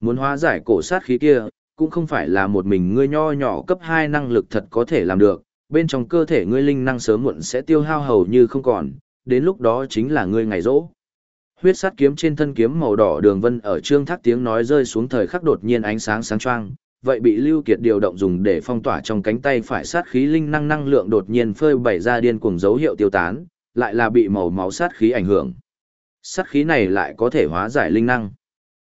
Muốn hóa giải cổ sát khí kia, cũng không phải là một mình ngươi nho nhỏ cấp 2 năng lực thật có thể làm được, bên trong cơ thể ngươi linh năng sớm muộn sẽ tiêu hao hầu như không còn, đến lúc đó chính là ngươi ngày rỗ. Huyết sát kiếm trên thân kiếm màu đỏ đường vân ở trương thác tiếng nói rơi xuống thời khắc đột nhiên ánh sáng sáng choang, vậy bị Lưu Kiệt điều động dùng để phong tỏa trong cánh tay phải sát khí linh năng năng lượng đột nhiên phơi bày ra điên cuồng dấu hiệu tiêu tán, lại là bị màu máu sát khí ảnh hưởng. Sát khí này lại có thể hóa giải linh năng.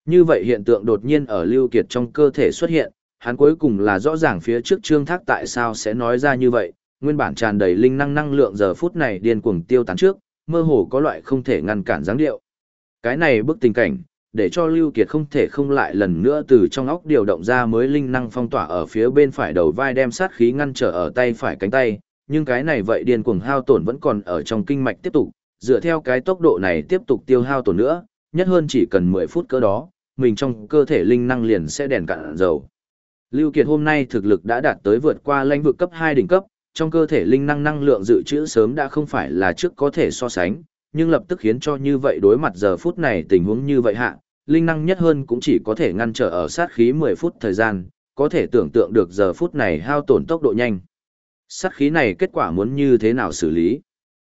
Như vậy hiện tượng đột nhiên ở Lưu Kiệt trong cơ thể xuất hiện, hắn cuối cùng là rõ ràng phía trước Trương Thác tại sao sẽ nói ra như vậy, nguyên bản tràn đầy linh năng năng lượng giờ phút này điên cuồng tiêu tán trước, mơ hồ có loại không thể ngăn cản dáng điệu. Cái này bức tình cảnh, để cho Lưu Kiệt không thể không lại lần nữa từ trong óc điều động ra mới linh năng phong tỏa ở phía bên phải đầu vai đem sát khí ngăn trở ở tay phải cánh tay, nhưng cái này vậy điên cuồng hao tổn vẫn còn ở trong kinh mạch tiếp tục, dựa theo cái tốc độ này tiếp tục tiêu hao tổn nữa, nhất hơn chỉ cần 10 phút cỡ đó, mình trong cơ thể linh năng liền sẽ đèn cạn dầu. Lưu Kiệt hôm nay thực lực đã đạt tới vượt qua lãnh vực cấp 2 đỉnh cấp, trong cơ thể linh năng năng lượng dự trữ sớm đã không phải là trước có thể so sánh, nhưng lập tức khiến cho như vậy đối mặt giờ phút này tình huống như vậy hạ, linh năng nhất hơn cũng chỉ có thể ngăn trở ở sát khí 10 phút thời gian, có thể tưởng tượng được giờ phút này hao tổn tốc độ nhanh. Sát khí này kết quả muốn như thế nào xử lý?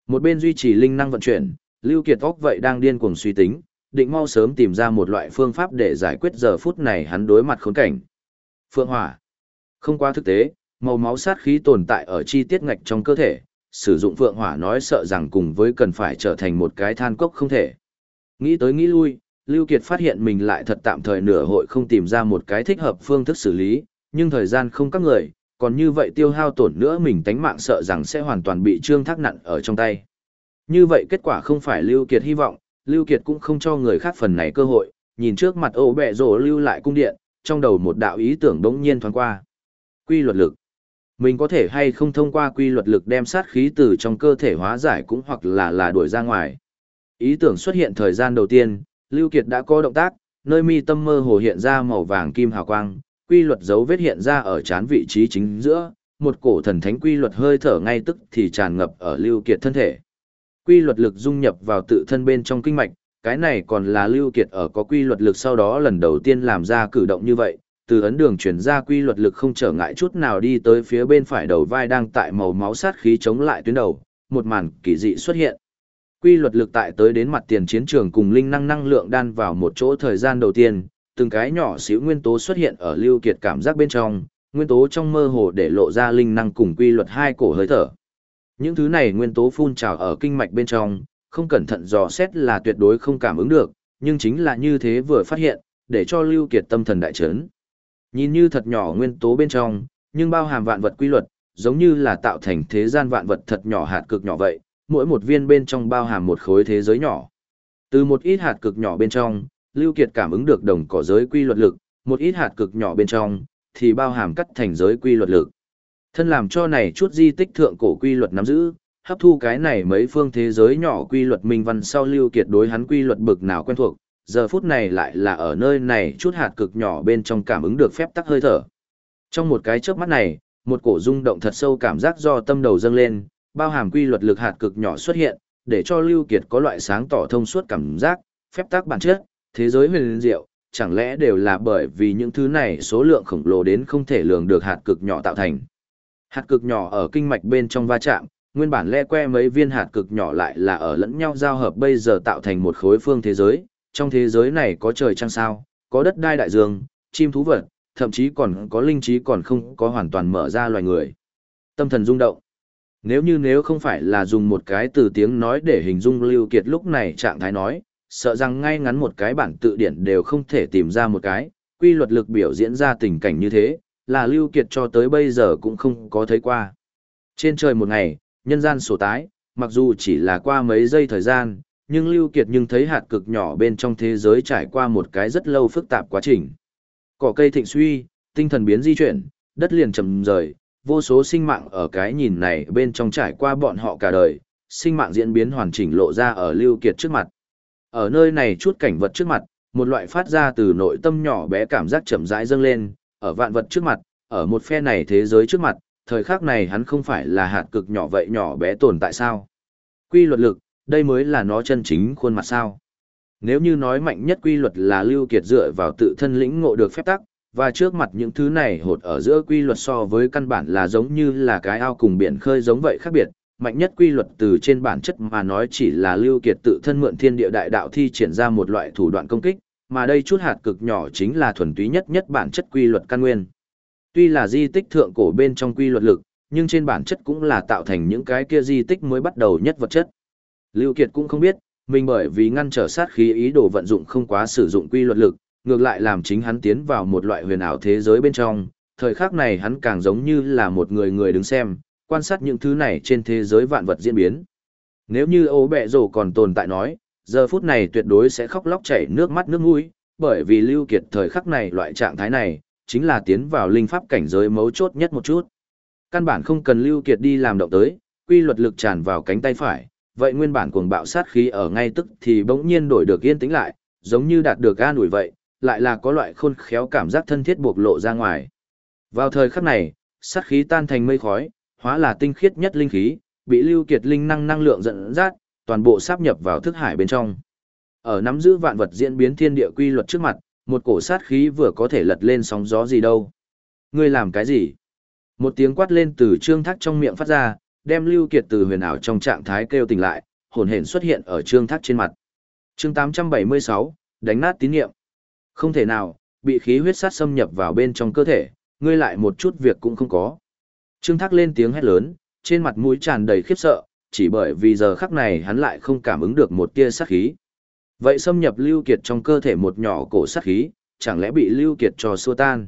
Một bên duy trì linh năng vận chuyển, Lưu Kiệt óc vậy đang điên cuồng suy tính, định mau sớm tìm ra một loại phương pháp để giải quyết giờ phút này hắn đối mặt khốn cảnh. Phượng hỏa. Không quá thực tế, màu máu sát khí tồn tại ở chi tiết ngạch trong cơ thể, sử dụng phượng hỏa nói sợ rằng cùng với cần phải trở thành một cái than cốc không thể. Nghĩ tới nghĩ lui, Lưu Kiệt phát hiện mình lại thật tạm thời nửa hội không tìm ra một cái thích hợp phương thức xử lý, nhưng thời gian không các người, còn như vậy tiêu hao tổn nữa mình tánh mạng sợ rằng sẽ hoàn toàn bị trương thác nặng ở trong tay. Như vậy kết quả không phải Lưu Kiệt hy vọng, Lưu Kiệt cũng không cho người khác phần này cơ hội, nhìn trước mặt ô bẹ rổ lưu lại cung điện, trong đầu một đạo ý tưởng đống nhiên thoáng qua. Quy luật lực. Mình có thể hay không thông qua quy luật lực đem sát khí từ trong cơ thể hóa giải cũng hoặc là là đuổi ra ngoài. Ý tưởng xuất hiện thời gian đầu tiên, Lưu Kiệt đã có động tác, nơi mi tâm mơ hồ hiện ra màu vàng kim hào quang, quy luật dấu vết hiện ra ở chán vị trí chính giữa, một cổ thần thánh quy luật hơi thở ngay tức thì tràn ngập ở Lưu Kiệt thân thể. Quy luật lực dung nhập vào tự thân bên trong kinh mạch, cái này còn là Lưu Kiệt ở có quy luật lực sau đó lần đầu tiên làm ra cử động như vậy, từ ấn đường chuyển ra quy luật lực không trở ngại chút nào đi tới phía bên phải đầu vai đang tại màu máu sát khí chống lại tuyến đầu, một màn kỳ dị xuất hiện. Quy luật lực tại tới đến mặt tiền chiến trường cùng linh năng năng lượng đan vào một chỗ thời gian đầu tiên, từng cái nhỏ xíu nguyên tố xuất hiện ở lưu kiệt cảm giác bên trong, nguyên tố trong mơ hồ để lộ ra linh năng cùng quy luật hai cổ hơi thở. Những thứ này nguyên tố phun trào ở kinh mạch bên trong, không cẩn thận dò xét là tuyệt đối không cảm ứng được, nhưng chính là như thế vừa phát hiện, để cho lưu kiệt tâm thần đại chấn. Nhìn như thật nhỏ nguyên tố bên trong, nhưng bao hàm vạn vật quy luật, giống như là tạo thành thế gian vạn vật thật nhỏ hạt cực nhỏ vậy, mỗi một viên bên trong bao hàm một khối thế giới nhỏ. Từ một ít hạt cực nhỏ bên trong, Lưu Kiệt cảm ứng được đồng cỏ giới quy luật lực, một ít hạt cực nhỏ bên trong, thì bao hàm cắt thành giới quy luật lực. Thân làm cho này chút di tích thượng cổ quy luật nắm giữ, hấp thu cái này mấy phương thế giới nhỏ quy luật minh văn sau Lưu Kiệt đối hắn quy luật bực nào quen thuộc, giờ phút này lại là ở nơi này chút hạt cực nhỏ bên trong cảm ứng được phép tắc hơi thở. Trong một cái chớp mắt này, một cổ rung động thật sâu cảm giác do tâm đầu dâng lên, bao hàm quy luật lực hạt cực nhỏ xuất hiện, để cho Lưu Kiệt có loại sáng tỏ thông suốt cảm giác, phép tắc bản chất, thế giới huyền diệu, chẳng lẽ đều là bởi vì những thứ này số lượng khổng lồ đến không thể lường được hạt cực nhỏ tạo thành. Hạt cực nhỏ ở kinh mạch bên trong va chạm, nguyên bản le que mấy viên hạt cực nhỏ lại là ở lẫn nhau giao hợp bây giờ tạo thành một khối phương thế giới, trong thế giới này có trời trăng sao, có đất đai đại dương, chim thú vật, thậm chí còn có linh trí còn không có hoàn toàn mở ra loài người. Tâm thần rung động. Nếu như nếu không phải là dùng một cái từ tiếng nói để hình dung Lưu Kiệt lúc này trạng thái nói, sợ rằng ngay ngắn một cái bản tự điển đều không thể tìm ra một cái, quy luật lực biểu diễn ra tình cảnh như thế, là Lưu Kiệt cho tới bây giờ cũng không có thấy qua. Trên trời một ngày, nhân gian sổ tái, mặc dù chỉ là qua mấy giây thời gian, nhưng Lưu Kiệt nhưng thấy hạt cực nhỏ bên trong thế giới trải qua một cái rất lâu phức tạp quá trình. Cỏ cây thịnh suy, tinh thần biến di chuyển, đất liền chầm rời, vô số sinh mạng ở cái nhìn này bên trong trải qua bọn họ cả đời, sinh mạng diễn biến hoàn chỉnh lộ ra ở Lưu Kiệt trước mặt. Ở nơi này chút cảnh vật trước mặt, một loại phát ra từ nội tâm nhỏ bé cảm giác chậm rãi dâng lên, ở vạn vật trước mặt, ở một phe này thế giới trước mặt, thời khắc này hắn không phải là hạt cực nhỏ vậy nhỏ bé tồn tại sao. Quy luật lực, đây mới là nó chân chính khuôn mặt sao. Nếu như nói mạnh nhất quy luật là Lưu Kiệt dựa vào tự thân lĩnh ngộ được phép tắc, và trước mặt những thứ này hột ở giữa quy luật so với căn bản là giống như là cái ao cùng biển khơi giống vậy khác biệt, mạnh nhất quy luật từ trên bản chất mà nói chỉ là Lưu Kiệt tự thân mượn thiên địa đại đạo thi triển ra một loại thủ đoạn công kích, mà đây chút hạt cực nhỏ chính là thuần túy nhất nhất bản chất quy luật căn nguyên. Tuy là di tích thượng cổ bên trong quy luật lực, nhưng trên bản chất cũng là tạo thành những cái kia di tích mới bắt đầu nhất vật chất. Lưu Kiệt cũng không biết, mình bởi vì ngăn trở sát khí ý đồ vận dụng không quá sử dụng quy luật lực, ngược lại làm chính hắn tiến vào một loại huyền ảo thế giới bên trong, thời khắc này hắn càng giống như là một người người đứng xem, quan sát những thứ này trên thế giới vạn vật diễn biến. Nếu như ố bẹ rổ còn tồn tại nói, giờ phút này tuyệt đối sẽ khóc lóc chảy nước mắt nước mũi, bởi vì Lưu Kiệt thời khắc này loại trạng thái này, chính là tiến vào linh pháp cảnh giới mấu chốt nhất một chút. Căn bản không cần Lưu Kiệt đi làm động tới, quy luật lực tràn vào cánh tay phải, vậy nguyên bản cuồng bạo sát khí ở ngay tức thì bỗng nhiên đổi được yên tĩnh lại, giống như đạt được an ủi vậy, lại là có loại khôn khéo cảm giác thân thiết buộc lộ ra ngoài. Vào thời khắc này, sát khí tan thành mây khói, hóa là tinh khiết nhất linh khí, bị lưu kiệt linh năng năng lượng dẫn dắt, toàn bộ sáp nhập vào thức hải bên trong. Ở nắm giữ vạn vật diễn biến thiên địa quy luật trước mặt, một cổ sát khí vừa có thể lật lên sóng gió gì đâu. Ngươi làm cái gì? Một tiếng quát lên từ trương thác trong miệng phát ra, đem lưu kiệt từ huyền ảo trong trạng thái kêu tỉnh lại, hồn hển xuất hiện ở trương thác trên mặt. Chương 876, đánh nát tín niệm. Không thể nào, bị khí huyết sát xâm nhập vào bên trong cơ thể, ngươi lại một chút việc cũng không có. Trương Thác lên tiếng hét lớn, trên mặt mũi tràn đầy khiếp sợ, chỉ bởi vì giờ khắc này hắn lại không cảm ứng được một tia sát khí. Vậy xâm nhập Lưu Kiệt trong cơ thể một nhỏ cổ sát khí, chẳng lẽ bị Lưu Kiệt cho xua tan?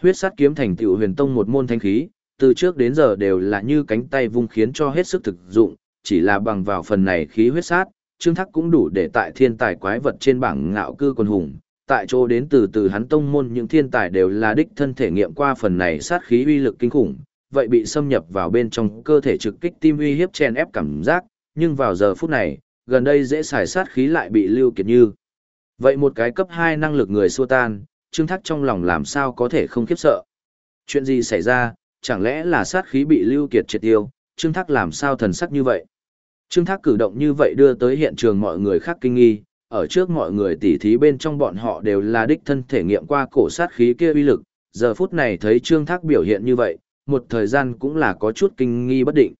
Huyết sát kiếm thành tựu huyền tông một môn thanh khí, từ trước đến giờ đều là như cánh tay vung khiến cho hết sức thực dụng, chỉ là bằng vào phần này khí huyết sát, Trương Thác cũng đủ để tại thiên tài quái vật trên bảng ngạo cư quân hùng, tại chỗ đến từ từ hắn tông môn những thiên tài đều là đích thân thể nghiệm qua phần này sát khí uy lực kinh khủng, vậy bị xâm nhập vào bên trong cơ thể trực kích tim uy hiếp chen ép cảm giác, nhưng vào giờ phút này, gần đây dễ xài sát khí lại bị lưu kiệt như. Vậy một cái cấp 2 năng lực người xua tan, Trương Thác trong lòng làm sao có thể không khiếp sợ. Chuyện gì xảy ra, chẳng lẽ là sát khí bị lưu kiệt triệt tiêu, Trương Thác làm sao thần sắc như vậy. Trương Thác cử động như vậy đưa tới hiện trường mọi người khác kinh nghi, ở trước mọi người tỉ thí bên trong bọn họ đều là đích thân thể nghiệm qua cổ sát khí kia uy lực, giờ phút này thấy Trương Thác biểu hiện như vậy, một thời gian cũng là có chút kinh nghi bất định.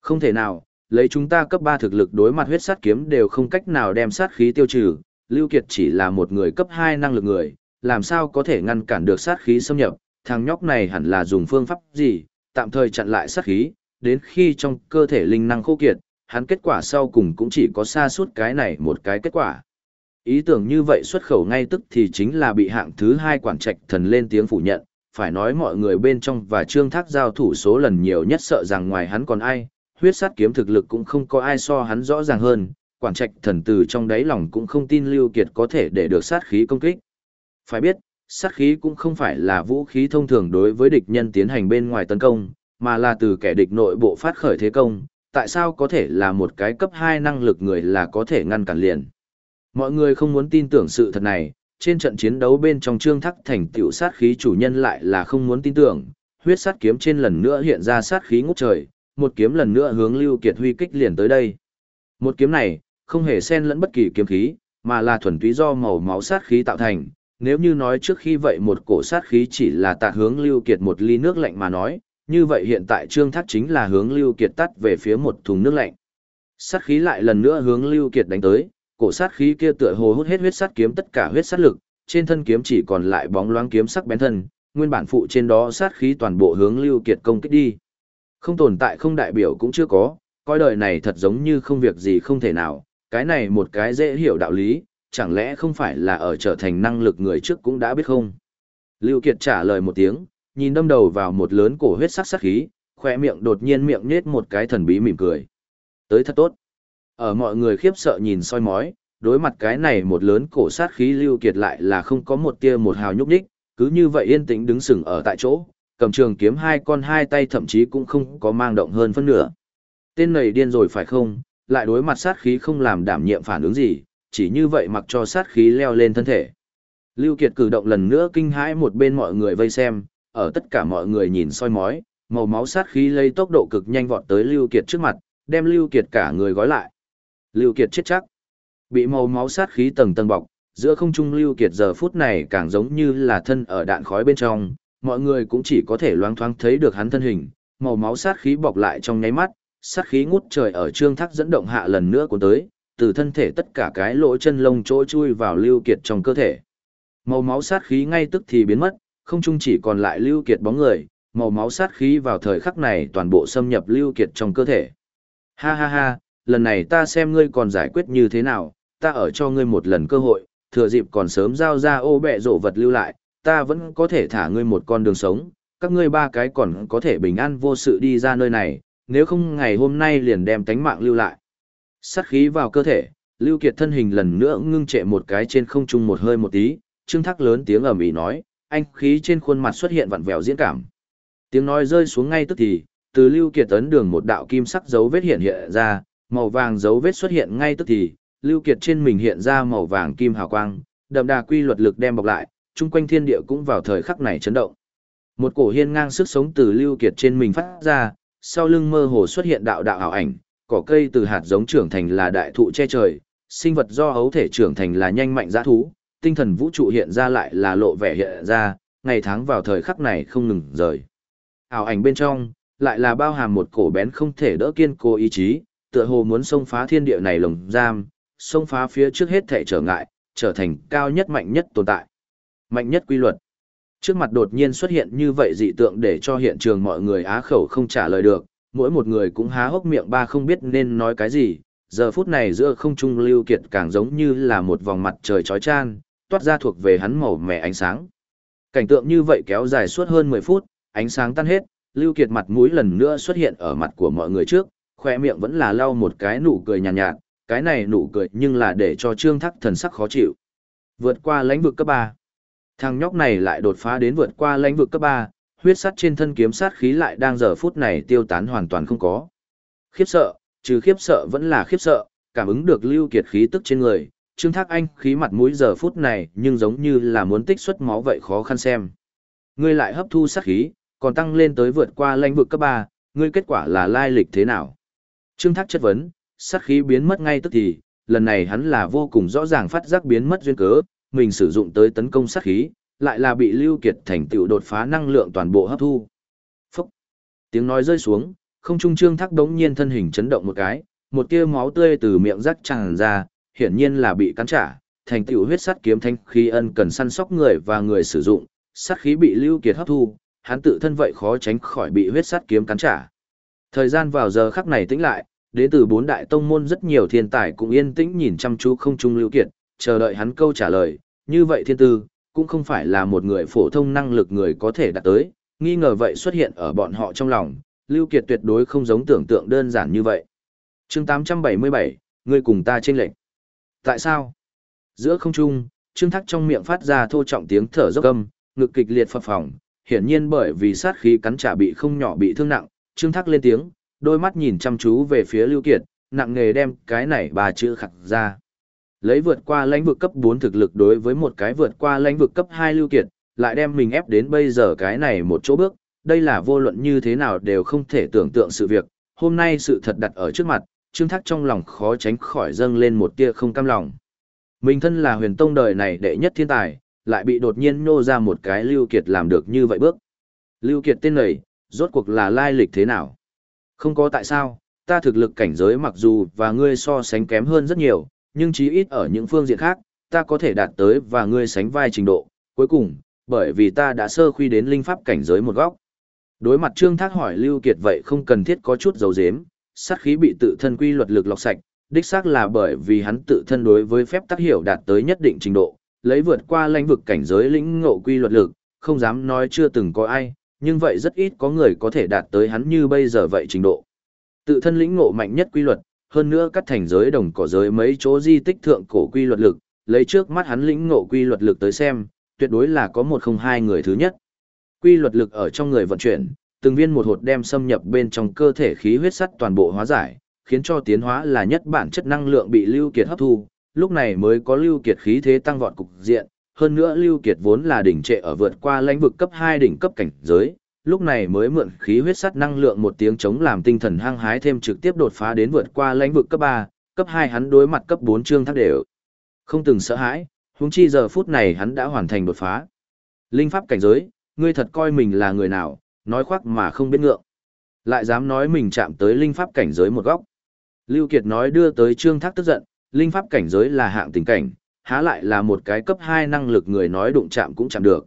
Không thể nào, lấy chúng ta cấp 3 thực lực đối mặt huyết sát kiếm đều không cách nào đem sát khí tiêu trừ, Lưu Kiệt chỉ là một người cấp 2 năng lực người, làm sao có thể ngăn cản được sát khí xâm nhập, thằng nhóc này hẳn là dùng phương pháp gì, tạm thời chặn lại sát khí, đến khi trong cơ thể linh năng khô kiệt, hắn kết quả sau cùng cũng chỉ có xa suốt cái này một cái kết quả. Ý tưởng như vậy xuất khẩu ngay tức thì chính là bị hạng thứ hai quản trạch thần lên tiếng phủ nhận, phải nói mọi người bên trong và trương thác giao thủ số lần nhiều nhất sợ rằng ngoài hắn còn ai, huyết sát kiếm thực lực cũng không có ai so hắn rõ ràng hơn, quản trạch thần từ trong đáy lòng cũng không tin Lưu Kiệt có thể để được sát khí công kích. Phải biết, sát khí cũng không phải là vũ khí thông thường đối với địch nhân tiến hành bên ngoài tấn công, mà là từ kẻ địch nội bộ phát khởi thế công, tại sao có thể là một cái cấp 2 năng lực người là có thể ngăn cản liền. Mọi người không muốn tin tưởng sự thật này, trên trận chiến đấu bên trong trương thắc thành tiểu sát khí chủ nhân lại là không muốn tin tưởng, huyết sát kiếm trên lần nữa hiện ra sát khí ngút trời, một kiếm lần nữa hướng Lưu Kiệt huy kích liền tới đây. Một kiếm này, không hề xen lẫn bất kỳ kiếm khí, mà là thuần túy do màu máu sát khí tạo thành, nếu như nói trước khi vậy một cổ sát khí chỉ là tạ hướng Lưu Kiệt một ly nước lạnh mà nói, như vậy hiện tại Trương Thác chính là hướng Lưu Kiệt tắt về phía một thùng nước lạnh. Sát khí lại lần nữa hướng Lưu Kiệt đánh tới, cổ sát khí kia tựa hồ hút hết huyết sát kiếm tất cả huyết sát lực, trên thân kiếm chỉ còn lại bóng loáng kiếm sắc bén thân, nguyên bản phụ trên đó sát khí toàn bộ hướng Lưu Kiệt công kích đi. Không tồn tại không đại biểu cũng chưa có, coi đời này thật giống như không việc gì không thể nào, cái này một cái dễ hiểu đạo lý, chẳng lẽ không phải là ở trở thành năng lực người trước cũng đã biết không? Lưu Kiệt trả lời một tiếng, nhìn đâm đầu vào một lớn cổ huyết sắc sát khí, khoe miệng đột nhiên miệng nhếch một cái thần bí mỉm cười. Tới thật tốt. Ở mọi người khiếp sợ nhìn soi mói, đối mặt cái này một lớn cổ sát khí lưu kiệt lại là không có một tia một hào nhúc nhích, cứ như vậy yên tĩnh đứng sừng ở tại chỗ, cầm trường kiếm hai con hai tay thậm chí cũng không có mang động hơn phân nửa. Tên này điên rồi phải không, lại đối mặt sát khí không làm đảm nhiệm phản ứng gì, chỉ như vậy mặc cho sát khí leo lên thân thể. Lưu Kiệt cử động lần nữa kinh hãi một bên mọi người vây xem, ở tất cả mọi người nhìn soi mói, màu máu sát khí lây tốc độ cực nhanh vọt tới Lưu Kiệt trước mặt, đem Lưu Kiệt cả người gói lại. Lưu Kiệt chết chắc. Bị màu máu sát khí tầng tầng bọc, giữa không trung lưu kiệt giờ phút này càng giống như là thân ở đạn khói bên trong, mọi người cũng chỉ có thể loáng thoáng thấy được hắn thân hình, màu máu sát khí bọc lại trong nháy mắt, sát khí ngút trời ở trương thác dẫn động hạ lần nữa cuốn tới, từ thân thể tất cả cái lỗ chân lông chỗ chui vào lưu kiệt trong cơ thể. Màu máu sát khí ngay tức thì biến mất, không trung chỉ còn lại lưu kiệt bóng người, màu máu sát khí vào thời khắc này toàn bộ xâm nhập lưu kiệt trong cơ thể. Ha ha ha, lần này ta xem ngươi còn giải quyết như thế nào, ta ở cho ngươi một lần cơ hội, thừa dịp còn sớm giao ra ô bẹ rộ vật lưu lại, ta vẫn có thể thả ngươi một con đường sống, các ngươi ba cái còn có thể bình an vô sự đi ra nơi này, nếu không ngày hôm nay liền đem tánh mạng lưu lại. Sát khí vào cơ thể, Lưu Kiệt thân hình lần nữa ngưng trệ một cái trên không trung một hơi một tí, Trương Thác lớn tiếng ầm ĩ nói, anh khí trên khuôn mặt xuất hiện vặn vẹo diễn cảm. Tiếng nói rơi xuống ngay tức thì, từ Lưu Kiệt tấn đường một đạo kim sắc dấu vết hiện hiện ra, màu vàng dấu vết xuất hiện ngay tức thì, Lưu Kiệt trên mình hiện ra màu vàng kim hào quang, đậm đà quy luật lực đem bọc lại, chung quanh thiên địa cũng vào thời khắc này chấn động. Một cổ hiên ngang sức sống từ Lưu Kiệt trên mình phát ra, sau lưng mơ hồ xuất hiện đạo đạo ảo ảnh, cỏ cây từ hạt giống trưởng thành là đại thụ che trời, sinh vật do hấu thể trưởng thành là nhanh mạnh dã thú, tinh thần vũ trụ hiện ra lại là lộ vẻ hiện ra, ngày tháng vào thời khắc này không ngừng rời. Ảo ảnh bên trong, lại là bao hàm một cổ bén không thể đỡ kiên cố ý chí, tựa hồ muốn xông phá thiên địa này lồng giam, xông phá phía trước hết thể trở ngại, trở thành cao nhất mạnh nhất tồn tại. Mạnh nhất quy luật. Trước mặt đột nhiên xuất hiện như vậy dị tượng để cho hiện trường mọi người á khẩu không trả lời được, mỗi một người cũng há hốc miệng ba không biết nên nói cái gì, giờ phút này giữa không trung lưu kiệt càng giống như là một vòng mặt trời chói chan, toát ra thuộc về hắn màu mẻ ánh sáng. Cảnh tượng như vậy kéo dài suốt hơn 10 phút, ánh sáng tan hết, lưu kiệt mặt mũi lần nữa xuất hiện ở mặt của mọi người trước, khoe miệng vẫn là lau một cái nụ cười nhàn nhạt, nhạt, cái này nụ cười nhưng là để cho trương thắc thần sắc khó chịu. Vượt qua lãnh vực cấp 3. Thằng nhóc này lại đột phá đến vượt qua lãnh vực cấp 3, huyết sắt trên thân kiếm sát khí lại đang giờ phút này tiêu tán hoàn toàn không có. Khiếp sợ, trừ khiếp sợ vẫn là khiếp sợ, cảm ứng được lưu kiệt khí tức trên người, Trương Thác Anh khí mặt mũi giờ phút này nhưng giống như là muốn tích xuất máu vậy khó khăn xem. Ngươi lại hấp thu sát khí, còn tăng lên tới vượt qua lãnh vực cấp 3, ngươi kết quả là lai lịch thế nào? Trương Thác chất vấn, sát khí biến mất ngay tức thì, lần này hắn là vô cùng rõ ràng phát giác biến mất duyên cớ, mình sử dụng tới tấn công sát khí, lại là bị Lưu Kiệt thành tựu đột phá năng lượng toàn bộ hấp thu. Phốc. Tiếng nói rơi xuống, không trung trương thác đống nhiên thân hình chấn động một cái, một tia máu tươi từ miệng rắc tràn ra, hiển nhiên là bị cắn trả, thành tựu huyết sắt kiếm thanh khí ân cần săn sóc người và người sử dụng, sát khí bị Lưu Kiệt hấp thu, hắn tự thân vậy khó tránh khỏi bị huyết sắt kiếm cắn trả. Thời gian vào giờ khắc này tĩnh lại, đến từ bốn đại tông môn rất nhiều thiên tài cũng yên tĩnh nhìn chăm chú không trung Lưu Kiệt, chờ đợi hắn câu trả lời, như vậy thiên tư, cũng không phải là một người phổ thông năng lực người có thể đạt tới, nghi ngờ vậy xuất hiện ở bọn họ trong lòng, Lưu Kiệt tuyệt đối không giống tưởng tượng đơn giản như vậy. Chương 877, ngươi cùng ta chênh lệnh. Tại sao? Giữa không trung, Trương Thác trong miệng phát ra thô trọng tiếng thở dốc âm, ngực kịch liệt phập phồng, hiển nhiên bởi vì sát khí cắn trả bị không nhỏ bị thương nặng, Trương Thác lên tiếng, đôi mắt nhìn chăm chú về phía Lưu Kiệt, nặng nghề đem cái này ba chữ khặt ra. Lấy vượt qua lãnh vực cấp 4 thực lực đối với một cái vượt qua lãnh vực cấp 2 lưu kiệt, lại đem mình ép đến bây giờ cái này một chỗ bước, đây là vô luận như thế nào đều không thể tưởng tượng sự việc. Hôm nay sự thật đặt ở trước mặt, Trương Thác trong lòng khó tránh khỏi dâng lên một tia không cam lòng. Mình thân là huyền tông đời này đệ nhất thiên tài, lại bị đột nhiên nô ra một cái Lưu Kiệt làm được như vậy bước. Lưu Kiệt tên này, rốt cuộc là lai lịch thế nào? Không có tại sao, ta thực lực cảnh giới mặc dù và ngươi so sánh kém hơn rất nhiều, nhưng chí ít ở những phương diện khác, ta có thể đạt tới và ngươi sánh vai trình độ. Cuối cùng, bởi vì ta đã sơ khuy đến linh pháp cảnh giới một góc. Đối mặt Trương Thác hỏi Lưu Kiệt vậy không cần thiết có chút dấu dếm, sát khí bị tự thân quy luật lực lọc sạch, đích xác là bởi vì hắn tự thân đối với phép tác hiểu đạt tới nhất định trình độ, lấy vượt qua lãnh vực cảnh giới lĩnh ngộ quy luật lực, không dám nói chưa từng có ai, nhưng vậy rất ít có người có thể đạt tới hắn như bây giờ vậy trình độ. Tự thân lĩnh ngộ mạnh nhất quy luật, hơn nữa cắt thành giới đồng cỏ giới mấy chỗ di tích thượng cổ quy luật lực, lấy trước mắt hắn lĩnh ngộ quy luật lực tới xem, tuyệt đối là có một không hai người thứ nhất. Quy luật lực ở trong người vận chuyển, từng viên một hột đem xâm nhập bên trong cơ thể khí huyết sắt toàn bộ hóa giải, khiến cho tiến hóa là nhất bản chất năng lượng bị lưu kiệt hấp thu, lúc này mới có lưu kiệt khí thế tăng vọt cục diện, hơn nữa lưu kiệt vốn là đỉnh trệ ở vượt qua lãnh vực cấp 2 đỉnh cấp cảnh giới, lúc này mới mượn khí huyết sắt năng lượng một tiếng chống làm tinh thần hăng hái thêm trực tiếp đột phá đến vượt qua lãnh vực cấp 3, cấp 2 hắn đối mặt cấp 4 trương thác đều. Không từng sợ hãi, huống chi giờ phút này hắn đã hoàn thành đột phá. Linh pháp cảnh giới, ngươi thật coi mình là người nào, nói khoác mà không biết ngượng. Lại dám nói mình chạm tới linh pháp cảnh giới một góc. Lưu Kiệt nói đưa tới trương thác tức giận, linh pháp cảnh giới là hạng tình cảnh, há lại là một cái cấp 2 năng lực người nói đụng chạm cũng chạm được.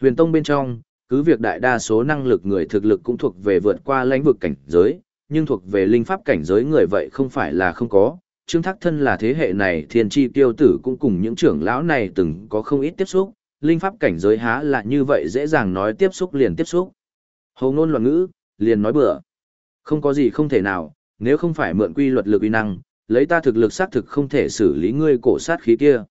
Huyền Tông bên trong, cứ việc đại đa số năng lực người thực lực cũng thuộc về vượt qua lãnh vực cảnh giới, nhưng thuộc về linh pháp cảnh giới người vậy không phải là không có. Trương Thác thân là thế hệ này thiên tri tiêu tử cũng cùng những trưởng lão này từng có không ít tiếp xúc, linh pháp cảnh giới há là như vậy dễ dàng nói tiếp xúc liền tiếp xúc. Hồ ngôn loạn ngữ, liền nói bừa. Không có gì không thể nào, nếu không phải mượn quy luật lực uy năng, lấy ta thực lực xác thực không thể xử lý ngươi cổ sát khí kia.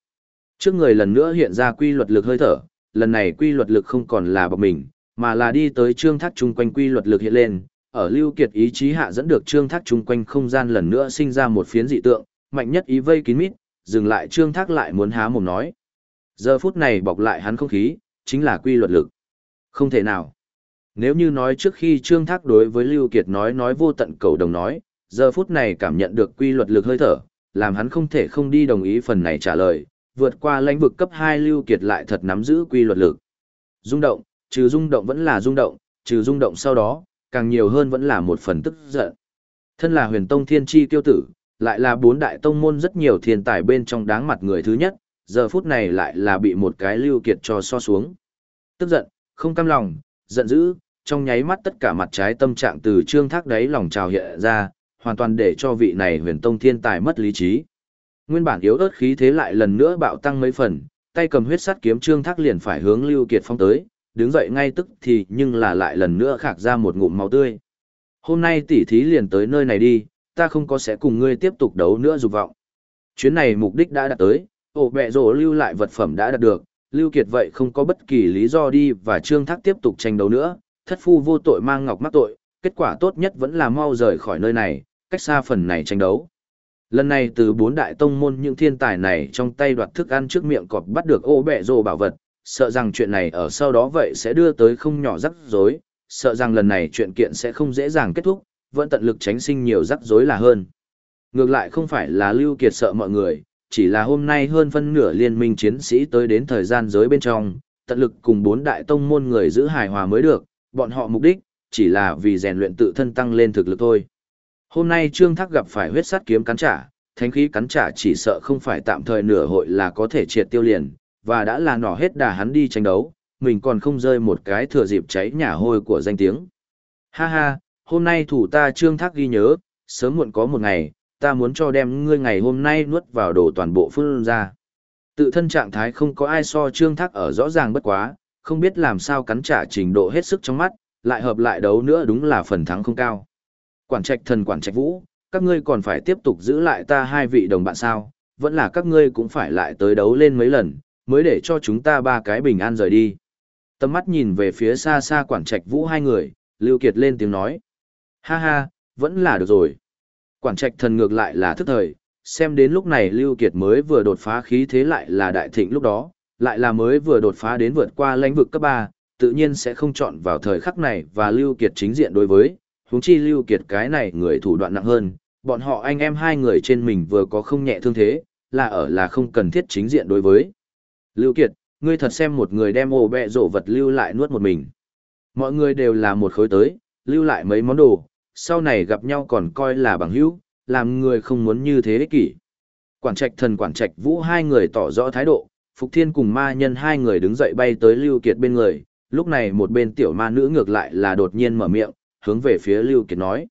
Trước người lần nữa hiện ra quy luật lực hơi thở, lần này quy luật lực không còn là bọc mình, mà là đi tới trương thác chung quanh quy luật lực hiện lên, ở lưu kiệt ý chí hạ dẫn được trương thác chung quanh không gian lần nữa sinh ra một phiến dị tượng, mạnh nhất ý vây kín mít, dừng lại trương thác lại muốn há mồm nói. Giờ phút này bọc lại hắn không khí, chính là quy luật lực. Không thể nào. Nếu như nói trước khi trương thác đối với lưu kiệt nói nói vô tận cầu đồng nói, giờ phút này cảm nhận được quy luật lực hơi thở, làm hắn không thể không đi đồng ý phần này trả lời, vượt qua lãnh vực cấp 2 lưu kiệt lại thật nắm giữ quy luật lực. Rung động, trừ rung động vẫn là rung động, trừ rung động sau đó, càng nhiều hơn vẫn là một phần tức giận. Thân là huyền tông thiên chi tiêu tử, lại là bốn đại tông môn rất nhiều thiên tài bên trong đáng mặt người thứ nhất, giờ phút này lại là bị một cái lưu kiệt cho so xuống. Tức giận, không cam lòng, giận dữ, trong nháy mắt tất cả mặt trái tâm trạng từ trương thác đáy lòng trào hiện ra, hoàn toàn để cho vị này huyền tông thiên tài mất lý trí. Nguyên bản yếu ớt khí thế lại lần nữa bạo tăng mấy phần, tay cầm huyết sắt kiếm trương thác liền phải hướng Lưu Kiệt phong tới, đứng dậy ngay tức thì nhưng là lại lần nữa khạc ra một ngụm máu tươi. Hôm nay tỷ thí liền tới nơi này đi, ta không có sẽ cùng ngươi tiếp tục đấu nữa dục vọng. Chuyến này mục đích đã đạt tới, ổ bẹ rổ lưu lại vật phẩm đã đạt được, Lưu Kiệt vậy không có bất kỳ lý do đi và Trương Thác tiếp tục tranh đấu nữa, thất phu vô tội mang ngọc mắc tội, kết quả tốt nhất vẫn là mau rời khỏi nơi này, cách xa phần này tranh đấu. Lần này từ bốn đại tông môn những thiên tài này trong tay đoạt thức ăn trước miệng cọp bắt được ô bẹ rồ bảo vật, sợ rằng chuyện này ở sau đó vậy sẽ đưa tới không nhỏ rắc rối, sợ rằng lần này chuyện kiện sẽ không dễ dàng kết thúc, vẫn tận lực tránh sinh nhiều rắc rối là hơn. Ngược lại không phải là Lưu Kiệt sợ mọi người, chỉ là hôm nay hơn phân nửa liên minh chiến sĩ tới đến thời gian giới bên trong, tận lực cùng bốn đại tông môn người giữ hài hòa mới được, bọn họ mục đích, chỉ là vì rèn luyện tự thân tăng lên thực lực thôi. Hôm nay Trương Thác gặp phải huyết sát kiếm cắn trả, thánh khí cắn trả chỉ sợ không phải tạm thời nửa hội là có thể triệt tiêu liền, và đã là nỏ hết đà hắn đi tranh đấu, mình còn không rơi một cái thừa dịp cháy nhà hôi của danh tiếng. Ha ha, hôm nay thủ ta Trương Thác ghi nhớ, sớm muộn có một ngày, ta muốn cho đem ngươi ngày hôm nay nuốt vào đồ toàn bộ phương ra. Tự thân trạng thái không có ai so Trương Thác ở rõ ràng bất quá, không biết làm sao cắn trả trình độ hết sức trong mắt, lại hợp lại đấu nữa đúng là phần thắng không cao. Quản trạch thần quản trạch vũ, các ngươi còn phải tiếp tục giữ lại ta hai vị đồng bạn sao, vẫn là các ngươi cũng phải lại tới đấu lên mấy lần, mới để cho chúng ta ba cái bình an rời đi. Tầm mắt nhìn về phía xa xa quản trạch vũ hai người, Lưu Kiệt lên tiếng nói. Ha ha, vẫn là được rồi. Quản trạch thần ngược lại là thức thời, xem đến lúc này Lưu Kiệt mới vừa đột phá khí thế lại là đại thịnh lúc đó, lại là mới vừa đột phá đến vượt qua lãnh vực cấp 3, tự nhiên sẽ không chọn vào thời khắc này và Lưu Kiệt chính diện đối với, huống chi Lưu Kiệt cái này người thủ đoạn nặng hơn, bọn họ anh em hai người trên mình vừa có không nhẹ thương thế, là ở là không cần thiết chính diện đối với. Lưu Kiệt, ngươi thật xem một người đem ổ bẹ rổ vật lưu lại nuốt một mình. Mọi người đều là một khối tới, lưu lại mấy món đồ, sau này gặp nhau còn coi là bằng hữu, làm người không muốn như thế ích kỷ. Quản trạch thần quản trạch vũ hai người tỏ rõ thái độ, Phục Thiên cùng ma nhân hai người đứng dậy bay tới Lưu Kiệt bên người, lúc này một bên tiểu ma nữ ngược lại là đột nhiên mở miệng, hướng về phía Lưu Kiệt nói.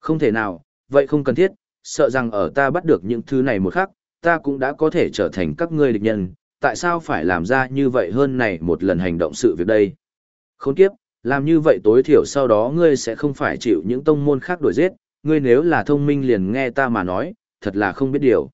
Không thể nào, vậy không cần thiết, sợ rằng ở ta bắt được những thứ này một khắc, ta cũng đã có thể trở thành các ngươi địch nhân, tại sao phải làm ra như vậy hơn này một lần hành động sự việc đây? Khốn kiếp, làm như vậy tối thiểu sau đó ngươi sẽ không phải chịu những tông môn khác đuổi giết, ngươi nếu là thông minh liền nghe ta mà nói, thật là không biết điều.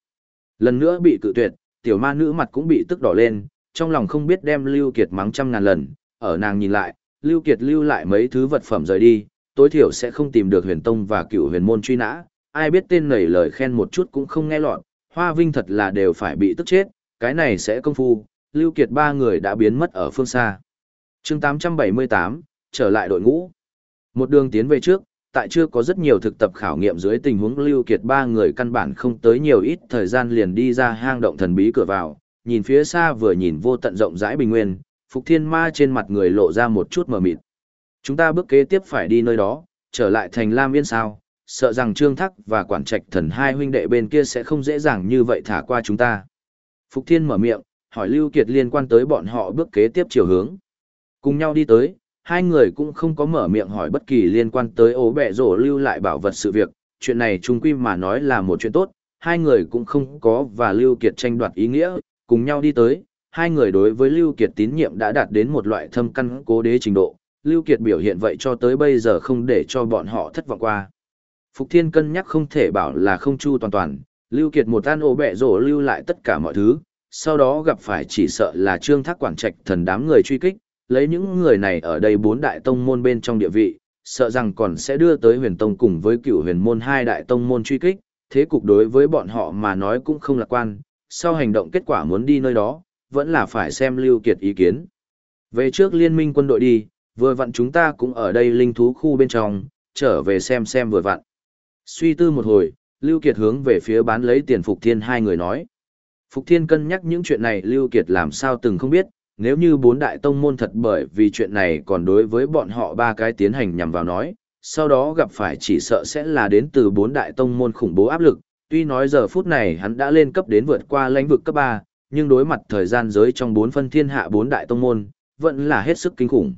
Lần nữa bị cự tuyệt, tiểu ma nữ mặt cũng bị tức đỏ lên, trong lòng không biết đem Lưu Kiệt mắng trăm ngàn lần, ở nàng nhìn lại, Lưu Kiệt lưu lại mấy thứ vật phẩm rời đi, tối thiểu sẽ không tìm được huyền tông và cựu huyền môn truy nã, ai biết tên nảy lời khen một chút cũng không nghe lọt, hoa vinh thật là đều phải bị tức chết, cái này sẽ công phu, Lưu Kiệt ba người đã biến mất ở phương xa. Chương 878, trở lại đội ngũ. Một đường tiến về trước, tại chưa có rất nhiều thực tập khảo nghiệm dưới tình huống Lưu Kiệt ba người căn bản không tới nhiều ít thời gian liền đi ra hang động thần bí cửa vào, nhìn phía xa vừa nhìn vô tận rộng rãi bình nguyên, Phục Thiên Ma trên mặt người lộ ra một chút mờ mịt. Chúng ta bước kế tiếp phải đi nơi đó, trở lại thành Lam Yên sao, sợ rằng Trương Thắc và Quản Trạch thần hai huynh đệ bên kia sẽ không dễ dàng như vậy thả qua chúng ta. Phục Thiên mở miệng, hỏi Lưu Kiệt liên quan tới bọn họ bước kế tiếp chiều hướng. Cùng nhau đi tới, hai người cũng không có mở miệng hỏi bất kỳ liên quan tới ố bẻ rổ lưu lại bảo vật sự việc, chuyện này chung quy mà nói là một chuyện tốt, hai người cũng không có và Lưu Kiệt tranh đoạt ý nghĩa, cùng nhau đi tới, hai người đối với Lưu Kiệt tín nhiệm đã đạt đến một loại thâm căn cố đế trình độ, Lưu Kiệt biểu hiện vậy cho tới bây giờ không để cho bọn họ thất vọng qua. Phục Thiên cân nhắc không thể bảo là không chu toàn toàn, Lưu Kiệt một an ổ bẹ rổ lưu lại tất cả mọi thứ, sau đó gặp phải chỉ sợ là trương thác quảng trạch thần đám người truy kích, lấy những người này ở đây bốn đại tông môn bên trong địa vị, sợ rằng còn sẽ đưa tới huyền tông cùng với cựu huyền môn hai đại tông môn truy kích, thế cục đối với bọn họ mà nói cũng không lạc quan, sau hành động kết quả muốn đi nơi đó, vẫn là phải xem Lưu Kiệt ý kiến. Về trước liên minh quân đội đi, vừa vặn chúng ta cũng ở đây linh thú khu bên trong, trở về xem xem vừa vặn. Suy tư một hồi, Lưu Kiệt hướng về phía bán lấy tiền Phục Thiên hai người nói. Phục Thiên cân nhắc những chuyện này Lưu Kiệt làm sao từng không biết, nếu như bốn đại tông môn thật bởi vì chuyện này còn đối với bọn họ ba cái tiến hành nhằm vào nói, sau đó gặp phải chỉ sợ sẽ là đến từ bốn đại tông môn khủng bố áp lực, tuy nói giờ phút này hắn đã lên cấp đến vượt qua lãnh vực cấp 3, nhưng đối mặt thời gian giới trong bốn phân thiên hạ bốn đại tông môn, vẫn là hết sức kinh khủng.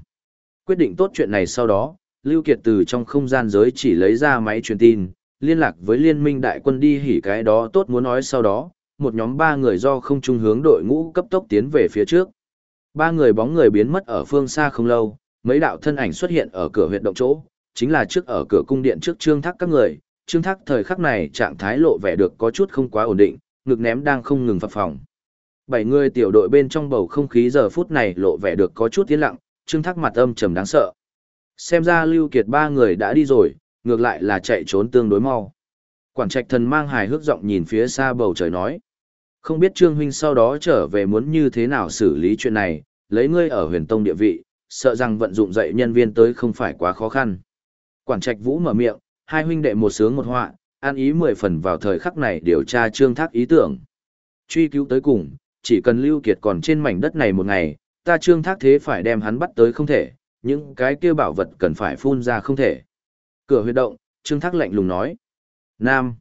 Quyết định tốt chuyện này sau đó, Lưu Kiệt từ trong không gian giới chỉ lấy ra máy truyền tin, liên lạc với liên minh đại quân đi hỉ cái đó tốt muốn nói sau đó, một nhóm ba người do không trung hướng đội ngũ cấp tốc tiến về phía trước. Ba người bóng người biến mất ở phương xa không lâu, mấy đạo thân ảnh xuất hiện ở cửa huyệt động chỗ, chính là trước ở cửa cung điện trước trương thác các người. Trương thác thời khắc này trạng thái lộ vẻ được có chút không quá ổn định, ngực ném đang không ngừng phập phòng. Bảy người tiểu đội bên trong bầu không khí giờ phút này lộ vẻ được có chút tiến lặng, trương thác mặt âm trầm đáng sợ. Xem ra Lưu Kiệt ba người đã đi rồi, ngược lại là chạy trốn tương đối mau. Quản trạch thần mang hài hước giọng nhìn phía xa bầu trời nói. Không biết Trương Huynh sau đó trở về muốn như thế nào xử lý chuyện này, lấy ngươi ở huyền tông địa vị, sợ rằng vận dụng dạy nhân viên tới không phải quá khó khăn. Quản trạch vũ mở miệng, hai huynh đệ một sướng một họa, an ý mười phần vào thời khắc này điều tra trương thác ý tưởng. Truy cứu tới cùng, chỉ cần lưu kiệt còn trên mảnh đất này một ngày, ta trương thác thế phải đem hắn bắt tới không thể, những cái kia bảo vật cần phải phun ra không thể. Cửa huyệt động, trương thác lạnh lùng nói. Nam.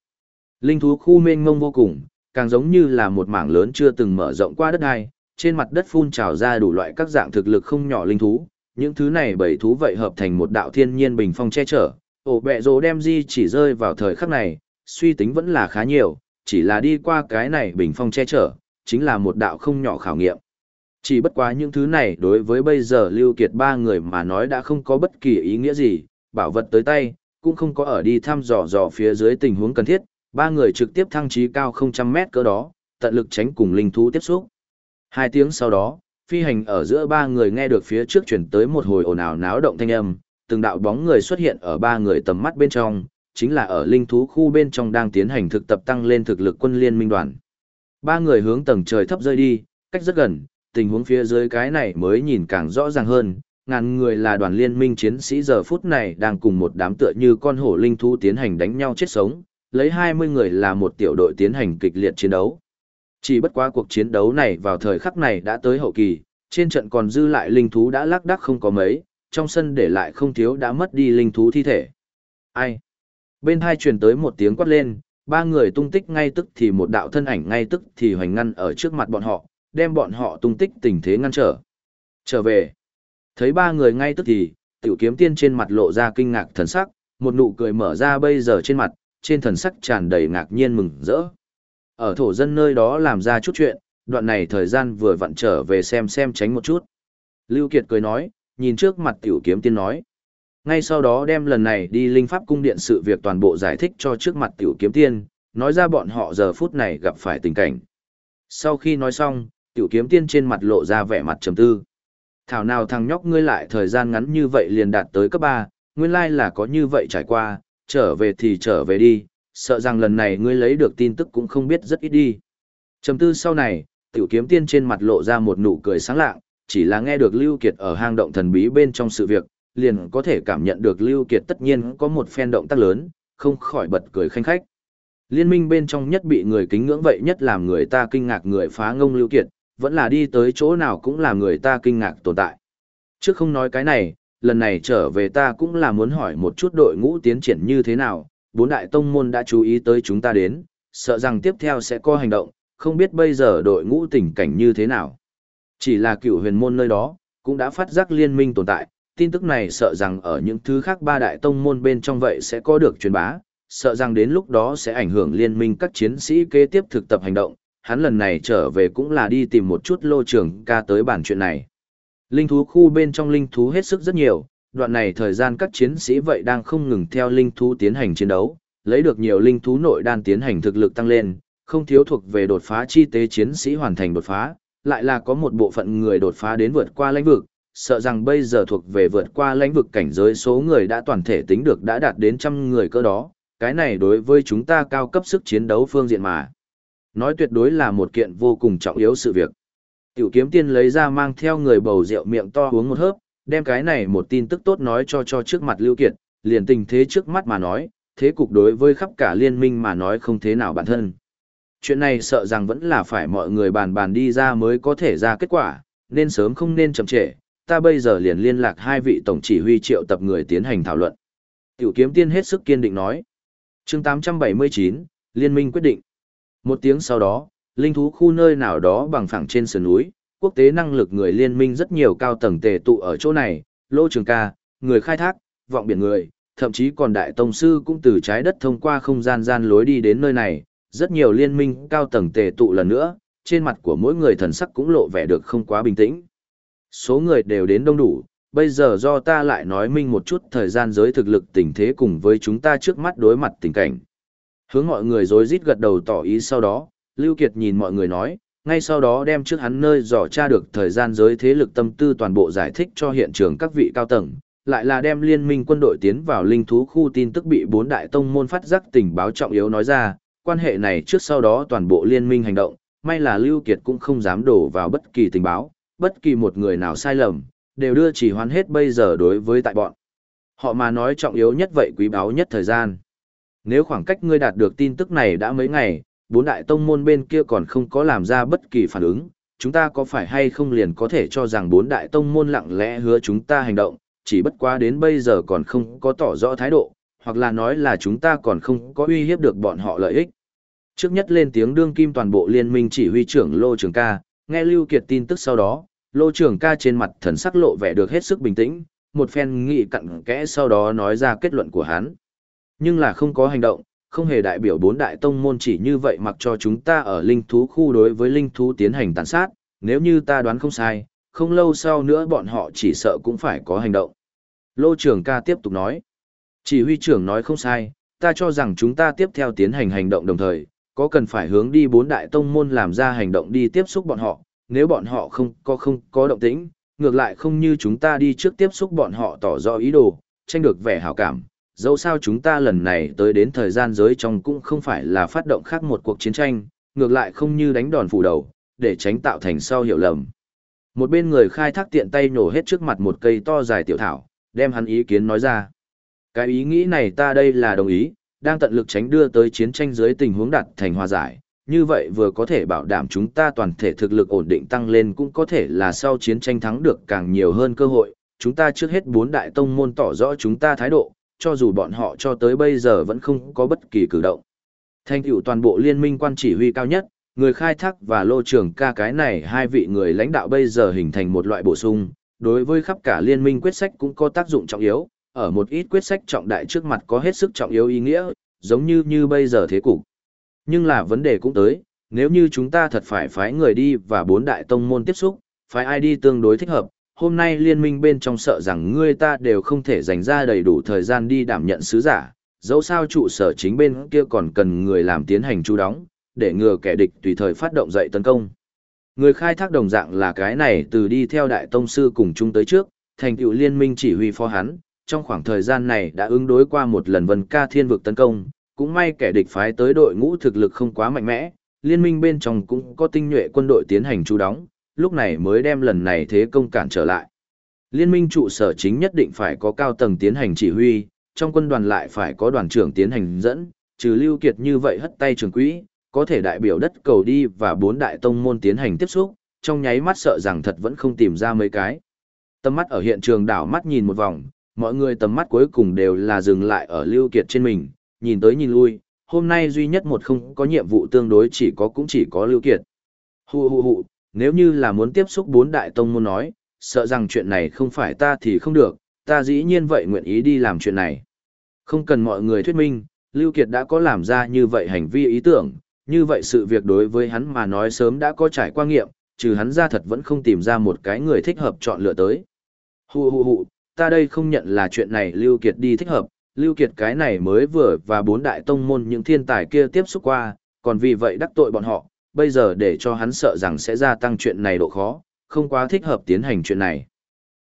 Linh thú khu mênh mông vô cùng, càng giống như là một mảng lớn chưa từng mở rộng qua đất đai, trên mặt đất phun trào ra đủ loại các dạng thực lực không nhỏ linh thú, những thứ này bảy thú vậy hợp thành một đạo thiên nhiên bình phong che chở. Ổ bẹ rồ đem di chỉ rơi vào thời khắc này, suy tính vẫn là khá nhiều, chỉ là đi qua cái này bình phong che chở, chính là một đạo không nhỏ khảo nghiệm. Chỉ bất quá những thứ này đối với bây giờ Lưu Kiệt ba người mà nói đã không có bất kỳ ý nghĩa gì, bảo vật tới tay, cũng không có ở đi thăm dò dò phía dưới tình huống cần thiết, ba người trực tiếp thăng trí cao 000 mét cỡ đó, tận lực tránh cùng linh thú tiếp xúc. Hai tiếng sau đó, phi hành ở giữa ba người nghe được phía trước chuyển tới một hồi ồn ào náo động thanh âm, từng đạo bóng người xuất hiện ở ba người tầm mắt bên trong, chính là ở linh thú khu bên trong đang tiến hành thực tập tăng lên thực lực quân liên minh đoàn. Ba người hướng tầng trời thấp rơi đi, cách rất gần, tình huống phía dưới cái này mới nhìn càng rõ ràng hơn, ngàn người là đoàn liên minh chiến sĩ giờ phút này đang cùng một đám tựa như con hổ linh thú tiến hành đánh nhau chết sống, lấy 20 người là một tiểu đội tiến hành kịch liệt chiến đấu. Chỉ bất quá cuộc chiến đấu này vào thời khắc này đã tới hậu kỳ, trên trận còn dư lại linh thú đã lác đác không có mấy, trong sân để lại không thiếu đã mất đi linh thú thi thể. Ai? Bên hai truyền tới một tiếng quát lên, ba người tung tích ngay tức thì một đạo thân ảnh ngay tức thì hoành ngăn ở trước mặt bọn họ, đem bọn họ tung tích tình thế ngăn trở. Trở về. Thấy ba người ngay tức thì, tiểu kiếm tiên trên mặt lộ ra kinh ngạc thần sắc, một nụ cười mở ra bây giờ trên mặt, trên thần sắc tràn đầy ngạc nhiên mừng rỡ. Ở thổ dân nơi đó làm ra chút chuyện, đoạn này thời gian vừa vặn trở về xem xem tránh một chút. Lưu Kiệt cười nói, nhìn trước mặt tiểu kiếm tiên nói. Ngay sau đó đem lần này đi linh pháp cung điện sự việc toàn bộ giải thích cho trước mặt tiểu kiếm tiên, nói ra bọn họ giờ phút này gặp phải tình cảnh. Sau khi nói xong, tiểu kiếm tiên trên mặt lộ ra vẻ mặt trầm tư. Thảo nào thằng nhóc ngươi lại thời gian ngắn như vậy liền đạt tới cấp 3, nguyên lai là có như vậy trải qua, trở về thì trở về đi, sợ rằng lần này ngươi lấy được tin tức cũng không biết rất ít đi. Trầm tư sau này, tiểu kiếm tiên trên mặt lộ ra một nụ cười sáng lạng, chỉ là nghe được Lưu Kiệt ở hang động thần bí bên trong sự việc, liền có thể cảm nhận được Lưu Kiệt tất nhiên có một phen động tác lớn, không khỏi bật cười khanh khách. Liên minh bên trong nhất bị người kính ngưỡng vậy nhất làm người ta kinh ngạc người phá ngông Lưu Kiệt, vẫn là đi tới chỗ nào cũng là người ta kinh ngạc tồn tại. Trước không nói cái này, lần này trở về ta cũng là muốn hỏi một chút đội ngũ tiến triển như thế nào, bốn đại tông môn đã chú ý tới chúng ta đến, sợ rằng tiếp theo sẽ có hành động, không biết bây giờ đội ngũ tình cảnh như thế nào. Chỉ là cựu huyền môn nơi đó, cũng đã phát giác liên minh tồn tại, tin tức này sợ rằng ở những thứ khác ba đại tông môn bên trong vậy sẽ có được truyền bá, sợ rằng đến lúc đó sẽ ảnh hưởng liên minh các chiến sĩ kế tiếp thực tập hành động, hắn lần này trở về cũng là đi tìm một chút lô trưởng ca tới bản chuyện này. Linh thú khu bên trong linh thú hết sức rất nhiều, đoạn này thời gian các chiến sĩ vậy đang không ngừng theo linh thú tiến hành chiến đấu, lấy được nhiều linh thú nội đan tiến hành thực lực tăng lên, không thiếu thuộc về đột phá chi tế chiến sĩ hoàn thành đột phá, lại là có một bộ phận người đột phá đến vượt qua lãnh vực, sợ rằng bây giờ thuộc về vượt qua lãnh vực cảnh giới số người đã toàn thể tính được đã đạt đến trăm người cơ đó, cái này đối với chúng ta cao cấp sức chiến đấu phương diện mà. Nói tuyệt đối là một kiện vô cùng trọng yếu sự việc. Tiểu kiếm tiên lấy ra mang theo người bầu rượu miệng to uống một hớp, đem cái này một tin tức tốt nói cho cho trước mặt Lưu Kiệt, liền tình thế trước mắt mà nói, thế cục đối với khắp cả liên minh mà nói không thế nào bản thân. Chuyện này sợ rằng vẫn là phải mọi người bàn bàn đi ra mới có thể ra kết quả, nên sớm không nên chậm trễ, ta bây giờ liền liên lạc hai vị tổng chỉ huy triệu tập người tiến hành thảo luận. Tiểu kiếm tiên hết sức kiên định nói. chương 879, Liên minh quyết định. Một tiếng sau đó, linh thú khu nơi nào đó bằng phẳng trên sườn núi, quốc tế năng lực người liên minh rất nhiều cao tầng tề tụ ở chỗ này, lô trường ca, người khai thác, vọng biển người, thậm chí còn đại tông sư cũng từ trái đất thông qua không gian gian lối đi đến nơi này, rất nhiều liên minh cao tầng tề tụ lần nữa, trên mặt của mỗi người thần sắc cũng lộ vẻ được không quá bình tĩnh. Số người đều đến đông đủ, bây giờ do ta lại nói minh một chút thời gian giới thực lực tình thế cùng với chúng ta trước mắt đối mặt tình cảnh. Hướng mọi người rối rít gật đầu tỏ ý sau đó, Lưu Kiệt nhìn mọi người nói, ngay sau đó đem trước hắn nơi dò tra được thời gian giới thế lực tâm tư toàn bộ giải thích cho hiện trường các vị cao tầng, lại là đem liên minh quân đội tiến vào linh thú khu tin tức bị bốn đại tông môn phát giác tình báo trọng yếu nói ra, quan hệ này trước sau đó toàn bộ liên minh hành động, may là Lưu Kiệt cũng không dám đổ vào bất kỳ tình báo, bất kỳ một người nào sai lầm, đều đưa chỉ hoán hết bây giờ đối với tại bọn. Họ mà nói trọng yếu nhất vậy quý báu nhất thời gian. Nếu khoảng cách ngươi đạt được tin tức này đã mấy ngày, bốn đại tông môn bên kia còn không có làm ra bất kỳ phản ứng, chúng ta có phải hay không liền có thể cho rằng bốn đại tông môn lặng lẽ hứa chúng ta hành động, chỉ bất quá đến bây giờ còn không có tỏ rõ thái độ, hoặc là nói là chúng ta còn không có uy hiếp được bọn họ lợi ích. Trước nhất lên tiếng đương kim toàn bộ liên minh chỉ huy trưởng Lô Trường ca, nghe Lưu Kiệt tin tức sau đó, Lô Trường ca trên mặt thần sắc lộ vẻ được hết sức bình tĩnh, một phen nghị cặn kẽ sau đó nói ra kết luận của hắn. Nhưng là không có hành động, không hề đại biểu bốn đại tông môn chỉ như vậy mặc cho chúng ta ở linh thú khu đối với linh thú tiến hành tàn sát, nếu như ta đoán không sai, không lâu sau nữa bọn họ chỉ sợ cũng phải có hành động. Lô trưởng ca tiếp tục nói, chỉ huy trưởng nói không sai, ta cho rằng chúng ta tiếp theo tiến hành hành động đồng thời, có cần phải hướng đi bốn đại tông môn làm ra hành động đi tiếp xúc bọn họ, nếu bọn họ không có không có động tĩnh, ngược lại không như chúng ta đi trước tiếp xúc bọn họ tỏ rõ ý đồ, tranh được vẻ hảo cảm, dẫu sao chúng ta lần này tới đến thời gian giới trong cũng không phải là phát động khác một cuộc chiến tranh, ngược lại không như đánh đòn phủ đầu, để tránh tạo thành sau hiểu lầm. Một bên người khai thác tiện tay nổ hết trước mặt một cây to dài tiểu thảo, đem hắn ý kiến nói ra. Cái ý nghĩ này ta đây là đồng ý, đang tận lực tránh đưa tới chiến tranh dưới tình huống đạt thành hòa giải, như vậy vừa có thể bảo đảm chúng ta toàn thể thực lực ổn định tăng lên cũng có thể là sau chiến tranh thắng được càng nhiều hơn cơ hội, chúng ta trước hết bốn đại tông môn tỏ rõ chúng ta thái độ, cho dù bọn họ cho tới bây giờ vẫn không có bất kỳ cử động. Thành tựu toàn bộ liên minh quan chỉ huy cao nhất, người khai thác và lô trưởng ca cái này hai vị người lãnh đạo bây giờ hình thành một loại bổ sung, đối với khắp cả liên minh quyết sách cũng có tác dụng trọng yếu, ở một ít quyết sách trọng đại trước mặt có hết sức trọng yếu ý nghĩa, giống như như bây giờ thế cục. Nhưng là vấn đề cũng tới, nếu như chúng ta thật phải phái người đi và bốn đại tông môn tiếp xúc, phái ai đi tương đối thích hợp, hôm nay liên minh bên trong sợ rằng ngươi ta đều không thể dành ra đầy đủ thời gian đi đảm nhận sứ giả, dẫu sao trụ sở chính bên kia còn cần người làm tiến hành chú đóng, để ngừa kẻ địch tùy thời phát động dậy tấn công. Người khai thác đồng dạng là cái này từ đi theo đại tông sư cùng chung tới trước, thành tựu liên minh chỉ huy phó hắn, trong khoảng thời gian này đã ứng đối qua một lần vân ca thiên vực tấn công, cũng may kẻ địch phái tới đội ngũ thực lực không quá mạnh mẽ, liên minh bên trong cũng có tinh nhuệ quân đội tiến hành chú đóng, lúc này mới đem lần này thế công cản trở lại. Liên minh trụ sở chính nhất định phải có cao tầng tiến hành chỉ huy, trong quân đoàn lại phải có đoàn trưởng tiến hành dẫn, trừ Lưu Kiệt như vậy hất tay trường quỹ, có thể đại biểu đất cầu đi và bốn đại tông môn tiến hành tiếp xúc, trong nháy mắt sợ rằng thật vẫn không tìm ra mấy cái. Tầm mắt ở hiện trường đảo mắt nhìn một vòng, mọi người tầm mắt cuối cùng đều là dừng lại ở Lưu Kiệt trên mình, nhìn tới nhìn lui, hôm nay duy nhất một không có nhiệm vụ tương đối chỉ có cũng chỉ có Lưu Kiệt. Hù hù hù, nếu như là muốn tiếp xúc bốn đại tông môn nói, sợ rằng chuyện này không phải ta thì không được, ta dĩ nhiên vậy nguyện ý đi làm chuyện này. Không cần mọi người thuyết minh, Lưu Kiệt đã có làm ra như vậy hành vi ý tưởng, như vậy sự việc đối với hắn mà nói sớm đã có trải qua nghiệm, trừ hắn ra thật vẫn không tìm ra một cái người thích hợp chọn lựa tới. Hù hù hù, ta đây không nhận là chuyện này Lưu Kiệt đi thích hợp, Lưu Kiệt cái này mới vừa và bốn đại tông môn những thiên tài kia tiếp xúc qua, còn vì vậy đắc tội bọn họ, bây giờ để cho hắn sợ rằng sẽ gia tăng chuyện này độ khó, không quá thích hợp tiến hành chuyện này.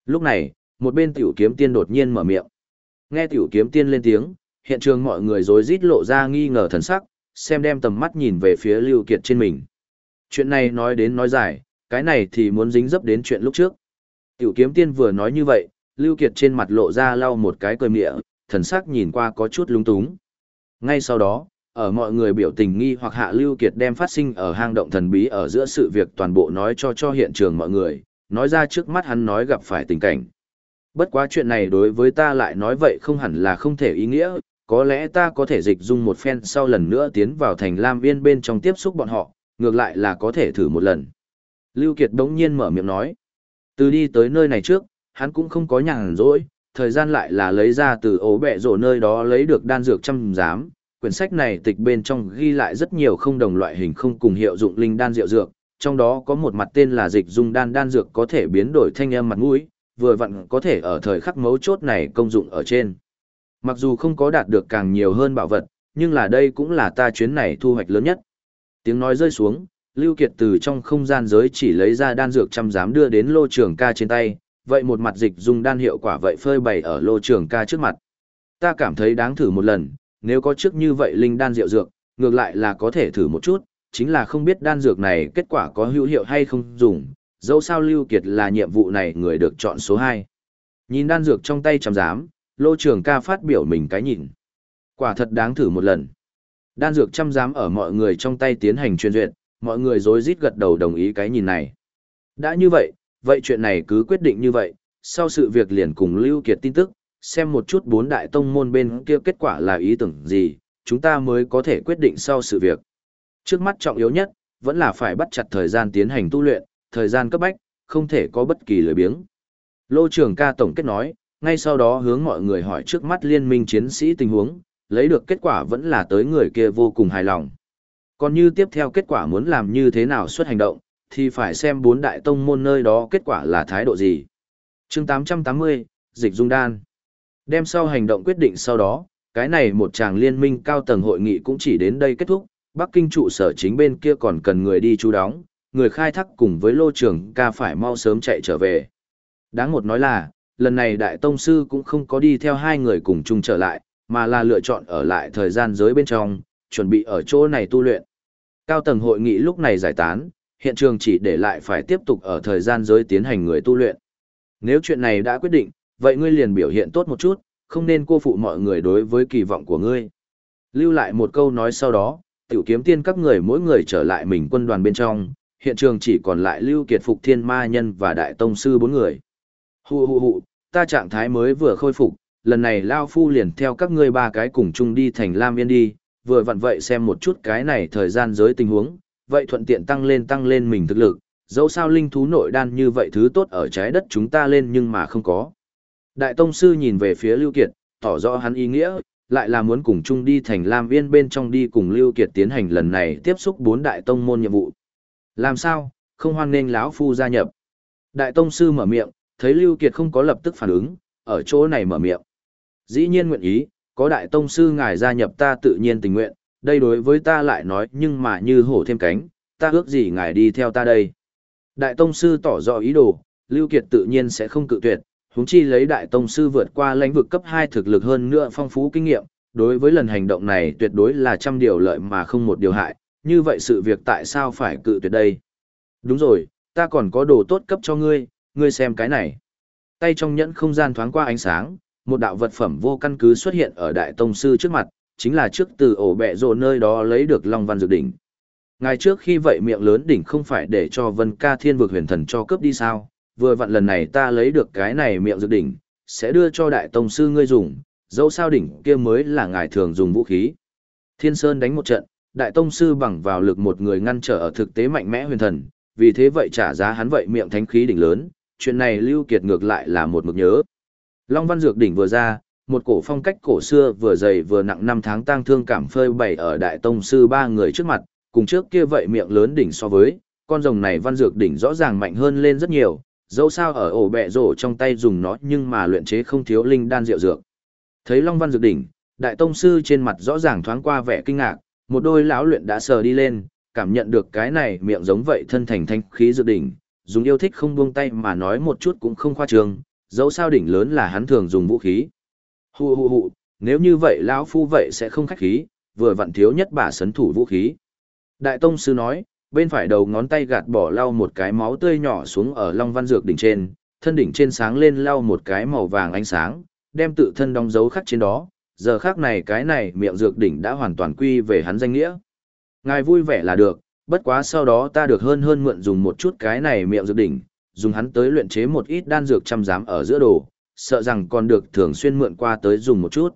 Lúc này, một bên tiểu kiếm tiên đột nhiên mở miệng. Nghe tiểu kiếm tiên lên tiếng, hiện trường mọi người rối rít lộ ra nghi ngờ thần sắc, xem đem tầm mắt nhìn về phía Lưu Kiệt trên mình. Chuyện này nói đến nói dài, cái này thì muốn dính dấp đến chuyện lúc trước. Tiểu kiếm tiên vừa nói như vậy, Lưu Kiệt trên mặt lộ ra lau một cái cười mịa, thần sắc nhìn qua có chút lung túng. Ngay sau đó, ở mọi người biểu tình nghi hoặc hạ Lưu Kiệt đem phát sinh ở hang động thần bí ở giữa sự việc toàn bộ nói cho cho hiện trường mọi người, nói ra trước mắt hắn nói gặp phải tình cảnh. Bất quá chuyện này đối với ta lại nói vậy không hẳn là không thể ý nghĩa, có lẽ ta có thể dịch dung một phen sau lần nữa tiến vào thành Lam Viên bên trong tiếp xúc bọn họ, ngược lại là có thể thử một lần. Lưu Kiệt đống nhiên mở miệng nói. Từ đi tới nơi này trước, hắn cũng không có nhàn rỗi, thời gian lại là lấy ra từ ố bẹ rổ nơi đó lấy được đan dược trăm giám. Quyển sách này tịch bên trong ghi lại rất nhiều không đồng loại hình không cùng hiệu dụng linh đan rượu dược, trong đó có một mặt tên là dịch dung đan đan dược có thể biến đổi thanh âm mặt mũi, vừa vặn có thể ở thời khắc mấu chốt này công dụng ở trên. Mặc dù không có đạt được càng nhiều hơn bảo vật, nhưng là đây cũng là ta chuyến này thu hoạch lớn nhất. Tiếng nói rơi xuống, Lưu Kiệt từ trong không gian giới chỉ lấy ra đan dược chăm giám đưa đến lô trưởng ca trên tay, vậy một mặt dịch dung đan hiệu quả vậy phơi bày ở lô trưởng ca trước mặt. Ta cảm thấy đáng thử một lần, nếu có trước như vậy linh đan rượu dược, ngược lại là có thể thử một chút, chính là không biết đan dược này kết quả có hữu hiệu hay không dùng, dẫu sao Lưu Kiệt là nhiệm vụ này người được chọn số 2. Nhìn đan dược trong tay chăm giám, lô trường ca phát biểu mình cái nhìn. Quả thật đáng thử một lần. Đan dược chăm giám ở mọi người trong tay tiến hành chuyên duyệt, mọi người rối rít gật đầu đồng ý cái nhìn này. Đã như vậy, vậy chuyện này cứ quyết định như vậy, sau sự việc liền cùng Lưu Kiệt tin tức, xem một chút bốn đại tông môn bên kia kết quả là ý tưởng gì, chúng ta mới có thể quyết định sau sự việc. Trước mắt trọng yếu nhất, vẫn là phải bắt chặt thời gian tiến hành tu luyện, thời gian cấp bách, không thể có bất kỳ lười biếng. Lô trưởng ca tổng kết nói, ngay sau đó hướng mọi người hỏi trước mắt liên minh chiến sĩ tình huống, lấy được kết quả vẫn là tới người kia vô cùng hài lòng. Còn như tiếp theo kết quả muốn làm như thế nào xuất hành động, thì phải xem bốn đại tông môn nơi đó kết quả là thái độ gì. chương 880, Dịch Dung Đan. Đem sau hành động quyết định sau đó, cái này một chàng liên minh cao tầng hội nghị cũng chỉ đến đây kết thúc, Bắc Kinh trụ sở chính bên kia còn cần người đi chú đóng, người khai thác cùng với lô trưởng ca phải mau sớm chạy trở về. Đáng một nói là, lần này đại tông sư cũng không có đi theo hai người cùng chung trở lại, mà là lựa chọn ở lại thời gian giới bên trong, chuẩn bị ở chỗ này tu luyện. Cao tầng hội nghị lúc này giải tán, hiện trường chỉ để lại phải tiếp tục ở thời gian giới tiến hành người tu luyện. Nếu chuyện này đã quyết định, vậy ngươi liền biểu hiện tốt một chút, không nên cô phụ mọi người đối với kỳ vọng của ngươi. Lưu lại một câu nói sau đó, tiểu kiếm tiên các người mỗi người trở lại mình quân đoàn bên trong, hiện trường chỉ còn lại Lưu Kiệt Phục Thiên Ma Nhân và Đại Tông Sư bốn người. Hù hù hù, ta trạng thái mới vừa khôi phục, lần này Lao Phu liền theo các ngươi ba cái cùng chung đi thành Lam Yên đi, vừa vặn vậy xem một chút cái này thời gian giới tình huống, vậy thuận tiện tăng lên tăng lên mình thực lực, dẫu sao linh thú nội đan như vậy thứ tốt ở trái đất chúng ta lên nhưng mà không có. Đại Tông Sư nhìn về phía Lưu Kiệt, tỏ rõ hắn ý nghĩa, lại là muốn cùng chung đi thành Lam Viên bên trong đi cùng Lưu Kiệt tiến hành lần này tiếp xúc bốn đại tông môn nhiệm vụ. Làm sao, không hoan nghênh lão phu gia nhập. Đại Tông Sư mở miệng, thấy Lưu Kiệt không có lập tức phản ứng, ở chỗ này mở miệng. Dĩ nhiên nguyện ý, có Đại Tông Sư ngài gia nhập ta tự nhiên tình nguyện, đây đối với ta lại nói nhưng mà như hổ thêm cánh, ta ước gì ngài đi theo ta đây. Đại Tông Sư tỏ rõ ý đồ, Lưu Kiệt tự nhiên sẽ không cự tuyệt, huống chi lấy Đại Tông Sư vượt qua lãnh vực cấp 2 thực lực hơn nữa phong phú kinh nghiệm, đối với lần hành động này tuyệt đối là trăm điều lợi mà không một điều hại, như vậy sự việc tại sao phải cự tuyệt đây? Đúng rồi, ta còn có đồ tốt cấp cho ngươi, ngươi xem cái này. tay trong nhẫn không gian thoáng qua ánh sáng, một đạo vật phẩm vô căn cứ xuất hiện ở đại tông sư trước mặt, chính là trước từ ổ bẹ rồ nơi đó lấy được Long Văn Dược Đỉnh. Ngày trước khi vậy miệng lớn đỉnh không phải để cho Vân Ca Thiên vực huyền thần cho cướp đi sao, vừa vặn lần này ta lấy được cái này miệng dược đỉnh, sẽ đưa cho đại tông sư ngươi dùng, dẫu sao đỉnh kia mới là ngài thường dùng vũ khí. Thiên Sơn đánh một trận, đại tông sư bằng vào lực một người ngăn trở ở thực tế mạnh mẽ huyền thần, vì thế vậy trả giá hắn vậy miệng thánh khí đỉnh lớn, chuyện này Lưu Kiệt ngược lại là một mực nhớ. Long Văn Dược đỉnh vừa ra, một cổ phong cách cổ xưa vừa dày vừa nặng năm tháng tang thương cảm phơi bày ở đại tông sư ba người trước mặt, cùng trước kia vậy miệng lớn đỉnh so với, con rồng này Văn Dược đỉnh rõ ràng mạnh hơn lên rất nhiều, dẫu sao ở ổ bẹ rổ trong tay dùng nó nhưng mà luyện chế không thiếu linh đan rượu dược. Thấy Long Văn Dược đỉnh, đại tông sư trên mặt rõ ràng thoáng qua vẻ kinh ngạc, một đôi lão luyện đã sờ đi lên, cảm nhận được cái này miệng giống vậy thân thành thanh khí dược đỉnh, dùng yêu thích không buông tay mà nói một chút cũng không khoa trương, dẫu sao đỉnh lớn là hắn thường dùng vũ khí. Hù hù hù, nếu như vậy lão phu vậy sẽ không khách khí, vừa vặn thiếu nhất bà sấn thủ vũ khí. Đại tông sư nói, bên phải đầu ngón tay gạt bỏ lau một cái máu tươi nhỏ xuống ở Long Văn Dược đỉnh trên, thân đỉnh trên sáng lên lau một cái màu vàng ánh sáng, đem tự thân đóng dấu khắc trên đó, giờ khắc này cái này miệng dược đỉnh đã hoàn toàn quy về hắn danh nghĩa. Ngài vui vẻ là được, bất quá sau đó ta được hơn hơn mượn dùng một chút cái này miệng dược đỉnh, dùng hắn tới luyện chế một ít đan dược chăm giám ở giữa đồ, sợ rằng còn được thường xuyên mượn qua tới dùng một chút.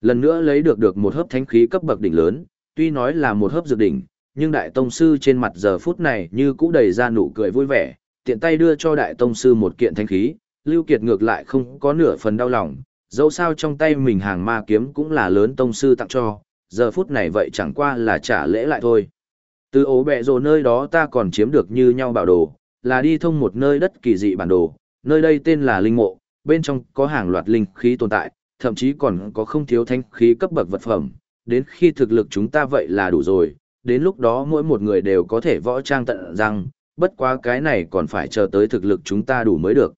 Lần nữa lấy được được một hớp thánh khí cấp bậc đỉnh lớn, tuy nói là một hớp dược đỉnh, nhưng đại tông sư trên mặt giờ phút này như cũ đầy ra nụ cười vui vẻ, tiện tay đưa cho đại tông sư một kiện thanh khí, Lưu Kiệt ngược lại không có nửa phần đau lòng, dẫu sao trong tay mình hàng ma kiếm cũng là lớn tông sư tặng cho, giờ phút này vậy chẳng qua là trả lễ lại thôi. Từ ố bẹ rồ nơi đó ta còn chiếm được như nhau bảo đồ, là đi thông một nơi đất kỳ dị bản đồ, nơi đây tên là Linh Mộ, bên trong có hàng loạt linh khí tồn tại, thậm chí còn có không thiếu thanh khí cấp bậc vật phẩm, đến khi thực lực chúng ta vậy là đủ rồi, đến lúc đó mỗi một người đều có thể võ trang tận rằng, bất quá cái này còn phải chờ tới thực lực chúng ta đủ mới được.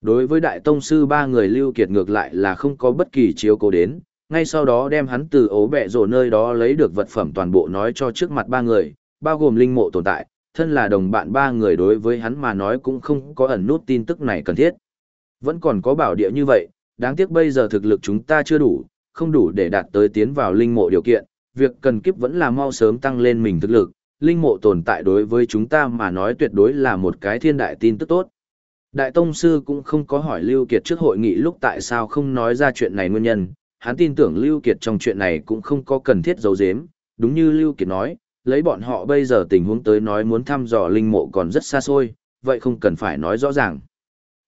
Đối với đại tông sư ba người lưu kiệt ngược lại là không có bất kỳ chiếu cố đến, ngay sau đó đem hắn từ ố bẹ rổ nơi đó lấy được vật phẩm toàn bộ nói cho trước mặt ba người, bao gồm linh mộ tồn tại, thân là đồng bạn ba người đối với hắn mà nói cũng không có ẩn nút tin tức này cần thiết. Vẫn còn có bảo địa như vậy, đáng tiếc bây giờ thực lực chúng ta chưa đủ, không đủ để đạt tới tiến vào linh mộ điều kiện, việc cần kiếp vẫn là mau sớm tăng lên mình thực lực, linh mộ tồn tại đối với chúng ta mà nói tuyệt đối là một cái thiên đại tin tức tốt. Đại Tông Sư cũng không có hỏi Lưu Kiệt trước hội nghị lúc tại sao không nói ra chuyện này nguyên nhân, hắn tin tưởng Lưu Kiệt trong chuyện này cũng không có cần thiết giấu giếm, đúng như Lưu Kiệt nói, lấy bọn họ bây giờ tình huống tới nói muốn thăm dò linh mộ còn rất xa xôi, vậy không cần phải nói rõ ràng.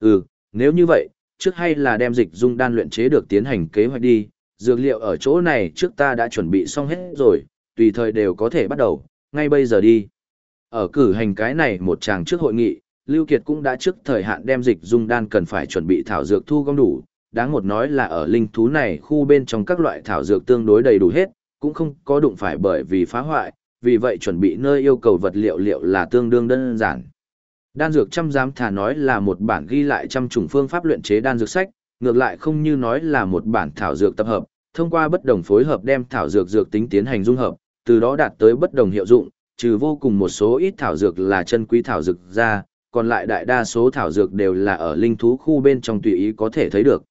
Ừ, nếu như vậy, trước hay là đem dịch dung đan luyện chế được tiến hành kế hoạch đi, dược liệu ở chỗ này trước ta đã chuẩn bị xong hết rồi, tùy thời đều có thể bắt đầu, ngay bây giờ đi. Ở cử hành cái này một tràng trước hội nghị, Lưu Kiệt cũng đã trước thời hạn đem dịch dung đan cần phải chuẩn bị thảo dược thu gom đủ, đáng một nói là ở linh thú này khu bên trong các loại thảo dược tương đối đầy đủ hết, cũng không có đụng phải bởi vì phá hoại, vì vậy chuẩn bị nơi yêu cầu vật liệu liệu là tương đương đơn giản. Đan dược trăm giám thả nói là một bản ghi lại trăm chủng phương pháp luyện chế đan dược sách, ngược lại không như nói là một bản thảo dược tập hợp, thông qua bất đồng phối hợp đem thảo dược dược tính tiến hành dung hợp, từ đó đạt tới bất đồng hiệu dụng, trừ vô cùng một số ít thảo dược là chân quý thảo dược ra, còn lại đại đa số thảo dược đều là ở linh thú khu bên trong tùy ý có thể thấy được.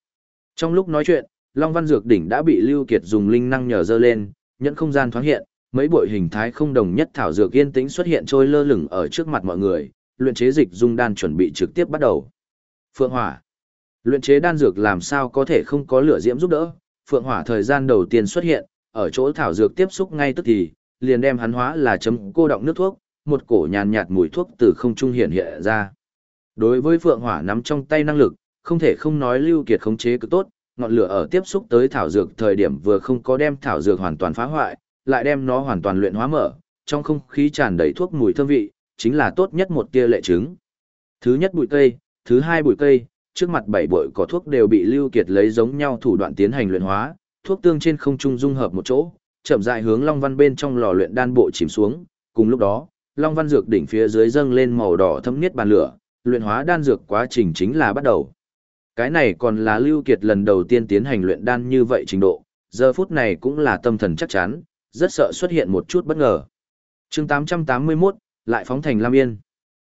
Trong lúc nói chuyện, Long Văn Dược đỉnh đã bị Lưu Kiệt dùng linh năng nhờ dơ lên, nhận không gian thoáng hiện, mấy bội hình thái không đồng nhất thảo dược yên tĩnh xuất hiện trôi lơ lửng ở trước mặt mọi người, luyện chế dịch dung đan chuẩn bị trực tiếp bắt đầu. Phượng Hỏa Luyện chế đan dược làm sao có thể không có lửa diễm giúp đỡ, Phượng Hỏa thời gian đầu tiên xuất hiện, ở chỗ thảo dược tiếp xúc ngay tức thì, liền đem hắn hóa là chấm cô động nước thuốc, một cổ nhàn nhạt mùi thuốc từ không trung hiện hiện ra. Đối với Phượng Hỏa nắm trong tay năng lực, không thể không nói Lưu Kiệt khống chế cực tốt, ngọn lửa ở tiếp xúc tới thảo dược thời điểm vừa không có đem thảo dược hoàn toàn phá hoại, lại đem nó hoàn toàn luyện hóa mở, trong không khí tràn đầy thuốc mùi thơm vị, chính là tốt nhất một tia lệ chứng. Thứ nhất bụi cây, thứ hai bụi cây, trước mặt bảy bội cỏ thuốc đều bị Lưu Kiệt lấy giống nhau thủ đoạn tiến hành luyện hóa, thuốc tương trên không trung dung hợp một chỗ, chậm rãi hướng Long Văn bên trong lò luyện đan bộ chìm xuống, cùng lúc đó, Long Văn dược đỉnh phía dưới dâng lên màu đỏ thấm niết bàn lửa, luyện hóa đan dược quá trình chính là bắt đầu. Cái này còn là Lưu Kiệt lần đầu tiên tiến hành luyện đan như vậy trình độ, giờ phút này cũng là tâm thần chắc chắn, rất sợ xuất hiện một chút bất ngờ. Chương 881, lại phóng thành Lam Yên.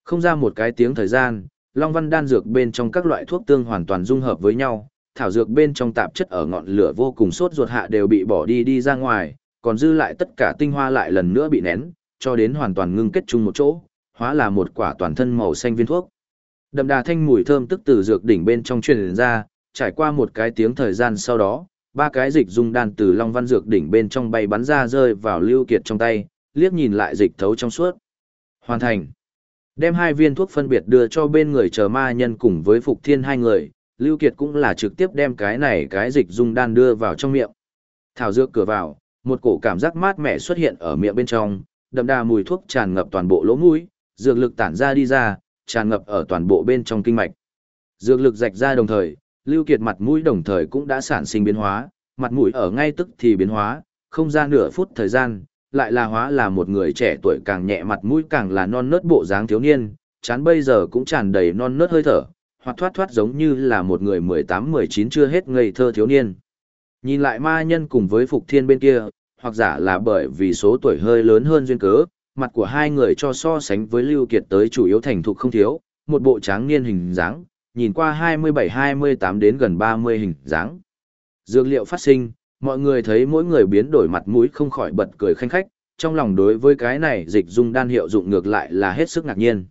Không ra một cái tiếng thời gian, Long Văn đan dược bên trong các loại thuốc tương hoàn toàn dung hợp với nhau, thảo dược bên trong tạp chất ở ngọn lửa vô cùng sốt ruột hạ đều bị bỏ đi đi ra ngoài, còn dư lại tất cả tinh hoa lại lần nữa bị nén, cho đến hoàn toàn ngưng kết chung một chỗ, hóa là một quả toàn thân màu xanh viên thuốc. Đậm đà thanh mùi thơm tức từ dược đỉnh bên trong truyền ra, trải qua một cái tiếng thời gian sau đó, ba cái dịch dung đan từ Long Văn dược đỉnh bên trong bay bắn ra rơi vào Lưu Kiệt trong tay, liếc nhìn lại dịch thấu trong suốt. Hoàn thành. Đem hai viên thuốc phân biệt đưa cho bên người chờ ma nhân cùng với Phục Thiên hai người, Lưu Kiệt cũng là trực tiếp đem cái này cái dịch dung đan đưa vào trong miệng. Thảo dược cửa vào, một cổ cảm giác mát mẻ xuất hiện ở miệng bên trong, đậm đà mùi thuốc tràn ngập toàn bộ lỗ mũi, dược lực tản ra đi ra, tràn ngập ở toàn bộ bên trong kinh mạch. Dược lực rạch ra đồng thời, Lưu Kiệt mặt mũi đồng thời cũng đã sản sinh biến hóa, mặt mũi ở ngay tức thì biến hóa, không ra nửa phút thời gian, lại là hóa là một người trẻ tuổi càng nhẹ mặt mũi càng là non nớt bộ dáng thiếu niên, chán bây giờ cũng tràn đầy non nớt hơi thở, hoặc thoát thoát giống như là một người 18-19 chưa hết ngây thơ thiếu niên. Nhìn lại ma nhân cùng với Phục Thiên bên kia, hoặc giả là bởi vì số tuổi hơi lớn hơn duyên cớ, mặt của hai người cho so sánh với Lưu Kiệt tới chủ yếu thành thục không thiếu, một bộ tráng niên hình dáng, nhìn qua 27-28 đến gần 30 hình dáng. Dược liệu phát sinh, mọi người thấy mỗi người biến đổi mặt mũi không khỏi bật cười khanh khách, trong lòng đối với cái này dịch dung đan hiệu dụng ngược lại là hết sức ngạc nhiên.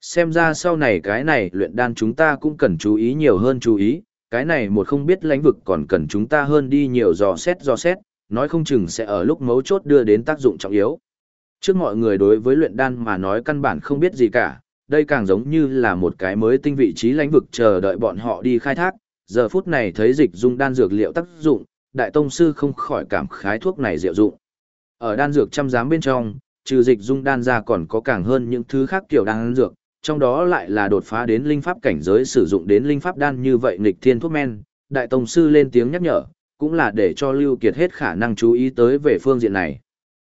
Xem ra sau này cái này luyện đan chúng ta cũng cần chú ý nhiều hơn chú ý, cái này một không biết lãnh vực còn cần chúng ta hơn đi nhiều dò xét dò xét, nói không chừng sẽ ở lúc mấu chốt đưa đến tác dụng trọng yếu. Trước mọi người đối với luyện đan mà nói căn bản không biết gì cả, đây càng giống như là một cái mới tinh vị trí lãnh vực chờ đợi bọn họ đi khai thác, giờ phút này thấy dịch dung đan dược liệu tác dụng, đại tông sư không khỏi cảm khái thuốc này diệu dụng. Ở đan dược trăm giám bên trong, trừ dịch dung đan ra còn có càng hơn những thứ khác kiểu đan dược, trong đó lại là đột phá đến linh pháp cảnh giới sử dụng đến linh pháp đan như vậy nghịch thiên thuốc men, đại tông sư lên tiếng nhắc nhở, cũng là để cho Lưu Kiệt hết khả năng chú ý tới về phương diện này.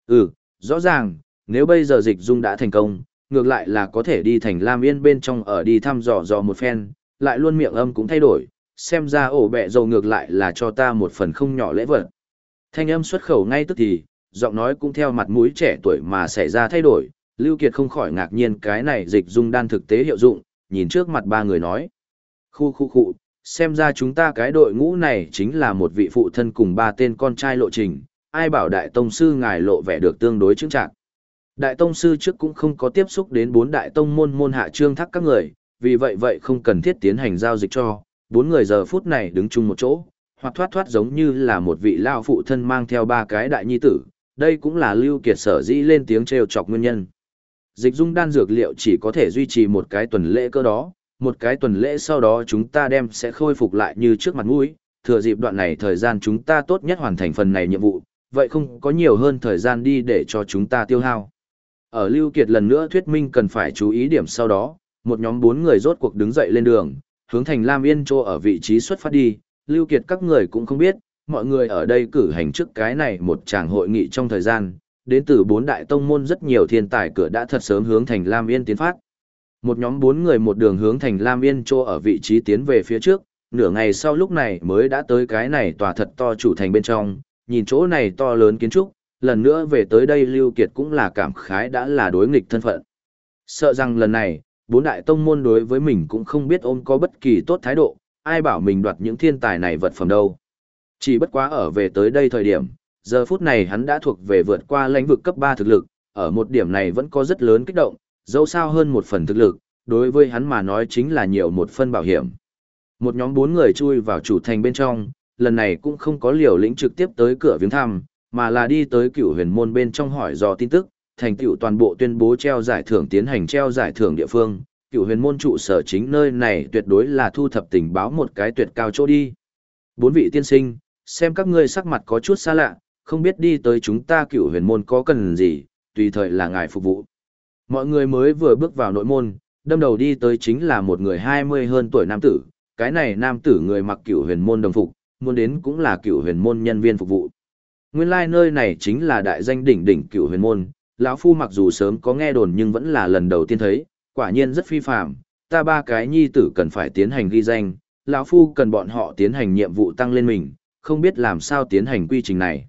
Ừ, rõ ràng, nếu bây giờ dịch dung đã thành công, ngược lại là có thể đi thành Lam Yên bên trong ở đi thăm dò dò một phen, lại luôn miệng âm cũng thay đổi, xem ra ổ bẹ dầu ngược lại là cho ta một phần không nhỏ lễ vật. Thanh âm xuất khẩu ngay tức thì, giọng nói cũng theo mặt mũi trẻ tuổi mà xảy ra thay đổi, Lưu Kiệt không khỏi ngạc nhiên cái này dịch dung đan thực tế hiệu dụng, nhìn trước mặt ba người nói. Khu khu khu, xem ra chúng ta cái đội ngũ này chính là một vị phụ thân cùng ba tên con trai lộ trình, ai bảo đại tông sư ngài lộ vẻ được tương đối chứng trạng. Đại tông sư trước cũng không có tiếp xúc đến bốn đại tông môn môn hạ trương thắc các người, vì vậy vậy không cần thiết tiến hành giao dịch cho, bốn người giờ phút này đứng chung một chỗ, hoặc thoát thoát giống như là một vị lao phụ thân mang theo ba cái đại nhi tử, đây cũng là lưu kiệt sở dĩ lên tiếng treo chọc nguyên nhân. Dịch dung đan dược liệu chỉ có thể duy trì một cái tuần lễ cơ đó, một cái tuần lễ sau đó chúng ta đem sẽ khôi phục lại như trước mặt mũi, thừa dịp đoạn này thời gian chúng ta tốt nhất hoàn thành phần này nhiệm vụ, vậy không có nhiều hơn thời gian đi để cho chúng ta tiêu hao. Ở Lưu Kiệt lần nữa thuyết minh cần phải chú ý điểm sau đó, một nhóm bốn người rốt cuộc đứng dậy lên đường, hướng thành Lam Yên Châu ở vị trí xuất phát đi, Lưu Kiệt các người cũng không biết, mọi người ở đây cử hành trước cái này một tràng hội nghị trong thời gian, đến từ bốn đại tông môn rất nhiều thiên tài cửa đã thật sớm hướng thành Lam Yên tiến phát. Một nhóm bốn người một đường hướng thành Lam Yên Châu ở vị trí tiến về phía trước, nửa ngày sau lúc này mới đã tới cái này tòa thật to chủ thành bên trong, nhìn chỗ này to lớn kiến trúc, lần nữa về tới đây Lưu Kiệt cũng là cảm khái đã là đối nghịch thân phận. Sợ rằng lần này, bốn đại tông môn đối với mình cũng không biết ôm có bất kỳ tốt thái độ, ai bảo mình đoạt những thiên tài này vật phẩm đâu. Chỉ bất quá ở về tới đây thời điểm, giờ phút này hắn đã thuộc về vượt qua lãnh vực cấp 3 thực lực, ở một điểm này vẫn có rất lớn kích động, dẫu sao hơn một phần thực lực, đối với hắn mà nói chính là nhiều một phân bảo hiểm. Một nhóm bốn người chui vào chủ thành bên trong, lần này cũng không có liều lĩnh trực tiếp tới cửa viếng thăm, mà là đi tới cửu huyền môn bên trong hỏi dò tin tức, thành tựu toàn bộ tuyên bố treo giải thưởng tiến hành treo giải thưởng địa phương. Cựu huyền môn trụ sở chính nơi này tuyệt đối là thu thập tình báo một cái tuyệt cao chỗ đi. Bốn vị tiên sinh, xem các ngươi sắc mặt có chút xa lạ, không biết đi tới chúng ta cựu huyền môn có cần gì, tùy thời là ngài phục vụ. Mọi người mới vừa bước vào nội môn, đâm đầu đi tới chính là một người 20 hơn tuổi nam tử, cái này nam tử người mặc cựu huyền môn đồng phục, muốn đến cũng là cựu huyền môn nhân viên phục vụ. Nguyên lai like nơi này chính là đại danh đỉnh đỉnh cựu huyền môn, lão phu mặc dù sớm có nghe đồn nhưng vẫn là lần đầu tiên thấy, quả nhiên rất phi phạm, ta ba cái nhi tử cần phải tiến hành ghi danh, lão phu cần bọn họ tiến hành nhiệm vụ tăng lên mình, không biết làm sao tiến hành quy trình này.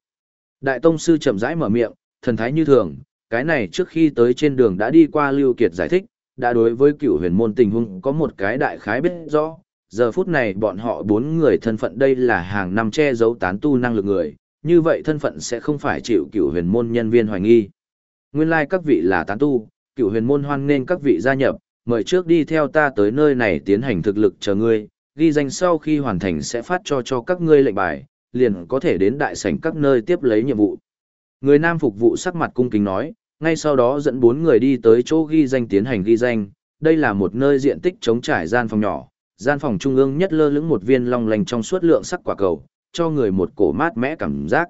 Đại tông sư chậm rãi mở miệng, thần thái như thường, cái này trước khi tới trên đường đã đi qua Lưu Kiệt giải thích, đã đối với cựu huyền môn tình huống có một cái đại khái biết rõ. Giờ phút này bọn họ bốn người thân phận đây là hàng năm che giấu tán tu năng lực người, như vậy thân phận sẽ không phải chịu cựu huyền môn nhân viên hoài nghi. Nguyên lai like các vị là tán tu, cựu huyền môn hoan nên các vị gia nhập, mời trước đi theo ta tới nơi này tiến hành thực lực chờ ngươi, ghi danh sau khi hoàn thành sẽ phát cho cho các ngươi lệnh bài, liền có thể đến đại sảnh các nơi tiếp lấy nhiệm vụ. Người nam phục vụ sắc mặt cung kính nói, ngay sau đó dẫn bốn người đi tới chỗ ghi danh tiến hành ghi danh, đây là một nơi diện tích trống trải gian phòng nhỏ, gian phòng trung ương nhất lơ lửng một viên long lành trong suốt lượng sắc quả cầu, cho người một cổ mát mẽ cảm giác.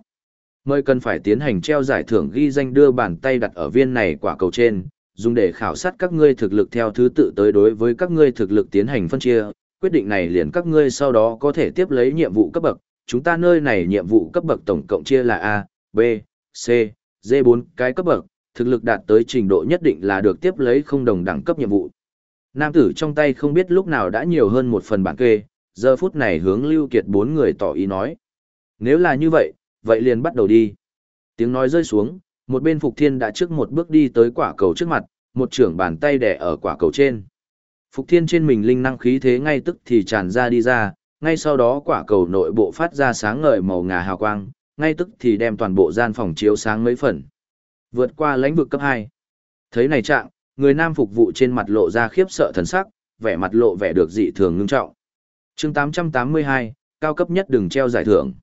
Mời cần phải tiến hành treo giải thưởng ghi danh đưa bàn tay đặt ở viên này quả cầu trên, dùng để khảo sát các ngươi thực lực theo thứ tự tới đối với các ngươi thực lực tiến hành phân chia, quyết định này liền các ngươi sau đó có thể tiếp lấy nhiệm vụ cấp bậc, chúng ta nơi này nhiệm vụ cấp bậc tổng cộng chia là A, B, C, D4 cái cấp bậc, thực lực đạt tới trình độ nhất định là được tiếp lấy không đồng đẳng cấp nhiệm vụ. Nam tử trong tay không biết lúc nào đã nhiều hơn một phần bản kê, giờ phút này hướng Lưu Kiệt bốn người tỏ ý nói. Nếu là như vậy, vậy liền bắt đầu đi. Tiếng nói rơi xuống, một bên Phục Thiên đã trước một bước đi tới quả cầu trước mặt, một trưởng bàn tay đè ở quả cầu trên. Phục Thiên trên mình linh năng khí thế ngay tức thì tràn ra đi ra, ngay sau đó quả cầu nội bộ phát ra sáng ngời màu ngà hào quang, ngay tức thì đem toàn bộ gian phòng chiếu sáng mấy phần. Vượt qua lãnh vực cấp 2. Thấy này trạng, người nam phục vụ trên mặt lộ ra khiếp sợ thần sắc, vẻ mặt lộ vẻ được dị thường ngưng trọng. Chương 882, cao cấp nhất đừng treo giải thưởng.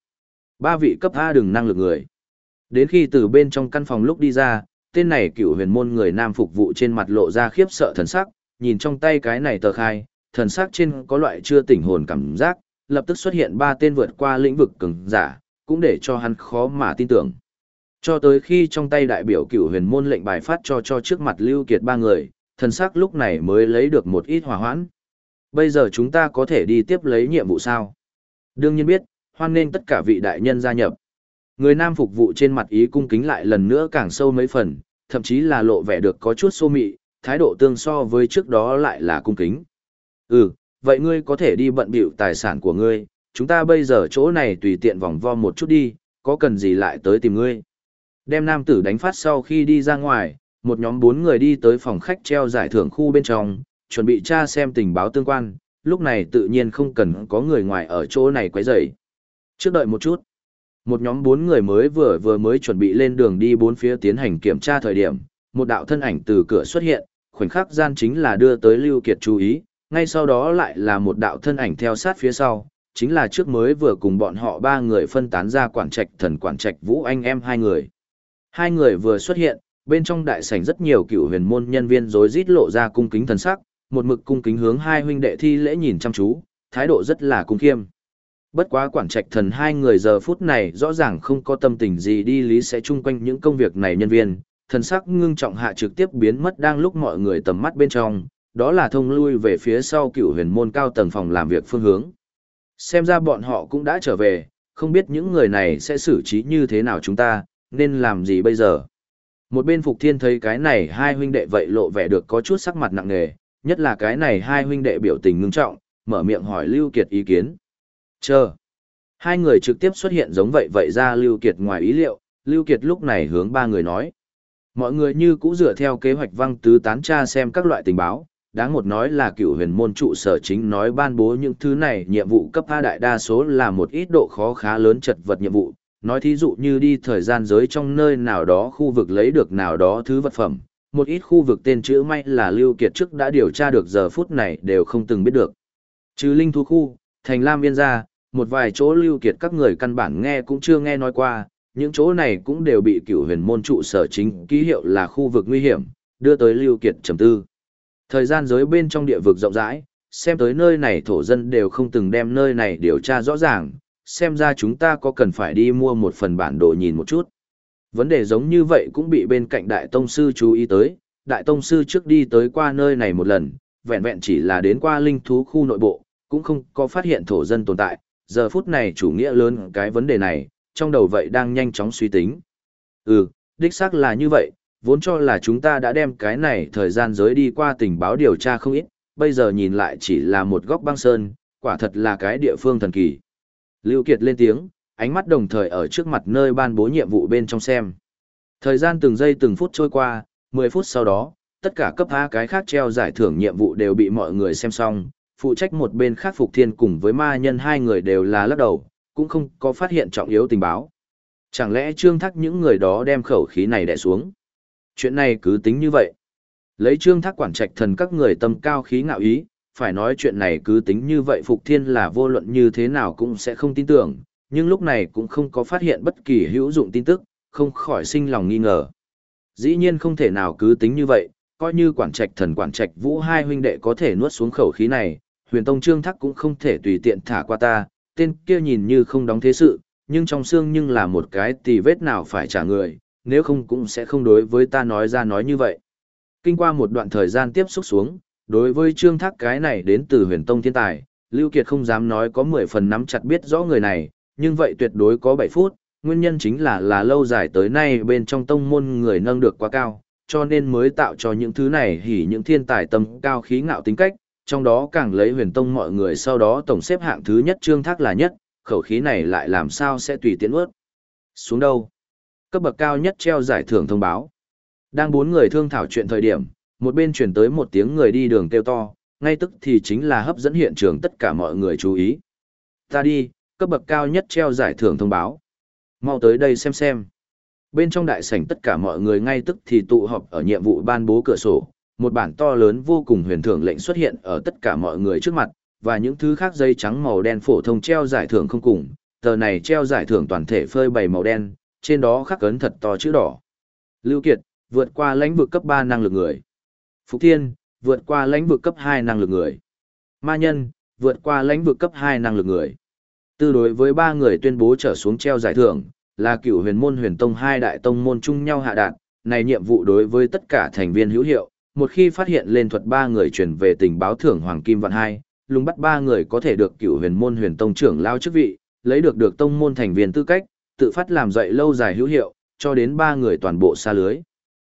Ba vị cấp A đừng năng lực người. Đến khi từ bên trong căn phòng lúc đi ra, tên này cựu huyền môn người nam phục vụ trên mặt lộ ra khiếp sợ thần sắc, nhìn trong tay cái này tờ khai, thần sắc trên có loại chưa tỉnh hồn cảm giác, lập tức xuất hiện ba tên vượt qua lĩnh vực cường giả, cũng để cho hắn khó mà tin tưởng. Cho tới khi trong tay đại biểu cựu huyền môn lệnh bài phát cho cho trước mặt Lưu Kiệt ba người, thần sắc lúc này mới lấy được một ít hòa hoãn. Bây giờ chúng ta có thể đi tiếp lấy nhiệm vụ sao? Đương nhiên biết, hoan nên tất cả vị đại nhân gia nhập. Người nam phục vụ trên mặt ý cung kính lại lần nữa càng sâu mấy phần, thậm chí là lộ vẻ được có chút xô mị, thái độ tương so với trước đó lại là cung kính. Ừ, vậy ngươi có thể đi bận bịu tài sản của ngươi, chúng ta bây giờ chỗ này tùy tiện vòng vo một chút đi, có cần gì lại tới tìm ngươi. Đem nam tử đánh phát sau khi đi ra ngoài, một nhóm bốn người đi tới phòng khách treo giải thưởng khu bên trong, chuẩn bị tra xem tình báo tương quan, lúc này tự nhiên không cần có người ngoài ở chỗ này quấy rầy. Trước đợi một chút. Một nhóm bốn người mới vừa vừa mới chuẩn bị lên đường đi bốn phía tiến hành kiểm tra thời điểm, một đạo thân ảnh từ cửa xuất hiện, khoảnh khắc gian chính là đưa tới Lưu Kiệt chú ý, ngay sau đó lại là một đạo thân ảnh theo sát phía sau, chính là trước mới vừa cùng bọn họ ba người phân tán ra quản trạch thần quản trạch Vũ Anh em hai người. Hai người vừa xuất hiện, bên trong đại sảnh rất nhiều cựu huyền môn nhân viên rối rít lộ ra cung kính thần sắc, một mực cung kính hướng hai huynh đệ thi lễ nhìn chăm chú, thái độ rất là cung khiêm. Bất quá quản trạch thần hai người giờ phút này rõ ràng không có tâm tình gì đi lý sẽ chung quanh những công việc này nhân viên, thần sắc ngưng trọng hạ trực tiếp biến mất đang lúc mọi người tầm mắt bên trong, đó là thông lui về phía sau cựu huyền môn cao tầng phòng làm việc phương hướng. Xem ra bọn họ cũng đã trở về, không biết những người này sẽ xử trí như thế nào chúng ta, nên làm gì bây giờ. Một bên Phục Thiên thấy cái này hai huynh đệ vậy lộ vẻ được có chút sắc mặt nặng nề, nhất là cái này hai huynh đệ biểu tình ngưng trọng, mở miệng hỏi Lưu Kiệt ý kiến. Chờ. Hai người trực tiếp xuất hiện giống vậy vậy ra Lưu Kiệt ngoài ý liệu, Lưu Kiệt lúc này hướng ba người nói. Mọi người như cũ dựa theo kế hoạch văng tứ tán tra xem các loại tình báo, đáng một nói là cựu huyền môn trụ sở chính nói ban bố những thứ này nhiệm vụ cấp A đại đa số là một ít độ khó khá lớn chật vật nhiệm vụ, nói thí dụ như đi thời gian giới trong nơi nào đó khu vực lấy được nào đó thứ vật phẩm, một ít khu vực tên chữ may là Lưu Kiệt trước đã điều tra được giờ phút này đều không từng biết được. Trừ linh thú khu, thành Lam Yên gia một vài chỗ Lưu Kiệt các người căn bản nghe cũng chưa nghe nói qua, những chỗ này cũng đều bị cựu huyền môn trụ sở chính ký hiệu là khu vực nguy hiểm, đưa tới Lưu Kiệt trầm tư. Thời gian giới bên trong địa vực rộng rãi, xem tới nơi này thổ dân đều không từng đem nơi này điều tra rõ ràng, xem ra chúng ta có cần phải đi mua một phần bản đồ nhìn một chút. Vấn đề giống như vậy cũng bị bên cạnh Đại Tông Sư chú ý tới, Đại Tông Sư trước đi tới qua nơi này một lần, vẹn vẹn chỉ là đến qua linh thú khu nội bộ, cũng không có phát hiện thổ dân tồn tại, giờ phút này chủ nghĩa lớn cái vấn đề này, trong đầu vậy đang nhanh chóng suy tính. Ừ, đích xác là như vậy, vốn cho là chúng ta đã đem cái này thời gian giới đi qua tình báo điều tra không ít, bây giờ nhìn lại chỉ là một góc băng sơn, quả thật là cái địa phương thần kỳ. Lưu Kiệt lên tiếng, ánh mắt đồng thời ở trước mặt nơi ban bố nhiệm vụ bên trong xem. Thời gian từng giây từng phút trôi qua, 10 phút sau đó, tất cả cấp A cái khác treo giải thưởng nhiệm vụ đều bị mọi người xem xong, phụ trách một bên khác Phục Thiên cùng với ma nhân hai người đều là lắc đầu, cũng không có phát hiện trọng yếu tình báo. Chẳng lẽ trương thác những người đó đem khẩu khí này đè xuống? Chuyện này cứ tính như vậy. Lấy trương thác quản trạch thần các người tâm cao khí ngạo ý, phải nói chuyện này cứ tính như vậy Phục Thiên là vô luận như thế nào cũng sẽ không tin tưởng, nhưng lúc này cũng không có phát hiện bất kỳ hữu dụng tin tức, không khỏi sinh lòng nghi ngờ. Dĩ nhiên không thể nào cứ tính như vậy, coi như quản trạch thần quản trạch vũ hai huynh đệ có thể nuốt xuống khẩu khí này, huyền tông trương thắc cũng không thể tùy tiện thả qua ta, tên kia nhìn như không đóng thế sự, nhưng trong xương nhưng là một cái tì vết nào phải trả người, nếu không cũng sẽ không đối với ta nói ra nói như vậy. Kinh qua một đoạn thời gian tiếp xúc xuống, đối với trương thác cái này đến từ huyền tông thiên tài, Lưu Kiệt không dám nói có 10 phần nắm chặt biết rõ người này, nhưng vậy tuyệt đối có 7 phút, nguyên nhân chính là là lâu dài tới nay bên trong tông môn người nâng được quá cao, cho nên mới tạo cho những thứ này hỉ những thiên tài tâm cao khí ngạo tính cách, trong đó càng lấy huyền tông mọi người sau đó tổng xếp hạng thứ nhất trương thác là nhất, khẩu khí này lại làm sao sẽ tùy tiện ướt. Xuống đâu? Cấp bậc cao nhất treo giải thưởng thông báo. Đang bốn người thương thảo chuyện thời điểm, một bên chuyển tới một tiếng người đi đường kêu to, ngay tức thì chính là hấp dẫn hiện trường tất cả mọi người chú ý. Ta đi, cấp bậc cao nhất treo giải thưởng thông báo. Mau tới đây xem xem. Bên trong đại sảnh tất cả mọi người ngay tức thì tụ họp ở nhiệm vụ ban bố cửa sổ, một bản to lớn vô cùng huyền thưởng lệnh xuất hiện ở tất cả mọi người trước mặt, và những thứ khác dây trắng màu đen phổ thông treo giải thưởng không cùng, tờ này treo giải thưởng toàn thể phơi bày màu đen, trên đó khắc ấn thật to chữ đỏ. Lưu Kiệt, vượt qua lãnh vực cấp 3 năng lực người. Phúc Thiên, vượt qua lãnh vực cấp 2 năng lực người. Ma Nhân, vượt qua lãnh vực cấp 2 năng lực người. Tư đối với ba người tuyên bố trở xuống treo giải thưởng, là cựu huyền môn huyền tông hai đại tông môn chung nhau hạ đạt, này nhiệm vụ đối với tất cả thành viên hữu hiệu, một khi phát hiện lên thuật ba người truyền về tình báo thưởng Hoàng Kim Vạn hai, lùng bắt ba người có thể được cựu huyền môn huyền tông trưởng lao chức vị, lấy được được tông môn thành viên tư cách, tự phát làm dậy lâu dài hữu hiệu, cho đến ba người toàn bộ xa lưới.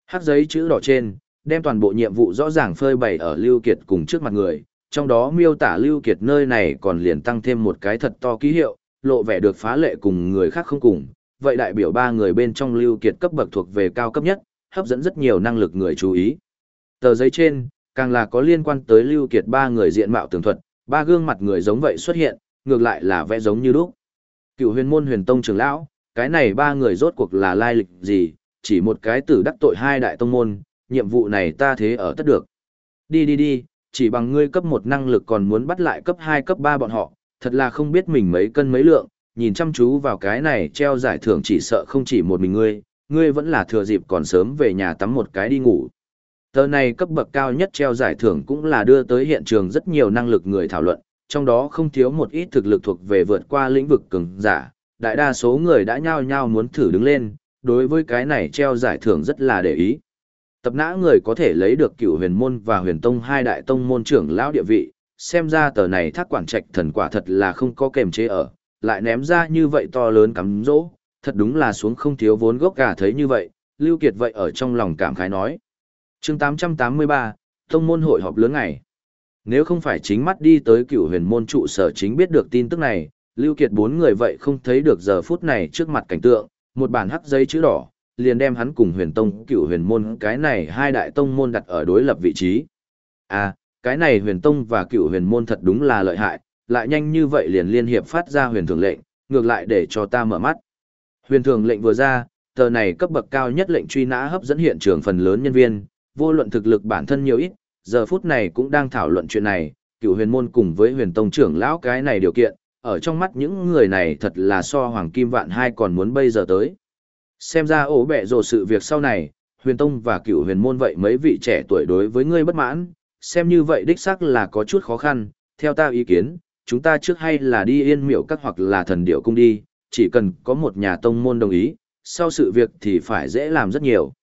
Hát giấy chữ đỏ trên, đem toàn bộ nhiệm vụ rõ ràng phơi bày ở Lưu Kiệt cùng trước mặt người, trong đó miêu tả Lưu Kiệt nơi này còn liền tăng thêm một cái thật to ký hiệu, lộ vẻ được phá lệ cùng người khác không cùng, vậy đại biểu ba người bên trong Lưu Kiệt cấp bậc thuộc về cao cấp nhất, hấp dẫn rất nhiều năng lực người chú ý. Tờ giấy trên, càng là có liên quan tới Lưu Kiệt ba người diện mạo tường thuật, ba gương mặt người giống vậy xuất hiện, ngược lại là vẽ giống như lúc. Cựu huyền môn huyền tông trưởng lão, cái này ba người rốt cuộc là lai lịch gì, chỉ một cái tử đắc tội hai đại tông môn, nhiệm vụ này ta thế ở tất được. Đi đi đi, chỉ bằng ngươi cấp một năng lực còn muốn bắt lại cấp hai cấp ba bọn họ, thật là không biết mình mấy cân mấy lượng, nhìn chăm chú vào cái này treo giải thưởng chỉ sợ không chỉ một mình ngươi, ngươi vẫn là thừa dịp còn sớm về nhà tắm một cái đi ngủ. Tờ này cấp bậc cao nhất treo giải thưởng cũng là đưa tới hiện trường rất nhiều năng lực người thảo luận, trong đó không thiếu một ít thực lực thuộc về vượt qua lĩnh vực cường giả, đại đa số người đã nhao nhao muốn thử đứng lên, đối với cái này treo giải thưởng rất là để ý. Tập nã người có thể lấy được cửu huyền môn và huyền tông hai đại tông môn trưởng lão địa vị, xem ra tờ này thác quản trạch thần quả thật là không có kềm chế ở, lại ném ra như vậy to lớn cắm rỗ, thật đúng là xuống không thiếu vốn gốc cả thấy như vậy, Lưu Kiệt vậy ở trong lòng cảm khái nói. Chương 883, Tông môn hội họp lớn ngày. Nếu không phải chính mắt đi tới Cựu huyền môn trụ sở chính biết được tin tức này, Lưu Kiệt bốn người vậy không thấy được giờ phút này trước mặt cảnh tượng, một bản hắc giấy chữ đỏ, liền đem hắn cùng huyền tông cựu huyền môn cái này hai đại tông môn đặt ở đối lập vị trí. À, cái này huyền tông và cựu huyền môn thật đúng là lợi hại, lại nhanh như vậy liền liên hiệp phát ra huyền thường lệnh, ngược lại để cho ta mở mắt. Huyền thường lệnh vừa ra, tờ này cấp bậc cao nhất lệnh truy nã hấp dẫn hiện trường phần lớn nhân viên, vô luận thực lực bản thân nhiều ít, giờ phút này cũng đang thảo luận chuyện này, cựu huyền môn cùng với huyền tông trưởng lão cái này điều kiện, ở trong mắt những người này thật là so hoàng kim vạn hai còn muốn bây giờ tới. Xem ra ổ bẹ rồ sự việc sau này, huyền tông và cựu huyền môn vậy mấy vị trẻ tuổi đối với ngươi bất mãn, xem như vậy đích xác là có chút khó khăn, theo ta ý kiến, chúng ta trước hay là đi yên miệu các hoặc là thần điệu cung đi, chỉ cần có một nhà tông môn đồng ý, sau sự việc thì phải dễ làm rất nhiều.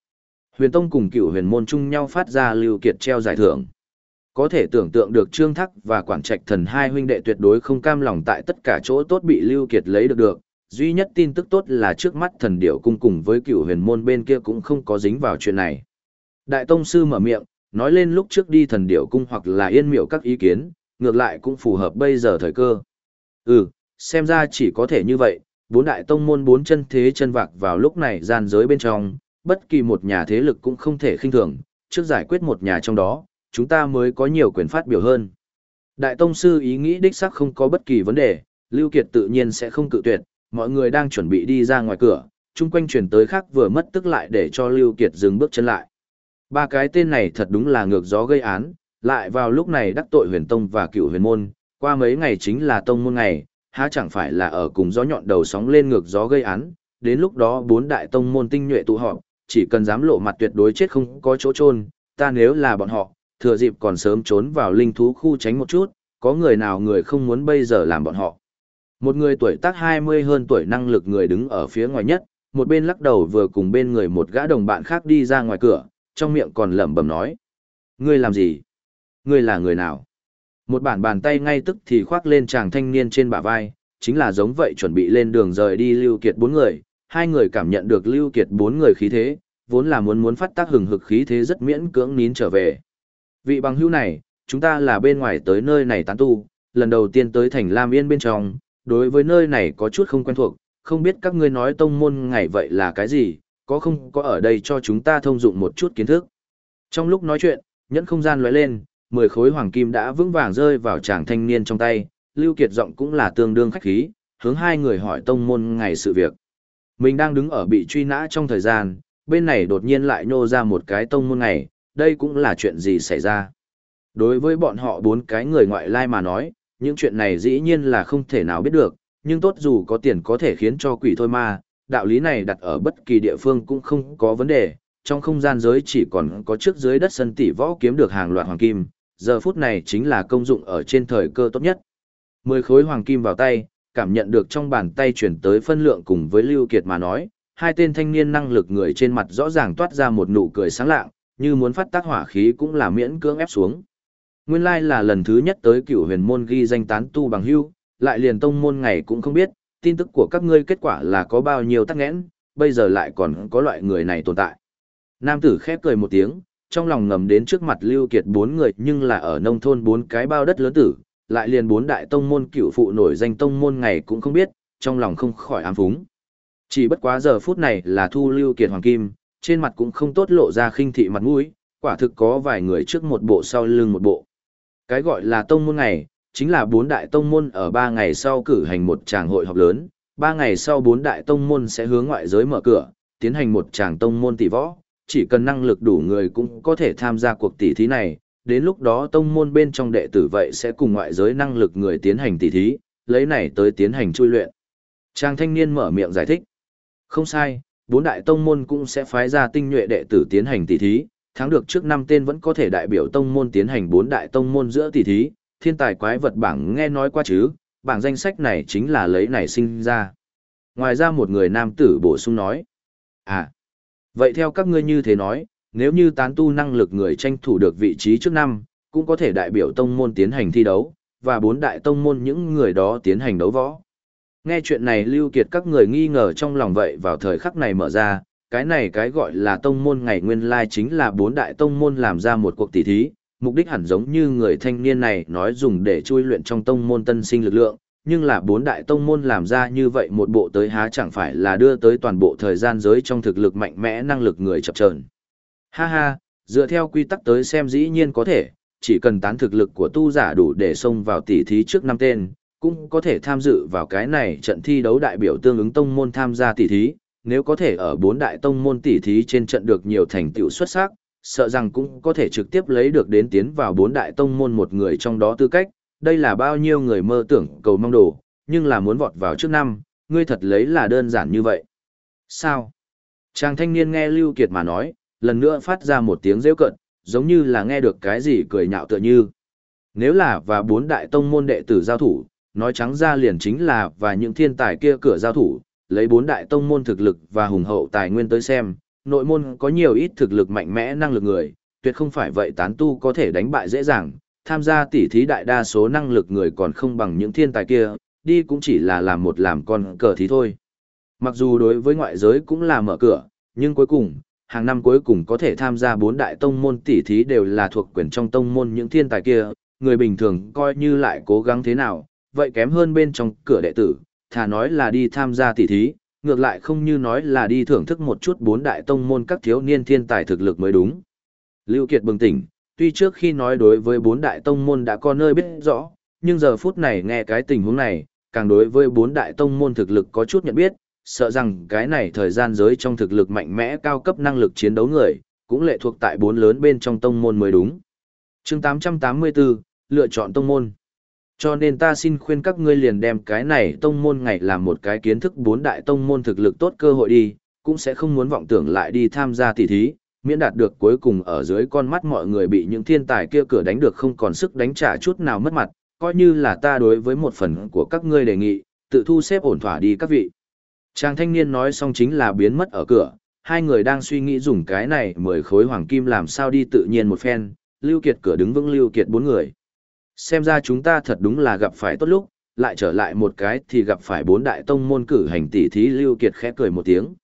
Huyền tông cùng cựu huyền môn chung nhau phát ra lưu kiệt treo giải thưởng. Có thể tưởng tượng được Trương Thắc và Quản Trạch Thần hai huynh đệ tuyệt đối không cam lòng tại tất cả chỗ tốt bị Lưu Kiệt lấy được được, duy nhất tin tức tốt là trước mắt thần điểu cung cùng với cựu huyền môn bên kia cũng không có dính vào chuyện này. Đại Tông Sư mở miệng, nói lên lúc trước đi thần điểu cung hoặc là yên miệu các ý kiến, ngược lại cũng phù hợp bây giờ thời cơ. Ừ, xem ra chỉ có thể như vậy, bốn đại tông môn bốn chân thế chân vạc vào lúc này gian giới bên trong, bất kỳ một nhà thế lực cũng không thể khinh thường, trước giải quyết một nhà trong đó, chúng ta mới có nhiều quyền phát biểu hơn. Đại Tông Sư ý nghĩ đích xác không có bất kỳ vấn đề, Lưu Kiệt tự nhiên sẽ không cự tuyệt, mọi người đang chuẩn bị đi ra ngoài cửa, chung quanh chuyển tới khác vừa mất tức lại để cho Lưu Kiệt dừng bước chân lại. Ba cái tên này thật đúng là ngược gió gây án, lại vào lúc này đắc tội huyền tông và cựu huyền môn, qua mấy ngày chính là tông môn ngày, há chẳng phải là ở cùng gió nhọn đầu sóng lên ngược gió gây án, đến lúc đó bốn đại tông môn tinh nhuệ tụ họp, chỉ cần dám lộ mặt tuyệt đối chết không có chỗ trôn, ta nếu là bọn họ, thừa dịp còn sớm trốn vào linh thú khu tránh một chút, có người nào người không muốn bây giờ làm bọn họ. Một người tuổi tác 20 hơn tuổi năng lực người đứng ở phía ngoài nhất, một bên lắc đầu vừa cùng bên người một gã đồng bạn khác đi ra ngoài cửa, trong miệng còn lẩm bẩm nói. Ngươi làm gì? Ngươi là người nào? Một bản bàn tay ngay tức thì khoác lên chàng thanh niên trên bả vai, chính là giống vậy chuẩn bị lên đường rời đi Lưu Kiệt bốn người, hai người cảm nhận được Lưu Kiệt bốn người khí thế, vốn là muốn muốn phát tác hừng hực khí thế rất miễn cưỡng nín trở về. Vị bằng hữu này, chúng ta là bên ngoài tới nơi này tán tu, lần đầu tiên tới thành Lam Yên bên trong, đối với nơi này có chút không quen thuộc, không biết các ngươi nói tông môn ngày vậy là cái gì, có không có ở đây cho chúng ta thông dụng một chút kiến thức. Trong lúc nói chuyện, nhẫn không gian lóe lên, mười khối hoàng kim đã vững vàng rơi vào chàng thanh niên trong tay, Lưu Kiệt giọng cũng là tương đương khách khí, hướng hai người hỏi tông môn ngày sự việc. Mình đang đứng ở bị truy nã trong thời gian, bên này đột nhiên lại nô ra một cái tông môn này, đây cũng là chuyện gì xảy ra. Đối với bọn họ bốn cái người ngoại lai mà nói, những chuyện này dĩ nhiên là không thể nào biết được, nhưng tốt dù có tiền có thể khiến cho quỷ thôi mà, đạo lý này đặt ở bất kỳ địa phương cũng không có vấn đề, trong không gian giới chỉ còn có trước dưới đất sân tỷ võ kiếm được hàng loạt hoàng kim, giờ phút này chính là công dụng ở trên thời cơ tốt nhất. Mười khối hoàng kim vào tay, cảm nhận được trong bàn tay chuyển tới phân lượng cùng với Lưu Kiệt mà nói, hai tên thanh niên năng lực người trên mặt rõ ràng toát ra một nụ cười sáng lạng, như muốn phát tác hỏa khí cũng là miễn cưỡng ép xuống. Nguyên lai là lần thứ nhất tới cửu huyền môn ghi danh tán tu bằng hưu, lại liền tông môn ngày cũng không biết, tin tức của các ngươi kết quả là có bao nhiêu tắc nghẽn, bây giờ lại còn có loại người này tồn tại. Nam tử khép cười một tiếng, trong lòng ngầm đến trước mặt Lưu Kiệt bốn người nhưng là ở nông thôn bốn cái bao đất lớn tử, lại liền bốn đại tông môn cửu phụ nổi danh tông môn ngày cũng không biết, trong lòng không khỏi ám phúng. Chỉ bất quá giờ phút này là thu Lưu Kiệt Hoàng Kim, trên mặt cũng không tốt lộ ra khinh thị mặt mũi, quả thực có vài người trước một bộ sau lưng một bộ. Cái gọi là tông môn ngày, chính là bốn đại tông môn ở ba ngày sau cử hành một tràng hội họp lớn, ba ngày sau bốn đại tông môn sẽ hướng ngoại giới mở cửa, tiến hành một tràng tông môn tỷ võ, chỉ cần năng lực đủ người cũng có thể tham gia cuộc tỷ thí này, đến lúc đó tông môn bên trong đệ tử vậy sẽ cùng ngoại giới năng lực người tiến hành tỷ thí, lấy này tới tiến hành chui luyện. Trang thanh niên mở miệng giải thích. Không sai, bốn đại tông môn cũng sẽ phái ra tinh nhuệ đệ tử tiến hành tỷ thí, thắng được trước năm tên vẫn có thể đại biểu tông môn tiến hành bốn đại tông môn giữa tỷ thí, thiên tài quái vật bảng nghe nói qua chứ, bảng danh sách này chính là lấy này sinh ra. Ngoài ra một người nam tử bổ sung nói, à, vậy theo các ngươi như thế nói, nếu như tán tu năng lực người tranh thủ được vị trí trước năm, cũng có thể đại biểu tông môn tiến hành thi đấu, và bốn đại tông môn những người đó tiến hành đấu võ. Nghe chuyện này Lưu Kiệt các người nghi ngờ trong lòng vậy vào thời khắc này mở ra, cái này cái gọi là tông môn ngày nguyên lai chính là bốn đại tông môn làm ra một cuộc tỷ thí, mục đích hẳn giống như người thanh niên này nói dùng để chui luyện trong tông môn tân sinh lực lượng, nhưng là bốn đại tông môn làm ra như vậy một bộ tới há chẳng phải là đưa tới toàn bộ thời gian giới trong thực lực mạnh mẽ năng lực người chập chờn. Ha ha, dựa theo quy tắc tới xem dĩ nhiên có thể, chỉ cần tán thực lực của tu giả đủ để xông vào tỷ thí trước năm tên, cũng có thể tham dự vào cái này trận thi đấu đại biểu tương ứng tông môn tham gia tỷ thí, nếu có thể ở bốn đại tông môn tỷ thí trên trận được nhiều thành tựu xuất sắc, sợ rằng cũng có thể trực tiếp lấy được đến tiến vào bốn đại tông môn một người trong đó tư cách, đây là bao nhiêu người mơ tưởng cầu mong đồ, nhưng là muốn vọt vào trước năm, ngươi thật lấy là đơn giản như vậy. Sao? Chàng thanh niên nghe Lưu Kiệt mà nói, lần nữa phát ra một tiếng rêu cận, giống như là nghe được cái gì cười nhạo tựa như. Nếu là và bốn đại tông môn đệ tử giao thủ, nói trắng ra liền chính là và những thiên tài kia cửa giao thủ, lấy bốn đại tông môn thực lực và hùng hậu tài nguyên tới xem, nội môn có nhiều ít thực lực mạnh mẽ năng lực người, tuyệt không phải vậy tán tu có thể đánh bại dễ dàng, tham gia tỉ thí đại đa số năng lực người còn không bằng những thiên tài kia, đi cũng chỉ là làm một làm con cờ thí thôi. Mặc dù đối với ngoại giới cũng là mở cửa, nhưng cuối cùng, hàng năm cuối cùng có thể tham gia bốn đại tông môn tỷ thí đều là thuộc quyền trong tông môn những thiên tài kia, người bình thường coi như lại cố gắng thế nào, vậy kém hơn bên trong cửa đệ tử, thà nói là đi tham gia tỷ thí, ngược lại không như nói là đi thưởng thức một chút bốn đại tông môn các thiếu niên thiên tài thực lực mới đúng. Lưu Kiệt bừng tỉnh, tuy trước khi nói đối với bốn đại tông môn đã có nơi biết rõ, nhưng giờ phút này nghe cái tình huống này, càng đối với bốn đại tông môn thực lực có chút nhận biết, sợ rằng cái này thời gian giới trong thực lực mạnh mẽ cao cấp năng lực chiến đấu người, cũng lệ thuộc tại bốn lớn bên trong tông môn mới đúng. Chương 884, lựa chọn tông môn. Cho nên ta xin khuyên các ngươi liền đem cái này tông môn ngày làm một cái kiến thức bốn đại tông môn thực lực tốt cơ hội đi, cũng sẽ không muốn vọng tưởng lại đi tham gia tỷ thí, miễn đạt được cuối cùng ở dưới con mắt mọi người bị những thiên tài kia cửa đánh được không còn sức đánh trả chút nào mất mặt, coi như là ta đối với một phần của các ngươi đề nghị, tự thu xếp ổn thỏa đi các vị. Chàng thanh niên nói xong chính là biến mất ở cửa, hai người đang suy nghĩ dùng cái này mười khối hoàng kim làm sao đi tự nhiên một phen, Lưu Kiệt cửa đứng vững Lưu Kiệt bốn người. Xem ra chúng ta thật đúng là gặp phải tốt lúc, lại trở lại một cái thì gặp phải bốn đại tông môn cử hành tỷ thí Lưu Kiệt khẽ cười một tiếng.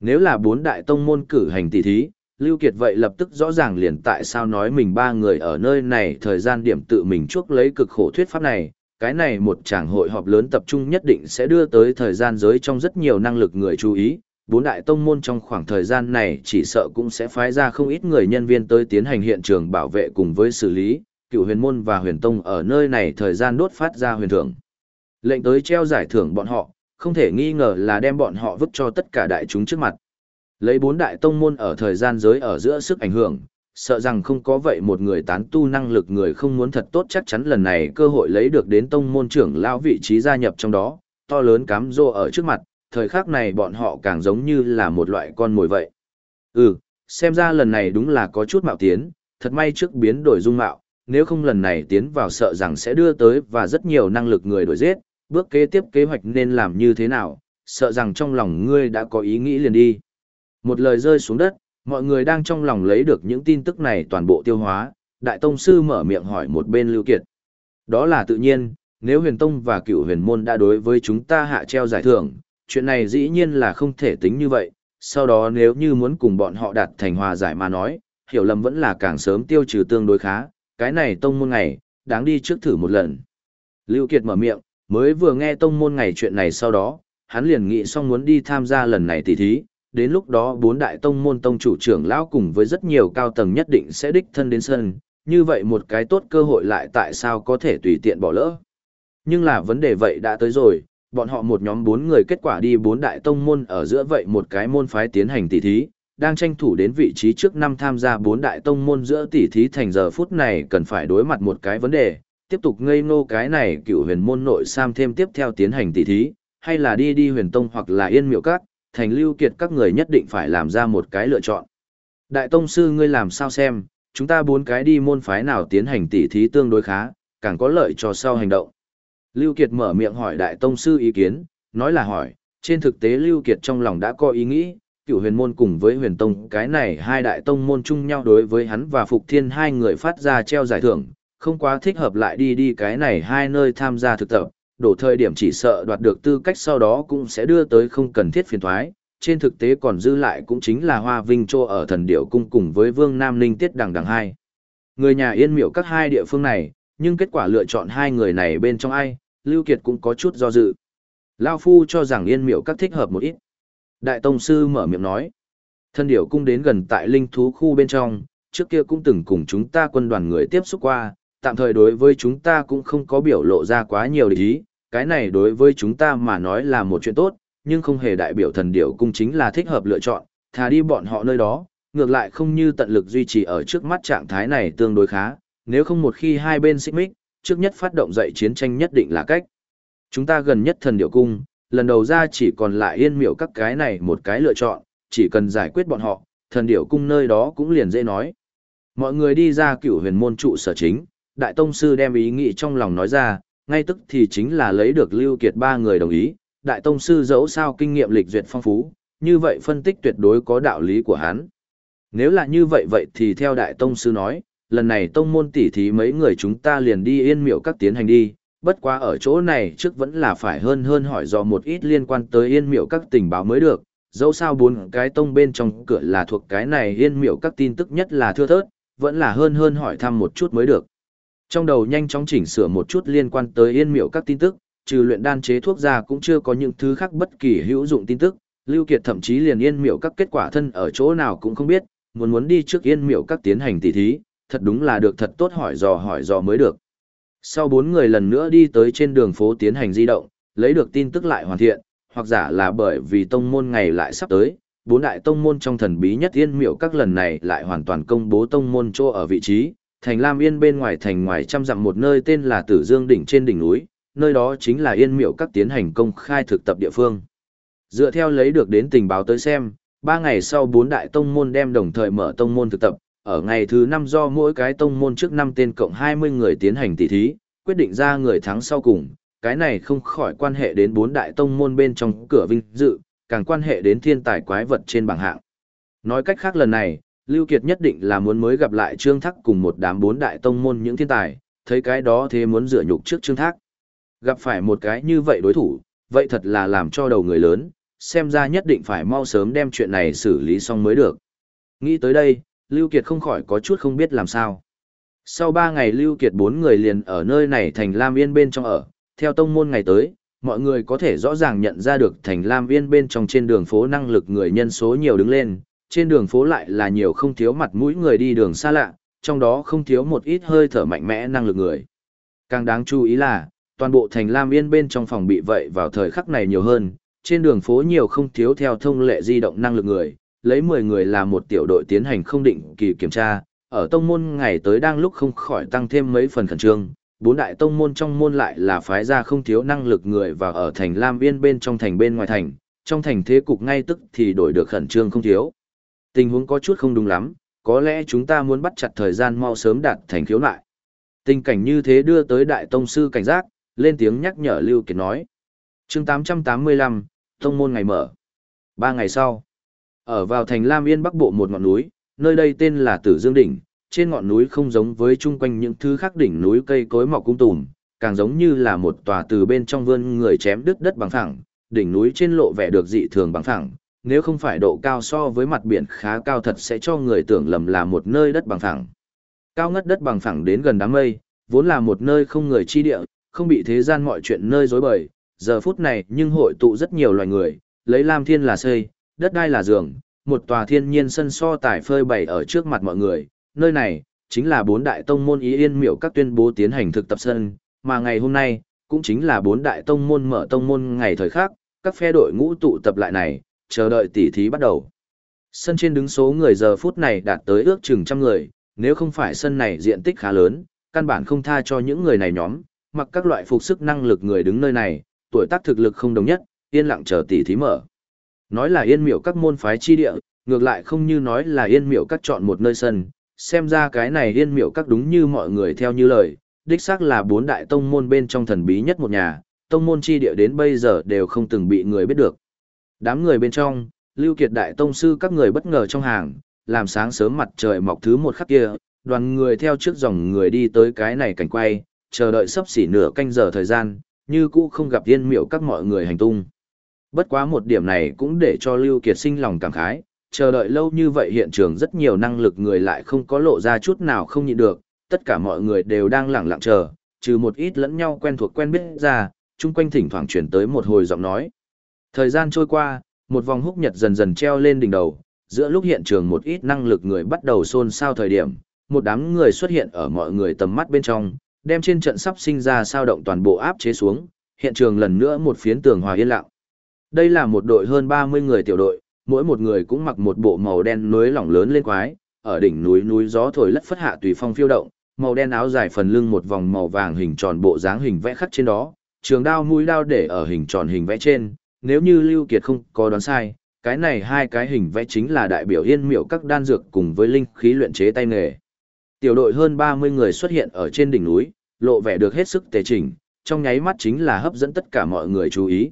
Nếu là bốn đại tông môn cử hành tỷ thí, Lưu Kiệt vậy lập tức rõ ràng liền tại sao nói mình ba người ở nơi này thời gian điểm tự mình chuốc lấy cực khổ thuyết pháp này, cái này một tràng hội họp lớn tập trung nhất định sẽ đưa tới thời gian giới trong rất nhiều năng lực người chú ý, bốn đại tông môn trong khoảng thời gian này chỉ sợ cũng sẽ phái ra không ít người nhân viên tới tiến hành hiện trường bảo vệ cùng với xử lý, cựu huyền môn và huyền tông ở nơi này thời gian đốt phát ra huyền thưởng. Lệnh tới treo giải thưởng bọn họ, không thể nghi ngờ là đem bọn họ vứt cho tất cả đại chúng trước mặt. Lấy bốn đại tông môn ở thời gian giới ở giữa sức ảnh hưởng, sợ rằng không có vậy một người tán tu năng lực người không muốn thật tốt chắc chắn lần này cơ hội lấy được đến tông môn trưởng lão vị trí gia nhập trong đó, to lớn cám dô ở trước mặt, thời khắc này bọn họ càng giống như là một loại con mồi vậy. Ừ, xem ra lần này đúng là có chút mạo tiến, thật may trước biến đổi dung mạo, nếu không lần này tiến vào sợ rằng sẽ đưa tới và rất nhiều năng lực người đổi giết, bước kế tiếp kế hoạch nên làm như thế nào, sợ rằng trong lòng ngươi đã có ý nghĩ liền đi. Một lời rơi xuống đất, mọi người đang trong lòng lấy được những tin tức này toàn bộ tiêu hóa, Đại Tông Sư mở miệng hỏi một bên Lưu Kiệt. Đó là tự nhiên, nếu huyền tông và cựu huyền môn đã đối với chúng ta hạ treo giải thưởng, chuyện này dĩ nhiên là không thể tính như vậy, sau đó nếu như muốn cùng bọn họ đạt thành hòa giải mà nói, hiểu lầm vẫn là càng sớm tiêu trừ tương đối khá, cái này tông môn ngày, đáng đi trước thử một lần. Lưu Kiệt mở miệng, mới vừa nghe tông môn ngày chuyện này sau đó, hắn liền nghĩ xong muốn đi tham gia lần này tỷ thí, đến lúc đó bốn đại tông môn tông chủ trưởng lão cùng với rất nhiều cao tầng nhất định sẽ đích thân đến sân, như vậy một cái tốt cơ hội lại tại sao có thể tùy tiện bỏ lỡ. Nhưng là vấn đề vậy đã tới rồi, bọn họ một nhóm bốn người kết quả đi bốn đại tông môn ở giữa vậy một cái môn phái tiến hành tỷ thí, đang tranh thủ đến vị trí trước năm tham gia bốn đại tông môn giữa tỷ thí thành giờ phút này cần phải đối mặt một cái vấn đề, tiếp tục ngây ngô cái này cựu huyền môn nội sam thêm tiếp theo tiến hành tỷ thí, hay là đi đi huyền tông hoặc là yên miệu các, thành lưu kiệt các người nhất định phải làm ra một cái lựa chọn. Đại tông sư ngươi làm sao xem, chúng ta bốn cái đi môn phái nào tiến hành tỉ thí tương đối khá, càng có lợi cho sau hành động. Lưu Kiệt mở miệng hỏi đại tông sư ý kiến, nói là hỏi, trên thực tế Lưu Kiệt trong lòng đã có ý nghĩ, cửu huyền môn cùng với huyền tông cái này hai đại tông môn chung nhau đối với hắn và Phục Thiên hai người phát ra treo giải thưởng, không quá thích hợp lại đi đi cái này hai nơi tham gia thực tập, đổ thời điểm chỉ sợ đoạt được tư cách sau đó cũng sẽ đưa tới không cần thiết phiền thoái, trên thực tế còn dư lại cũng chính là Hoa Vinh Trô ở thần điệu cung cùng với Vương Nam Ninh Tiết Đằng Đằng hai. Người nhà yên miệu các hai địa phương này, nhưng kết quả lựa chọn hai người này bên trong ai, Lưu Kiệt cũng có chút do dự. Lao Phu cho rằng yên miệu các thích hợp một ít. Đại Tông Sư mở miệng nói. Thần Điệu cung đến gần tại linh thú khu bên trong, trước kia cũng từng cùng chúng ta quân đoàn người tiếp xúc qua, tạm thời đối với chúng ta cũng không có biểu lộ ra quá nhiều ý, cái này đối với chúng ta mà nói là một chuyện tốt, nhưng không hề đại biểu thần điểu cung chính là thích hợp lựa chọn, thà đi bọn họ nơi đó, ngược lại không như tận lực duy trì ở trước mắt trạng thái này tương đối khá, nếu không một khi hai bên xích mích, trước nhất phát động dậy chiến tranh nhất định là cách. Chúng ta gần nhất thần điểu cung, lần đầu ra chỉ còn lại yên miệu các cái này một cái lựa chọn, chỉ cần giải quyết bọn họ, thần điểu cung nơi đó cũng liền dễ nói. Mọi người đi ra cửu huyền môn trụ sở chính, đại tông sư đem ý nghĩ trong lòng nói ra, ngay tức thì chính là lấy được lưu kiệt ba người đồng ý, đại tông sư dẫu sao kinh nghiệm lịch duyệt phong phú, như vậy phân tích tuyệt đối có đạo lý của hắn. Nếu là như vậy vậy thì theo đại tông sư nói, lần này tông môn tỷ thí mấy người chúng ta liền đi yên miệu các tiến hành đi, bất quá ở chỗ này trước vẫn là phải hơn hơn hỏi dò một ít liên quan tới yên miệu các tình báo mới được, dẫu sao bốn cái tông bên trong cửa là thuộc cái này yên miệu các tin tức nhất là thưa thớt, vẫn là hơn hơn hỏi thăm một chút mới được. Trong đầu nhanh chóng chỉnh sửa một chút liên quan tới yên miệu các tin tức, trừ luyện đan chế thuốc ra cũng chưa có những thứ khác bất kỳ hữu dụng tin tức, Lưu Kiệt thậm chí liền yên miệu các kết quả thân ở chỗ nào cũng không biết, muốn muốn đi trước yên miệu các tiến hành tỉ thí, thật đúng là được thật tốt hỏi dò hỏi dò mới được. Sau bốn người lần nữa đi tới trên đường phố tiến hành di động, lấy được tin tức lại hoàn thiện, hoặc giả là bởi vì tông môn ngày lại sắp tới, bốn đại tông môn trong thần bí nhất yên miệu các lần này lại hoàn toàn công bố tông môn chỗ ở vị trí, thành Lam Yên bên ngoài thành ngoài trăm dặm một nơi tên là Tử Dương đỉnh trên đỉnh núi, nơi đó chính là yên miệu các tiến hành công khai thực tập địa phương. Dựa theo lấy được đến tình báo tới xem, ba ngày sau bốn đại tông môn đem đồng thời mở tông môn thực tập, ở ngày thứ năm do mỗi cái tông môn trước năm tên cộng 20 người tiến hành tỷ thí, quyết định ra người thắng sau cùng, cái này không khỏi quan hệ đến bốn đại tông môn bên trong cửa vinh dự, càng quan hệ đến thiên tài quái vật trên bảng hạng. Nói cách khác lần này, Lưu Kiệt nhất định là muốn mới gặp lại Trương Thác cùng một đám bốn đại tông môn những thiên tài, thấy cái đó thế muốn rửa nhục trước Trương Thác. Gặp phải một cái như vậy đối thủ, vậy thật là làm cho đầu người lớn, xem ra nhất định phải mau sớm đem chuyện này xử lý xong mới được. Nghĩ tới đây, Lưu Kiệt không khỏi có chút không biết làm sao. Sau 3 ngày Lưu Kiệt bốn người liền ở nơi này thành Lam Yên bên trong ở, theo tông môn ngày tới, mọi người có thể rõ ràng nhận ra được thành Lam Yên bên trong trên đường phố năng lực người nhân số nhiều đứng lên, trên đường phố lại là nhiều không thiếu mặt mũi người đi đường xa lạ, trong đó không thiếu một ít hơi thở mạnh mẽ năng lực người. Càng đáng chú ý là, toàn bộ thành Lam Yên bên trong phòng bị vậy vào thời khắc này nhiều hơn, trên đường phố nhiều không thiếu theo thông lệ di động năng lực người, lấy 10 người là một tiểu đội tiến hành không định kỳ kiểm tra, ở tông môn ngày tới đang lúc không khỏi tăng thêm mấy phần khẩn trương, bốn đại tông môn trong môn lại là phái ra không thiếu năng lực người và ở thành Lam Viên bên trong thành bên ngoài thành, trong thành thế cục ngay tức thì đổi được khẩn trương không thiếu. Tình huống có chút không đúng lắm, có lẽ chúng ta muốn bắt chặt thời gian mau sớm đạt thành khiếu nại. Tình cảnh như thế đưa tới đại tông sư cảnh giác, lên tiếng nhắc nhở Lưu Kiệt nói. chương 885, tông môn ngày mở. Ba ngày sau, ở vào thành Lam Yên Bắc Bộ một ngọn núi, nơi đây tên là Tử Dương Đỉnh, trên ngọn núi không giống với chung quanh những thứ khác đỉnh núi cây cối mọc cung tùm, càng giống như là một tòa từ bên trong vươn người chém đứt đất bằng phẳng, đỉnh núi trên lộ vẻ được dị thường bằng phẳng, nếu không phải độ cao so với mặt biển khá cao thật sẽ cho người tưởng lầm là một nơi đất bằng phẳng. Cao ngất đất bằng phẳng đến gần đám mây, vốn là một nơi không người chi địa, không bị thế gian mọi chuyện nơi dối bời, giờ phút này nhưng hội tụ rất nhiều loài người, lấy Lam Thiên là xây, đất đai là giường, một tòa thiên nhiên sân so tải phơi bày ở trước mặt mọi người, nơi này, chính là bốn đại tông môn ý yên miểu các tuyên bố tiến hành thực tập sân, mà ngày hôm nay, cũng chính là bốn đại tông môn mở tông môn ngày thời khác, các phe đội ngũ tụ tập lại này, chờ đợi tỉ thí bắt đầu. Sân trên đứng số người giờ phút này đạt tới ước chừng trăm người, nếu không phải sân này diện tích khá lớn, căn bản không tha cho những người này nhóm, mặc các loại phục sức năng lực người đứng nơi này, tuổi tác thực lực không đồng nhất, yên lặng chờ tỉ thí mở. Nói là yên miệu các môn phái chi địa, ngược lại không như nói là yên miệu các chọn một nơi sân, xem ra cái này yên miệu các đúng như mọi người theo như lời, đích xác là bốn đại tông môn bên trong thần bí nhất một nhà, tông môn chi địa đến bây giờ đều không từng bị người biết được. Đám người bên trong, Lưu Kiệt đại tông sư các người bất ngờ trong hàng, làm sáng sớm mặt trời mọc thứ một khắc kia, đoàn người theo trước dòng người đi tới cái này cảnh quay, chờ đợi sắp xỉ nửa canh giờ thời gian, như cũ không gặp yên miệu các mọi người hành tung. Bất quá một điểm này cũng để cho Lưu Kiệt sinh lòng cảm khái, chờ đợi lâu như vậy hiện trường rất nhiều năng lực người lại không có lộ ra chút nào không nhịn được, tất cả mọi người đều đang lặng lặng chờ, trừ một ít lẫn nhau quen thuộc quen biết ra, chung quanh thỉnh thoảng chuyển tới một hồi giọng nói. Thời gian trôi qua, một vòng húc nhật dần dần treo lên đỉnh đầu, giữa lúc hiện trường một ít năng lực người bắt đầu xôn xao thời điểm, một đám người xuất hiện ở mọi người tầm mắt bên trong, đem trên trận sắp sinh ra sao động toàn bộ áp chế xuống, hiện trường lần nữa một phiến tường hòa yên lặng. Đây là một đội hơn 30 người tiểu đội, mỗi một người cũng mặc một bộ màu đen núi lỏng lớn lên quái, ở đỉnh núi núi gió thổi lất phất hạ tùy phong phiêu động, màu đen áo dài phần lưng một vòng màu vàng hình tròn bộ dáng hình vẽ khắc trên đó, trường đao mũi đao để ở hình tròn hình vẽ trên, nếu như Lưu Kiệt không có đoán sai, cái này hai cái hình vẽ chính là đại biểu yên miệu các đan dược cùng với linh khí luyện chế tay nghề. Tiểu đội hơn 30 người xuất hiện ở trên đỉnh núi, lộ vẻ được hết sức tề chỉnh, trong nháy mắt chính là hấp dẫn tất cả mọi người chú ý.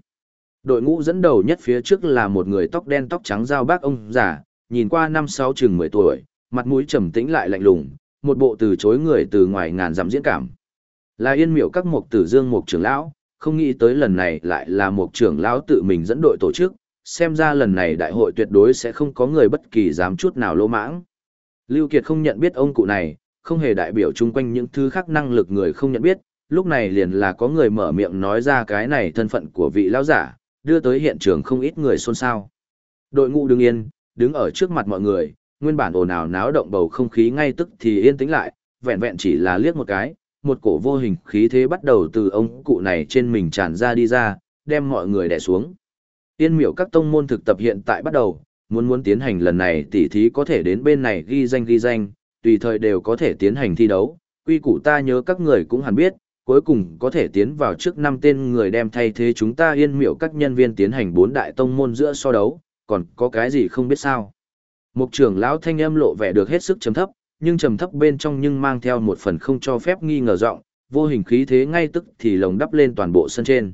Đội ngũ dẫn đầu nhất phía trước là một người tóc đen tóc trắng giao bác ông già, nhìn qua năm sáu chừng 10 tuổi, mặt mũi trầm tĩnh lại lạnh lùng, một bộ từ chối người từ ngoài ngàn dặm diễn cảm. Là yên miệu các mục tử dương mục trưởng lão, không nghĩ tới lần này lại là một trưởng lão tự mình dẫn đội tổ chức, xem ra lần này đại hội tuyệt đối sẽ không có người bất kỳ dám chút nào lỗ mãng. Lưu Kiệt không nhận biết ông cụ này, không hề đại biểu chung quanh những thứ khác năng lực người không nhận biết, lúc này liền là có người mở miệng nói ra cái này thân phận của vị lão giả, đưa tới hiện trường không ít người xôn xao. Đội ngũ đứng yên, đứng ở trước mặt mọi người, nguyên bản ồn ào náo động bầu không khí ngay tức thì yên tĩnh lại, vẹn vẹn chỉ là liếc một cái, một cổ vô hình khí thế bắt đầu từ ông cụ này trên mình tràn ra đi ra, đem mọi người đè xuống. Yên miểu các tông môn thực tập hiện tại bắt đầu, muốn muốn tiến hành lần này tỉ thí có thể đến bên này ghi danh ghi danh, tùy thời đều có thể tiến hành thi đấu, quy củ ta nhớ các người cũng hẳn biết, cuối cùng có thể tiến vào trước năm tên người đem thay thế chúng ta yên miểu các nhân viên tiến hành bốn đại tông môn giữa so đấu, còn có cái gì không biết sao. Mục trưởng lão thanh âm lộ vẻ được hết sức trầm thấp, nhưng trầm thấp bên trong nhưng mang theo một phần không cho phép nghi ngờ rộng, vô hình khí thế ngay tức thì lồng đắp lên toàn bộ sân trên.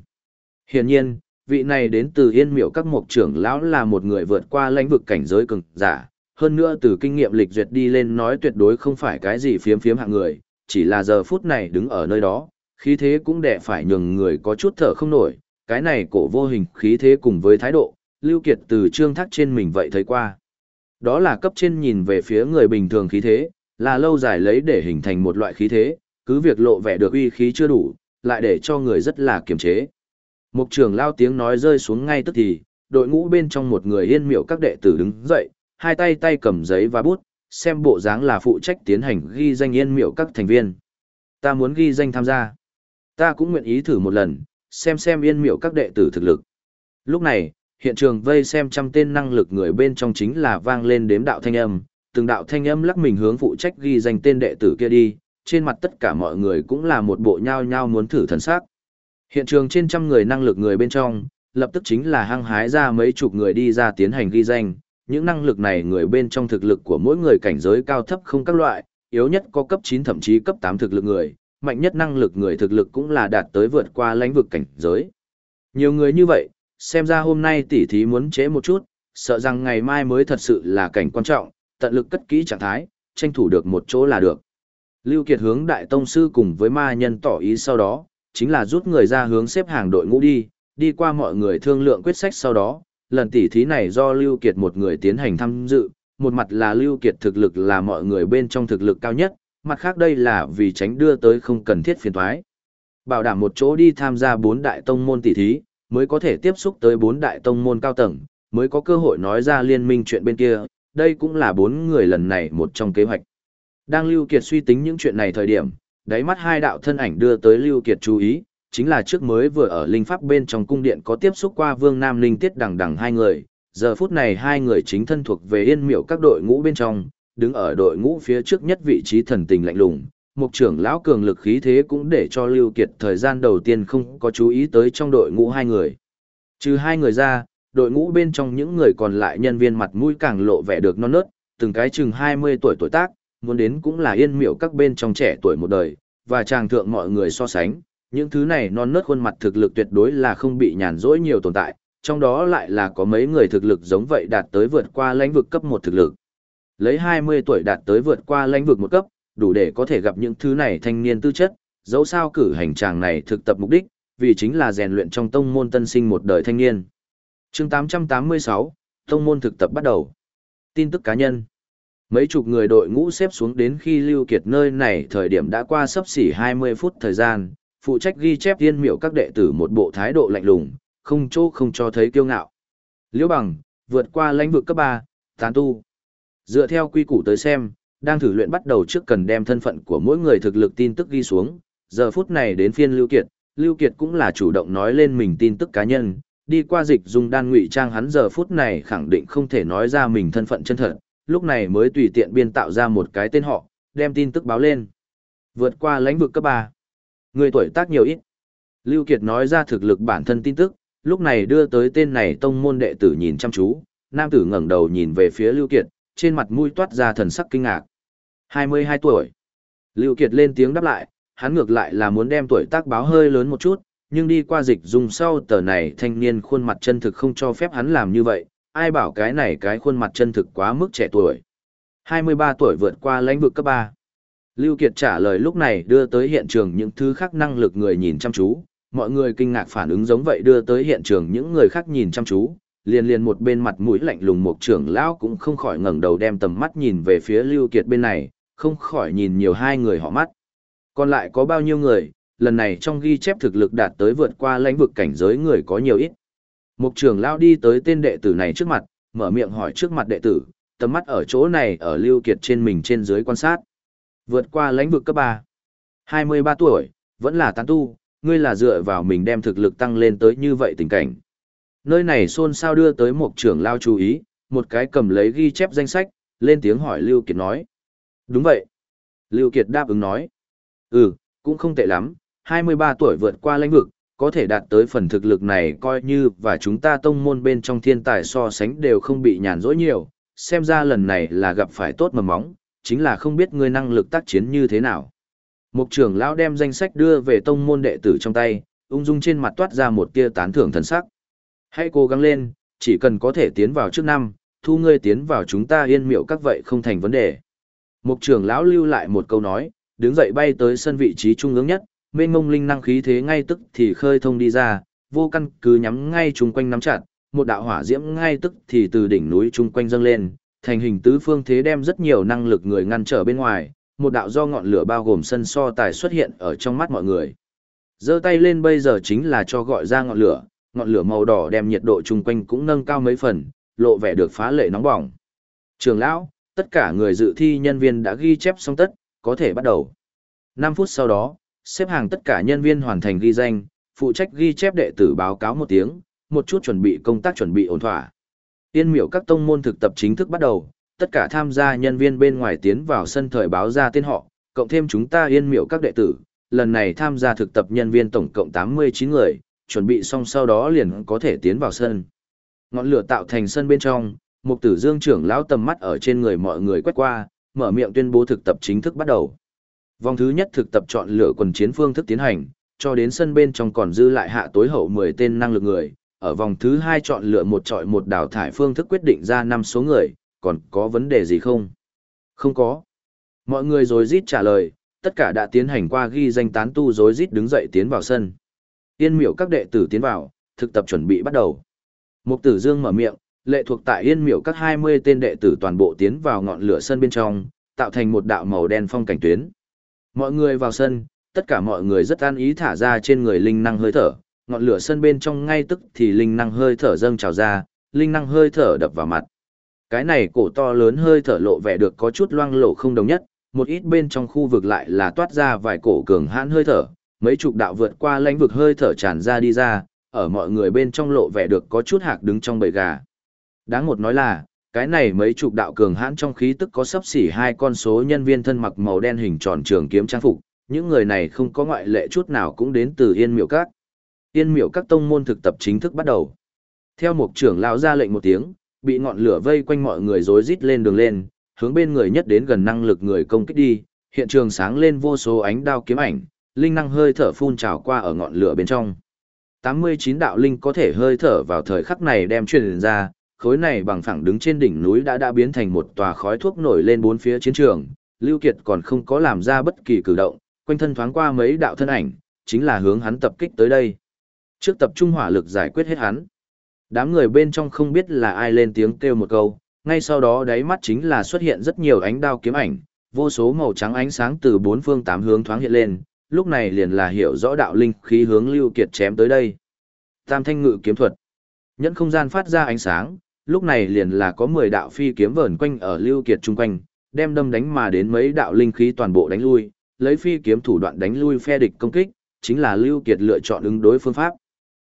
Hiển nhiên, vị này đến từ yên miểu các mục trưởng lão là một người vượt qua lãnh vực cảnh giới cường giả, hơn nữa từ kinh nghiệm lịch duyệt đi lên nói tuyệt đối không phải cái gì phiếm phiếm hạng người, chỉ là giờ phút này đứng ở nơi đó, khí thế cũng đẻ phải nhường người có chút thở không nổi, cái này cổ vô hình khí thế cùng với thái độ, Lưu Kiệt từ trương thác trên mình vậy thấy qua. Đó là cấp trên nhìn về phía người bình thường khí thế, là lâu dài lấy để hình thành một loại khí thế, cứ việc lộ vẻ được uy khí chưa đủ, lại để cho người rất là kiềm chế. Mục trưởng lao tiếng nói rơi xuống ngay tức thì, đội ngũ bên trong một người yên miệu các đệ tử đứng dậy, hai tay tay cầm giấy và bút, xem bộ dáng là phụ trách tiến hành ghi danh yên miệu các thành viên. Ta muốn ghi danh tham gia. Ta cũng nguyện ý thử một lần, xem xem yên miệu các đệ tử thực lực. Lúc này, hiện trường vây xem trăm tên năng lực người bên trong chính là vang lên đếm đạo thanh âm, từng đạo thanh âm lắc mình hướng phụ trách ghi danh tên đệ tử kia đi, trên mặt tất cả mọi người cũng là một bộ nhao nhao muốn thử thần sắc. Hiện trường trên trăm người năng lực người bên trong, lập tức chính là hăng hái ra mấy chục người đi ra tiến hành ghi danh, những năng lực này người bên trong thực lực của mỗi người cảnh giới cao thấp không các loại, yếu nhất có cấp 9 thậm chí cấp 8 thực lực người, mạnh nhất năng lực người thực lực cũng là đạt tới vượt qua lãnh vực cảnh giới. Nhiều người như vậy, xem ra hôm nay tỷ thí muốn chế một chút, sợ rằng ngày mai mới thật sự là cảnh quan trọng, tận lực cất kỹ trạng thái, tranh thủ được một chỗ là được. Lưu Kiệt hướng đại tông sư cùng với ma nhân tỏ ý sau đó, chính là rút người ra hướng xếp hàng đội ngũ đi, đi qua mọi người thương lượng quyết sách sau đó, lần tỷ thí này do Lưu Kiệt một người tiến hành tham dự, một mặt là Lưu Kiệt thực lực là mọi người bên trong thực lực cao nhất, mặt khác đây là vì tránh đưa tới không cần thiết phiền toái. Bảo đảm một chỗ đi tham gia bốn đại tông môn tỷ thí, mới có thể tiếp xúc tới bốn đại tông môn cao tầng, mới có cơ hội nói ra liên minh chuyện bên kia, đây cũng là bốn người lần này một trong kế hoạch. Đang Lưu Kiệt suy tính những chuyện này thời điểm, đáy mắt hai đạo thân ảnh đưa tới Lưu Kiệt chú ý, chính là trước mới vừa ở linh pháp bên trong cung điện có tiếp xúc qua Vương Nam Linh Tiết đằng đằng hai người, giờ phút này hai người chính thân thuộc về yên miệu các đội ngũ bên trong, đứng ở đội ngũ phía trước nhất vị trí thần tình lạnh lùng. Mục trưởng lão cường lực khí thế cũng để cho Lưu Kiệt thời gian đầu tiên không có chú ý tới trong đội ngũ hai người. Trừ hai người ra, đội ngũ bên trong những người còn lại nhân viên mặt mũi càng lộ vẻ được non nớt, từng cái chừng 20 tuổi tuổi tác, muốn đến cũng là yên miệu các bên trong trẻ tuổi một đời, và chàng thượng mọi người so sánh, những thứ này non nớt khuôn mặt thực lực tuyệt đối là không bị nhàn rỗi nhiều tồn tại, trong đó lại là có mấy người thực lực giống vậy đạt tới vượt qua lãnh vực cấp một thực lực. Lấy 20 tuổi đạt tới vượt qua lãnh vực một cấp, đủ để có thể gặp những thứ này thanh niên tư chất, dẫu sao cử hành tràng này thực tập mục đích, vì chính là rèn luyện trong tông môn tân sinh một đời thanh niên. chương 886, tông môn thực tập bắt đầu. Tin tức cá nhân. Mấy chục người đội ngũ xếp xuống đến khi Lưu Kiệt nơi này thời điểm đã qua sấp xỉ 20 phút thời gian, phụ trách ghi chép tiên miệu các đệ tử một bộ thái độ lạnh lùng, không chỗ không cho thấy kiêu ngạo. Liễu bằng, vượt qua lãnh vực cấp 3, tán tu. Dựa theo quy củ tới xem, đang thử luyện bắt đầu trước cần đem thân phận của mỗi người thực lực tin tức ghi xuống, giờ phút này đến phiên Lưu Kiệt, Lưu Kiệt cũng là chủ động nói lên mình tin tức cá nhân, đi qua dịch dung đan ngụy trang hắn giờ phút này khẳng định không thể nói ra mình thân phận chân thật, lúc này mới tùy tiện biên tạo ra một cái tên họ, đem tin tức báo lên. Vượt qua lãnh vực cấp 3. Người tuổi tác nhiều ít. Lưu Kiệt nói ra thực lực bản thân tin tức, lúc này đưa tới tên này tông môn đệ tử nhìn chăm chú, nam tử ngẩng đầu nhìn về phía Lưu Kiệt, trên mặt mũi toát ra thần sắc kinh ngạc. 22 tuổi. Lưu Kiệt lên tiếng đáp lại, hắn ngược lại là muốn đem tuổi tác báo hơi lớn một chút, nhưng đi qua dịch dùng sau tờ này thanh niên khuôn mặt chân thực không cho phép hắn làm như vậy, ai bảo cái này cái khuôn mặt chân thực quá mức trẻ tuổi. 23 tuổi vượt qua lãnh vực cấp 3. Lưu Kiệt trả lời lúc này đưa tới hiện trường những thứ khác năng lực người nhìn chăm chú, mọi người kinh ngạc phản ứng giống vậy đưa tới hiện trường những người khác nhìn chăm chú, liền liền một bên mặt mũi lạnh lùng một trưởng lão cũng không khỏi ngẩng đầu đem tầm mắt nhìn về phía Lưu Kiệt bên này, không khỏi nhìn nhiều hai người họ mắt. Còn lại có bao nhiêu người, lần này trong ghi chép thực lực đạt tới vượt qua lãnh vực cảnh giới người có nhiều ít. mục trưởng lao đi tới tên đệ tử này trước mặt, mở miệng hỏi trước mặt đệ tử, tầm mắt ở chỗ này ở Lưu Kiệt trên mình trên dưới quan sát. Vượt qua lãnh vực cấp 3. 23 tuổi, vẫn là tán tu, ngươi là dựa vào mình đem thực lực tăng lên tới như vậy tình cảnh. Nơi này xôn xao đưa tới một trưởng lao chú ý, một cái cầm lấy ghi chép danh sách, lên tiếng hỏi Lưu Kiệt nói. Đúng vậy. Lưu Kiệt đáp ứng nói. Ừ, cũng không tệ lắm, 23 tuổi vượt qua lãnh vực, có thể đạt tới phần thực lực này coi như và chúng ta tông môn bên trong thiên tài so sánh đều không bị nhàn rỗi nhiều, xem ra lần này là gặp phải tốt mầm móng, chính là không biết ngươi năng lực tác chiến như thế nào. Mục trưởng lão đem danh sách đưa về tông môn đệ tử trong tay, ung dung trên mặt toát ra một tia tán thưởng thần sắc. Hãy cố gắng lên, chỉ cần có thể tiến vào trước năm, thu ngươi tiến vào chúng ta yên miệu các vậy không thành vấn đề. Mục trưởng lão lưu lại một câu nói, đứng dậy bay tới sân vị trí trung ương nhất, mênh mông linh năng khí thế ngay tức thì khơi thông đi ra, vô căn cứ nhắm ngay chung quanh nắm chặt, một đạo hỏa diễm ngay tức thì từ đỉnh núi chung quanh dâng lên, thành hình tứ phương thế đem rất nhiều năng lực người ngăn trở bên ngoài, một đạo do ngọn lửa bao gồm sân so tài xuất hiện ở trong mắt mọi người. giơ tay lên bây giờ chính là cho gọi ra ngọn lửa, ngọn lửa màu đỏ đem nhiệt độ chung quanh cũng nâng cao mấy phần, lộ vẻ được phá lệ nóng bỏng. Trường lão, tất cả người dự thi nhân viên đã ghi chép xong tất, có thể bắt đầu. 5 phút sau đó, xếp hàng tất cả nhân viên hoàn thành ghi danh, phụ trách ghi chép đệ tử báo cáo một tiếng, một chút chuẩn bị công tác chuẩn bị ổn thỏa. Yên miểu các tông môn thực tập chính thức bắt đầu, tất cả tham gia nhân viên bên ngoài tiến vào sân thời báo ra tên họ, cộng thêm chúng ta yên miểu các đệ tử, lần này tham gia thực tập nhân viên tổng cộng 89 người, chuẩn bị xong sau đó liền có thể tiến vào sân. Ngọn lửa tạo thành sân bên trong, Mục Tử Dương trưởng lão tầm mắt ở trên người mọi người quét qua, mở miệng tuyên bố thực tập chính thức bắt đầu. Vòng thứ nhất thực tập chọn lựa quần chiến phương thức tiến hành, cho đến sân bên trong còn dư lại hạ tối hậu 10 tên năng lực người, ở vòng thứ hai chọn lựa một trọi một đào thải phương thức quyết định ra năm số người, còn có vấn đề gì không? Không có. Mọi người rồi rít trả lời, tất cả đã tiến hành qua ghi danh tán tu rối rít đứng dậy tiến vào sân. Yên miểu các đệ tử tiến vào, thực tập chuẩn bị bắt đầu. Mục tử dương mở miệng, lệ thuộc tại yên miểu các 20 tên đệ tử toàn bộ tiến vào ngọn lửa sân bên trong, tạo thành một đạo màu đen phong cảnh tuyến. Mọi người vào sân, tất cả mọi người rất an ý thả ra trên người linh năng hơi thở, ngọn lửa sân bên trong ngay tức thì linh năng hơi thở dâng trào ra, linh năng hơi thở đập vào mặt. Cái này cổ to lớn hơi thở lộ vẻ được có chút loang lổ không đồng nhất, một ít bên trong khu vực lại là toát ra vài cổ cường hãn hơi thở, mấy chục đạo vượt qua lãnh vực hơi thở tràn ra đi ra, ở mọi người bên trong lộ vẻ được có chút hạc đứng trong bầy gà. Đáng một nói là, cái này mấy chục đạo cường hãn trong khí tức có sấp xỉ hai con số nhân viên thân mặc màu đen hình tròn trường kiếm trang phục, những người này không có ngoại lệ chút nào cũng đến từ Yên Miệu Các. Yên Miệu Các tông môn thực tập chính thức bắt đầu. Theo một trưởng lão ra lệnh một tiếng, bị ngọn lửa vây quanh mọi người rối rít lên đường lên, hướng bên người nhất đến gần năng lực người công kích đi, hiện trường sáng lên vô số ánh đao kiếm ảnh, linh năng hơi thở phun trào qua ở ngọn lửa bên trong. 89 đạo linh có thể hơi thở vào thời khắc này đem truyền ra, khối này bằng phẳng đứng trên đỉnh núi đã đã biến thành một tòa khói thuốc nổi lên bốn phía chiến trường, Lưu Kiệt còn không có làm ra bất kỳ cử động, quanh thân thoáng qua mấy đạo thân ảnh, chính là hướng hắn tập kích tới đây. Trước tập trung hỏa lực giải quyết hết hắn. Đám người bên trong không biết là ai lên tiếng kêu một câu, ngay sau đó đáy mắt chính là xuất hiện rất nhiều ánh đao kiếm ảnh, vô số màu trắng ánh sáng từ bốn phương tám hướng thoáng hiện lên, lúc này liền là hiểu rõ đạo linh khí hướng Lưu Kiệt chém tới đây. Tam thanh ngự kiếm thuật. Nhẫn không gian phát ra ánh sáng, lúc này liền là có 10 đạo phi kiếm vờn quanh ở Lưu Kiệt chung quanh, đem đâm đánh mà đến mấy đạo linh khí toàn bộ đánh lui, lấy phi kiếm thủ đoạn đánh lui phe địch công kích, chính là Lưu Kiệt lựa chọn ứng đối phương pháp.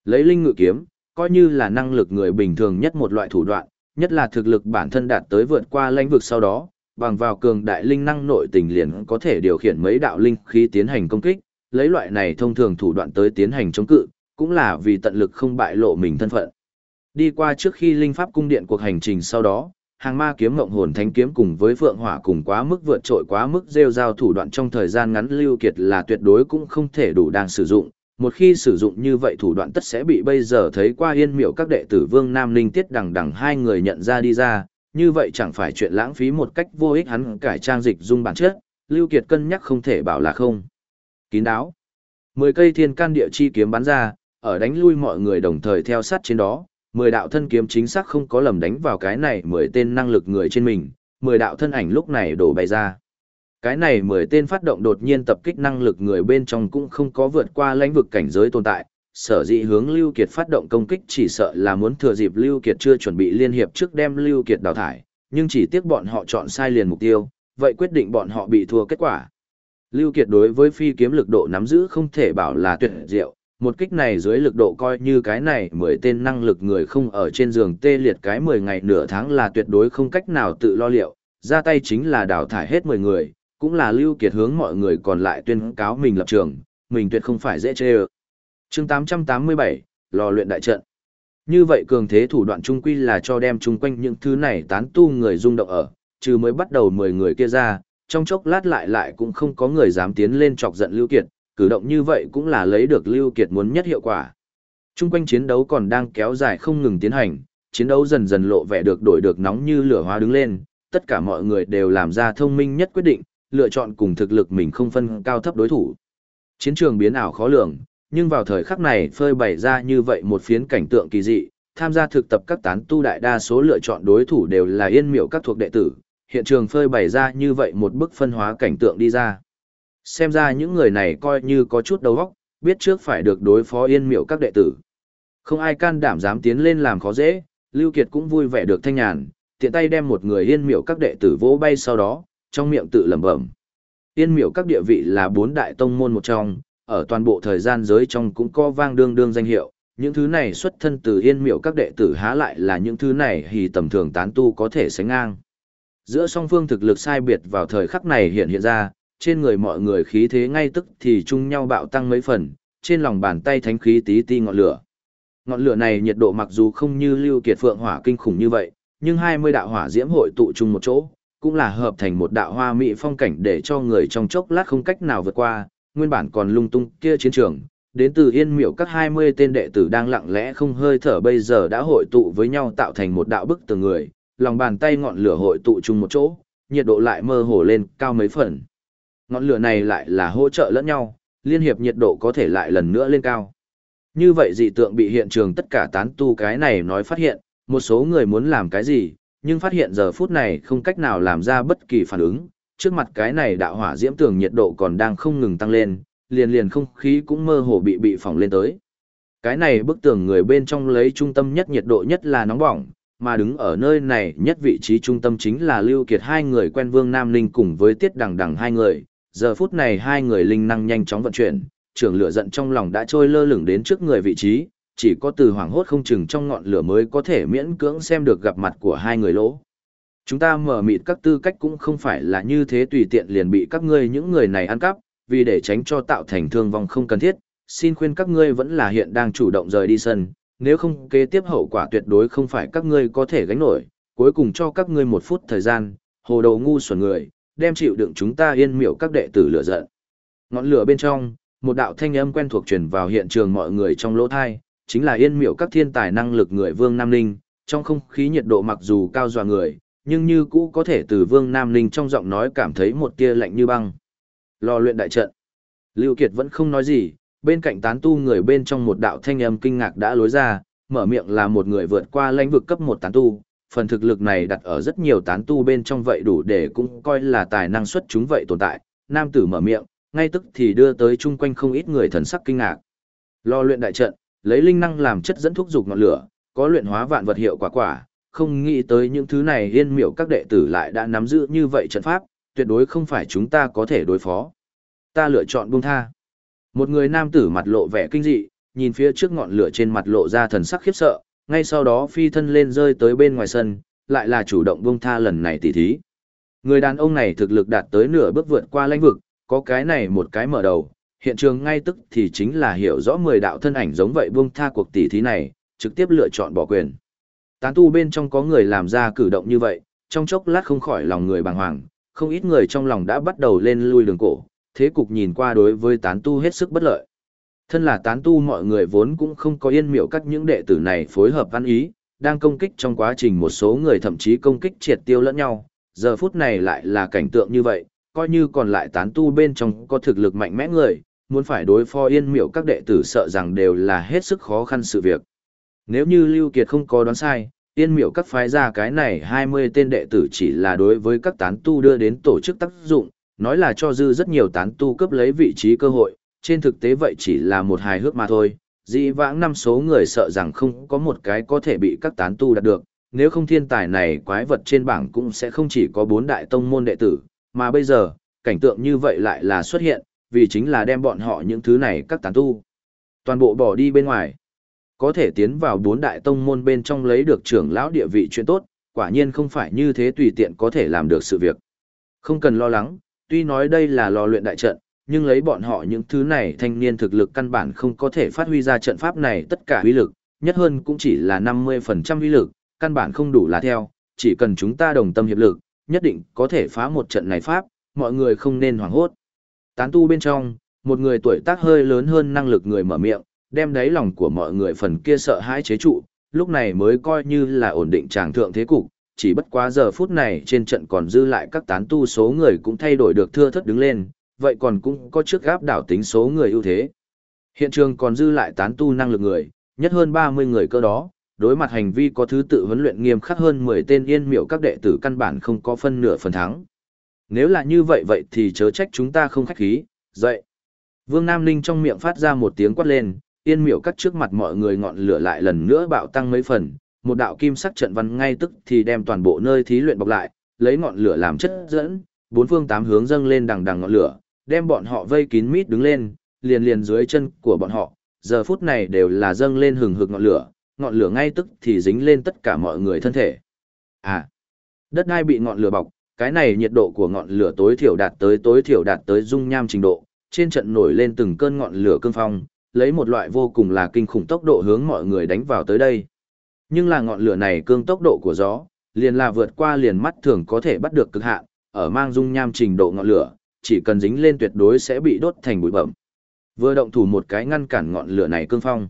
Lấy linh ngự kiếm, coi như là năng lực người bình thường nhất một loại thủ đoạn, nhất là thực lực bản thân đạt tới vượt qua lãnh vực sau đó, bằng vào cường đại linh năng nội tình liền có thể điều khiển mấy đạo linh khí tiến hành công kích, lấy loại này thông thường thủ đoạn tới tiến hành chống cự, cũng là vì tận lực không bại lộ mình thân phận. Đi qua trước khi linh pháp cung điện cuộc hành trình sau đó, hàng ma kiếm ngộng hồn thánh kiếm cùng với phượng hỏa cùng quá mức vượt trội quá mức rêu rao thủ đoạn trong thời gian ngắn lưu kiệt là tuyệt đối cũng không thể đủ đang sử dụng. Một khi sử dụng như vậy thủ đoạn tất sẽ bị bây giờ thấy qua yên miệu các đệ tử vương nam linh tiết đằng đằng hai người nhận ra đi ra, như vậy chẳng phải chuyện lãng phí một cách vô ích hắn cải trang dịch dung bản chất, lưu kiệt cân nhắc không thể bảo là không. Kín đáo. Mười cây thiên can địa chi kiếm bắn ra, ở đánh lui mọi người đồng thời theo sát trên đó, mười đạo thân kiếm chính xác không có lầm đánh vào cái này mười tên năng lực người trên mình, mười đạo thân ảnh lúc này đổ bay ra. Cái này mười tên phát động đột nhiên tập kích năng lực người bên trong cũng không có vượt qua lãnh vực cảnh giới tồn tại, sở dĩ hướng Lưu Kiệt phát động công kích chỉ sợ là muốn thừa dịp Lưu Kiệt chưa chuẩn bị liên hiệp trước đem Lưu Kiệt đào thải, nhưng chỉ tiếc bọn họ chọn sai liền mục tiêu, vậy quyết định bọn họ bị thua kết quả. Lưu Kiệt đối với phi kiếm lực độ nắm giữ không thể bảo là tuyệt diệu, một kích này dưới lực độ coi như cái này mười tên năng lực người không ở trên giường tê liệt cái 10 ngày nửa tháng là tuyệt đối không cách nào tự lo liệu, ra tay chính là đào thải hết 10 người, cũng là Lưu Kiệt hướng mọi người còn lại tuyên cáo mình lập trường, mình tuyệt không phải dễ chê ơ. Chương 887, lò luyện đại trận. Như vậy cường thế thủ đoạn trung quy là cho đem chung quanh những thứ này tán tu người rung động ở, trừ mới bắt đầu 10 người kia ra, trong chốc lát lại lại cũng không có người dám tiến lên chọc giận Lưu Kiệt, cử động như vậy cũng là lấy được Lưu Kiệt muốn nhất hiệu quả. Trung quanh chiến đấu còn đang kéo dài không ngừng tiến hành, chiến đấu dần dần lộ vẻ được đổi được nóng như lửa hóa đứng lên, tất cả mọi người đều làm ra thông minh nhất quyết định, lựa chọn cùng thực lực mình không phân cao thấp đối thủ. Chiến trường biến ảo khó lường, nhưng vào thời khắc này phơi bày ra như vậy một phiến cảnh tượng kỳ dị, tham gia thực tập các tán tu đại đa số lựa chọn đối thủ đều là yên miệu các thuộc đệ tử, hiện trường phơi bày ra như vậy một bức phân hóa cảnh tượng đi ra. Xem ra những người này coi như có chút đầu óc, biết trước phải được đối phó yên miệu các đệ tử. Không ai can đảm dám tiến lên làm khó dễ, Lưu Kiệt cũng vui vẻ được thanh nhàn, tiện tay đem một người yên miệu các đệ tử vỗ bay sau đó, trong miệng tự lẩm bẩm. Yên miệu các địa vị là bốn đại tông môn một trong, ở toàn bộ thời gian giới trong cũng có vang đương đương danh hiệu, những thứ này xuất thân từ yên miệu các đệ tử há lại là những thứ này thì tầm thường tán tu có thể sánh ngang. Giữa song phương thực lực sai biệt vào thời khắc này hiện hiện ra, trên người mọi người khí thế ngay tức thì chung nhau bạo tăng mấy phần, trên lòng bàn tay thánh khí tí ti ngọn lửa. Ngọn lửa này nhiệt độ mặc dù không như lưu kiệt phượng hỏa kinh khủng như vậy, nhưng 20 đạo hỏa diễm hội tụ chung một chỗ, cũng là hợp thành một đạo hoa mỹ phong cảnh để cho người trong chốc lát không cách nào vượt qua, nguyên bản còn lung tung kia chiến trường, đến từ yên miểu các 20 tên đệ tử đang lặng lẽ không hơi thở bây giờ đã hội tụ với nhau tạo thành một đạo bức từ người, lòng bàn tay ngọn lửa hội tụ chung một chỗ, nhiệt độ lại mơ hồ lên cao mấy phần. Ngọn lửa này lại là hỗ trợ lẫn nhau, liên hiệp nhiệt độ có thể lại lần nữa lên cao. Như vậy dị tượng bị hiện trường tất cả tán tu cái này nói phát hiện, một số người muốn làm cái gì, nhưng phát hiện giờ phút này không cách nào làm ra bất kỳ phản ứng, trước mặt cái này đạo hỏa diễm tường nhiệt độ còn đang không ngừng tăng lên, liền liền không khí cũng mơ hồ bị bị phỏng lên tới. Cái này bức tường người bên trong lấy trung tâm nhất nhiệt độ nhất là nóng bỏng, mà đứng ở nơi này nhất vị trí trung tâm chính là Lưu Kiệt hai người quen Vương Nam Linh cùng với Tiết Đằng Đằng hai người, giờ phút này hai người linh năng nhanh chóng vận chuyển, trưởng lửa giận trong lòng đã trôi lơ lửng đến trước người vị trí, chỉ có từ hoảng hốt không chừng trong ngọn lửa mới có thể miễn cưỡng xem được gặp mặt của hai người lỗ. Chúng ta mở mịt các tư cách cũng không phải là như thế tùy tiện liền bị các ngươi những người này ăn cắp, vì để tránh cho tạo thành thương vong không cần thiết, xin khuyên các ngươi vẫn là hiện đang chủ động rời đi sân, nếu không kế tiếp hậu quả tuyệt đối không phải các ngươi có thể gánh nổi, cuối cùng cho các ngươi một phút thời gian, hồ đầu ngu xuẩn người, đem chịu đựng chúng ta yên miểu các đệ tử lửa giận. Ngọn lửa bên trong, một đạo thanh âm quen thuộc truyền vào hiện trường mọi người trong lỗ thai, chính là yên miểu các thiên tài năng lực người Vương Nam Ninh, trong không khí nhiệt độ mặc dù cao dọa người, nhưng như cũ có thể từ Vương Nam Ninh trong giọng nói cảm thấy một tia lạnh như băng. Lò luyện đại trận. Lưu Kiệt vẫn không nói gì, bên cạnh tán tu người bên trong một đạo thanh âm kinh ngạc đã lối ra, mở miệng là một người vượt qua lãnh vực cấp một tán tu, phần thực lực này đặt ở rất nhiều tán tu bên trong vậy đủ để cũng coi là tài năng xuất chúng vậy tồn tại. Nam tử mở miệng, ngay tức thì đưa tới chung quanh không ít người thần sắc kinh ngạc. Lò luyện đại trận, lấy linh năng làm chất dẫn thúc dục ngọn lửa, có luyện hóa vạn vật hiệu quả quả, không nghĩ tới những thứ này yên miểu các đệ tử lại đã nắm giữ như vậy trận pháp, tuyệt đối không phải chúng ta có thể đối phó. Ta lựa chọn buông tha. Một người nam tử mặt lộ vẻ kinh dị, nhìn phía trước ngọn lửa trên mặt lộ ra thần sắc khiếp sợ, ngay sau đó phi thân lên rơi tới bên ngoài sân, lại là chủ động buông tha lần này tỉ thí. Người đàn ông này thực lực đạt tới nửa bước vượt qua lãnh vực, có cái này một cái mở đầu, hiện trường ngay tức thì chính là hiểu rõ 10 đạo thân ảnh giống vậy buông tha cuộc tỉ thí này, trực tiếp lựa chọn bỏ quyền. Tán tu bên trong có người làm ra cử động như vậy, trong chốc lát không khỏi lòng người bàng hoàng, không ít người trong lòng đã bắt đầu lên lui đường cổ, thế cục nhìn qua đối với tán tu hết sức bất lợi. Thân là tán tu mọi người vốn cũng không có yên miệu các những đệ tử này phối hợp ăn ý, đang công kích trong quá trình một số người thậm chí công kích triệt tiêu lẫn nhau, giờ phút này lại là cảnh tượng như vậy, coi như còn lại tán tu bên trong có thực lực mạnh mẽ người, muốn phải đối phó yên miệu các đệ tử sợ rằng đều là hết sức khó khăn sự việc. Nếu như Lưu Kiệt không có đoán sai, yên miệu các phái ra cái này 20 tên đệ tử chỉ là đối với các tán tu đưa đến tổ chức tác dụng, nói là cho dư rất nhiều tán tu cướp lấy vị trí cơ hội, trên thực tế vậy chỉ là một hài hước mà thôi. Dĩ vãng năm số người sợ rằng không có một cái có thể bị các tán tu đạt được, nếu không thiên tài này quái vật trên bảng cũng sẽ không chỉ có bốn đại tông môn đệ tử, mà bây giờ, cảnh tượng như vậy lại là xuất hiện, vì chính là đem bọn họ những thứ này các tán tu. Toàn bộ bỏ đi bên ngoài. Có thể tiến vào bốn đại tông môn bên trong lấy được trưởng lão địa vị chuyện tốt, quả nhiên không phải như thế tùy tiện có thể làm được sự việc. Không cần lo lắng, tuy nói đây là lò luyện đại trận, nhưng lấy bọn họ những thứ này thanh niên thực lực căn bản không có thể phát huy ra trận pháp này tất cả uy lực, nhất hơn cũng chỉ là 50% uy lực, căn bản không đủ là theo, chỉ cần chúng ta đồng tâm hiệp lực, nhất định có thể phá một trận này pháp, mọi người không nên hoảng hốt. Tán tu bên trong, một người tuổi tác hơi lớn hơn năng lực người mở miệng, đem đáy lòng của mọi người phần kia sợ hãi chế trụ, lúc này mới coi như là ổn định tràng thượng thế cục, chỉ bất quá giờ phút này trên trận còn dư lại các tán tu số người cũng thay đổi được thưa thất đứng lên, vậy còn cũng có trước gáp đảo tính số người ưu thế. Hiện trường còn dư lại tán tu năng lực người, nhất hơn 30 người cơ đó, đối mặt hành vi có thứ tự huấn luyện nghiêm khắc hơn 10 tên yên miệu các đệ tử căn bản không có phân nửa phần thắng. Nếu là như vậy vậy thì chớ trách chúng ta không khách khí, dậy. Vương Nam Ninh trong miệng phát ra một tiếng quát lên, yên miệu cắt trước mặt mọi người ngọn lửa lại lần nữa bạo tăng mấy phần, một đạo kim sắc trận văn ngay tức thì đem toàn bộ nơi thí luyện bọc lại, lấy ngọn lửa làm chất dẫn, bốn phương tám hướng dâng lên đằng đằng ngọn lửa, đem bọn họ vây kín mít đứng lên, liền liền dưới chân của bọn họ, giờ phút này đều là dâng lên hừng hực ngọn lửa, ngọn lửa ngay tức thì dính lên tất cả mọi người thân thể. À, đất đai bị ngọn lửa bọc, cái này nhiệt độ của ngọn lửa tối thiểu đạt tới tối thiểu đạt tới dung nham trình độ, trên trận nổi lên từng cơn ngọn lửa cương phong, lấy một loại vô cùng là kinh khủng tốc độ hướng mọi người đánh vào tới đây. Nhưng là ngọn lửa này cương tốc độ của gió, liền là vượt qua liền mắt thường có thể bắt được cực hạn, ở mang dung nham trình độ ngọn lửa, chỉ cần dính lên tuyệt đối sẽ bị đốt thành bụi bẩm. Vừa động thủ một cái ngăn cản ngọn lửa này cương phong.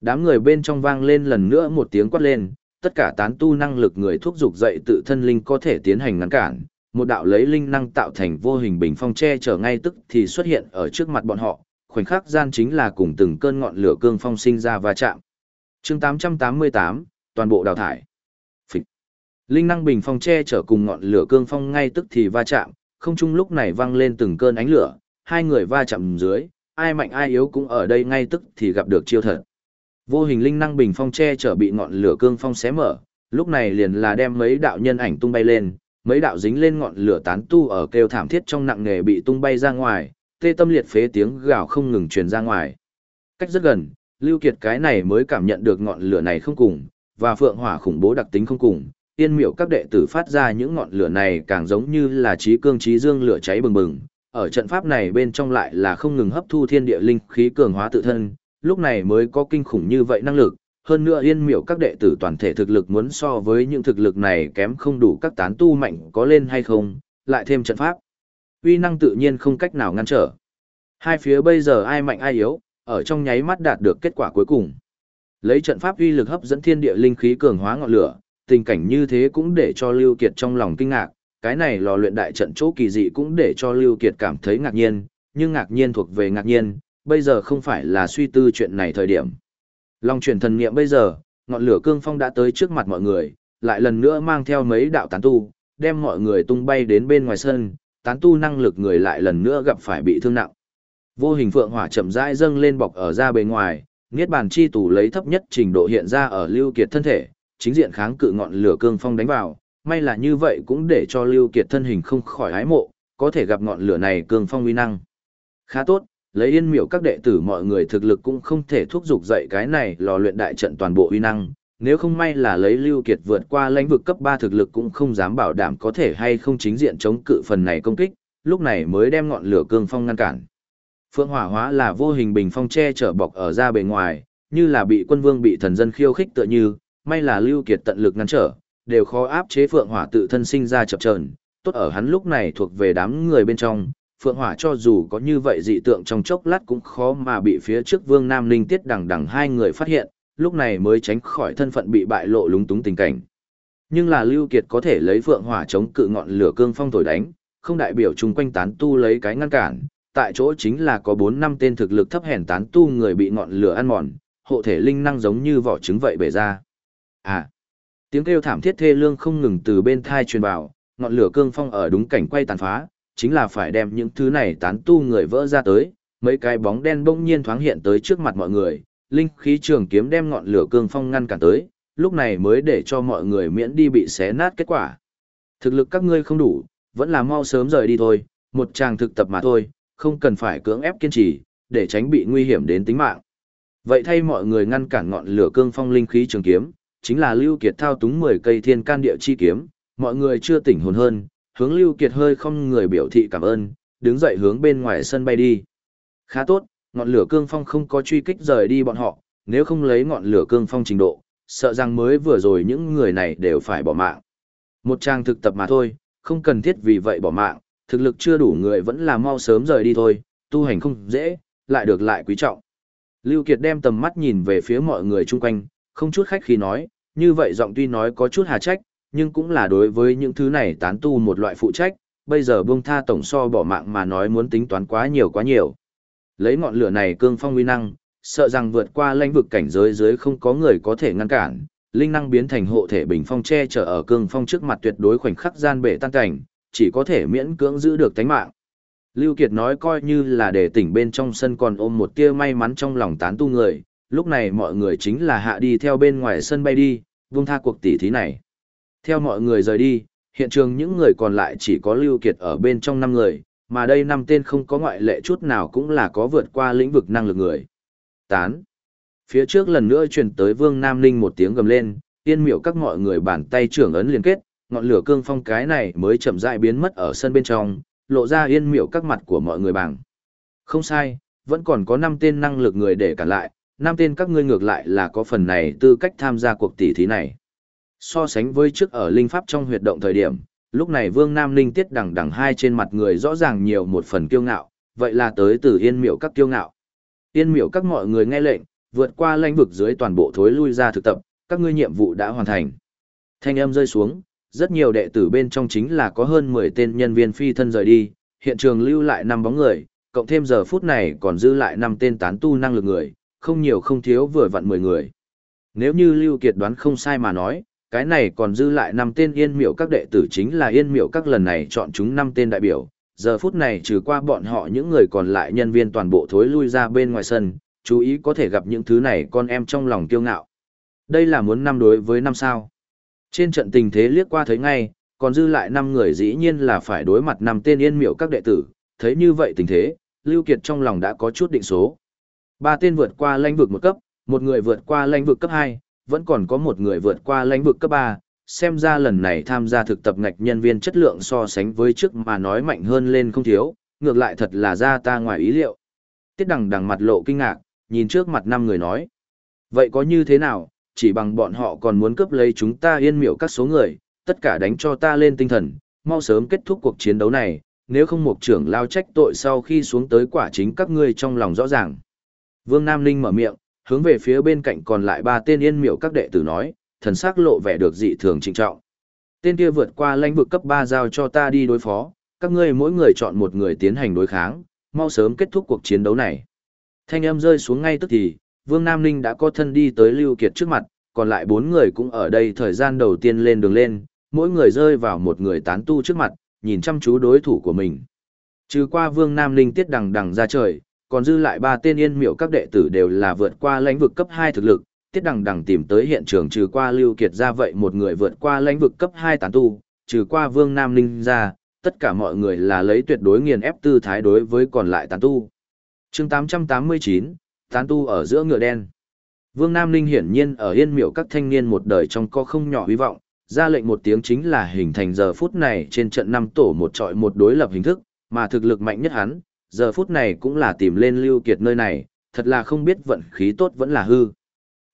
Đám người bên trong vang lên lần nữa một tiếng quát lên, tất cả tán tu năng lực người thúc dục dậy tự thân linh có thể tiến hành ngăn cản, một đạo lấy linh năng tạo thành vô hình bình phong che chở ngay tức thì xuất hiện ở trước mặt bọn họ, khoảnh khắc gian chính là cùng từng cơn ngọn lửa cương phong sinh ra va chạm. Chương 888, toàn bộ đào thải. Phịch. Linh năng bình phong che chở cùng ngọn lửa cương phong ngay tức thì va chạm, không chung lúc này vang lên từng cơn ánh lửa, hai người va chạm dưới, ai mạnh ai yếu cũng ở đây ngay tức thì gặp được chiêu thật. Vô hình linh năng bình phong che chở bị ngọn lửa cương phong xé mở, lúc này liền là đem mấy đạo nhân ảnh tung bay lên, mấy đạo dính lên ngọn lửa tán tu ở kêu thảm thiết trong nặng nghề bị tung bay ra ngoài, tê tâm liệt phế tiếng gào không ngừng truyền ra ngoài. Cách rất gần, Lưu Kiệt cái này mới cảm nhận được ngọn lửa này không cùng, và phượng hỏa khủng bố đặc tính không cùng. Tiên miệu các đệ tử phát ra những ngọn lửa này càng giống như là trí cương trí dương lửa cháy bừng bừng. Ở trận pháp này bên trong lại là không ngừng hấp thu thiên địa linh khí cường hóa tự thân, lúc này mới có kinh khủng như vậy năng lực. Hơn nữa yên miệu các đệ tử toàn thể thực lực muốn so với những thực lực này kém không đủ các tán tu mạnh có lên hay không, lại thêm trận pháp. uy năng tự nhiên không cách nào ngăn trở. Hai phía bây giờ ai mạnh ai yếu, ở trong nháy mắt đạt được kết quả cuối cùng. Lấy trận pháp uy lực hấp dẫn thiên địa linh khí cường hóa ngọn lửa, tình cảnh như thế cũng để cho Lưu Kiệt trong lòng kinh ngạc, cái này lò luyện đại trận chỗ kỳ dị cũng để cho Lưu Kiệt cảm thấy ngạc nhiên, nhưng ngạc nhiên thuộc về ngạc nhiên, bây giờ không phải là suy tư chuyện này thời điểm. Long chuyển thần niệm bây giờ, ngọn lửa cương phong đã tới trước mặt mọi người, lại lần nữa mang theo mấy đạo tán tu, đem mọi người tung bay đến bên ngoài sân, tán tu năng lực người lại lần nữa gặp phải bị thương nặng. Vô hình phượng hỏa chậm rãi dâng lên bọc ở ra bề ngoài, niết bàn chi tủ lấy thấp nhất trình độ hiện ra ở Lưu Kiệt thân thể, chính diện kháng cự ngọn lửa cương phong đánh vào, may là như vậy cũng để cho Lưu Kiệt thân hình không khỏi hái mộ, có thể gặp ngọn lửa này cương phong uy năng. Khá tốt, lấy yên miểu các đệ tử mọi người thực lực cũng không thể thúc giục dậy cái này lò luyện đại trận toàn bộ uy năng, nếu không may là lấy Lưu Kiệt vượt qua lãnh vực cấp 3 thực lực cũng không dám bảo đảm có thể hay không chính diện chống cự phần này công kích, lúc này mới đem ngọn lửa cương phong ngăn cản. Phượng hỏa hóa là vô hình bình phong che chở bọc ở ra bề ngoài, như là bị quân vương bị thần dân khiêu khích tựa như, may là Lưu Kiệt tận lực ngăn trở, đều khó áp chế Phượng hỏa tự thân sinh ra chập chờn, tốt ở hắn lúc này thuộc về đám người bên trong, Phượng hỏa cho dù có như vậy dị tượng trong chốc lát cũng khó mà bị phía trước Vương Nam Linh Tiết đằng đằng hai người phát hiện, lúc này mới tránh khỏi thân phận bị bại lộ lúng túng tình cảnh. Nhưng là Lưu Kiệt có thể lấy Phượng hỏa chống cự ngọn lửa cương phong thổi đánh, không đại biểu chung quanh tán tu lấy cái ngăn cản, tại chỗ chính là có 4 năm tên thực lực thấp hèn tán tu người bị ngọn lửa ăn mòn, hộ thể linh năng giống như vỏ trứng vậy bể ra. À, tiếng kêu thảm thiết thê lương không ngừng từ bên thai truyền vào, ngọn lửa cương phong ở đúng cảnh quay tàn phá, chính là phải đem những thứ này tán tu người vỡ ra tới, mấy cái bóng đen bỗng nhiên thoáng hiện tới trước mặt mọi người, linh khí trường kiếm đem ngọn lửa cương phong ngăn cản tới, lúc này mới để cho mọi người miễn đi bị xé nát kết quả. Thực lực các ngươi không đủ, vẫn là mau sớm rời đi thôi, một chàng thực tập mà thôi, không cần phải cưỡng ép kiên trì, để tránh bị nguy hiểm đến tính mạng. Vậy thay mọi người ngăn cản ngọn lửa cương phong linh khí trường kiếm, chính là Lưu Kiệt thao túng 10 cây thiên can địa chi kiếm, mọi người chưa tỉnh hồn hơn, hướng Lưu Kiệt hơi không người biểu thị cảm ơn, đứng dậy hướng bên ngoài sân bay đi. Khá tốt, ngọn lửa cương phong không có truy kích rời đi bọn họ, nếu không lấy ngọn lửa cương phong trình độ, sợ rằng mới vừa rồi những người này đều phải bỏ mạng. Một trang thực tập mà thôi, không cần thiết vì vậy bỏ mạng, thực lực chưa đủ người vẫn là mau sớm rời đi thôi, tu hành không dễ, lại được lại quý trọng. Lưu Kiệt đem tầm mắt nhìn về phía mọi người chung quanh, không chút khách khí nói, như vậy giọng tuy nói có chút hà trách, nhưng cũng là đối với những thứ này tán tu một loại phụ trách, bây giờ buông tha tổng so bỏ mạng mà nói muốn tính toán quá nhiều quá nhiều. Lấy ngọn lửa này cương phong uy năng, sợ rằng vượt qua lãnh vực cảnh giới dưới không có người có thể ngăn cản, linh năng biến thành hộ thể bình phong che chở ở cương phong trước mặt tuyệt đối khoảnh khắc gian bể tan cảnh, chỉ có thể miễn cưỡng giữ được tánh mạng. Lưu Kiệt nói coi như là để tỉnh bên trong sân còn ôm một tia may mắn trong lòng tán tu người, lúc này mọi người chính là hạ đi theo bên ngoài sân bay đi, vung tha cuộc tỷ thí này. Theo mọi người rời đi, hiện trường những người còn lại chỉ có Lưu Kiệt ở bên trong năm người, mà đây năm tên không có ngoại lệ chút nào cũng là có vượt qua lĩnh vực năng lực người. Tán. Phía trước lần nữa truyền tới Vương Nam Ninh một tiếng gầm lên, tiên miệu các mọi người bàn tay trưởng ấn liên kết, ngọn lửa cương phong cái này mới chậm rãi biến mất ở sân bên trong, lộ ra yên miệu các mặt của mọi người bằng. Không sai, vẫn còn có 5 tên năng lực người để cản lại, Nam tên các ngươi ngược lại là có phần này tư cách tham gia cuộc tỷ thí này. So sánh với trước ở linh pháp trong huyệt động thời điểm, lúc này Vương Nam Linh tiết đằng đằng hai trên mặt người rõ ràng nhiều một phần kiêu ngạo, vậy là tới từ yên miệu các kiêu ngạo. Yên miệu các mọi người nghe lệnh, vượt qua lãnh vực dưới toàn bộ thối lui ra thực tập, các ngươi nhiệm vụ đã hoàn thành. Thanh âm rơi xuống, rất nhiều đệ tử bên trong chính là có hơn 10 tên nhân viên phi thân rời đi, hiện trường lưu lại 5 bóng người, cộng thêm giờ phút này còn dư lại 5 tên tán tu năng lực người, không nhiều không thiếu vừa vặn 10 người. Nếu như Lưu Kiệt đoán không sai mà nói, cái này còn dư lại 5 tên yên miệu các đệ tử chính là yên miệu các lần này chọn chúng 5 tên đại biểu. Giờ phút này trừ qua bọn họ những người còn lại nhân viên toàn bộ thối lui ra bên ngoài sân, chú ý có thể gặp những thứ này con em trong lòng kiêu ngạo. Đây là muốn năm đối với năm sao. Trên trận tình thế liếc qua thấy ngay, còn dư lại năm người dĩ nhiên là phải đối mặt năm tên yên miệu các đệ tử, thấy như vậy tình thế, Lưu Kiệt trong lòng đã có chút định số. Ba tên vượt qua lãnh vực một cấp, một người vượt qua lãnh vực cấp 2, vẫn còn có một người vượt qua lãnh vực cấp 3, xem ra lần này tham gia thực tập ngạch nhân viên chất lượng so sánh với trước mà nói mạnh hơn lên không thiếu, ngược lại thật là ra ta ngoài ý liệu. Tiết đằng đằng mặt lộ kinh ngạc, nhìn trước mặt năm người nói. Vậy có như thế nào, chỉ bằng bọn họ còn muốn cướp lấy chúng ta yên miểu các số người, tất cả đánh cho ta lên tinh thần, mau sớm kết thúc cuộc chiến đấu này, nếu không một trưởng lao trách tội sau khi xuống tới quả chính các ngươi trong lòng rõ ràng. Vương Nam Ninh mở miệng, hướng về phía bên cạnh còn lại ba tên yên miệu các đệ tử nói, thần sắc lộ vẻ được dị thường trịnh trọng. Tên kia vượt qua lãnh vực cấp 3 giao cho ta đi đối phó, các ngươi mỗi người chọn một người tiến hành đối kháng, mau sớm kết thúc cuộc chiến đấu này. Thanh âm rơi xuống ngay tức thì, Vương Nam Ninh đã có thân đi tới Lưu Kiệt trước mặt, còn lại bốn người cũng ở đây thời gian đầu tiên lên đường lên, mỗi người rơi vào một người tán tu trước mặt, nhìn chăm chú đối thủ của mình. Trừ qua Vương Nam Ninh tiết đằng đằng ra trời, còn dư lại ba tên yên miệu các đệ tử đều là vượt qua lãnh vực cấp 2 thực lực, tiết đằng đằng tìm tới hiện trường trừ qua Lưu Kiệt ra vậy một người vượt qua lãnh vực cấp 2 tán tu, trừ qua Vương Nam Ninh ra, tất cả mọi người là lấy tuyệt đối nghiền ép tư thái đối với còn lại tán tu. Chương 889, tán tu ở giữa ngựa đen. Vương Nam Ninh hiển nhiên ở yên miệu các thanh niên một đời trong có không nhỏ hy vọng, ra lệnh một tiếng chính là hình thành giờ phút này trên trận năm tổ một trọi một đối lập hình thức, mà thực lực mạnh nhất hắn, giờ phút này cũng là tìm lên lưu kiệt nơi này, thật là không biết vận khí tốt vẫn là hư.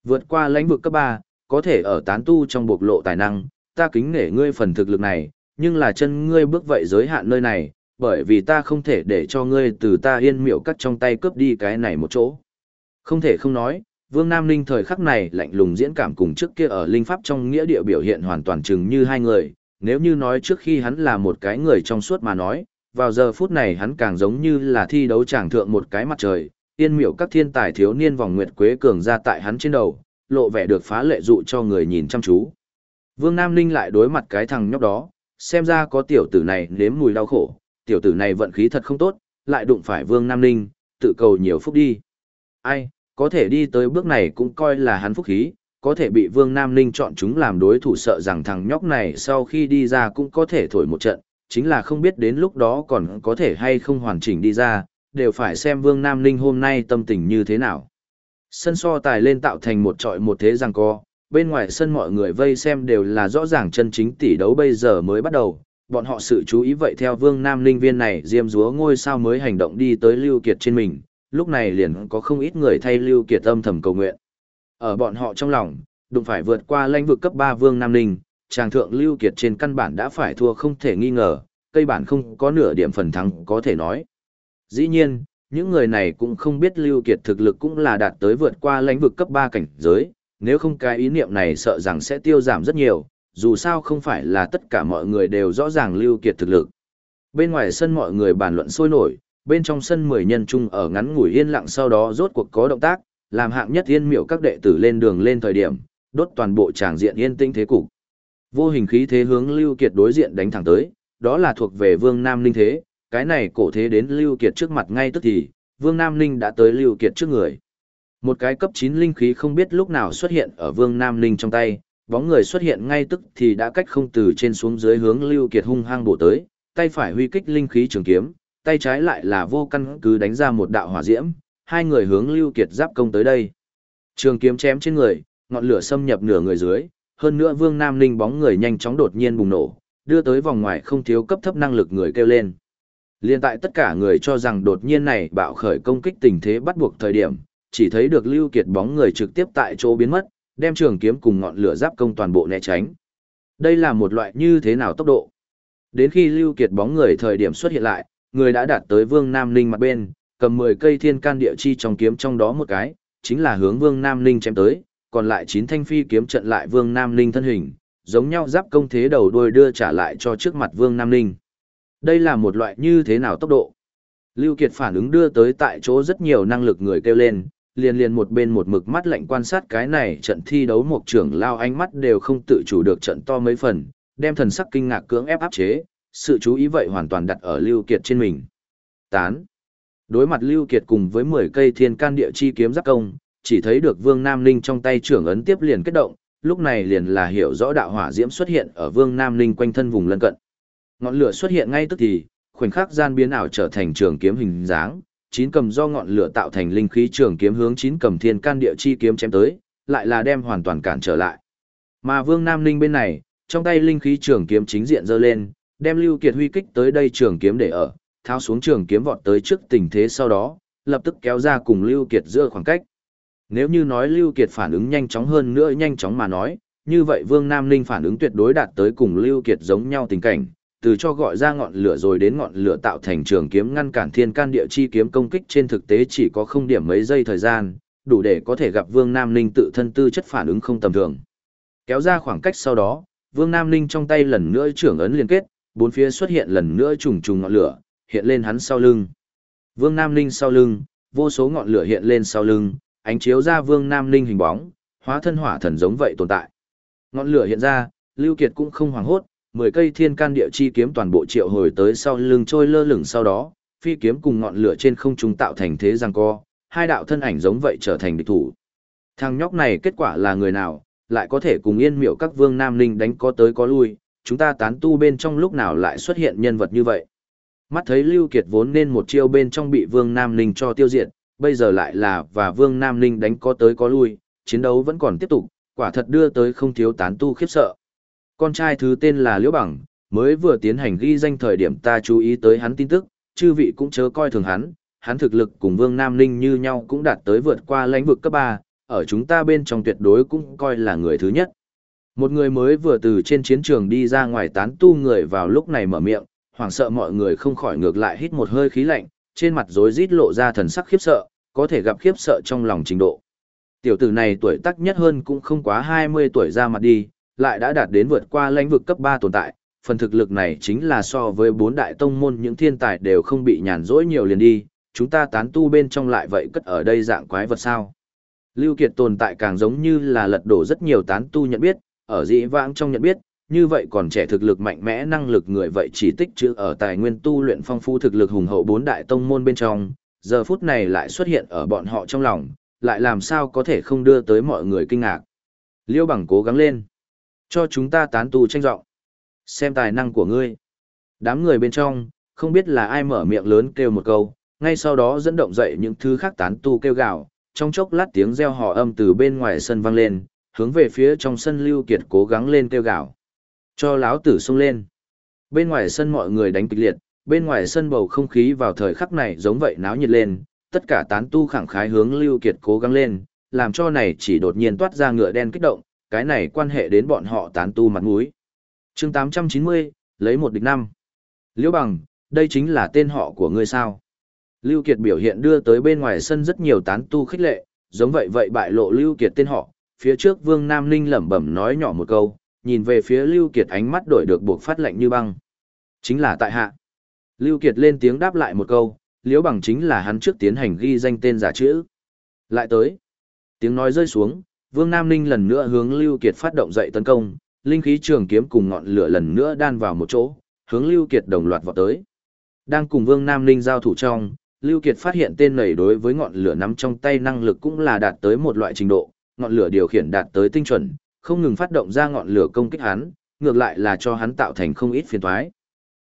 Vượt qua lãnh vực cấp 3, có thể ở tán tu trong bộc lộ tài năng, ta kính nể ngươi phần thực lực này, nhưng là chân ngươi bước vậy giới hạn nơi này, bởi vì ta không thể để cho ngươi từ ta yên miệu cắt trong tay cướp đi cái này một chỗ. Không thể không nói, Vương Nam Ninh thời khắc này lạnh lùng diễn cảm cùng trước kia ở linh pháp trong nghĩa địa biểu hiện hoàn toàn chừng như hai người, nếu như nói trước khi hắn là một cái người trong suốt mà nói, vào giờ phút này hắn càng giống như là thi đấu tràng thượng một cái mặt trời, yên miểu các thiên tài thiếu niên vòng nguyệt quế cường ra tại hắn trên đầu, lộ vẻ được phá lệ dụ cho người nhìn chăm chú. Vương Nam Ninh lại đối mặt cái thằng nhóc đó, xem ra có tiểu tử này nếm mùi đau khổ, tiểu tử này vận khí thật không tốt, lại đụng phải Vương Nam Ninh, tự cầu nhiều phúc đi. Ai, có thể đi tới bước này cũng coi là hắn phúc khí, có thể bị Vương Nam Ninh chọn chúng làm đối thủ sợ rằng thằng nhóc này sau khi đi ra cũng có thể thổi một trận, chính là không biết đến lúc đó còn có thể hay không hoàn chỉnh đi ra, đều phải xem Vương Nam Ninh hôm nay tâm tình như thế nào. Sân so tài lên tạo thành một trọi một thế rằng co, bên ngoài sân mọi người vây xem đều là rõ ràng chân chính tỷ đấu bây giờ mới bắt đầu, bọn họ sự chú ý vậy theo Vương Nam Ninh viên này diêm dúa ngôi sao mới hành động đi tới Lưu Kiệt trên mình, lúc này liền có không ít người thay Lưu Kiệt âm thầm cầu nguyện. Ở bọn họ trong lòng, đụng phải vượt qua lãnh vực cấp 3 Vương Nam Ninh, chàng thượng Lưu Kiệt trên căn bản đã phải thua không thể nghi ngờ, cây bản không có nửa điểm phần thắng có thể nói. Dĩ nhiên, những người này cũng không biết Lưu Kiệt thực lực cũng là đạt tới vượt qua lãnh vực cấp 3 cảnh giới, nếu không cái ý niệm này sợ rằng sẽ tiêu giảm rất nhiều, dù sao không phải là tất cả mọi người đều rõ ràng Lưu Kiệt thực lực. Bên ngoài sân mọi người bàn luận sôi nổi, bên trong sân mười nhân chung ở ngắn ngủi yên lặng sau đó rốt cuộc có động tác, làm hạng nhất yên miệu các đệ tử lên đường lên thời điểm, đốt toàn bộ tràng diện yên tĩnh thế cục. Vô hình khí thế hướng Lưu Kiệt đối diện đánh thẳng tới, đó là thuộc về Vương Nam Linh thế, cái này cổ thế đến Lưu Kiệt trước mặt ngay tức thì, Vương Nam Linh đã tới Lưu Kiệt trước người. Một cái cấp 9 linh khí không biết lúc nào xuất hiện ở Vương Nam Linh trong tay, bóng người xuất hiện ngay tức thì đã cách không từ trên xuống dưới hướng Lưu Kiệt hung hăng bổ tới, tay phải huy kích linh khí trường kiếm, tay trái lại là vô căn cứ đánh ra một đạo hỏa diễm, hai người hướng Lưu Kiệt giáp công tới đây. Trường kiếm chém trên người, ngọn lửa xâm nhập nửa người dưới, hơn nữa Vương Nam ninh bóng người nhanh chóng đột nhiên bùng nổ, đưa tới vòng ngoài không thiếu cấp thấp năng lực người kêu lên. Liên tại tất cả người cho rằng đột nhiên này bạo khởi công kích tình thế bắt buộc thời điểm, chỉ thấy được Lưu Kiệt bóng người trực tiếp tại chỗ biến mất, đem trường kiếm cùng ngọn lửa giáp công toàn bộ né tránh. Đây là một loại như thế nào tốc độ? Đến khi Lưu Kiệt bóng người thời điểm xuất hiện lại, người đã đạt tới Vương Nam Ninh mặt bên, cầm 10 cây thiên can địa chi trong kiếm trong đó một cái, chính là hướng Vương Nam Ninh chém tới, còn lại 9 thanh phi kiếm trận lại Vương Nam Ninh thân hình, giống nhau giáp công thế đầu đuôi đưa trả lại cho trước mặt Vương Nam Ninh. Đây là một loại như thế nào tốc độ? Lưu Kiệt phản ứng đưa tới tại chỗ rất nhiều năng lực người kêu lên, liền liền một bên một mực mắt lạnh quan sát cái này trận thi đấu một trưởng lao ánh mắt đều không tự chủ được trận to mấy phần, đem thần sắc kinh ngạc cưỡng ép áp chế, sự chú ý vậy hoàn toàn đặt ở Lưu Kiệt trên mình. Tán. Đối mặt Lưu Kiệt cùng với 10 cây thiên can địa chi kiếm giáp công, chỉ thấy được Vương Nam Ninh trong tay trưởng ấn tiếp liền kết động, lúc này liền là hiểu rõ đạo hỏa diễm xuất hiện ở Vương Nam Ninh quanh thân vùng lân cận. Ngọn lửa xuất hiện ngay tức thì, khoảnh khắc gian biến ảo trở thành trường kiếm hình dáng, chín cầm do ngọn lửa tạo thành linh khí trường kiếm hướng chín cầm thiên can địa chi kiếm chém tới, lại là đem hoàn toàn cản trở lại. Mà Vương Nam Ninh bên này, trong tay linh khí trường kiếm chính diện giơ lên, đem Lưu Kiệt huy kích tới đây trường kiếm để ở, tháo xuống trường kiếm vọt tới trước tình thế sau đó, lập tức kéo ra cùng Lưu Kiệt giữa khoảng cách. Nếu như nói Lưu Kiệt phản ứng nhanh chóng hơn nữa nhanh chóng mà nói, như vậy Vương Nam Ninh phản ứng tuyệt đối đạt tới cùng Lưu Kiệt giống nhau tình cảnh, từ cho gọi ra ngọn lửa rồi đến ngọn lửa tạo thành trường kiếm ngăn cản thiên can địa chi kiếm công kích trên thực tế chỉ có không điểm mấy giây thời gian, đủ để có thể gặp Vương Nam Ninh tự thân tư chất phản ứng không tầm thường. Kéo ra khoảng cách sau đó, Vương Nam Ninh trong tay lần nữa trưởng ấn liên kết, bốn phía xuất hiện lần nữa trùng trùng ngọn lửa, hiện lên hắn sau lưng. Vương Nam Ninh sau lưng, vô số ngọn lửa hiện lên sau lưng, ánh chiếu ra Vương Nam Ninh hình bóng, hóa thân hỏa thần giống vậy tồn tại. Ngọn lửa hiện ra, Lưu Kiệt cũng không hoảng hốt, mười cây thiên can địa chi kiếm toàn bộ triệu hồi tới sau lưng trôi lơ lửng sau đó, phi kiếm cùng ngọn lửa trên không trung tạo thành thế giằng co, hai đạo thân ảnh giống vậy trở thành địch thủ. Thằng nhóc này kết quả là người nào, lại có thể cùng yên miệu các vương nam ninh đánh có tới có lui, chúng ta tán tu bên trong lúc nào lại xuất hiện nhân vật như vậy. Mắt thấy Lưu Kiệt vốn nên một chiêu bên trong bị vương nam ninh cho tiêu diệt, bây giờ lại là và vương nam ninh đánh có tới có lui, chiến đấu vẫn còn tiếp tục, quả thật đưa tới không thiếu tán tu khiếp sợ con trai thứ tên là Liễu Bằng, mới vừa tiến hành ghi danh thời điểm ta chú ý tới hắn tin tức, chư vị cũng chớ coi thường hắn, hắn thực lực cùng Vương Nam Ninh như nhau cũng đạt tới vượt qua lãnh vực cấp 3, ở chúng ta bên trong tuyệt đối cũng coi là người thứ nhất. Một người mới vừa từ trên chiến trường đi ra ngoài tán tu người vào lúc này mở miệng, hoảng sợ mọi người không khỏi ngược lại hít một hơi khí lạnh, trên mặt rối rít lộ ra thần sắc khiếp sợ, có thể gặp khiếp sợ trong lòng trình độ. Tiểu tử này tuổi tác nhất hơn cũng không quá 20 tuổi ra mặt đi, lại đã đạt đến vượt qua lãnh vực cấp 3 tồn tại, phần thực lực này chính là so với bốn đại tông môn những thiên tài đều không bị nhàn rỗi nhiều liền đi, chúng ta tán tu bên trong lại vậy cất ở đây dạng quái vật sao. Lưu Kiệt tồn tại càng giống như là lật đổ rất nhiều tán tu nhận biết, ở dĩ vãng trong nhận biết, như vậy còn trẻ thực lực mạnh mẽ năng lực người vậy chỉ tích trữ ở tài nguyên tu luyện phong phú thực lực hùng hậu bốn đại tông môn bên trong, giờ phút này lại xuất hiện ở bọn họ trong lòng, lại làm sao có thể không đưa tới mọi người kinh ngạc. Liêu bằng cố gắng lên. Cho chúng ta tán tu tranh rộng. Xem tài năng của ngươi. Đám người bên trong, không biết là ai mở miệng lớn kêu một câu, ngay sau đó dẫn động dậy những thứ khác tán tu kêu gào, trong chốc lát tiếng reo hò âm từ bên ngoài sân vang lên, hướng về phía trong sân Lưu Kiệt cố gắng lên kêu gào. Cho láo tử xông lên. Bên ngoài sân mọi người đánh kịch liệt, bên ngoài sân bầu không khí vào thời khắc này giống vậy náo nhiệt lên, tất cả tán tu khẳng khái hướng Lưu Kiệt cố gắng lên, làm cho này chỉ đột nhiên toát ra ngựa đen kích động, cái này quan hệ đến bọn họ tán tu mặt mũi. Chương 890, lấy một địch năm. Liễu Bằng, đây chính là tên họ của ngươi sao? Lưu Kiệt biểu hiện đưa tới bên ngoài sân rất nhiều tán tu khích lệ, giống vậy vậy bại lộ Lưu Kiệt tên họ, phía trước Vương Nam linh lẩm bẩm nói nhỏ một câu, nhìn về phía Lưu Kiệt ánh mắt đổi được buộc phát lạnh như băng. Chính là tại hạ. Lưu Kiệt lên tiếng đáp lại một câu, liễu bằng chính là hắn trước tiến hành ghi danh tên giả chữ. Lại tới. Tiếng nói rơi xuống, Vương Nam Ninh lần nữa hướng Lưu Kiệt phát động dậy tấn công, linh khí trường kiếm cùng ngọn lửa lần nữa đan vào một chỗ, hướng Lưu Kiệt đồng loạt vọt tới. Đang cùng Vương Nam Ninh giao thủ trong, Lưu Kiệt phát hiện tên này đối với ngọn lửa nắm trong tay năng lực cũng là đạt tới một loại trình độ, ngọn lửa điều khiển đạt tới tinh chuẩn, không ngừng phát động ra ngọn lửa công kích hắn, ngược lại là cho hắn tạo thành không ít phiền toái.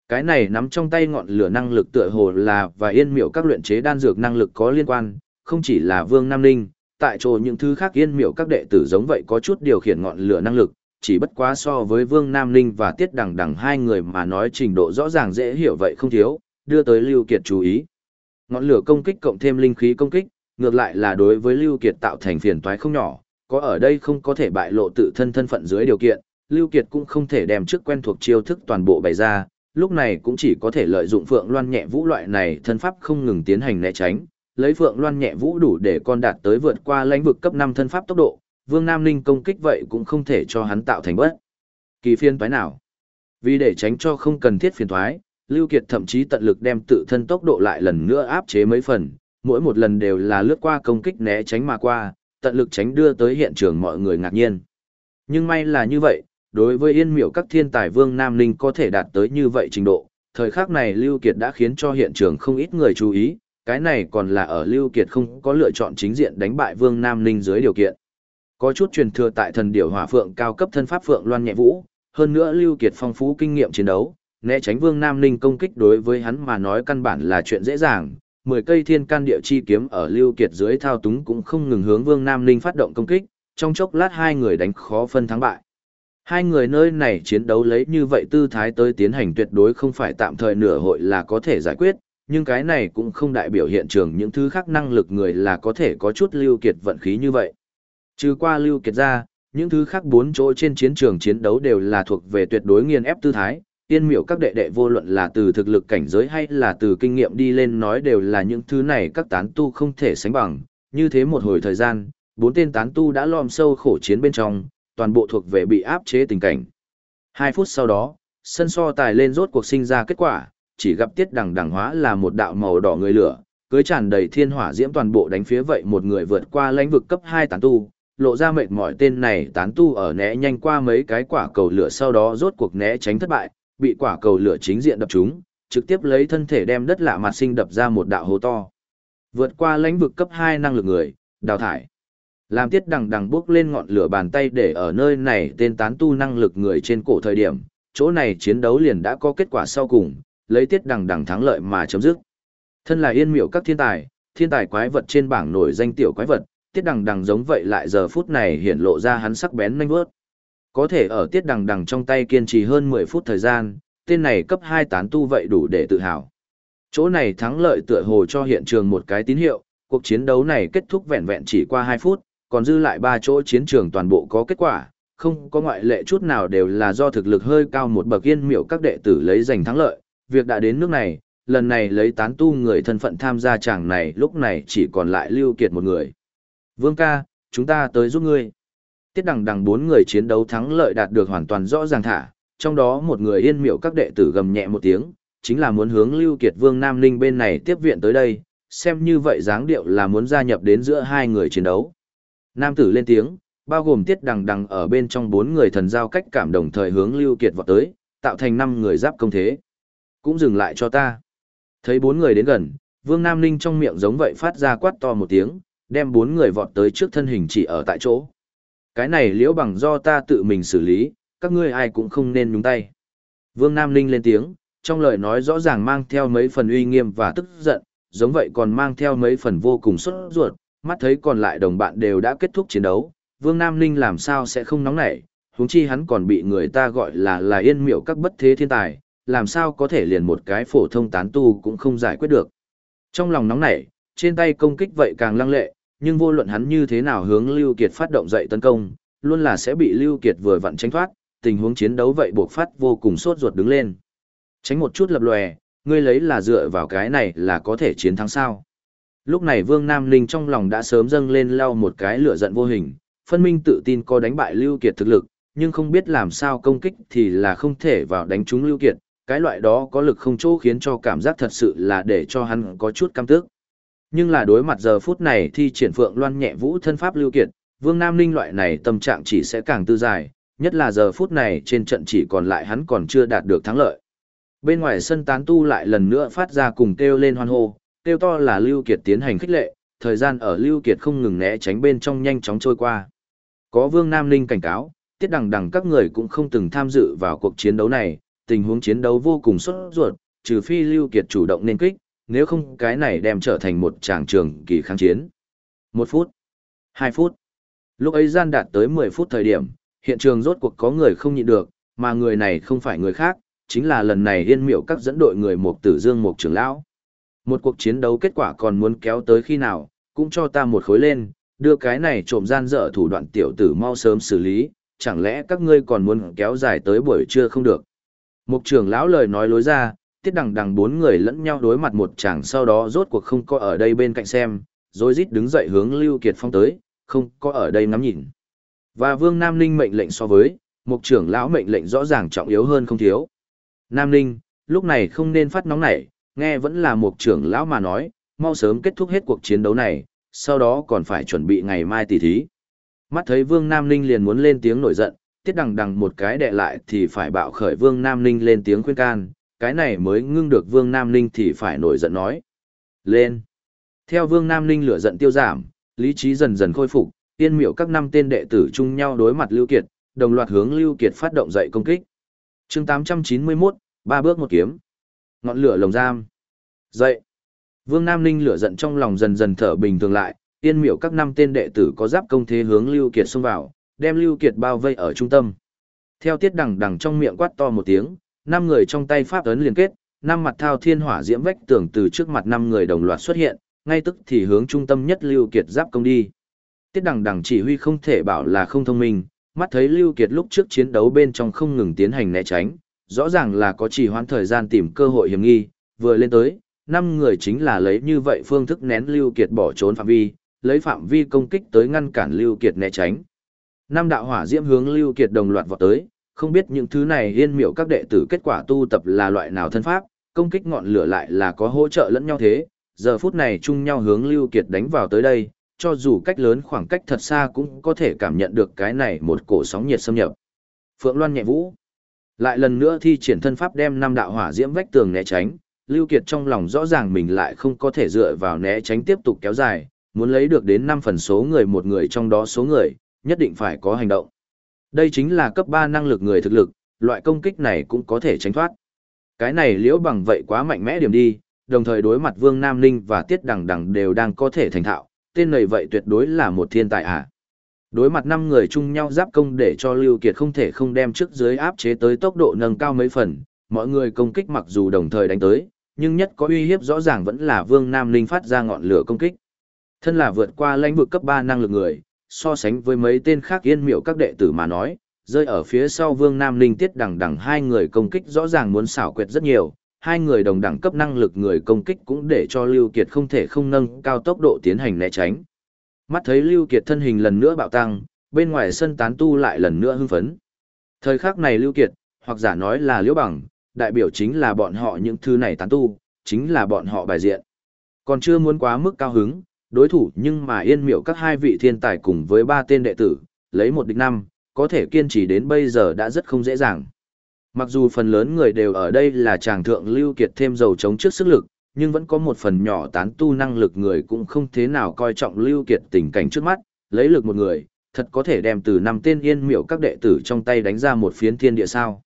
Cái này nắm trong tay ngọn lửa năng lực tựa hồ là và yên miểu các luyện chế đan dược năng lực có liên quan, không chỉ là Vương Nam Ninh, tại chỗ những thứ khác yên miểu các đệ tử giống vậy có chút điều khiển ngọn lửa năng lực, chỉ bất quá so với Vương Nam Ninh và Tiết Đằng Đằng hai người mà nói trình độ rõ ràng dễ hiểu vậy không thiếu, đưa tới Lưu Kiệt chú ý. Ngọn lửa công kích cộng thêm linh khí công kích, ngược lại là đối với Lưu Kiệt tạo thành phiền toái không nhỏ, có ở đây không có thể bại lộ tự thân thân phận dưới điều kiện, Lưu Kiệt cũng không thể đem trước quen thuộc chiêu thức toàn bộ bày ra, lúc này cũng chỉ có thể lợi dụng Phượng Loan nhẹ vũ loại này thân pháp không ngừng tiến hành né tránh, lấy Phượng Loan nhẹ vũ đủ để con đạt tới vượt qua lãnh vực cấp năm thân pháp tốc độ, Vương Nam Ninh công kích vậy cũng không thể cho hắn tạo thành bất kỳ phiên thoái nào. Vì để tránh cho không cần thiết phiền toái, Lưu Kiệt thậm chí tận lực đem tự thân tốc độ lại lần nữa áp chế mấy phần, mỗi một lần đều là lướt qua công kích né tránh mà qua, tận lực tránh đưa tới hiện trường mọi người ngạc nhiên. Nhưng may là như vậy, đối với yên miểu các thiên tài vương Nam Ninh có thể đạt tới như vậy trình độ, thời khắc này Lưu Kiệt đã khiến cho hiện trường không ít người chú ý, cái này còn là ở Lưu Kiệt không có lựa chọn chính diện đánh bại vương Nam Ninh dưới điều kiện. Có chút truyền thừa tại thần điểu hỏa phượng cao cấp thân pháp phượng loan nhẹ vũ, hơn nữa Lưu Kiệt phong phú kinh nghiệm chiến đấu, né tránh vương Nam Ninh công kích đối với hắn mà nói căn bản là chuyện dễ dàng. Mười cây thiên can địa chi kiếm ở Lưu Kiệt dưới thao túng cũng không ngừng hướng vương Nam Ninh phát động công kích, trong chốc lát hai người đánh khó phân thắng bại. Hai người nơi này chiến đấu lấy như vậy tư thái tới tiến hành tuyệt đối không phải tạm thời nửa hội là có thể giải quyết, nhưng cái này cũng không đại biểu hiện trường những thứ khác năng lực người là có thể có chút lưu kiệt vận khí như vậy. Trừ qua lưu kiệt ra, những thứ khác bốn chỗ trên chiến trường chiến đấu đều là thuộc về tuyệt đối nghiền ép tư thái, tiên miểu các đệ đệ vô luận là từ thực lực cảnh giới hay là từ kinh nghiệm đi lên nói đều là những thứ này các tán tu không thể sánh bằng, như thế một hồi thời gian, bốn tên tán tu đã lom sâu khổ chiến bên trong, toàn bộ thuộc về bị áp chế tình cảnh. Hai phút sau đó, sân so tài lên rốt cuộc sinh ra kết quả, chỉ gặp tiết đằng đằng hóa là một đạo màu đỏ người lửa, cưới tràn đầy thiên hỏa diễm toàn bộ đánh phía vậy một người vượt qua lãnh vực cấp 2 tán tu, lộ ra mệt mỏi tên này tán tu ở né nhanh qua mấy cái quả cầu lửa sau đó rốt cuộc né tránh thất bại, bị quả cầu lửa chính diện đập trúng, trực tiếp lấy thân thể đem đất lạ mặt sinh đập ra một đạo hố to. Vượt qua lãnh vực cấp 2 năng lực người, đào thải. Làm tiết đằng đằng bước lên ngọn lửa bàn tay để ở nơi này tên tán tu năng lực người trên cổ thời điểm, chỗ này chiến đấu liền đã có kết quả sau cùng, lấy tiết đằng đằng thắng lợi mà chấm dứt. Thân là yên miểu các thiên tài, thiên tài quái vật trên bảng nổi danh tiểu quái vật, tiết đằng đằng giống vậy lại giờ phút này hiện lộ ra hắn sắc bén nhanh vớt. Có thể ở tiết đằng đằng trong tay kiên trì hơn 10 phút thời gian, tên này cấp 2 tán tu vậy đủ để tự hào. Chỗ này thắng lợi tựa hồ cho hiện trường một cái tín hiệu, cuộc chiến đấu này kết thúc vẹn vẹn chỉ qua 2 phút, còn dư lại ba chỗ chiến trường toàn bộ có kết quả, không có ngoại lệ chút nào đều là do thực lực hơi cao một bậc yên miểu các đệ tử lấy giành thắng lợi. Việc đã đến nước này, lần này lấy tán tu người thân phận tham gia chàng này lúc này chỉ còn lại Lưu Kiệt một người. Vương ca, chúng ta tới giúp ngươi. Tiết đằng đằng bốn người chiến đấu thắng lợi đạt được hoàn toàn rõ ràng thả, trong đó một người yên miểu các đệ tử gầm nhẹ một tiếng, chính là muốn hướng Lưu Kiệt Vương Nam Ninh bên này tiếp viện tới đây, xem như vậy dáng điệu là muốn gia nhập đến giữa hai người chiến đấu. Nam tử lên tiếng, bao gồm tiết đằng đằng ở bên trong bốn người thần giao cách cảm đồng thời hướng Lưu Kiệt vọt tới, tạo thành năm người giáp công thế. Cũng dừng lại cho ta. Thấy bốn người đến gần, Vương Nam Ninh trong miệng giống vậy phát ra quát to một tiếng, đem bốn người vọt tới trước thân hình chỉ ở tại chỗ. Cái này liễu bằng do ta tự mình xử lý, các ngươi ai cũng không nên nhúng tay. Vương Nam Linh lên tiếng, trong lời nói rõ ràng mang theo mấy phần uy nghiêm và tức giận, giống vậy còn mang theo mấy phần vô cùng sốt ruột, mắt thấy còn lại đồng bạn đều đã kết thúc chiến đấu, Vương Nam Linh làm sao sẽ không nóng nảy, huống chi hắn còn bị người ta gọi là là yên miệu các bất thế thiên tài, làm sao có thể liền một cái phổ thông tán tu cũng không giải quyết được. Trong lòng nóng nảy, trên tay công kích vậy càng lăng lệ, nhưng vô luận hắn như thế nào hướng Lưu Kiệt phát động dậy tấn công, luôn là sẽ bị Lưu Kiệt vừa vặn tránh thoát, tình huống chiến đấu vậy buộc phát vô cùng sốt ruột đứng lên. Tránh một chút lập lòe, ngươi lấy là dựa vào cái này là có thể chiến thắng sao. Lúc này Vương Nam Linh trong lòng đã sớm dâng lên lau một cái lửa giận vô hình, phân minh tự tin có đánh bại Lưu Kiệt thực lực, nhưng không biết làm sao công kích thì là không thể vào đánh trúng Lưu Kiệt, cái loại đó có lực không chỗ khiến cho cảm giác thật sự là để cho hắn có chút cam tức. Nhưng là đối mặt giờ phút này thì triển phượng loan nhẹ vũ thân pháp Lưu Kiệt, Vương Nam Ninh loại này tâm trạng chỉ sẽ càng tư dài, nhất là giờ phút này trên trận chỉ còn lại hắn còn chưa đạt được thắng lợi. Bên ngoài sân tán tu lại lần nữa phát ra cùng kêu lên hoan hô, kêu to là Lưu Kiệt tiến hành khích lệ, thời gian ở Lưu Kiệt không ngừng né tránh bên trong nhanh chóng trôi qua. Có Vương Nam Ninh cảnh cáo, tiết đằng đằng các người cũng không từng tham dự vào cuộc chiến đấu này, tình huống chiến đấu vô cùng sốt ruột, trừ phi Lưu Kiệt chủ động nên kích, nếu không cái này đem trở thành một tràng trường kỳ kháng chiến. Một phút, hai phút, lúc ấy gian đạt tới 10 phút thời điểm, hiện trường rốt cuộc có người không nhịn được, mà người này không phải người khác, chính là lần này yên miệu các dẫn đội người một tử dương một trưởng lão. Một cuộc chiến đấu kết quả còn muốn kéo tới khi nào, cũng cho ta một khối lên, đưa cái này trộm gian dở thủ đoạn tiểu tử mau sớm xử lý, chẳng lẽ các ngươi còn muốn kéo dài tới buổi trưa không được. mục trưởng lão lời nói lối ra, tiết đằng đằng bốn người lẫn nhau đối mặt một chàng sau đó rốt cuộc không có ở đây bên cạnh xem, rồi rít đứng dậy hướng Lưu Kiệt Phong tới, không có ở đây ngắm nhìn. Và Vương Nam Ninh mệnh lệnh so với, mục trưởng lão mệnh lệnh rõ ràng trọng yếu hơn không thiếu. Nam Ninh, lúc này không nên phát nóng nảy, nghe vẫn là một trưởng lão mà nói, mau sớm kết thúc hết cuộc chiến đấu này, sau đó còn phải chuẩn bị ngày mai tỷ thí. Mắt thấy Vương Nam Ninh liền muốn lên tiếng nổi giận, tiết đằng đằng một cái đệ lại thì phải bạo khởi Vương Nam Ninh lên tiếng khuyên can, cái này mới ngưng được Vương Nam Ninh thì phải nổi giận nói. Lên! Theo Vương Nam Ninh lửa giận tiêu giảm, lý trí dần dần khôi phục, tiên miệu các năm tên đệ tử chung nhau đối mặt Lưu Kiệt, đồng loạt hướng Lưu Kiệt phát động dậy công kích. chương 891, ba bước một kiếm. Ngọn lửa lồng giam. Dậy! Vương Nam Ninh lửa giận trong lòng dần dần thở bình thường lại, tiên miệu các năm tên đệ tử có giáp công thế hướng Lưu Kiệt xông vào, đem Lưu Kiệt bao vây ở trung tâm. Theo tiết đằng đằng trong miệng quát to một tiếng, năm người trong tay pháp ấn liên kết, năm mặt thao thiên hỏa diễm vách tường từ trước mặt năm người đồng loạt xuất hiện, ngay tức thì hướng trung tâm nhất Lưu Kiệt giáp công đi. Tiết đằng đằng chỉ huy không thể bảo là không thông minh, mắt thấy Lưu Kiệt lúc trước chiến đấu bên trong không ngừng tiến hành né tránh, rõ ràng là có chỉ hoãn thời gian tìm cơ hội hiểm nghi, vừa lên tới, năm người chính là lấy như vậy phương thức nén Lưu Kiệt bỏ trốn phạm vi, lấy phạm vi công kích tới ngăn cản Lưu Kiệt né tránh. Năm đạo hỏa diễm hướng Lưu Kiệt đồng loạt vọt tới, không biết những thứ này yên miệu các đệ tử kết quả tu tập là loại nào thân pháp, công kích ngọn lửa lại là có hỗ trợ lẫn nhau thế, giờ phút này chung nhau hướng Lưu Kiệt đánh vào tới đây, cho dù cách lớn khoảng cách thật xa cũng có thể cảm nhận được cái này một cổ sóng nhiệt xâm nhập. Phượng Loan nhẹ vũ, lại lần nữa thi triển thân pháp đem năm đạo hỏa diễm vách tường né tránh, Lưu Kiệt trong lòng rõ ràng mình lại không có thể dựa vào né tránh tiếp tục kéo dài, muốn lấy được đến 5 phần số người một người trong đó số người, nhất định phải có hành động. Đây chính là cấp 3 năng lực người thực lực, loại công kích này cũng có thể tránh thoát. Cái này liễu bằng vậy quá mạnh mẽ điểm đi, đồng thời đối mặt Vương Nam Ninh và Tiết Đằng Đằng đều đang có thể thành thạo, tên này vậy tuyệt đối là một thiên tài à. Đối mặt năm người chung nhau giáp công để cho Lưu Kiệt không thể không đem trước dưới áp chế tới tốc độ nâng cao mấy phần, mọi người công kích mặc dù đồng thời đánh tới, nhưng nhất có uy hiếp rõ ràng vẫn là Vương Nam Linh phát ra ngọn lửa công kích. Thân là vượt qua lãnh vực cấp 3 năng lực người, so sánh với mấy tên khác yên miệu các đệ tử mà nói, rơi ở phía sau Vương Nam Linh Tiết đẳng đẳng hai người công kích rõ ràng muốn xảo quyệt rất nhiều, hai người đồng đẳng cấp năng lực người công kích cũng để cho Lưu Kiệt không thể không nâng cao tốc độ tiến hành né tránh. Mắt thấy Lưu Kiệt thân hình lần nữa bạo tăng, bên ngoài sân tán tu lại lần nữa hưng phấn. Thời khắc này Lưu Kiệt, hoặc giả nói là Liễu Bằng, đại biểu chính là bọn họ những thứ này tán tu, chính là bọn họ bài diện. Còn chưa muốn quá mức cao hứng, đối thủ nhưng mà yên miệu các hai vị thiên tài cùng với ba tên đệ tử, lấy một địch năm, có thể kiên trì đến bây giờ đã rất không dễ dàng. Mặc dù phần lớn người đều ở đây là chàng thượng lưu kiệt thêm dầu chống trước sức lực, nhưng vẫn có một phần nhỏ tán tu năng lực người cũng không thế nào coi trọng lưu kiệt tình cảnh trước mắt, lấy lực một người, thật có thể đem từ năm tên yên miểu các đệ tử trong tay đánh ra một phiến thiên địa sao.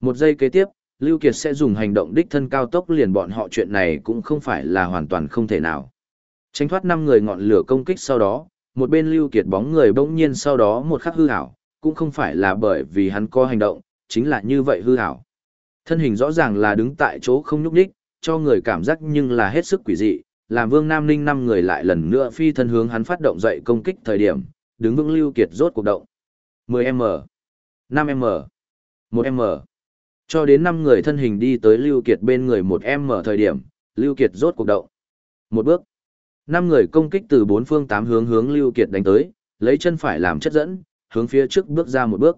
Một giây kế tiếp, Lưu Kiệt sẽ dùng hành động đích thân cao tốc liền bọn họ chuyện này cũng không phải là hoàn toàn không thể nào. Tránh thoát năm người ngọn lửa công kích sau đó, một bên Lưu Kiệt bóng người bỗng nhiên sau đó một khắc hư ảo, cũng không phải là bởi vì hắn có hành động, chính là như vậy hư ảo. Thân hình rõ ràng là đứng tại chỗ không nhúc nhích, cho người cảm giác nhưng là hết sức quỷ dị, làm Vương Nam Ninh năm người lại lần nữa phi thân hướng hắn phát động dậy công kích thời điểm, đứng vững Lưu Kiệt rốt cuộc động. 10m, 5m, 1m. Cho đến năm người thân hình đi tới Lưu Kiệt bên người 1m thời điểm, Lưu Kiệt rốt cuộc động. Một bước. Năm người công kích từ bốn phương tám hướng hướng Lưu Kiệt đánh tới, lấy chân phải làm chất dẫn, hướng phía trước bước ra một bước.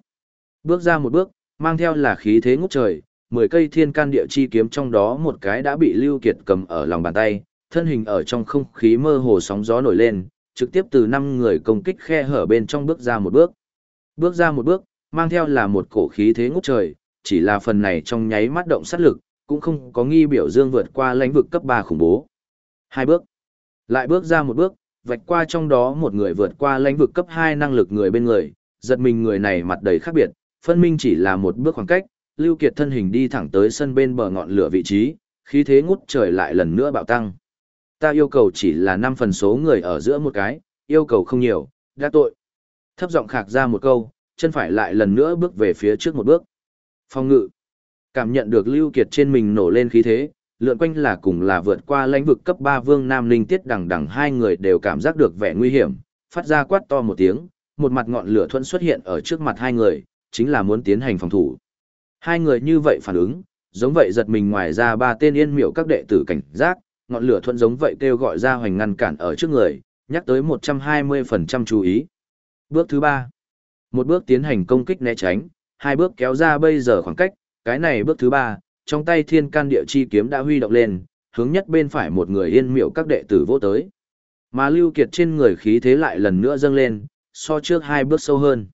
Bước ra một bước, mang theo là khí thế ngút trời, mười cây thiên can địa chi kiếm trong đó một cái đã bị Lưu Kiệt cầm ở lòng bàn tay, thân hình ở trong không khí mơ hồ sóng gió nổi lên, trực tiếp từ năm người công kích khe hở bên trong bước ra một bước. Bước ra một bước, mang theo là một cổ khí thế ngút trời, chỉ là phần này trong nháy mắt động sát lực, cũng không có nghi biểu dương vượt qua lãnh vực cấp 3 khủng bố. Hai bước. Lại bước ra một bước, vạch qua trong đó một người vượt qua lãnh vực cấp 2 năng lực người bên người, giật mình người này mặt đầy khác biệt, phân minh chỉ là một bước khoảng cách, Lưu Kiệt thân hình đi thẳng tới sân bên bờ ngọn lửa vị trí, khí thế ngút trời lại lần nữa bạo tăng. Ta yêu cầu chỉ là 5 phần số người ở giữa một cái, yêu cầu không nhiều, đã tội. Thấp giọng khạc ra một câu, chân phải lại lần nữa bước về phía trước một bước. Phong ngự. Cảm nhận được Lưu Kiệt trên mình nổ lên khí thế, lượn quanh là cùng là vượt qua lãnh vực cấp 3 vương Nam Linh Tiết đằng đằng hai người đều cảm giác được vẻ nguy hiểm, phát ra quát to một tiếng, một mặt ngọn lửa thuẫn xuất hiện ở trước mặt hai người, chính là muốn tiến hành phòng thủ. Hai người như vậy phản ứng, giống vậy giật mình ngoài ra ba tên yên miệu các đệ tử cảnh giác, ngọn lửa thuận giống vậy kêu gọi ra hoành ngăn cản ở trước người, nhắc tới 120% chú ý. Bước thứ ba, một bước tiến hành công kích né tránh, hai bước kéo ra bây giờ khoảng cách, cái này bước thứ ba, trong tay thiên can địa chi kiếm đã huy động lên, hướng nhất bên phải một người yên miệu các đệ tử vô tới. Mà Lưu Kiệt trên người khí thế lại lần nữa dâng lên, so trước hai bước sâu hơn.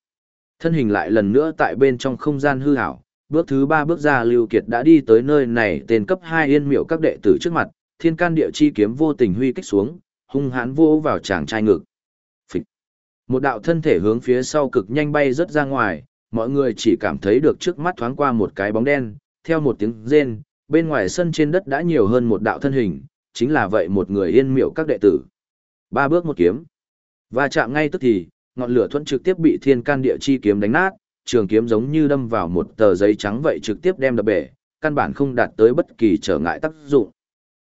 Thân hình lại lần nữa tại bên trong không gian hư ảo, bước thứ ba bước ra Lưu Kiệt đã đi tới nơi này tên cấp 2 yên miệu các đệ tử trước mặt, thiên can địa chi kiếm vô tình huy kích xuống, hung hãn vô vào chàng trai ngực. Phịch. Một đạo thân thể hướng phía sau cực nhanh bay rất ra ngoài, mọi người chỉ cảm thấy được trước mắt thoáng qua một cái bóng đen, theo một tiếng rên, bên ngoài sân trên đất đã nhiều hơn một đạo thân hình, chính là vậy một người yên miệu các đệ tử. Ba bước một kiếm. Và chạm ngay tức thì, ngọn lửa thuẫn trực tiếp bị thiên can địa chi kiếm đánh nát, trường kiếm giống như đâm vào một tờ giấy trắng vậy trực tiếp đem đập bể, căn bản không đạt tới bất kỳ trở ngại tác dụng.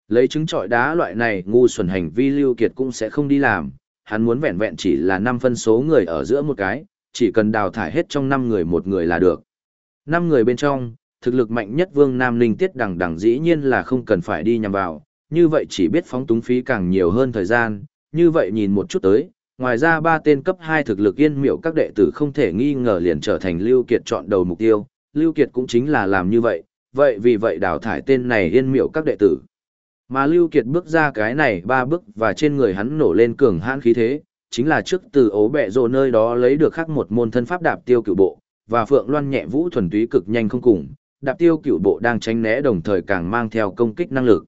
Lấy trứng trọi đá loại này ngu xuẩn hành vi lưu kiệt cũng sẽ không đi làm, hắn muốn vẹn vẹn chỉ là năm phân số người ở giữa một cái, chỉ cần đào thải hết trong năm người một người là được. Năm người bên trong, thực lực mạnh nhất Vương Nam Ninh Tiết đằng đằng dĩ nhiên là không cần phải đi nhằm vào, như vậy chỉ biết phóng túng phí càng nhiều hơn thời gian, như vậy nhìn một chút tới, ngoài ra ba tên cấp 2 thực lực yên miệu các đệ tử không thể nghi ngờ liền trở thành Lưu Kiệt chọn đầu mục tiêu, Lưu Kiệt cũng chính là làm như vậy, vậy vì vậy đào thải tên này yên miệu các đệ tử. Mà Lưu Kiệt bước ra cái này ba bước và trên người hắn nổ lên cường hãn khí thế, chính là trước từ ố bẹ rồ nơi đó lấy được khắc một môn thân pháp đạp tiêu cửu bộ, và phượng loan nhẹ vũ thuần túy cực nhanh không cùng, đạp tiêu cửu bộ đang tránh né đồng thời càng mang theo công kích năng lực.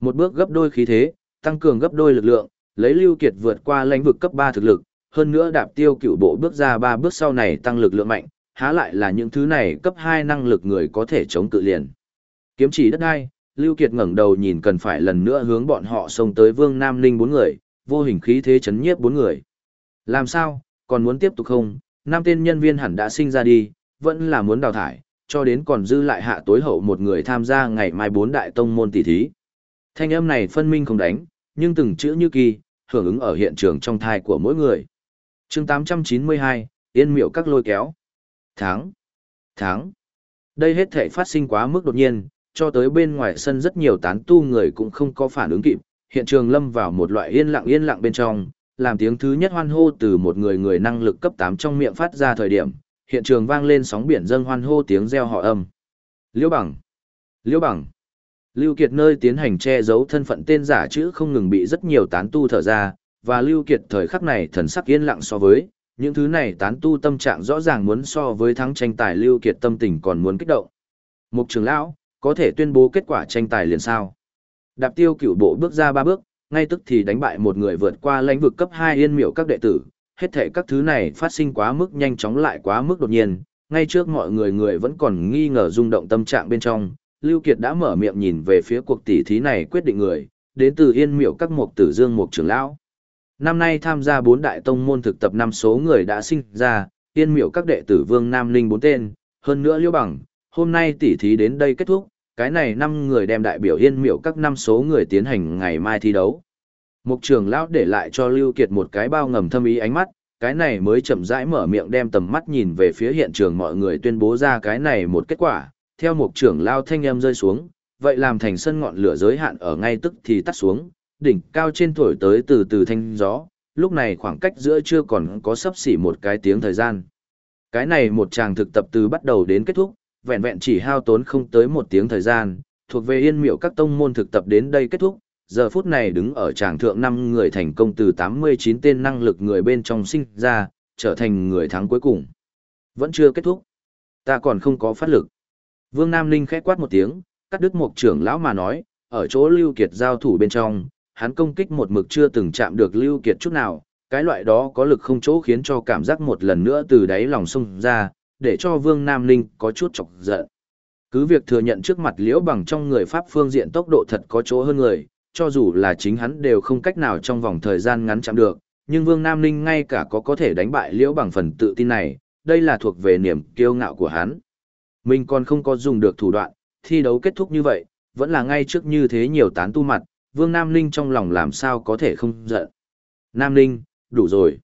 Một bước gấp đôi khí thế, tăng cường gấp đôi lực lượng, lấy Lưu Kiệt vượt qua lãnh vực cấp 3 thực lực, hơn nữa đạp tiêu cửu bộ bước ra ba bước sau này tăng lực lượng mạnh, há lại là những thứ này cấp 2 năng lực người có thể chống cự liền. Kiếm chỉ đất ai, Lưu Kiệt ngẩng đầu nhìn cần phải lần nữa hướng bọn họ xông tới Vương Nam Linh bốn người, vô hình khí thế chấn nhiếp bốn người. Làm sao, còn muốn tiếp tục không? Nam tên nhân viên hẳn đã sinh ra đi, vẫn là muốn đào thải, cho đến còn dư lại hạ tối hậu một người tham gia ngày mai bốn đại tông môn tỷ thí. Thanh âm này phân minh không đánh, nhưng từng chữ như kỳ, hưởng ứng ở hiện trường trong thai của mỗi người. chương 892, yên miệu các lôi kéo. Tháng. Tháng. Đây hết thể phát sinh quá mức đột nhiên, cho tới bên ngoài sân rất nhiều tán tu người cũng không có phản ứng kịp, hiện trường lâm vào một loại yên lặng yên lặng bên trong, làm tiếng thứ nhất hoan hô từ một người người năng lực cấp 8 trong miệng phát ra thời điểm, hiện trường vang lên sóng biển dâng hoan hô tiếng reo họ âm. Liễu bằng, Liễu bằng. Lưu Kiệt nơi tiến hành che giấu thân phận tên giả chữ không ngừng bị rất nhiều tán tu thở ra, và Lưu Kiệt thời khắc này thần sắc yên lặng so với, những thứ này tán tu tâm trạng rõ ràng muốn so với thắng tranh tài Lưu Kiệt tâm tình còn muốn kích động. Mục trưởng lão, có thể tuyên bố kết quả tranh tài liền sao? Đạp tiêu cửu bộ bước ra ba bước, ngay tức thì đánh bại một người vượt qua lãnh vực cấp 2 yên miểu các đệ tử, hết thể các thứ này phát sinh quá mức nhanh chóng lại quá mức đột nhiên, ngay trước mọi người người vẫn còn nghi ngờ rung động tâm trạng bên trong, Lưu Kiệt đã mở miệng nhìn về phía cuộc tỷ thí này quyết định người, đến từ Yên Miệu các mục tử dương mục trưởng lão. Năm nay tham gia bốn đại tông môn thực tập năm số người đã sinh ra, Yên Miệu các đệ tử Vương Nam Linh bốn tên, hơn nữa Liễu Bằng, hôm nay tỷ thí đến đây kết thúc, cái này năm người đem đại biểu Yên Miệu các năm số người tiến hành ngày mai thi đấu. Mục trưởng lão để lại cho Lưu Kiệt một cái bao ngầm thâm ý ánh mắt, cái này mới chậm rãi mở miệng đem tầm mắt nhìn về phía hiện trường mọi người tuyên bố ra cái này một kết quả, theo mục trưởng lao thanh em rơi xuống, vậy làm thành sân ngọn lửa giới hạn ở ngay tức thì tắt xuống, đỉnh cao trên thổi tới từ từ thanh gió, lúc này khoảng cách giữa chưa còn có sấp xỉ một cái tiếng thời gian. Cái này một chàng thực tập từ bắt đầu đến kết thúc, vẹn vẹn chỉ hao tốn không tới một tiếng thời gian, thuộc về yên miệu các tông môn thực tập đến đây kết thúc, giờ phút này đứng ở tràng thượng năm người thành công từ 89 tên năng lực người bên trong sinh ra, trở thành người thắng cuối cùng. Vẫn chưa kết thúc. Ta còn không có phát lực. Vương Nam Ninh khẽ quát một tiếng, cắt đứt một trưởng lão mà nói, ở chỗ Lưu Kiệt giao thủ bên trong, hắn công kích một mực chưa từng chạm được Lưu Kiệt chút nào, cái loại đó có lực không chỗ khiến cho cảm giác một lần nữa từ đáy lòng sung ra, để cho Vương Nam Ninh có chút chọc giận. Cứ việc thừa nhận trước mặt liễu bằng trong người Pháp phương diện tốc độ thật có chỗ hơn người, cho dù là chính hắn đều không cách nào trong vòng thời gian ngắn chạm được, nhưng Vương Nam Ninh ngay cả có có thể đánh bại liễu bằng phần tự tin này, đây là thuộc về niềm kiêu ngạo của hắn. Mình còn không có dùng được thủ đoạn, thi đấu kết thúc như vậy, vẫn là ngay trước như thế nhiều tán tu mặt, Vương Nam Ninh trong lòng làm sao có thể không giận. Nam Ninh, đủ rồi.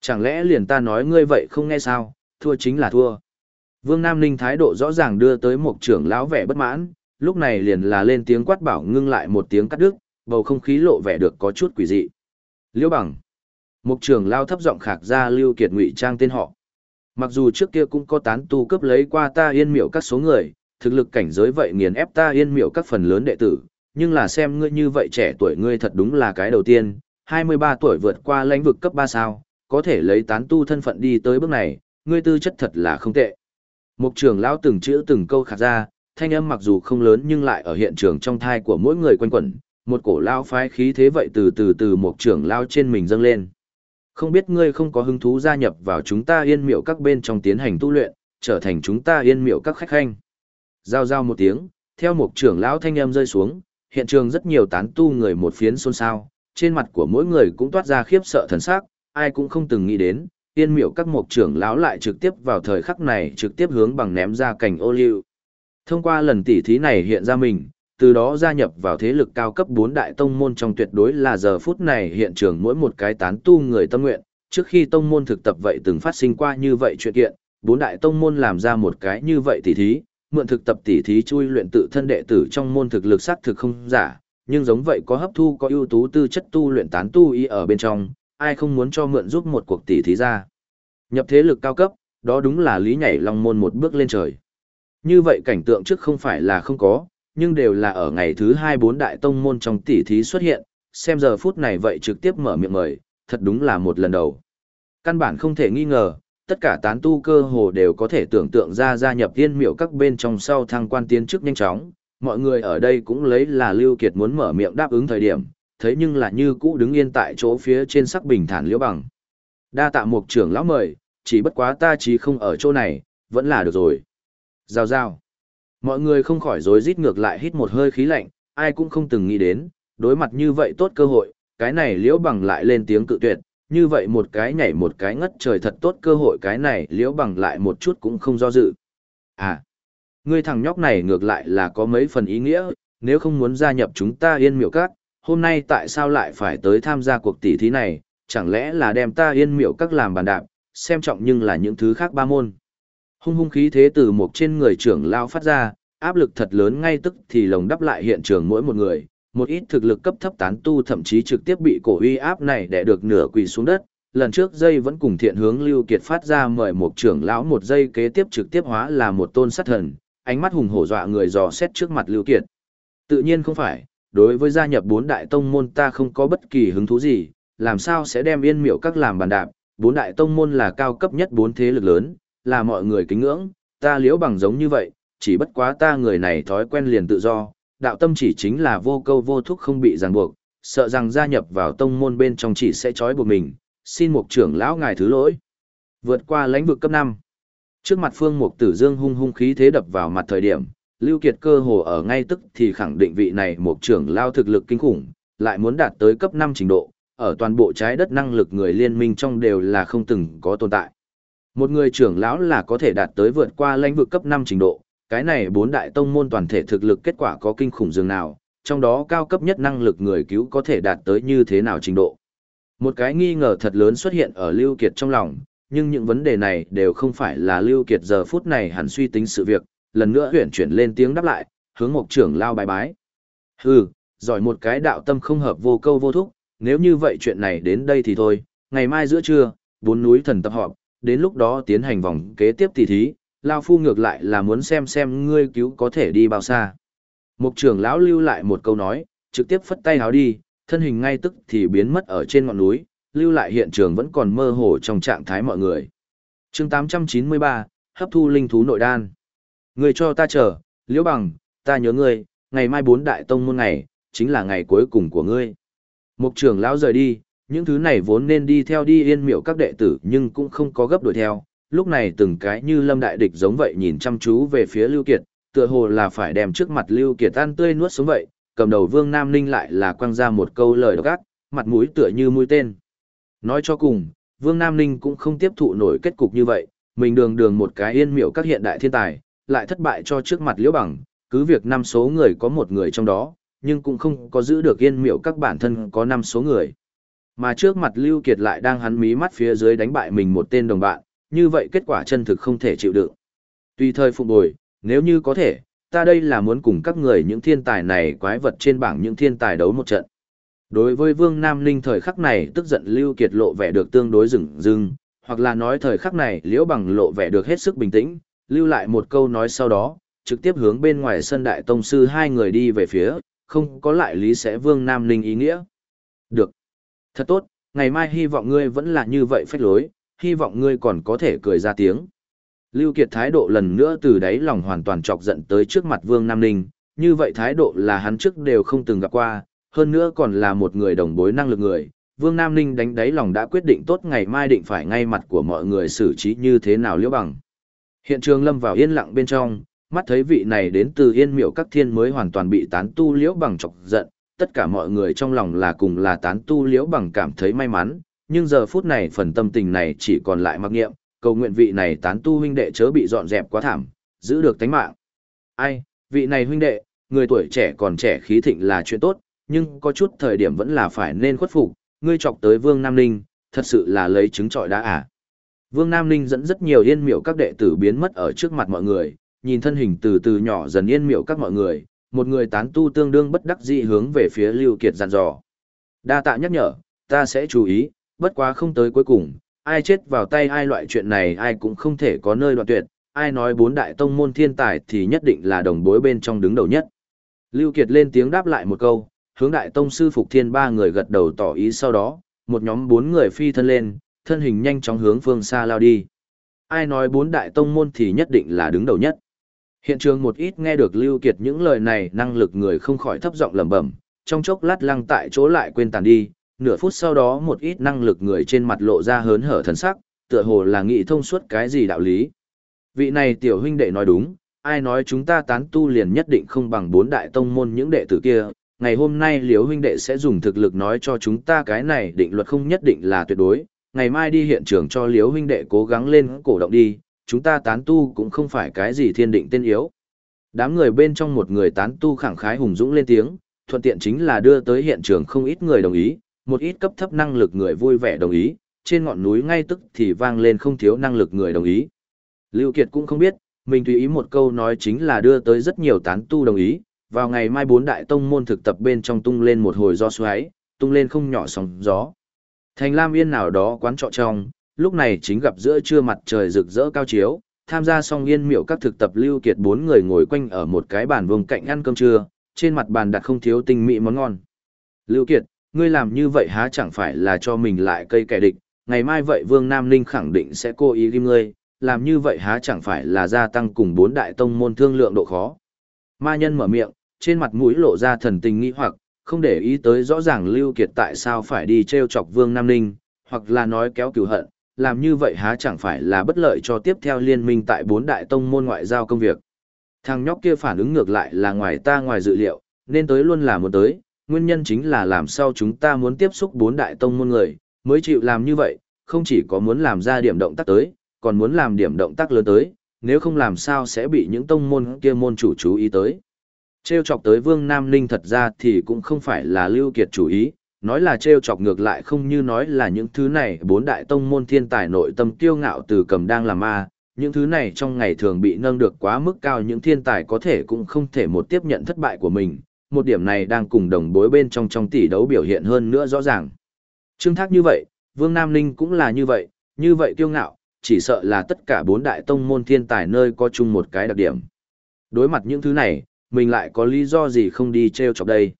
Chẳng lẽ liền ta nói ngươi vậy không nghe sao, thua chính là thua. Vương Nam Ninh thái độ rõ ràng đưa tới một trưởng lão vẻ bất mãn, lúc này liền là lên tiếng quát bảo ngưng lại một tiếng cắt đứt, bầu không khí lộ vẻ được có chút quỷ dị. Liễu bằng. Mục trưởng lao thấp giọng khạc ra Lưu Kiệt ngụy trang tên họ. Mặc dù trước kia cũng có tán tu cấp lấy qua ta yên miệu các số người, thực lực cảnh giới vậy nghiền ép ta yên miệu các phần lớn đệ tử, nhưng là xem ngươi như vậy trẻ tuổi ngươi thật đúng là cái đầu tiên, 23 tuổi vượt qua lãnh vực cấp 3 sao, có thể lấy tán tu thân phận đi tới bước này, ngươi tư chất thật là không tệ. Mục trưởng lão từng chữ từng câu khạc ra, thanh âm mặc dù không lớn nhưng lại ở hiện trường trong thai của mỗi người quanh quẩn, một cổ lao phái khí thế vậy từ từ từ mục trưởng lao trên mình dâng lên. Không biết ngươi không có hứng thú gia nhập vào chúng ta yên miệu các bên trong tiến hành tu luyện, trở thành chúng ta yên miệu các khách khanh. Giao giao một tiếng, theo một trưởng lão thanh âm rơi xuống, hiện trường rất nhiều tán tu người một phiến xôn xao, trên mặt của mỗi người cũng toát ra khiếp sợ thần sắc, ai cũng không từng nghĩ đến, yên miệu các mục trưởng lão lại trực tiếp vào thời khắc này trực tiếp hướng bằng ném ra cảnh ô liu. Thông qua lần tỉ thí này hiện ra mình, từ đó gia nhập vào thế lực cao cấp 4 đại tông môn trong tuyệt đối là giờ phút này hiện trường mỗi một cái tán tu người tâm nguyện, trước khi tông môn thực tập vậy từng phát sinh qua như vậy chuyện kiện, bốn đại tông môn làm ra một cái như vậy tỉ thí, mượn thực tập tỉ thí chui luyện tự thân đệ tử trong môn thực lực sắc thực không giả, nhưng giống vậy có hấp thu có ưu tú tư chất tu luyện tán tu ý ở bên trong, ai không muốn cho mượn giúp một cuộc tỉ thí ra. Nhập thế lực cao cấp, đó đúng là lý nhảy long môn một bước lên trời. Như vậy cảnh tượng trước không phải là không có, nhưng đều là ở ngày thứ hai bốn đại tông môn trong tỷ thí xuất hiện, xem giờ phút này vậy trực tiếp mở miệng mời, thật đúng là một lần đầu. Căn bản không thể nghi ngờ, tất cả tán tu cơ hồ đều có thể tưởng tượng ra gia nhập tiên miệu các bên trong sau thăng quan tiến chức nhanh chóng, mọi người ở đây cũng lấy là Lưu Kiệt muốn mở miệng đáp ứng thời điểm, thấy nhưng là như cũ đứng yên tại chỗ phía trên sắc bình thản liễu bằng. Đa tạ một trưởng lão mời, chỉ bất quá ta chỉ không ở chỗ này, vẫn là được rồi. Giao giao. Mọi người không khỏi rối rít ngược lại hít một hơi khí lạnh, ai cũng không từng nghĩ đến, đối mặt như vậy tốt cơ hội, cái này liễu bằng lại lên tiếng cự tuyệt, như vậy một cái nhảy một cái ngất trời thật tốt cơ hội cái này liễu bằng lại một chút cũng không do dự. À, ngươi thằng nhóc này ngược lại là có mấy phần ý nghĩa, nếu không muốn gia nhập chúng ta yên miệu các, hôm nay tại sao lại phải tới tham gia cuộc tỷ thí này, chẳng lẽ là đem ta yên miệu các làm bàn đạp, xem trọng nhưng là những thứ khác ba môn. Hung hung khí thế từ một trên người trưởng lao phát ra, áp lực thật lớn ngay tức thì lồng đắp lại hiện trường mỗi một người, một ít thực lực cấp thấp tán tu thậm chí trực tiếp bị cổ uy áp này đè được nửa quỳ xuống đất. Lần trước dây vẫn cùng thiện hướng Lưu Kiệt phát ra mời một trưởng lão một dây kế tiếp trực tiếp hóa là một tôn sát thần, ánh mắt hùng hổ dọa người dò xét trước mặt Lưu Kiệt. Tự nhiên không phải, đối với gia nhập bốn đại tông môn ta không có bất kỳ hứng thú gì, làm sao sẽ đem yên miệu các làm bàn đạp, bốn đại tông môn là cao cấp nhất bốn thế lực lớn, là mọi người kính ngưỡng, ta liễu bằng giống như vậy, chỉ bất quá ta người này thói quen liền tự do, đạo tâm chỉ chính là vô câu vô thúc không bị ràng buộc, sợ rằng gia nhập vào tông môn bên trong chỉ sẽ trói buộc mình, xin mục trưởng lão ngài thứ lỗi. Vượt qua lãnh vực cấp 5. Trước mặt Phương Mục Tử Dương hung hung khí thế đập vào mặt thời điểm, Lưu Kiệt cơ hồ ở ngay tức thì khẳng định vị này mục trưởng lao thực lực kinh khủng, lại muốn đạt tới cấp 5 trình độ, ở toàn bộ trái đất năng lực người liên minh trong đều là không từng có tồn tại. Một người trưởng lão là có thể đạt tới vượt qua lãnh vực cấp 5 trình độ, cái này bốn đại tông môn toàn thể thực lực kết quả có kinh khủng dường nào, trong đó cao cấp nhất năng lực người cứu có thể đạt tới như thế nào trình độ. Một cái nghi ngờ thật lớn xuất hiện ở Lưu Kiệt trong lòng, nhưng những vấn đề này đều không phải là Lưu Kiệt giờ phút này hẳn suy tính sự việc, lần nữa huyển chuyển lên tiếng đáp lại, hướng một trưởng lao bài bái. Hừ, giỏi một cái đạo tâm không hợp vô câu vô thúc, nếu như vậy chuyện này đến đây thì thôi, ngày mai giữa trưa, bốn núi thần tập họp, đến lúc đó tiến hành vòng kế tiếp tỷ thí, lao phu ngược lại là muốn xem xem ngươi cứu có thể đi bao xa. Mục trưởng lão lưu lại một câu nói, trực tiếp phất tay háo đi, thân hình ngay tức thì biến mất ở trên ngọn núi, lưu lại hiện trường vẫn còn mơ hồ trong trạng thái mọi người. chương 893, hấp thu linh thú nội đan. Người cho ta chờ, liễu bằng, ta nhớ ngươi, ngày mai bốn đại tông môn ngày, chính là ngày cuối cùng của ngươi. Mục trưởng lão rời đi, những thứ này vốn nên đi theo đi yên miệu các đệ tử nhưng cũng không có gấp đuổi theo, lúc này từng cái như lâm đại địch giống vậy nhìn chăm chú về phía Lưu Kiệt, tựa hồ là phải đem trước mặt Lưu Kiệt tan tươi nuốt xuống vậy, cầm đầu Vương Nam Ninh lại là quăng ra một câu lời độc ác, mặt mũi tựa như mũi tên. Nói cho cùng, Vương Nam Ninh cũng không tiếp thụ nổi kết cục như vậy, mình đường đường một cái yên miệu các hiện đại thiên tài, lại thất bại cho trước mặt Liễu Bằng, cứ việc năm số người có một người trong đó, nhưng cũng không có giữ được yên miệu các bản thân có năm số người. Mà trước mặt Lưu Kiệt lại đang hắn mí mắt phía dưới đánh bại mình một tên đồng bạn, như vậy kết quả chân thực không thể chịu đựng. Tùy thời phục bồi, nếu như có thể, ta đây là muốn cùng các người những thiên tài này quái vật trên bảng những thiên tài đấu một trận. Đối với Vương Nam Ninh thời khắc này tức giận Lưu Kiệt lộ vẻ được tương đối rừng rưng, hoặc là nói thời khắc này Liễu Bằng lộ vẻ được hết sức bình tĩnh, lưu lại một câu nói sau đó, trực tiếp hướng bên ngoài sân đại tông sư hai người đi về phía, không có lại lý sẽ Vương Nam Ninh ý nghĩa. Được. Thật tốt, ngày mai hy vọng ngươi vẫn là như vậy phách lối, hy vọng ngươi còn có thể cười ra tiếng. Lưu Kiệt thái độ lần nữa từ đáy lòng hoàn toàn chọc giận tới trước mặt Vương Nam Ninh, như vậy thái độ là hắn trước đều không từng gặp qua, hơn nữa còn là một người đồng bối năng lực người. Vương Nam Ninh đánh đáy lòng đã quyết định tốt ngày mai định phải ngay mặt của mọi người xử trí như thế nào liễu bằng. Hiện trường lâm vào yên lặng bên trong, mắt thấy vị này đến từ yên miệu các thiên mới hoàn toàn bị tán tu liễu bằng chọc giận, tất cả mọi người trong lòng là cùng là tán tu liễu bằng cảm thấy may mắn, nhưng giờ phút này phần tâm tình này chỉ còn lại mặc nghiệm, cầu nguyện vị này tán tu huynh đệ chớ bị dọn dẹp quá thảm, giữ được tánh mạng. Ai, vị này huynh đệ, người tuổi trẻ còn trẻ khí thịnh là chuyện tốt, nhưng có chút thời điểm vẫn là phải nên khuất phục, ngươi chọc tới Vương Nam Ninh, thật sự là lấy trứng trọi đá à. Vương Nam Ninh dẫn rất nhiều yên miệu các đệ tử biến mất ở trước mặt mọi người, nhìn thân hình từ từ nhỏ dần yên miệu các mọi người, một người tán tu tương đương bất đắc dĩ hướng về phía Lưu Kiệt dặn dò. Đa tạ nhắc nhở, ta sẽ chú ý, bất quá không tới cuối cùng, ai chết vào tay ai loại chuyện này ai cũng không thể có nơi đoạn tuyệt, ai nói bốn đại tông môn thiên tài thì nhất định là đồng bối bên trong đứng đầu nhất. Lưu Kiệt lên tiếng đáp lại một câu, hướng đại tông sư Phục Thiên ba người gật đầu tỏ ý sau đó, một nhóm bốn người phi thân lên, thân hình nhanh chóng hướng phương xa lao đi. Ai nói bốn đại tông môn thì nhất định là đứng đầu nhất. Hiện trường một ít nghe được Lưu Kiệt những lời này năng lực người không khỏi thấp giọng lẩm bẩm, trong chốc lát lăng tại chỗ lại quên tàn đi, nửa phút sau đó một ít năng lực người trên mặt lộ ra hớn hở thần sắc, tựa hồ là nghĩ thông suốt cái gì đạo lý. Vị này tiểu huynh đệ nói đúng, ai nói chúng ta tán tu liền nhất định không bằng bốn đại tông môn những đệ tử kia, ngày hôm nay liếu huynh đệ sẽ dùng thực lực nói cho chúng ta cái này định luật không nhất định là tuyệt đối, ngày mai đi hiện trường cho liếu huynh đệ cố gắng lên cổ động đi, chúng ta tán tu cũng không phải cái gì thiên định tên yếu. Đám người bên trong một người tán tu khẳng khái hùng dũng lên tiếng, thuận tiện chính là đưa tới hiện trường không ít người đồng ý, một ít cấp thấp năng lực người vui vẻ đồng ý, trên ngọn núi ngay tức thì vang lên không thiếu năng lực người đồng ý. Lưu Kiệt cũng không biết, mình tùy ý một câu nói chính là đưa tới rất nhiều tán tu đồng ý, vào ngày mai bốn đại tông môn thực tập bên trong tung lên một hồi gió xoáy, tung lên không nhỏ sóng gió. Thành Lam Yên nào đó quán trọ trong, lúc này chính gặp giữa trưa mặt trời rực rỡ cao chiếu, tham gia xong yên miệu các thực tập Lưu Kiệt bốn người ngồi quanh ở một cái bàn vùng cạnh ăn cơm trưa, trên mặt bàn đặt không thiếu tinh mỹ món ngon. Lưu Kiệt, ngươi làm như vậy há chẳng phải là cho mình lại cây kẻ địch, ngày mai vậy Vương Nam Ninh khẳng định sẽ cố ý ghim ngươi, làm như vậy há chẳng phải là gia tăng cùng bốn đại tông môn thương lượng độ khó. Ma nhân mở miệng, trên mặt mũi lộ ra thần tình nghi hoặc, không để ý tới rõ ràng Lưu Kiệt tại sao phải đi treo chọc Vương Nam Ninh, hoặc là nói kéo cửu hận, làm như vậy há chẳng phải là bất lợi cho tiếp theo liên minh tại bốn đại tông môn ngoại giao công việc. Thằng nhóc kia phản ứng ngược lại là ngoài ta ngoài dự liệu, nên tới luôn là muốn tới, nguyên nhân chính là làm sao chúng ta muốn tiếp xúc bốn đại tông môn người, mới chịu làm như vậy, không chỉ có muốn làm ra điểm động tác tới, còn muốn làm điểm động tác lớn tới, nếu không làm sao sẽ bị những tông môn kia môn chủ chú ý tới. Trêu chọc tới Vương Nam Ninh thật ra thì cũng không phải là Lưu Kiệt chủ ý, nói là trêu chọc ngược lại không như nói là những thứ này bốn đại tông môn thiên tài nội tâm kiêu ngạo từ cầm đang làm ma, những thứ này trong ngày thường bị nâng được quá mức cao những thiên tài có thể cũng không thể một tiếp nhận thất bại của mình, một điểm này đang cùng đồng bối bên trong trong tỷ đấu biểu hiện hơn nữa rõ ràng. Trương Thác như vậy, Vương Nam Ninh cũng là như vậy, như vậy kiêu ngạo, chỉ sợ là tất cả bốn đại tông môn thiên tài nơi có chung một cái đặc điểm. Đối mặt những thứ này, mình lại có lý do gì không đi treo chọc đây.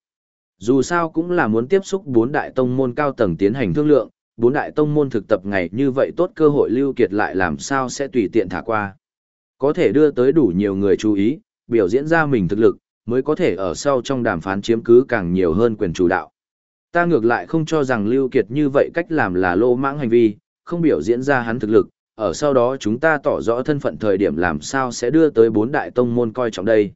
Dù sao cũng là muốn tiếp xúc bốn đại tông môn cao tầng tiến hành thương lượng, bốn đại tông môn thực tập ngày như vậy tốt cơ hội lưu kiệt lại làm sao sẽ tùy tiện thả qua. Có thể đưa tới đủ nhiều người chú ý, biểu diễn ra mình thực lực, mới có thể ở sau trong đàm phán chiếm cứ càng nhiều hơn quyền chủ đạo. Ta ngược lại không cho rằng Lưu Kiệt như vậy cách làm là lô mãng hành vi, không biểu diễn ra hắn thực lực, ở sau đó chúng ta tỏ rõ thân phận thời điểm làm sao sẽ đưa tới bốn đại tông môn coi trọng đây.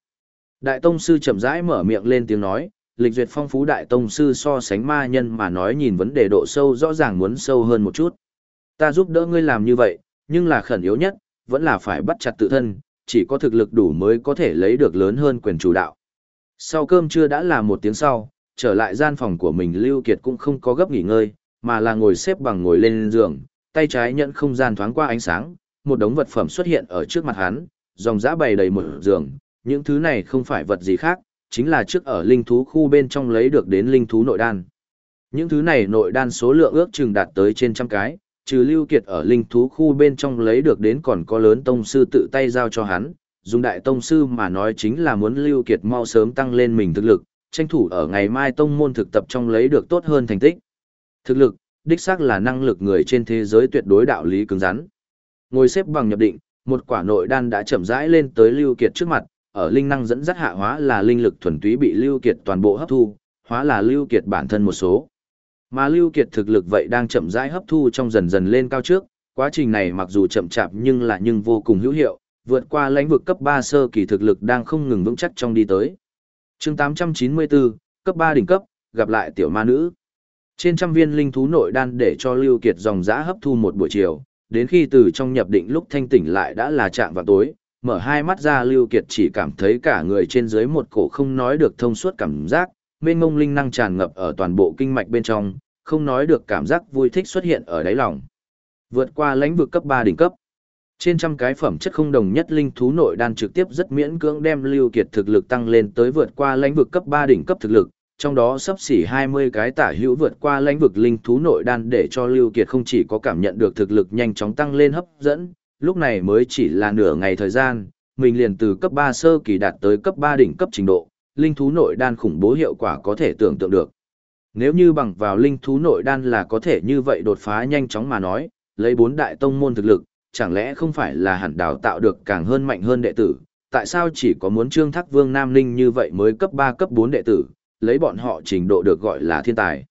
Đại tông sư chậm rãi mở miệng lên tiếng nói, lịch duyệt phong phú đại tông sư so sánh ma nhân mà nói nhìn vấn đề độ sâu rõ ràng muốn sâu hơn một chút. Ta giúp đỡ ngươi làm như vậy, nhưng là khẩn yếu nhất, vẫn là phải bắt chặt tự thân, chỉ có thực lực đủ mới có thể lấy được lớn hơn quyền chủ đạo. Sau cơm trưa đã là một tiếng sau, trở lại gian phòng của mình Lưu Kiệt cũng không có gấp nghỉ ngơi, mà là ngồi xếp bằng ngồi lên giường, tay trái nhận không gian thoáng qua ánh sáng, một đống vật phẩm xuất hiện ở trước mặt hắn, dòng dã bày đầy một giường, những thứ này không phải vật gì khác, chính là trước ở linh thú khu bên trong lấy được đến linh thú nội đan. Những thứ này nội đan số lượng ước chừng đạt tới trên trăm cái, trừ Lưu Kiệt ở linh thú khu bên trong lấy được đến còn có lớn tông sư tự tay giao cho hắn, dùng đại tông sư mà nói chính là muốn Lưu Kiệt mau sớm tăng lên mình thực lực, tranh thủ ở ngày mai tông môn thực tập trong lấy được tốt hơn thành tích. Thực lực, đích xác là năng lực người trên thế giới tuyệt đối đạo lý cứng rắn. Ngồi xếp bằng nhập định, một quả nội đan đã chậm rãi lên tới Lưu Kiệt trước mặt, ở linh năng dẫn dắt hạ hóa là linh lực thuần túy bị Lưu Kiệt toàn bộ hấp thu, hóa là Lưu Kiệt bản thân một số. Mà Lưu Kiệt thực lực vậy đang chậm rãi hấp thu trong dần dần lên cao trước, quá trình này mặc dù chậm chạp nhưng là nhưng vô cùng hữu hiệu, vượt qua lãnh vực cấp 3 sơ kỳ thực lực đang không ngừng vững chắc trong đi tới. Chương 894, cấp 3 đỉnh cấp, gặp lại tiểu ma nữ. Trên trăm viên linh thú nội đan để cho Lưu Kiệt dòng dã hấp thu một buổi chiều, đến khi từ trong nhập định lúc thanh tỉnh lại đã là trạng vào tối, mở hai mắt ra Lưu Kiệt chỉ cảm thấy cả người trên dưới một cổ không nói được thông suốt cảm giác, mênh mông linh năng tràn ngập ở toàn bộ kinh mạch bên trong, không nói được cảm giác vui thích xuất hiện ở đáy lòng. Vượt qua lãnh vực cấp 3 đỉnh cấp. Trên trăm cái phẩm chất không đồng nhất linh thú nội đan trực tiếp rất miễn cưỡng đem Lưu Kiệt thực lực tăng lên tới vượt qua lãnh vực cấp 3 đỉnh cấp thực lực, trong đó sắp xỉ 20 cái tả hữu vượt qua lãnh vực linh thú nội đan để cho Lưu Kiệt không chỉ có cảm nhận được thực lực nhanh chóng tăng lên hấp dẫn, lúc này mới chỉ là nửa ngày thời gian, mình liền từ cấp 3 sơ kỳ đạt tới cấp 3 đỉnh cấp trình độ, linh thú nội đan khủng bố hiệu quả có thể tưởng tượng được. Nếu như bằng vào linh thú nội đan là có thể như vậy đột phá nhanh chóng mà nói, lấy bốn đại tông môn thực lực, chẳng lẽ không phải là hẳn đào tạo được càng hơn mạnh hơn đệ tử, tại sao chỉ có muốn trương thác vương Nam linh như vậy mới cấp 3 cấp 4 đệ tử, lấy bọn họ trình độ được gọi là thiên tài.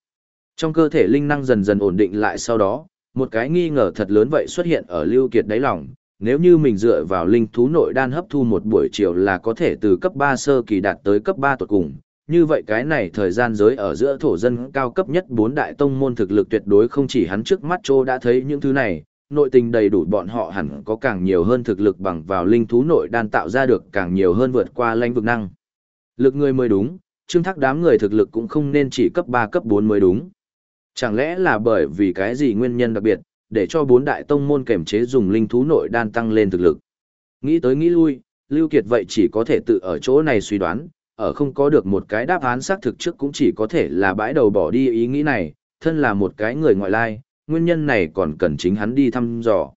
Trong cơ thể linh năng dần dần ổn định lại sau đó, một cái nghi ngờ thật lớn vậy xuất hiện ở Lưu Kiệt đáy lòng, nếu như mình dựa vào linh thú nội đan hấp thu một buổi chiều là có thể từ cấp 3 sơ kỳ đạt tới cấp 3 tuột cùng, như vậy cái này thời gian giới ở giữa thổ dân cao cấp nhất bốn đại tông môn thực lực tuyệt đối không chỉ hắn trước mắt Trô đã thấy những thứ này, nội tình đầy đủ bọn họ hẳn có càng nhiều hơn thực lực bằng vào linh thú nội đan tạo ra được càng nhiều hơn vượt qua lãnh vực năng. Lực người mới đúng, trương thác đám người thực lực cũng không nên chỉ cấp 3 cấp 4 mới đúng. Chẳng lẽ là bởi vì cái gì nguyên nhân đặc biệt, để cho bốn đại tông môn kềm chế dùng linh thú nội đan tăng lên thực lực. Nghĩ tới nghĩ lui, Lưu Kiệt vậy chỉ có thể tự ở chỗ này suy đoán, ở không có được một cái đáp án xác thực trước cũng chỉ có thể là bãi đầu bỏ đi ý nghĩ này, thân là một cái người ngoại lai, nguyên nhân này còn cần chính hắn đi thăm dò.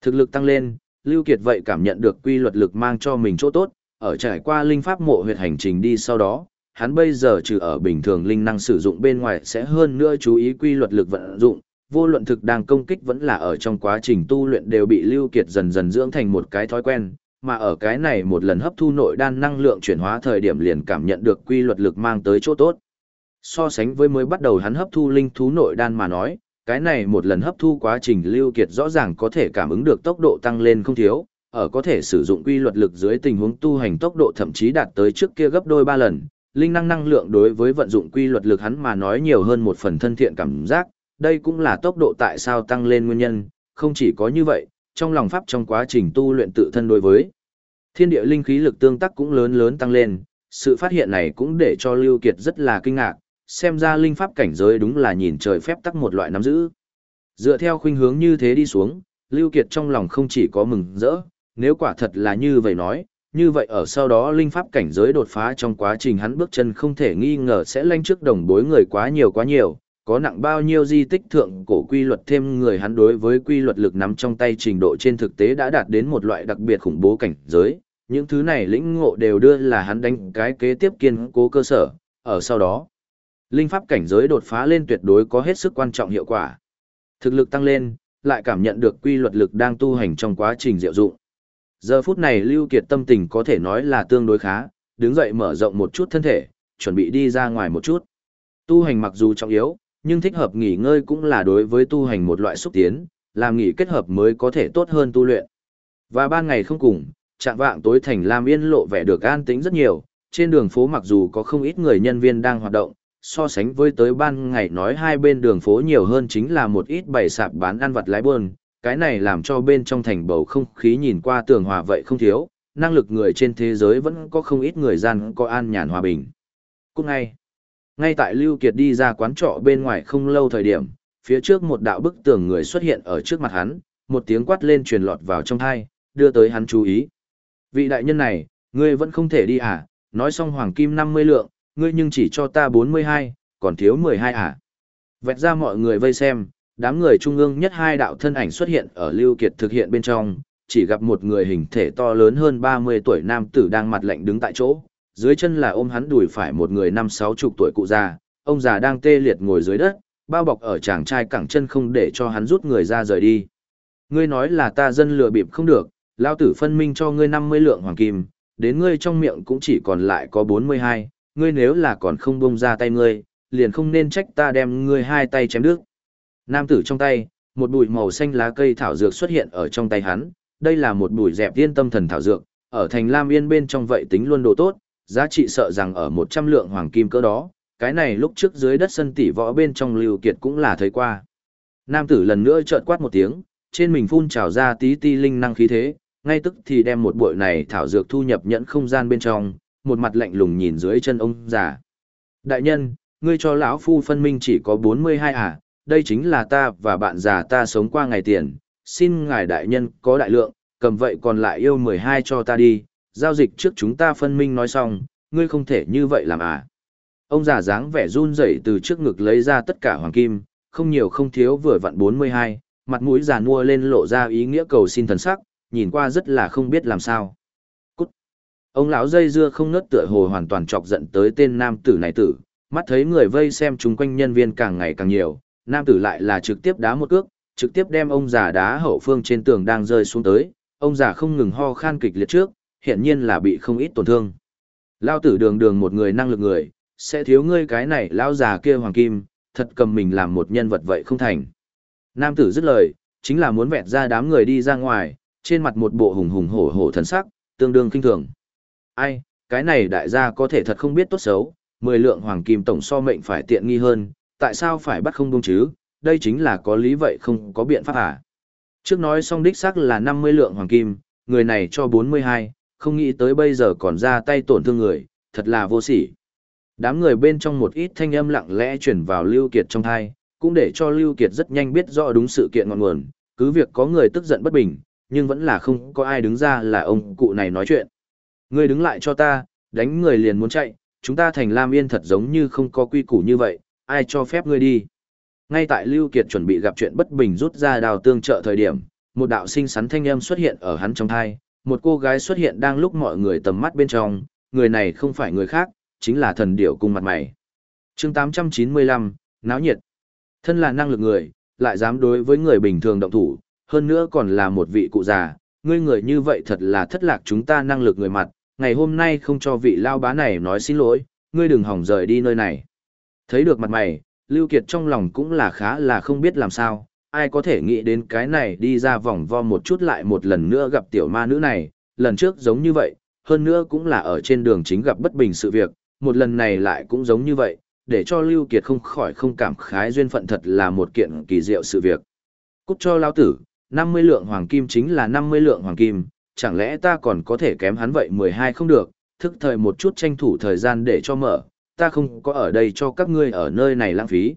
Thực lực tăng lên, Lưu Kiệt vậy cảm nhận được quy luật lực mang cho mình chỗ tốt, ở trải qua linh pháp mộ huyệt hành trình đi sau đó, hắn bây giờ trừ ở bình thường linh năng sử dụng bên ngoài sẽ hơn nữa chú ý quy luật lực vận dụng, vô luận thực đang công kích vẫn là ở trong quá trình tu luyện đều bị Lưu Kiệt dần dần dưỡng thành một cái thói quen, mà ở cái này một lần hấp thu nội đan năng lượng chuyển hóa thời điểm liền cảm nhận được quy luật lực mang tới chỗ tốt. So sánh với mới bắt đầu hắn hấp thu linh thú nội đan mà nói, cái này một lần hấp thu quá trình Lưu Kiệt rõ ràng có thể cảm ứng được tốc độ tăng lên không thiếu, ở có thể sử dụng quy luật lực dưới tình huống tu hành tốc độ thậm chí đạt tới trước kia gấp đôi ba lần, linh năng năng lượng đối với vận dụng quy luật lực hắn mà nói nhiều hơn một phần thân thiện cảm giác, đây cũng là tốc độ tại sao tăng lên nguyên nhân, không chỉ có như vậy, trong lòng pháp trong quá trình tu luyện tự thân đối với thiên địa linh khí lực tương tác cũng lớn lớn tăng lên, sự phát hiện này cũng để cho Lưu Kiệt rất là kinh ngạc, xem ra linh pháp cảnh giới đúng là nhìn trời phép tắc một loại nắm giữ. Dựa theo khuynh hướng như thế đi xuống, Lưu Kiệt trong lòng không chỉ có mừng rỡ, nếu quả thật là như vậy nói, như vậy ở sau đó linh pháp cảnh giới đột phá trong quá trình hắn bước chân không thể nghi ngờ sẽ lanh trước đồng bối người quá nhiều quá nhiều, có nặng bao nhiêu di tích thượng cổ quy luật thêm người hắn đối với quy luật lực nắm trong tay trình độ trên thực tế đã đạt đến một loại đặc biệt khủng bố cảnh giới. Những thứ này lĩnh ngộ đều đưa là hắn đánh cái kế tiếp kiên cố cơ sở, ở sau đó. Linh pháp cảnh giới đột phá lên tuyệt đối có hết sức quan trọng hiệu quả. Thực lực tăng lên, lại cảm nhận được quy luật lực đang tu hành trong quá trình diệu dụng. Giờ phút này Lưu Kiệt tâm tình có thể nói là tương đối khá, đứng dậy mở rộng một chút thân thể, chuẩn bị đi ra ngoài một chút. Tu hành mặc dù trọng yếu, nhưng thích hợp nghỉ ngơi cũng là đối với tu hành một loại xúc tiến, làm nghỉ kết hợp mới có thể tốt hơn tu luyện. Và ban ngày không cùng, trạng vạng tối thành Lam Yên lộ vẻ được an tĩnh rất nhiều, trên đường phố mặc dù có không ít người nhân viên đang hoạt động, so sánh với tới ban ngày nói hai bên đường phố nhiều hơn chính là một ít bày sạp bán ăn vặt lái buôn, cái này làm cho bên trong thành bầu không khí nhìn qua tường hòa vậy không thiếu, năng lực người trên thế giới vẫn có không ít người gian có an nhàn hòa bình. Cũng ngay, ngay tại Lưu Kiệt đi ra quán trọ bên ngoài không lâu thời điểm, phía trước một đạo bức tường người xuất hiện ở trước mặt hắn, một tiếng quát lên truyền lọt vào trong tai, đưa tới hắn chú ý. Vị đại nhân này, ngươi vẫn không thể đi à, nói xong hoàng kim 50 lượng, ngươi nhưng chỉ cho ta 42, còn thiếu 12 à. Vẹt ra mọi người vây xem, đám người trung ương nhất hai đạo thân ảnh xuất hiện ở Lưu Kiệt thực hiện bên trong, chỉ gặp một người hình thể to lớn hơn 30 tuổi nam tử đang mặt lạnh đứng tại chỗ, dưới chân là ôm hắn đùi phải một người năm sáu chục tuổi cụ già, ông già đang tê liệt ngồi dưới đất, bao bọc ở chàng trai cẳng chân không để cho hắn rút người ra rời đi. Ngươi nói là ta dân lừa bịp không được, lao tử phân minh cho ngươi 50 lượng hoàng kim, đến ngươi trong miệng cũng chỉ còn lại có 42, ngươi nếu là còn không buông ra tay ngươi, liền không nên trách ta đem ngươi hai tay chém đứt. Nam tử trong tay, một bụi màu xanh lá cây thảo dược xuất hiện ở trong tay hắn, đây là một bụi dẹp tiên tâm thần thảo dược, ở thành Lam Yên bên trong vậy tính luôn đồ tốt, giá trị sợ rằng ở 100 lượng hoàng kim cỡ đó, cái này lúc trước dưới đất sân tỷ võ bên trong Lưu Kiệt cũng là thấy qua. Nam tử lần nữa chợt quát một tiếng, trên mình phun trào ra tí ti linh năng khí thế, ngay tức thì đem một bụi này thảo dược thu nhập nhẫn không gian bên trong, một mặt lạnh lùng nhìn dưới chân ông già. Đại nhân, ngươi cho lão phu phân minh chỉ có 42 à, đây chính là ta và bạn già ta sống qua ngày tiền, xin ngài đại nhân có đại lượng, cầm vậy còn lại yêu 12 cho ta đi, giao dịch trước chúng ta phân minh nói xong, ngươi không thể như vậy làm à. Ông già dáng vẻ run rẩy từ trước ngực lấy ra tất cả hoàng kim, không nhiều không thiếu vừa vặn 42, mặt mũi già nua lên lộ ra ý nghĩa cầu xin thần sắc, nhìn qua rất là không biết làm sao. Cút! Ông lão dây dưa không ngớt tựa hồ hoàn toàn chọc giận tới tên nam tử này tử, mắt thấy người vây xem chung quanh nhân viên càng ngày càng nhiều, nam tử lại là trực tiếp đá một cước, trực tiếp đem ông già đá hậu phương trên tường đang rơi xuống tới, ông già không ngừng ho khan kịch liệt trước, hiện nhiên là bị không ít tổn thương. Lao tử đường đường một người năng lực người, sẽ thiếu ngươi cái này lao già kia hoàng kim, thật cầm mình làm một nhân vật vậy không thành. Nam tử dứt lời, chính là muốn vẹt ra đám người đi ra ngoài, trên mặt một bộ hùng hùng hổ hổ thần sắc, tương đương kinh thường. Ai, cái này đại gia có thể thật không biết tốt xấu, mười lượng hoàng kim tổng so mệnh phải tiện nghi hơn, tại sao phải bắt không đúng chứ, đây chính là có lý vậy không có biện pháp à. Trước nói xong đích xác là 50 lượng hoàng kim, người này cho 42, không nghĩ tới bây giờ còn ra tay tổn thương người, thật là vô sỉ. Đám người bên trong một ít thanh âm lặng lẽ chuyển vào Lưu Kiệt trong thai, cũng để cho Lưu Kiệt rất nhanh biết rõ đúng sự kiện ngọn nguồn, cứ việc có người tức giận bất bình, nhưng vẫn là không có ai đứng ra là ông cụ này nói chuyện. Ngươi đứng lại cho ta, đánh người liền muốn chạy, chúng ta thành Lam Yên thật giống như không có quy củ như vậy, ai cho phép ngươi đi. Ngay tại Lưu Kiệt chuẩn bị gặp chuyện bất bình rút ra đào tương trợ thời điểm, một đạo sinh sắn thanh âm xuất hiện ở hắn trong thai, một cô gái xuất hiện đang lúc mọi người tầm mắt bên trong, người này không phải người khác, chính là thần điểu cung mặt mày. chương 895, náo nhiệt. Thân là năng lực người, lại dám đối với người bình thường động thủ, hơn nữa còn là một vị cụ già, ngươi người như vậy thật là thất lạc chúng ta năng lực người mặt, ngày hôm nay không cho vị lao bá này nói xin lỗi, ngươi đừng hỏng rời đi nơi này. Thấy được mặt mày, Lưu Kiệt trong lòng cũng là khá là không biết làm sao, ai có thể nghĩ đến cái này đi ra vòng vo một chút lại một lần nữa gặp tiểu ma nữ này, lần trước giống như vậy, hơn nữa cũng là ở trên đường chính gặp bất bình sự việc, một lần này lại cũng giống như vậy, để cho Lưu Kiệt không khỏi không cảm khái duyên phận thật là một kiện kỳ diệu sự việc. Cút cho lão tử, 50 lượng hoàng kim chính là 50 lượng hoàng kim, chẳng lẽ ta còn có thể kém hắn vậy 12 không được, thức thời một chút tranh thủ thời gian để cho mở, ta không có ở đây cho các ngươi ở nơi này lãng phí.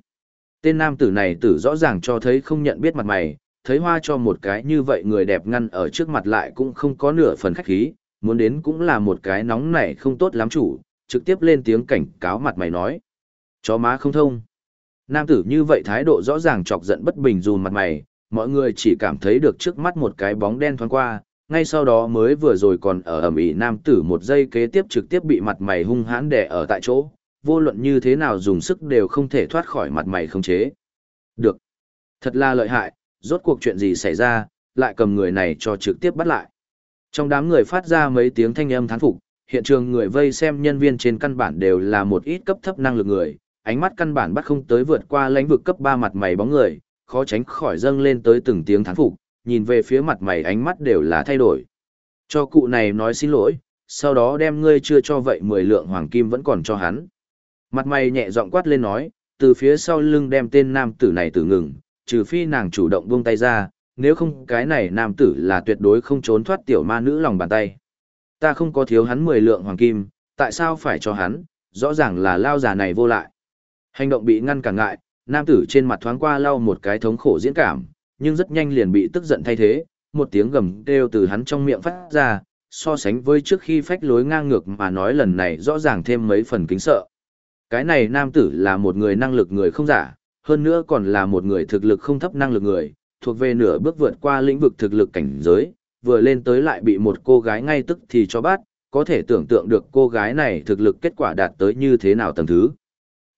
Tên nam tử này tử rõ ràng cho thấy không nhận biết mặt mày, thấy hoa cho một cái như vậy người đẹp ngăn ở trước mặt lại cũng không có nửa phần khách khí, muốn đến cũng là một cái nóng nảy không tốt lắm chủ, trực tiếp lên tiếng cảnh cáo mặt mày nói. Chó má không thông. Nam tử như vậy thái độ rõ ràng chọc giận bất bình dù mặt mày, mọi người chỉ cảm thấy được trước mắt một cái bóng đen thoáng qua, ngay sau đó mới vừa rồi còn ở ẩm ĩ nam tử một giây kế tiếp trực tiếp bị mặt mày hung hãn đè ở tại chỗ, vô luận như thế nào dùng sức đều không thể thoát khỏi mặt mày không chế. Được. Thật là lợi hại, rốt cuộc chuyện gì xảy ra, lại cầm người này cho trực tiếp bắt lại. Trong đám người phát ra mấy tiếng thanh âm thán phục, hiện trường người vây xem nhân viên trên căn bản đều là một ít cấp thấp năng lực người, ánh mắt căn bản bắt không tới vượt qua lãnh vực cấp 3 mặt mày bóng người, khó tránh khỏi dâng lên tới từng tiếng thán phục, nhìn về phía mặt mày ánh mắt đều là thay đổi. Cho cụ này nói xin lỗi, sau đó đem ngươi chưa cho vậy 10 lượng hoàng kim vẫn còn cho hắn. Mặt mày nhẹ giọng quát lên nói, từ phía sau lưng đem tên nam tử này tử ngừng, trừ phi nàng chủ động buông tay ra, nếu không cái này nam tử là tuyệt đối không trốn thoát tiểu ma nữ lòng bàn tay. Ta không có thiếu hắn 10 lượng hoàng kim, tại sao phải cho hắn, rõ ràng là lao già này vô lại. Hành động bị ngăn cản ngại, nam tử trên mặt thoáng qua lau một cái thống khổ diễn cảm, nhưng rất nhanh liền bị tức giận thay thế, một tiếng gầm kêu từ hắn trong miệng phát ra, so sánh với trước khi phách lối ngang ngược mà nói lần này rõ ràng thêm mấy phần kính sợ. Cái này nam tử là một người năng lực người không giả, hơn nữa còn là một người thực lực không thấp năng lực người, thuộc về nửa bước vượt qua lĩnh vực thực lực cảnh giới, vừa lên tới lại bị một cô gái ngay tức thì cho bắt, có thể tưởng tượng được cô gái này thực lực kết quả đạt tới như thế nào tầng thứ.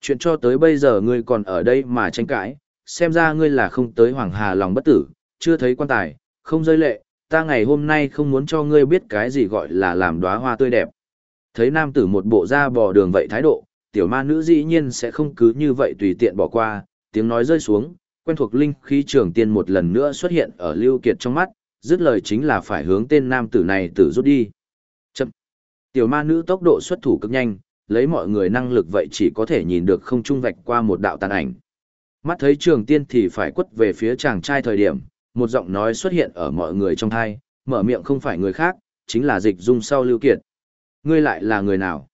Chuyện cho tới bây giờ ngươi còn ở đây mà tranh cãi, xem ra ngươi là không tới Hoàng Hà lòng bất tử, chưa thấy quan tài, không rơi lệ, ta ngày hôm nay không muốn cho ngươi biết cái gì gọi là làm đóa hoa tươi đẹp. Thấy nam tử một bộ da bò đường vậy thái độ, tiểu ma nữ dĩ nhiên sẽ không cứ như vậy tùy tiện bỏ qua, tiếng nói rơi xuống, quen thuộc linh khí trường tiên một lần nữa xuất hiện ở Lưu Kiệt trong mắt, dứt lời chính là phải hướng tên nam tử này tử rút đi. Chậm. Tiểu ma nữ tốc độ xuất thủ cực nhanh, lấy mọi người năng lực vậy chỉ có thể nhìn được không trung vạch qua một đạo tàn ảnh. Mắt thấy trường tiên thì phải quất về phía chàng trai thời điểm, một giọng nói xuất hiện ở mọi người trong thai, mở miệng không phải người khác, chính là dịch dung sau Lưu Kiệt. Ngươi lại là người nào?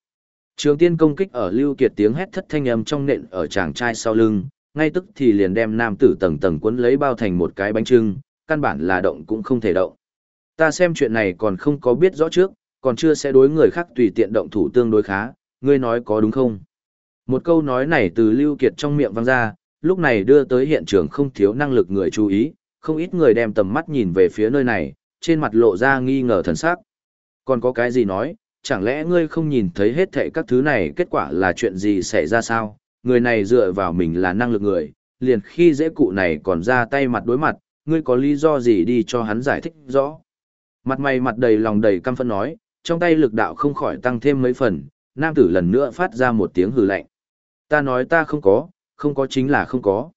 Trường tiên công kích ở Lưu Kiệt tiếng hét thất thanh âm trong nện ở chàng trai sau lưng, ngay tức thì liền đem nam tử tầng tầng cuốn lấy bao thành một cái bánh trưng, căn bản là động cũng không thể động. Ta xem chuyện này còn không có biết rõ trước, còn chưa sẽ đối người khác tùy tiện động thủ tương đối khá, ngươi nói có đúng không? Một câu nói này từ Lưu Kiệt trong miệng vang ra, lúc này đưa tới hiện trường không thiếu năng lực người chú ý, không ít người đem tầm mắt nhìn về phía nơi này, trên mặt lộ ra nghi ngờ thần sắc. Còn có cái gì nói, chẳng lẽ ngươi không nhìn thấy hết thệ các thứ này kết quả là chuyện gì xảy ra sao? Người này dựa vào mình là năng lực người, liền khi dễ cụ này còn ra tay mặt đối mặt, ngươi có lý do gì đi cho hắn giải thích rõ. Mặt mày mặt đầy lòng đầy căm phẫn nói, trong tay lực đạo không khỏi tăng thêm mấy phần, nam tử lần nữa phát ra một tiếng hừ lạnh. Ta nói ta không có, không có chính là không có.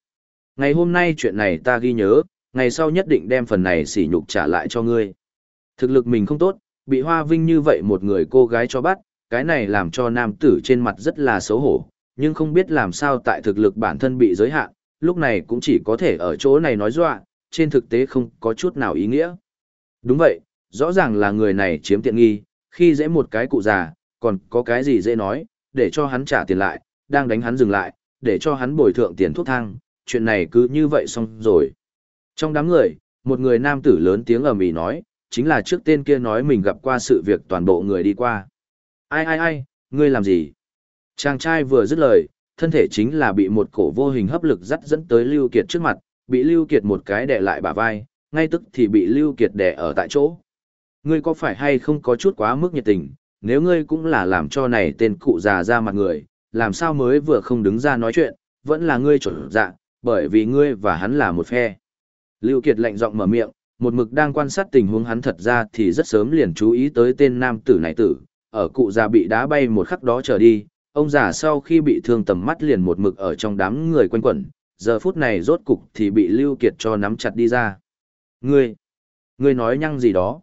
Ngày hôm nay chuyện này ta ghi nhớ, ngày sau nhất định đem phần này sỉ nhục trả lại cho ngươi. Thực lực mình không tốt, bị hoa vinh như vậy một người cô gái cho bắt, cái này làm cho nam tử trên mặt rất là xấu hổ, nhưng không biết làm sao tại thực lực bản thân bị giới hạn, lúc này cũng chỉ có thể ở chỗ này nói dọa, trên thực tế không có chút nào ý nghĩa. Đúng vậy, rõ ràng là người này chiếm tiện nghi, khi dễ một cái cụ già, còn có cái gì dễ nói, để cho hắn trả tiền lại, đang đánh hắn dừng lại, để cho hắn bồi thượng tiền thuốc thang, chuyện này cứ như vậy xong rồi. Trong đám người, một người nam tử lớn tiếng ầm ĩ nói, chính là trước tên kia nói mình gặp qua sự việc toàn bộ người đi qua. Ai ai ai, ngươi làm gì? Chàng trai vừa dứt lời, thân thể chính là bị một cổ vô hình hấp lực dắt dẫn tới Lưu Kiệt trước mặt, bị Lưu Kiệt một cái đè lại bả vai, ngay tức thì bị Lưu Kiệt đè ở tại chỗ. Ngươi có phải hay không có chút quá mức nhiệt tình, nếu ngươi cũng là làm cho này tên cụ già ra mặt người, làm sao mới vừa không đứng ra nói chuyện, vẫn là ngươi chuẩn dạ, bởi vì ngươi và hắn là một phe. Lưu Kiệt lạnh giọng mở miệng, một mực đang quan sát tình huống hắn thật ra thì rất sớm liền chú ý tới tên nam tử này tử, ở cụ già bị đá bay một khắc đó trở đi, Ông già sau khi bị thương tầm mắt liền một mực ở trong đám người quanh quẩn, giờ phút này rốt cục thì bị Lưu Kiệt cho nắm chặt đi ra. Ngươi, ngươi nói nhăng gì đó?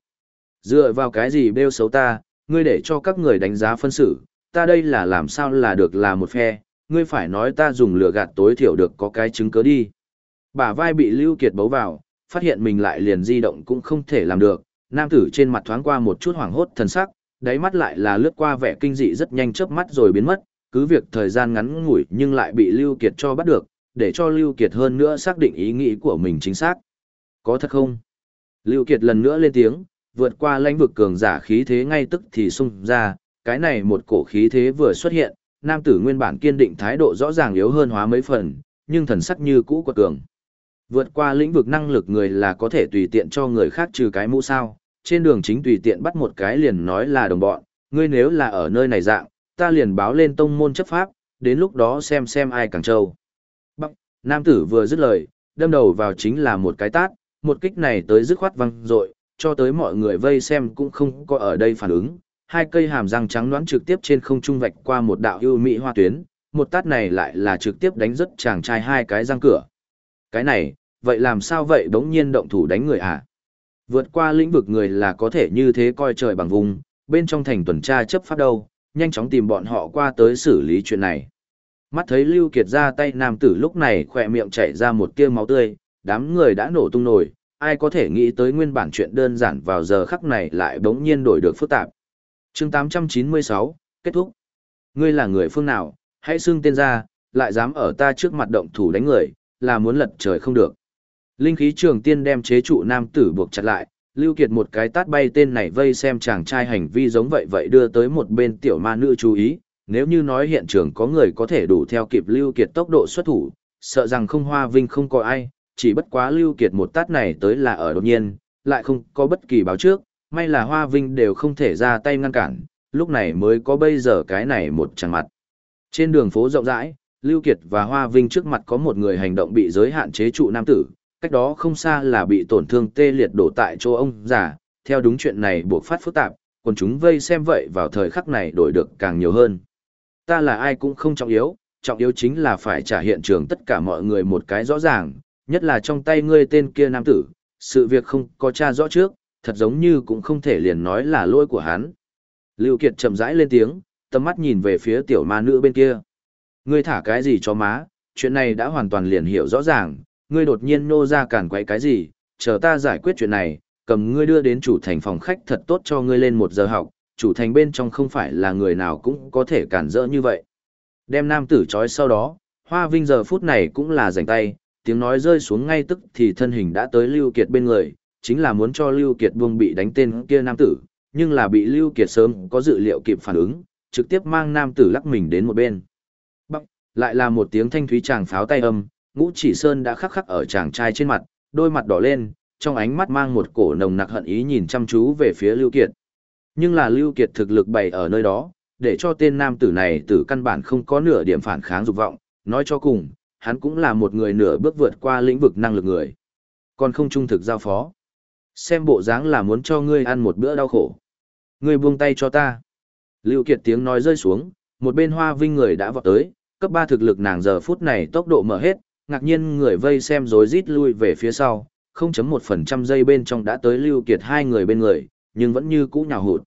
Dựa vào cái gì bêu xấu ta, ngươi để cho các người đánh giá phân xử, ta đây là làm sao là được là một phe, ngươi phải nói ta dùng lửa gạt tối thiểu được có cái chứng cứ đi. Bả vai bị Lưu Kiệt bấu vào, phát hiện mình lại liền di động cũng không thể làm được, nam tử trên mặt thoáng qua một chút hoảng hốt thần sắc, đáy mắt lại là lướt qua vẻ kinh dị rất nhanh chớp mắt rồi biến mất, cứ việc thời gian ngắn ngủi nhưng lại bị Lưu Kiệt cho bắt được, để cho Lưu Kiệt hơn nữa xác định ý nghĩ của mình chính xác. Có thật không? Lưu Kiệt lần nữa lên tiếng, vượt qua lãnh vực cường giả khí thế ngay tức thì xung ra, cái này một cổ khí thế vừa xuất hiện, nam tử nguyên bản kiên định thái độ rõ ràng yếu hơn hóa mấy phần, nhưng thần sắc như cũ quật cường. Vượt qua lĩnh vực năng lực người là có thể tùy tiện cho người khác trừ cái mũ sao, trên đường chính tùy tiện bắt một cái liền nói là đồng bọn, ngươi nếu là ở nơi này dạng, ta liền báo lên tông môn chấp pháp, đến lúc đó xem xem ai càng trâu. Bắc, nam tử vừa dứt lời, đâm đầu vào chính là một cái tát, một kích này tới dứt khoát văng rội, cho tới mọi người vây xem cũng không có ở đây phản ứng. Hai cây hàm răng trắng đoán trực tiếp trên không trung vạch qua một đạo ưu mỹ hoa tuyến, một tát này lại là trực tiếp đánh rất chàng trai hai cái răng cửa. Cái này, vậy làm sao vậy đống nhiên động thủ đánh người à? Vượt qua lĩnh vực người là có thể như thế coi trời bằng vùng, bên trong thành tuần tra chấp pháp đâu, nhanh chóng tìm bọn họ qua tới xử lý chuyện này. Mắt thấy Lưu Kiệt ra tay nam tử lúc này khỏe miệng chảy ra một tia máu tươi, đám người đã nổ tung nổi, ai có thể nghĩ tới nguyên bản chuyện đơn giản vào giờ khắc này lại bỗng nhiên đổi được phức tạp. Chương 896, kết thúc. Ngươi là người phương nào, hãy xưng tên ra, lại dám ở ta trước mặt động thủ đánh người, là muốn lật trời không được. Linh khí trường tiên đem chế trụ nam tử buộc chặt lại, Lưu Kiệt một cái tát bay tên này vây xem chàng trai hành vi giống vậy vậy đưa tới một bên tiểu ma nữ chú ý, nếu như nói hiện trường có người có thể đủ theo kịp Lưu Kiệt tốc độ xuất thủ, sợ rằng không hoa vinh không có ai, chỉ bất quá Lưu Kiệt một tát này tới là ở đột nhiên, lại không có bất kỳ báo trước, may là hoa vinh đều không thể ra tay ngăn cản, lúc này mới có bây giờ cái này một chẳng mặt. Trên đường phố rộng rãi, Lưu Kiệt và Hoa Vinh trước mặt có một người hành động bị giới hạn chế trụ nam tử, cách đó không xa là bị tổn thương tê liệt đổ tại chỗ ông già, theo đúng chuyện này buộc phát phức tạp, còn chúng vây xem vậy vào thời khắc này đổi được càng nhiều hơn. Ta là ai cũng không trọng yếu, trọng yếu chính là phải trả hiện trường tất cả mọi người một cái rõ ràng, nhất là trong tay ngươi tên kia nam tử, sự việc không có tra rõ trước, thật giống như cũng không thể liền nói là lỗi của hắn. Lưu Kiệt chậm rãi lên tiếng, tầm mắt nhìn về phía tiểu ma nữ bên kia. Ngươi thả cái gì cho má, chuyện này đã hoàn toàn liền hiểu rõ ràng, ngươi đột nhiên nô ra cản quấy cái gì, chờ ta giải quyết chuyện này, cầm ngươi đưa đến chủ thành phòng khách thật tốt cho ngươi lên một giờ học, chủ thành bên trong không phải là người nào cũng có thể cản rỡ như vậy. Đem nam tử trói sau đó, Hoa Vinh giờ phút này cũng là rảnh tay, tiếng nói rơi xuống ngay tức thì thân hình đã tới Lưu Kiệt bên người, chính là muốn cho Lưu Kiệt buông bị đánh tên kia nam tử, nhưng là bị Lưu Kiệt sớm có dự liệu kịp phản ứng, trực tiếp mang nam tử lắc mình đến một bên. Bắc, lại là một tiếng thanh thúy chàng pháo tay âm, ngũ chỉ sơn đã khắc khắc ở chàng trai trên mặt, đôi mặt đỏ lên, trong ánh mắt mang một cổ nồng nặc hận ý nhìn chăm chú về phía Lưu Kiệt. Nhưng là Lưu Kiệt thực lực bày ở nơi đó, để cho tên nam tử này từ căn bản không có nửa điểm phản kháng dục vọng, nói cho cùng, hắn cũng là một người nửa bước vượt qua lĩnh vực năng lực người. Còn không trung thực giao phó. Xem bộ dáng là muốn cho ngươi ăn một bữa đau khổ. Ngươi buông tay cho ta. Lưu Kiệt tiếng nói rơi xuống, một bên hoa vinh người đã vọt tới, cấp 3 thực lực nàng giờ phút này tốc độ mở hết, ngạc nhiên người vây xem rối rít lui về phía sau, 0.1% giây bên trong đã tới Lưu Kiệt hai người bên người, nhưng vẫn như cũ nhào hụt.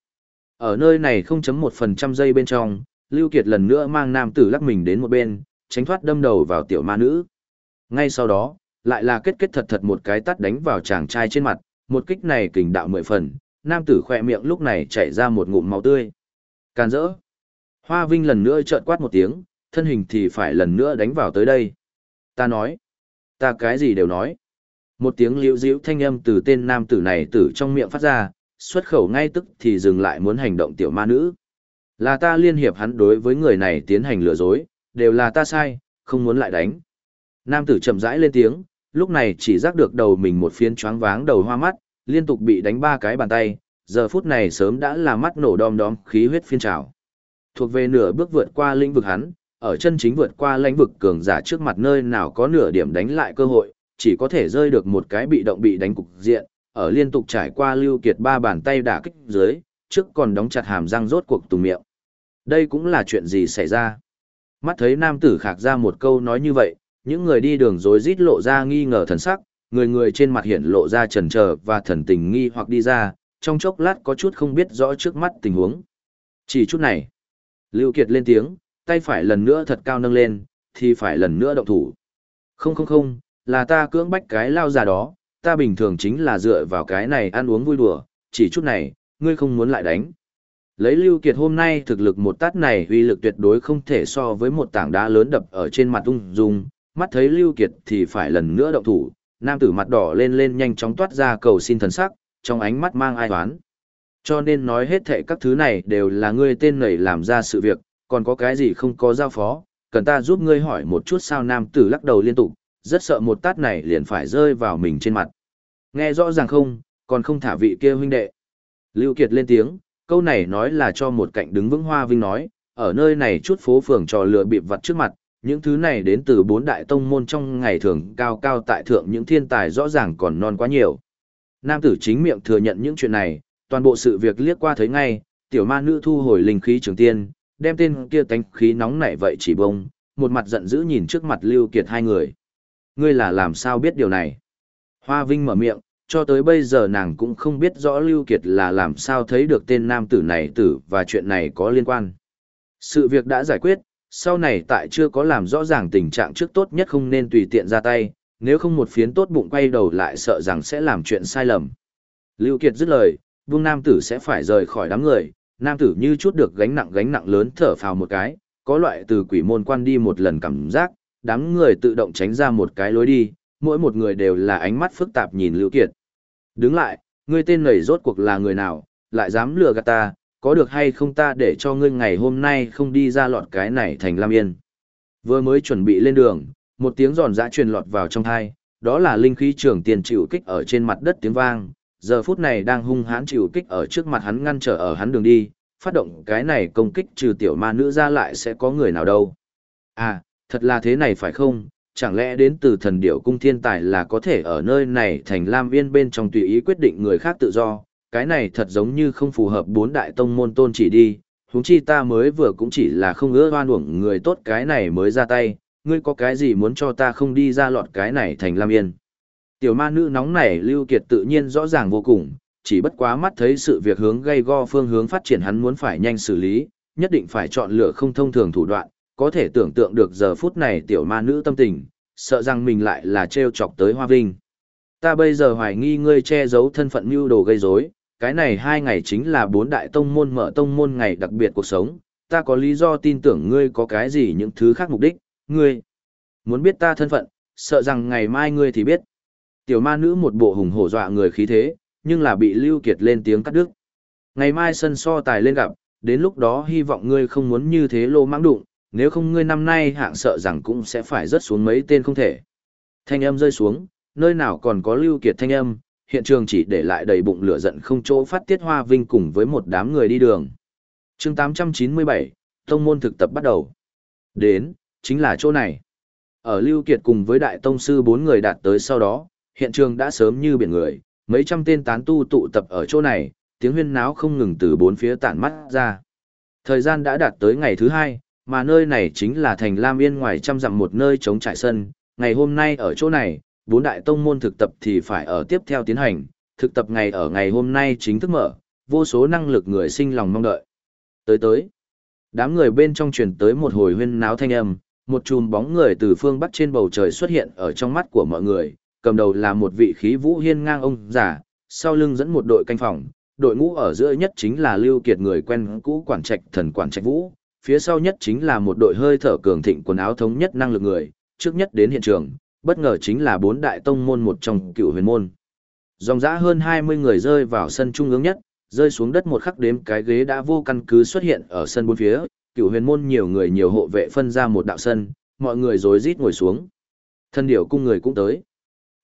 Ở nơi này 0.1% giây bên trong, Lưu Kiệt lần nữa mang nam tử lắc mình đến một bên, tránh thoát đâm đầu vào tiểu ma nữ. Ngay sau đó, lại là kết kết thật thật một cái tát đánh vào chàng trai trên mặt, một kích này kình đạo mười phần, nam tử khỏe miệng lúc này chảy ra một ngụm máu tươi. Càn rỡ. Hoa Vinh lần nữa trợn quát một tiếng, thân hình thì phải lần nữa đánh vào tới đây. Ta nói. Ta cái gì đều nói. Một tiếng liễu diễu thanh âm từ tên nam tử này từ trong miệng phát ra, xuất khẩu ngay tức thì dừng lại muốn hành động tiểu ma nữ. Là ta liên hiệp hắn đối với người này tiến hành lừa dối, đều là ta sai, không muốn lại đánh. Nam tử chậm rãi lên tiếng, lúc này chỉ giác được đầu mình một phiến choáng váng đầu hoa mắt, liên tục bị đánh ba cái bàn tay, giờ phút này sớm đã là mắt nổ đom đóm khí huyết phiên trào. Thuộc về nửa bước vượt qua lĩnh vực hắn, ở chân chính vượt qua lãnh vực cường giả trước mặt nơi nào có nửa điểm đánh lại cơ hội, chỉ có thể rơi được một cái bị động bị đánh cục diện, ở liên tục trải qua lưu kiệt ba bàn tay đả kích dưới, trước còn đóng chặt hàm răng rốt cuộc tùng miệng. Đây cũng là chuyện gì xảy ra? Mắt thấy nam tử khạc ra một câu nói như vậy, những người đi đường rối rít lộ ra nghi ngờ thần sắc, người người trên mặt hiện lộ ra trần trờ và thần tình nghi hoặc đi ra, trong chốc lát có chút không biết rõ trước mắt tình huống. Chỉ chút này. Lưu Kiệt lên tiếng, tay phải lần nữa thật cao nâng lên, thì phải lần nữa động thủ. Không không không, là ta cưỡng bách cái lao già đó, ta bình thường chính là dựa vào cái này ăn uống vui đùa, chỉ chút này, ngươi không muốn lại đánh. Lấy Lưu Kiệt hôm nay thực lực một tát này uy lực tuyệt đối không thể so với một tảng đá lớn đập ở trên mặt ung dung, mắt thấy Lưu Kiệt thì phải lần nữa động thủ, nam tử mặt đỏ lên lên nhanh chóng toát ra cầu xin thần sắc, trong ánh mắt mang ai toán. Cho nên nói hết thệ các thứ này đều là ngươi tên nảy làm ra sự việc, còn có cái gì không có giao phó, cần ta giúp ngươi hỏi một chút sao nam tử lắc đầu liên tục, rất sợ một tát này liền phải rơi vào mình trên mặt. Nghe rõ ràng không, còn không thả vị kia huynh đệ. Lưu Kiệt lên tiếng, câu này nói là cho một cạnh đứng vững hoa vinh nói, ở nơi này chút phố phường trò lừa bịp vặt trước mặt, những thứ này đến từ bốn đại tông môn trong ngày thường cao cao tại thượng những thiên tài rõ ràng còn non quá nhiều. Nam tử chính miệng thừa nhận những chuyện này, toàn bộ sự việc liếc qua thấy ngay, tiểu ma nữ thu hồi linh khí trường tiên, đem tên kia tánh khí nóng nảy vậy chỉ bông, một mặt giận dữ nhìn trước mặt Lưu Kiệt hai người. Ngươi là làm sao biết điều này? Hoa Vinh mở miệng, cho tới bây giờ nàng cũng không biết rõ Lưu Kiệt là làm sao thấy được tên nam tử này tử và chuyện này có liên quan. Sự việc đã giải quyết, sau này tại chưa có làm rõ ràng tình trạng trước tốt nhất không nên tùy tiện ra tay, nếu không một phiến tốt bụng quay đầu lại sợ rằng sẽ làm chuyện sai lầm. Lưu Kiệt dứt lời, vương nam tử sẽ phải rời khỏi đám người, nam tử như chút được gánh nặng gánh nặng lớn thở phào một cái, có loại từ quỷ môn quan đi một lần cảm giác, đám người tự động tránh ra một cái lối đi, mỗi một người đều là ánh mắt phức tạp nhìn Lưu Kiệt. Đứng lại, ngươi tên nảy rốt cuộc là người nào, lại dám lừa gạt ta, có được hay không ta để cho ngươi ngày hôm nay không đi ra lọt cái này thành Lam Yên. Vừa mới chuẩn bị lên đường, một tiếng giòn giã truyền lọt vào trong thai, đó là linh khí trường tiền chịu kích ở trên mặt đất tiếng vang, giờ phút này đang hung hãn chịu kích ở trước mặt hắn ngăn trở ở hắn đường đi, phát động cái này công kích trừ tiểu ma nữ ra lại sẽ có người nào đâu. À, thật là thế này phải không? Chẳng lẽ đến từ thần điểu cung thiên tài là có thể ở nơi này thành Lam Viên bên trong tùy ý quyết định người khác tự do, cái này thật giống như không phù hợp bốn đại tông môn tôn chỉ đi, huống chi ta mới vừa cũng chỉ là không ưa hoan uổng người tốt cái này mới ra tay, ngươi có cái gì muốn cho ta không đi ra lọt cái này thành Lam Yên. Tiểu ma nữ nóng nảy Lưu Kiệt tự nhiên rõ ràng vô cùng, chỉ bất quá mắt thấy sự việc hướng gây go phương hướng phát triển hắn muốn phải nhanh xử lý, nhất định phải chọn lựa không thông thường thủ đoạn, có thể tưởng tượng được giờ phút này tiểu ma nữ tâm tình, sợ rằng mình lại là treo chọc tới Hoa Vinh. Ta bây giờ hoài nghi ngươi che giấu thân phận mưu đồ gây rối, cái này hai ngày chính là bốn đại tông môn mở tông môn ngày đặc biệt cuộc sống, ta có lý do tin tưởng ngươi có cái gì những thứ khác mục đích, ngươi muốn biết ta thân phận, sợ rằng ngày mai ngươi thì biết. Tiểu ma nữ một bộ hùng hổ dọa người khí thế, nhưng là bị Lưu Kiệt lên tiếng cắt đứt. Ngày mai sân so tài lên gặp, đến lúc đó hy vọng ngươi không muốn như thế lô mãng đụng, nếu không ngươi năm nay hạng sợ rằng cũng sẽ phải rớt xuống mấy tên không thể. Thanh âm rơi xuống, nơi nào còn có Lưu Kiệt thanh âm, hiện trường chỉ để lại đầy bụng lửa giận không chỗ phát tiết hoa vinh cùng với một đám người đi đường. chương 897, Tông môn thực tập bắt đầu. Đến, chính là chỗ này. Ở Lưu Kiệt cùng với Đại Tông Sư bốn người đạt tới sau đó, hiện trường đã sớm như biển người, mấy trăm tên tán tu tụ tập ở chỗ này, tiếng huyên náo không ngừng từ bốn phía tản mắt ra. Thời gian đã đạt tới ngày thứ hai, mà nơi này chính là thành Lam Yên ngoài trăm dặm một nơi chống trải sân. Ngày hôm nay ở chỗ này, bốn đại tông môn thực tập thì phải ở tiếp theo tiến hành, thực tập ngày ở ngày hôm nay chính thức mở, vô số năng lực người sinh lòng mong đợi. Tới tới, đám người bên trong truyền tới một hồi huyên náo thanh âm, một chùm bóng người từ phương bắc trên bầu trời xuất hiện ở trong mắt của mọi người, cầm đầu là một vị khí vũ hiên ngang ông giả sau lưng dẫn một đội canh phòng, đội ngũ ở giữa nhất chính là Lưu Kiệt người quen cũ quản trạch thần quản trạch vũ, phía sau nhất chính là một đội hơi thở cường thịnh quần áo thống nhất năng lực người, trước nhất đến hiện trường, bất ngờ chính là bốn đại tông môn một trong cựu huyền môn. Dòng dã hơn 20 người rơi vào sân trung ương nhất, rơi xuống đất một khắc đếm cái ghế đã vô căn cứ xuất hiện ở sân bốn phía, cựu huyền môn nhiều người nhiều hộ vệ phân ra một đạo sân, mọi người rối rít ngồi xuống. Thân điểu cung người cũng tới.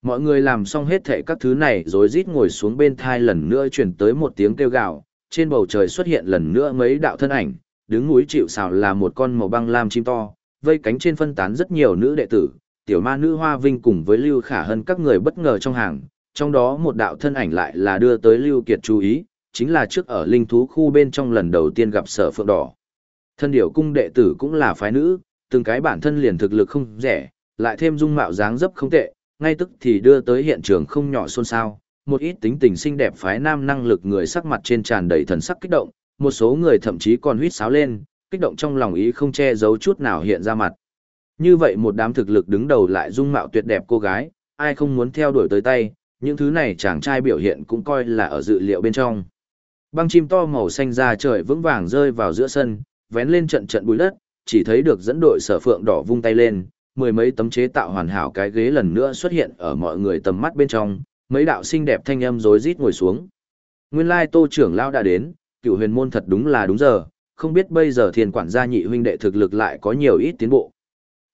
Mọi người làm xong hết thệ các thứ này rồi rít ngồi xuống bên thai lần nữa chuyển tới một tiếng kêu gào, trên bầu trời xuất hiện lần nữa mấy đạo thân ảnh, đứng núi chịu xào là một con màu băng lam chim to, vây cánh trên phân tán rất nhiều nữ đệ tử, tiểu ma nữ Hoa Vinh cùng với Lưu Khả Hân các người bất ngờ trong hàng, trong đó một đạo thân ảnh lại là đưa tới Lưu Kiệt chú ý, chính là trước ở linh thú khu bên trong lần đầu tiên gặp sở phượng đỏ. Thân điểu cung đệ tử cũng là phái nữ, từng cái bản thân liền thực lực không rẻ, lại thêm dung mạo dáng dấp không tệ, ngay tức thì đưa tới hiện trường không nhỏ xôn xao. Một ít tính tình xinh đẹp phái nam năng lực người sắc mặt trên tràn đầy thần sắc kích động, một số người thậm chí còn huýt sáo lên, kích động trong lòng ý không che giấu chút nào hiện ra mặt. Như vậy một đám thực lực đứng đầu lại dung mạo tuyệt đẹp cô gái, ai không muốn theo đuổi tới tay, những thứ này chàng trai biểu hiện cũng coi là ở dự liệu bên trong. Băng chim to màu xanh ra trời vững vàng rơi vào giữa sân, vén lên trận trận bụi đất, chỉ thấy được dẫn đội sở phượng đỏ vung tay lên, mười mấy tấm chế tạo hoàn hảo cái ghế lần nữa xuất hiện ở mọi người tầm mắt bên trong, mấy đạo xinh đẹp thanh âm rối rít ngồi xuống. Nguyên lai Tô trưởng lão đã đến, cựu huyền môn thật đúng là đúng giờ, không biết bây giờ thiên quản gia nhị huynh đệ thực lực lại có nhiều ít tiến bộ.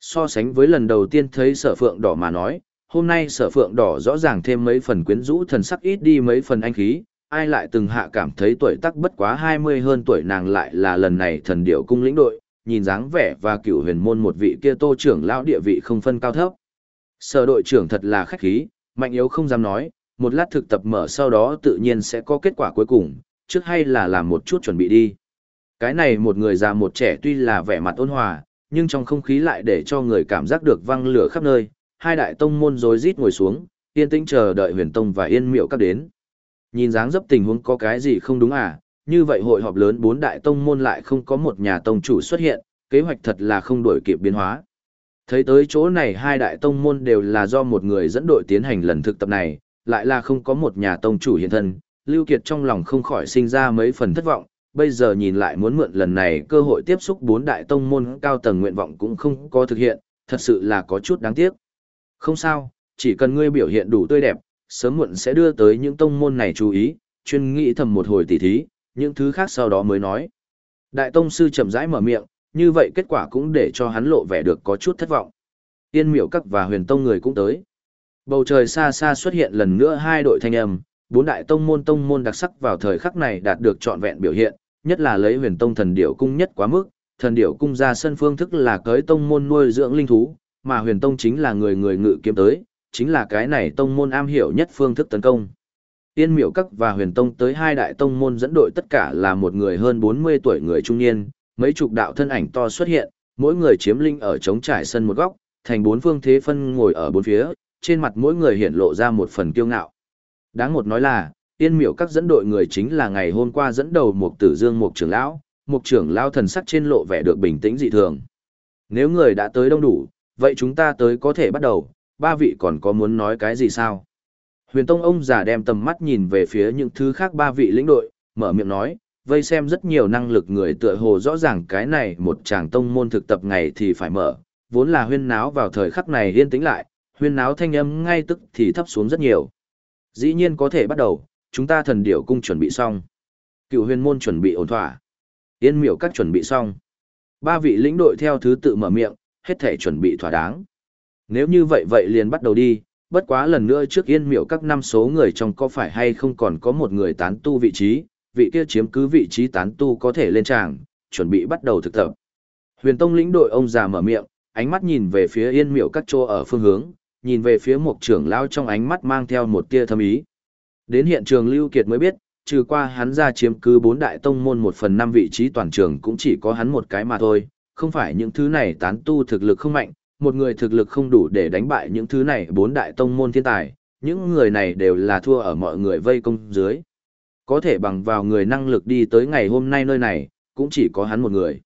So sánh với lần đầu tiên thấy sở phượng đỏ mà nói, hôm nay sở phượng đỏ rõ ràng thêm mấy phần quyến rũ thần sắc ít đi mấy phần anh khí, ai lại từng hạ cảm thấy tuổi tác bất quá 20 hơn tuổi nàng lại là lần này thần điệu cung lĩnh đội, nhìn dáng vẻ và cựu huyền môn một vị kia tô trưởng lão địa vị không phân cao thấp. Sở đội trưởng thật là khách khí, mạnh yếu không dám nói, một lát thực tập mở sau đó tự nhiên sẽ có kết quả cuối cùng, trước hay là làm một chút chuẩn bị đi. Cái này một người già một trẻ tuy là vẻ mặt ôn hòa, nhưng trong không khí lại để cho người cảm giác được văng lửa khắp nơi, hai đại tông môn rối rít ngồi xuống, yên tĩnh chờ đợi huyền tông và yên miệu các đến. Nhìn dáng dấp tình huống có cái gì không đúng à, như vậy hội họp lớn bốn đại tông môn lại không có một nhà tông chủ xuất hiện, kế hoạch thật là không đổi kịp biến hóa. Thấy tới chỗ này hai đại tông môn đều là do một người dẫn đội tiến hành lần thực tập này, lại là không có một nhà tông chủ hiện thân, Lưu Kiệt trong lòng không khỏi sinh ra mấy phần thất vọng, bây giờ nhìn lại muốn mượn lần này cơ hội tiếp xúc bốn đại tông môn cao tầng nguyện vọng cũng không có thực hiện, thật sự là có chút đáng tiếc. Không sao, chỉ cần ngươi biểu hiện đủ tươi đẹp, sớm muộn sẽ đưa tới những tông môn này chú ý, chuyên nghĩ thầm một hồi tỉ thí, những thứ khác sau đó mới nói. Đại tông sư chậm rãi mở miệng, như vậy kết quả cũng để cho hắn lộ vẻ được có chút thất vọng. Tiên miểu các và huyền tông người cũng tới. Bầu trời xa xa xuất hiện lần nữa hai đội thanh âm, bốn đại tông môn tông môn đặc sắc vào thời khắc này đạt được trọn vẹn biểu hiện, nhất là lấy huyền tông thần điểu cung nhất quá mức, thần điểu cung ra sân phương thức là cưới tông môn nuôi dưỡng linh thú, mà huyền tông chính là người người ngự kiếm tới, chính là cái này tông môn am hiểu nhất phương thức tấn công. Tiên miểu các và huyền tông tới hai đại tông môn dẫn đội tất cả là một người hơn 40 tuổi người trung niên, mấy chục đạo thân ảnh to xuất hiện, mỗi người chiếm linh ở trống trải sân một góc, thành bốn phương thế phân ngồi ở bốn phía, trên mặt mỗi người hiện lộ ra một phần kiêu ngạo. Đáng một nói là, tiên miểu các dẫn đội người chính là ngày hôm qua dẫn đầu một tử dương một trưởng lão, một trưởng lão thần sắc trên lộ vẻ được bình tĩnh dị thường. Nếu người đã tới đông đủ, vậy chúng ta tới có thể bắt đầu, ba vị còn có muốn nói cái gì sao? Huyền Tông ông già đem tầm mắt nhìn về phía những thứ khác ba vị lĩnh đội, mở miệng nói, vây xem rất nhiều năng lực người tựa hồ rõ ràng cái này một chàng tông môn thực tập ngày thì phải mở, vốn là huyên náo vào thời khắc này yên tĩnh lại, huyên náo thanh âm ngay tức thì thấp xuống rất nhiều. Dĩ nhiên có thể bắt đầu, chúng ta thần điểu cung chuẩn bị xong. Cựu huyền môn chuẩn bị ổn thỏa. Yên miểu các chuẩn bị xong. Ba vị lĩnh đội theo thứ tự mở miệng, hết thể chuẩn bị thỏa đáng. Nếu như vậy vậy liền bắt đầu đi, bất quá lần nữa trước yên miệu các năm số người trong có phải hay không còn có một người tán tu vị trí, vị kia chiếm cứ vị trí tán tu có thể lên tràng, chuẩn bị bắt đầu thực tập. Huyền Tông lĩnh đội ông già mở miệng, ánh mắt nhìn về phía yên miệu các chỗ ở phương hướng, nhìn về phía một trưởng lao trong ánh mắt mang theo một tia thâm ý. Đến hiện trường Lưu Kiệt mới biết, trừ qua hắn ra chiếm cứ bốn đại tông môn một phần năm vị trí toàn trường cũng chỉ có hắn một cái mà thôi, không phải những thứ này tán tu thực lực không mạnh, một người thực lực không đủ để đánh bại những thứ này bốn đại tông môn thiên tài, những người này đều là thua ở mọi người vây công dưới. Có thể bằng vào người năng lực đi tới ngày hôm nay nơi này, cũng chỉ có hắn một người.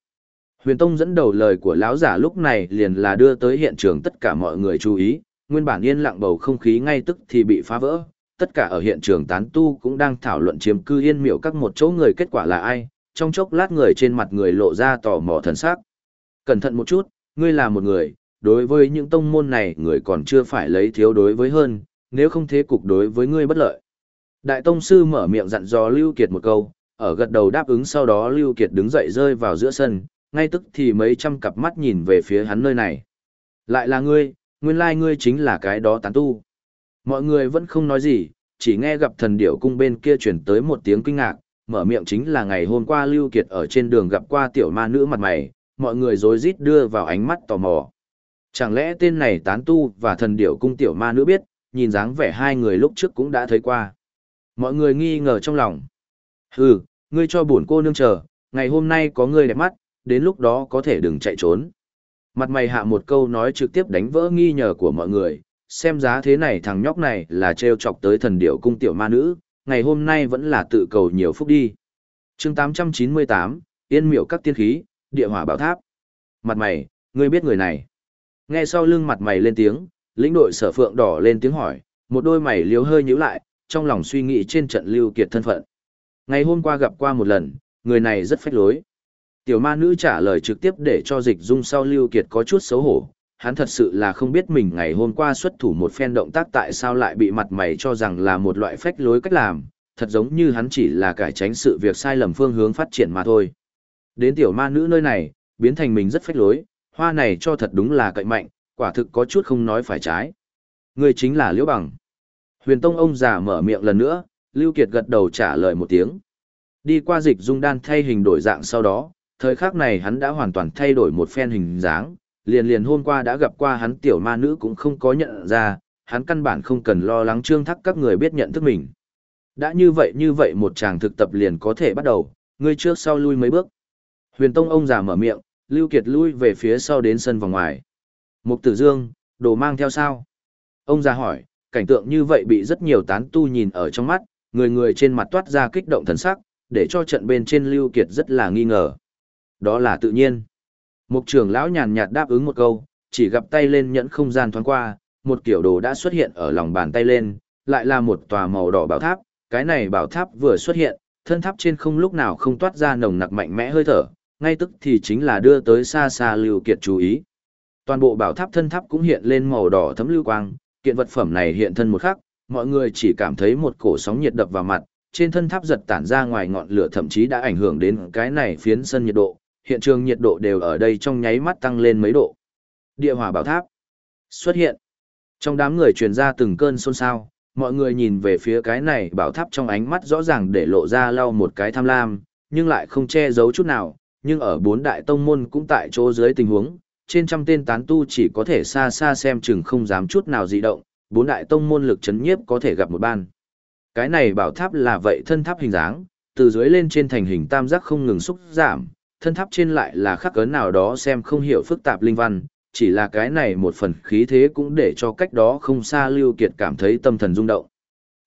Huyền Tông dẫn đầu lời của lão giả lúc này liền là đưa tới hiện trường tất cả mọi người chú ý, nguyên bản yên lặng bầu không khí ngay tức thì bị phá vỡ, tất cả ở hiện trường tán tu cũng đang thảo luận chiếm cư yên miểu các một chỗ người kết quả là ai, trong chốc lát người trên mặt người lộ ra tò mò thần sắc. Cẩn thận một chút, ngươi là một người, đối với những tông môn này người còn chưa phải lấy thiếu đối với hơn, nếu không thế cục đối với ngươi bất lợi. Đại tông sư mở miệng dặn dò Lưu Kiệt một câu, ở gật đầu đáp ứng sau đó Lưu Kiệt đứng dậy rơi vào giữa sân, ngay tức thì mấy trăm cặp mắt nhìn về phía hắn nơi này. Lại là ngươi, nguyên lai ngươi chính là cái đó tán tu. Mọi người vẫn không nói gì, chỉ nghe gặp thần điểu cung bên kia truyền tới một tiếng kinh ngạc, mở miệng chính là ngày hôm qua Lưu Kiệt ở trên đường gặp qua tiểu ma nữ mặt mày, mọi người rối rít đưa vào ánh mắt tò mò. Chẳng lẽ tên này tán tu và thần điểu cung tiểu ma nữ biết, nhìn dáng vẻ hai người lúc trước cũng đã thấy qua. Mọi người nghi ngờ trong lòng. Hừ, ngươi cho buồn cô nương chờ, ngày hôm nay có ngươi đẹp mắt, đến lúc đó có thể đừng chạy trốn. Mặt mày hạ một câu nói trực tiếp đánh vỡ nghi ngờ của mọi người, xem giá thế này thằng nhóc này là trêu chọc tới thần điểu cung tiểu ma nữ, ngày hôm nay vẫn là tự cầu nhiều phúc đi. chương 898, Yên miệu các tiên khí, địa hỏa bảo tháp. Mặt mày, ngươi biết người này. Nghe sau lưng mặt mày lên tiếng, lĩnh đội sở phượng đỏ lên tiếng hỏi, một đôi mày liếu hơi nhíu lại, trong lòng suy nghĩ trên trận lưu kiệt thân phận. Ngày hôm qua gặp qua một lần, người này rất phách lối. Tiểu ma nữ trả lời trực tiếp để cho dịch dung sau lưu kiệt có chút xấu hổ. Hắn thật sự là không biết mình ngày hôm qua xuất thủ một phen động tác tại sao lại bị mặt mày cho rằng là một loại phách lối cách làm, thật giống như hắn chỉ là cải tránh sự việc sai lầm phương hướng phát triển mà thôi. Đến tiểu ma nữ nơi này, biến thành mình rất phách lối, hoa này cho thật đúng là cậy mạnh, quả thực có chút không nói phải trái. Người chính là Liễu Bằng. Huyền Tông ông già mở miệng lần nữa, Lưu Kiệt gật đầu trả lời một tiếng. Đi qua dịch dung đan thay hình đổi dạng sau đó, thời khắc này hắn đã hoàn toàn thay đổi một phen hình dáng, liền liền hôm qua đã gặp qua hắn tiểu ma nữ cũng không có nhận ra, hắn căn bản không cần lo lắng trương thắc các người biết nhận thức mình. Đã như vậy như vậy một chàng thực tập liền có thể bắt đầu, ngươi trước sau lui mấy bước. Huyền Tông ông già mở miệng, Lưu Kiệt lui về phía sau đến sân vòng ngoài. Mục Tử Dương, đồ mang theo sao? Ông già hỏi, cảnh tượng như vậy bị rất nhiều tán tu nhìn ở trong mắt, người người trên mặt toát ra kích động thần sắc, để cho trận bên trên Lưu Kiệt rất là nghi ngờ. Đó là tự nhiên. Mục trưởng lão nhàn nhạt đáp ứng một câu, chỉ gặp tay lên nhẫn không gian thoáng qua, một kiểu đồ đã xuất hiện ở lòng bàn tay lên, lại là một tòa màu đỏ bảo tháp, cái này bảo tháp vừa xuất hiện, thân tháp trên không lúc nào không toát ra nồng nặc mạnh mẽ hơi thở, ngay tức thì chính là đưa tới xa xa Lưu Kiệt chú ý. Toàn bộ bảo tháp thân tháp cũng hiện lên màu đỏ thấm lưu quang, kiện vật phẩm này hiện thân một khắc, mọi người chỉ cảm thấy một cổ sóng nhiệt đập vào mặt, trên thân tháp giật tản ra ngoài ngọn lửa thậm chí đã ảnh hưởng đến cái này phiến sân nhiệt độ, hiện trường nhiệt độ đều ở đây trong nháy mắt tăng lên mấy độ. Địa hỏa bảo tháp xuất hiện. Trong đám người truyền ra từng cơn xôn xao, mọi người nhìn về phía cái này bảo tháp trong ánh mắt rõ ràng để lộ ra lau một cái tham lam, nhưng lại không che giấu chút nào, nhưng ở bốn đại tông môn cũng tại chỗ dưới tình huống, trên trăm tên tán tu chỉ có thể xa xa xem chừng không dám chút nào dị động, bốn đại tông môn lực chấn nhiếp có thể gặp một ban. Cái này bảo tháp là vậy thân tháp hình dáng, từ dưới lên trên thành hình tam giác không ngừng xúc giảm, thân tháp trên lại là khắc cấn nào đó xem không hiểu phức tạp linh văn, chỉ là cái này một phần khí thế cũng để cho cách đó không xa Lưu Kiệt cảm thấy tâm thần rung động.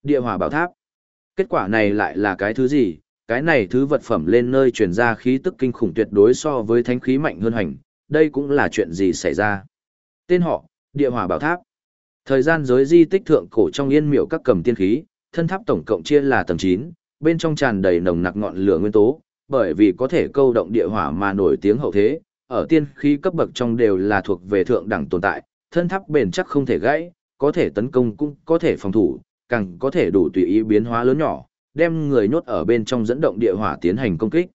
Địa hỏa bảo tháp. Kết quả này lại là cái thứ gì? Cái này thứ vật phẩm lên nơi truyền ra khí tức kinh khủng tuyệt đối so với thánh khí mạnh hơn hành, đây cũng là chuyện gì xảy ra. Tên họ, địa hỏa bảo tháp. Thời gian giới di tích thượng cổ trong yên miệu các cầm tiên khí, thân tháp tổng cộng chia là tầng 9, bên trong tràn đầy nồng nặc ngọn lửa nguyên tố, bởi vì có thể câu động địa hỏa mà nổi tiếng hậu thế, ở tiên khí cấp bậc trong đều là thuộc về thượng đẳng tồn tại, thân tháp bền chắc không thể gãy, có thể tấn công cũng có thể phòng thủ, càng có thể đủ tùy ý biến hóa lớn nhỏ, đem người nhốt ở bên trong dẫn động địa hỏa tiến hành công kích.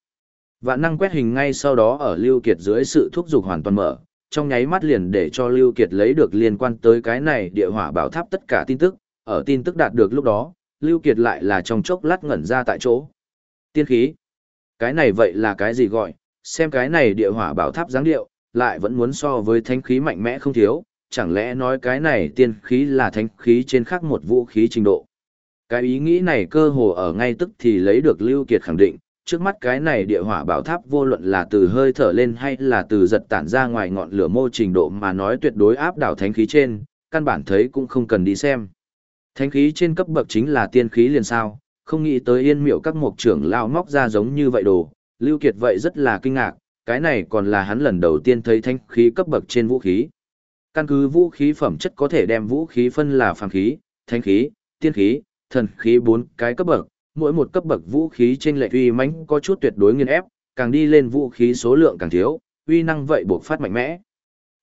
Vạn năng quét hình ngay sau đó ở Lưu Kiệt dưới sự thúc giục hoàn toàn mở, trong nháy mắt liền để cho Lưu Kiệt lấy được liên quan tới cái này địa hỏa bảo tháp tất cả tin tức, ở tin tức đạt được lúc đó, Lưu Kiệt lại là trong chốc lát ngẩn ra tại chỗ. Tiên khí. Cái này vậy là cái gì gọi, xem cái này địa hỏa bảo tháp dáng điệu, lại vẫn muốn so với thánh khí mạnh mẽ không thiếu, chẳng lẽ nói cái này tiên khí là thánh khí trên khác một vũ khí trình độ. Cái ý nghĩ này cơ hồ ở ngay tức thì lấy được Lưu Kiệt khẳng định, trước mắt cái này địa hỏa bảo tháp vô luận là từ hơi thở lên hay là từ giật tản ra ngoài ngọn lửa mô trình độ mà nói tuyệt đối áp đảo thánh khí trên, căn bản thấy cũng không cần đi xem. Thánh khí trên cấp bậc chính là tiên khí liền sao, không nghĩ tới yên miệu các mục trưởng lao móc ra giống như vậy đồ, Lưu Kiệt vậy rất là kinh ngạc, cái này còn là hắn lần đầu tiên thấy thánh khí cấp bậc trên vũ khí. Căn cứ vũ khí phẩm chất có thể đem vũ khí phân là phàm khí, thánh khí, tiên khí, thần khí bốn cái cấp bậc, mỗi một cấp bậc vũ khí trên lệ uy mãnh có chút tuyệt đối nghiên ép, càng đi lên vũ khí số lượng càng thiếu, uy năng vậy buộc phát mạnh mẽ.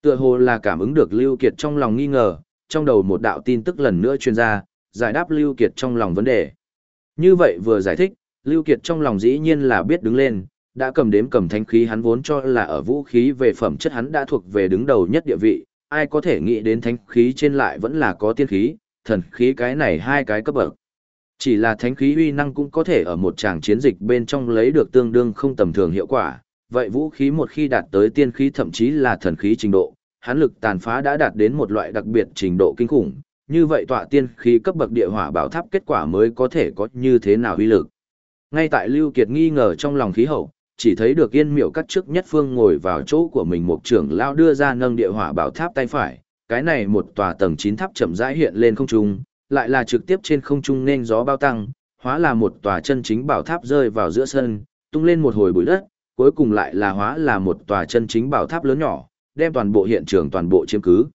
Tựa hồ là cảm ứng được Lưu Kiệt trong lòng nghi ngờ, trong đầu một đạo tin tức lần nữa truyền ra, giải đáp Lưu Kiệt trong lòng vấn đề. Như vậy vừa giải thích, Lưu Kiệt trong lòng dĩ nhiên là biết đứng lên, đã cầm đếm cầm thanh khí hắn vốn cho là ở vũ khí về phẩm chất hắn đã thuộc về đứng đầu nhất địa vị, ai có thể nghĩ đến thanh khí trên lại vẫn là có tiên khí, thần khí cái này hai cái cấp bậc. Chỉ là thánh khí uy năng cũng có thể ở một tràng chiến dịch bên trong lấy được tương đương không tầm thường hiệu quả, vậy vũ khí một khi đạt tới tiên khí thậm chí là thần khí trình độ, hán lực tàn phá đã đạt đến một loại đặc biệt trình độ kinh khủng, như vậy tọa tiên khí cấp bậc địa hỏa bảo tháp kết quả mới có thể có như thế nào uy lực. Ngay tại Lưu Kiệt nghi ngờ trong lòng khí hậu, chỉ thấy được yên miểu cắt trước nhất phương ngồi vào chỗ của mình một trưởng lao đưa ra nâng địa hỏa bảo tháp tay phải, cái này một tòa tầng 9 tháp chậm rãi hiện lên không trung, lại là trực tiếp trên không trung nên gió bao tăng, hóa là một tòa chân chính bảo tháp rơi vào giữa sân, tung lên một hồi bụi đất, cuối cùng lại là hóa là một tòa chân chính bảo tháp lớn nhỏ, đem toàn bộ hiện trường toàn bộ chiếm cứ.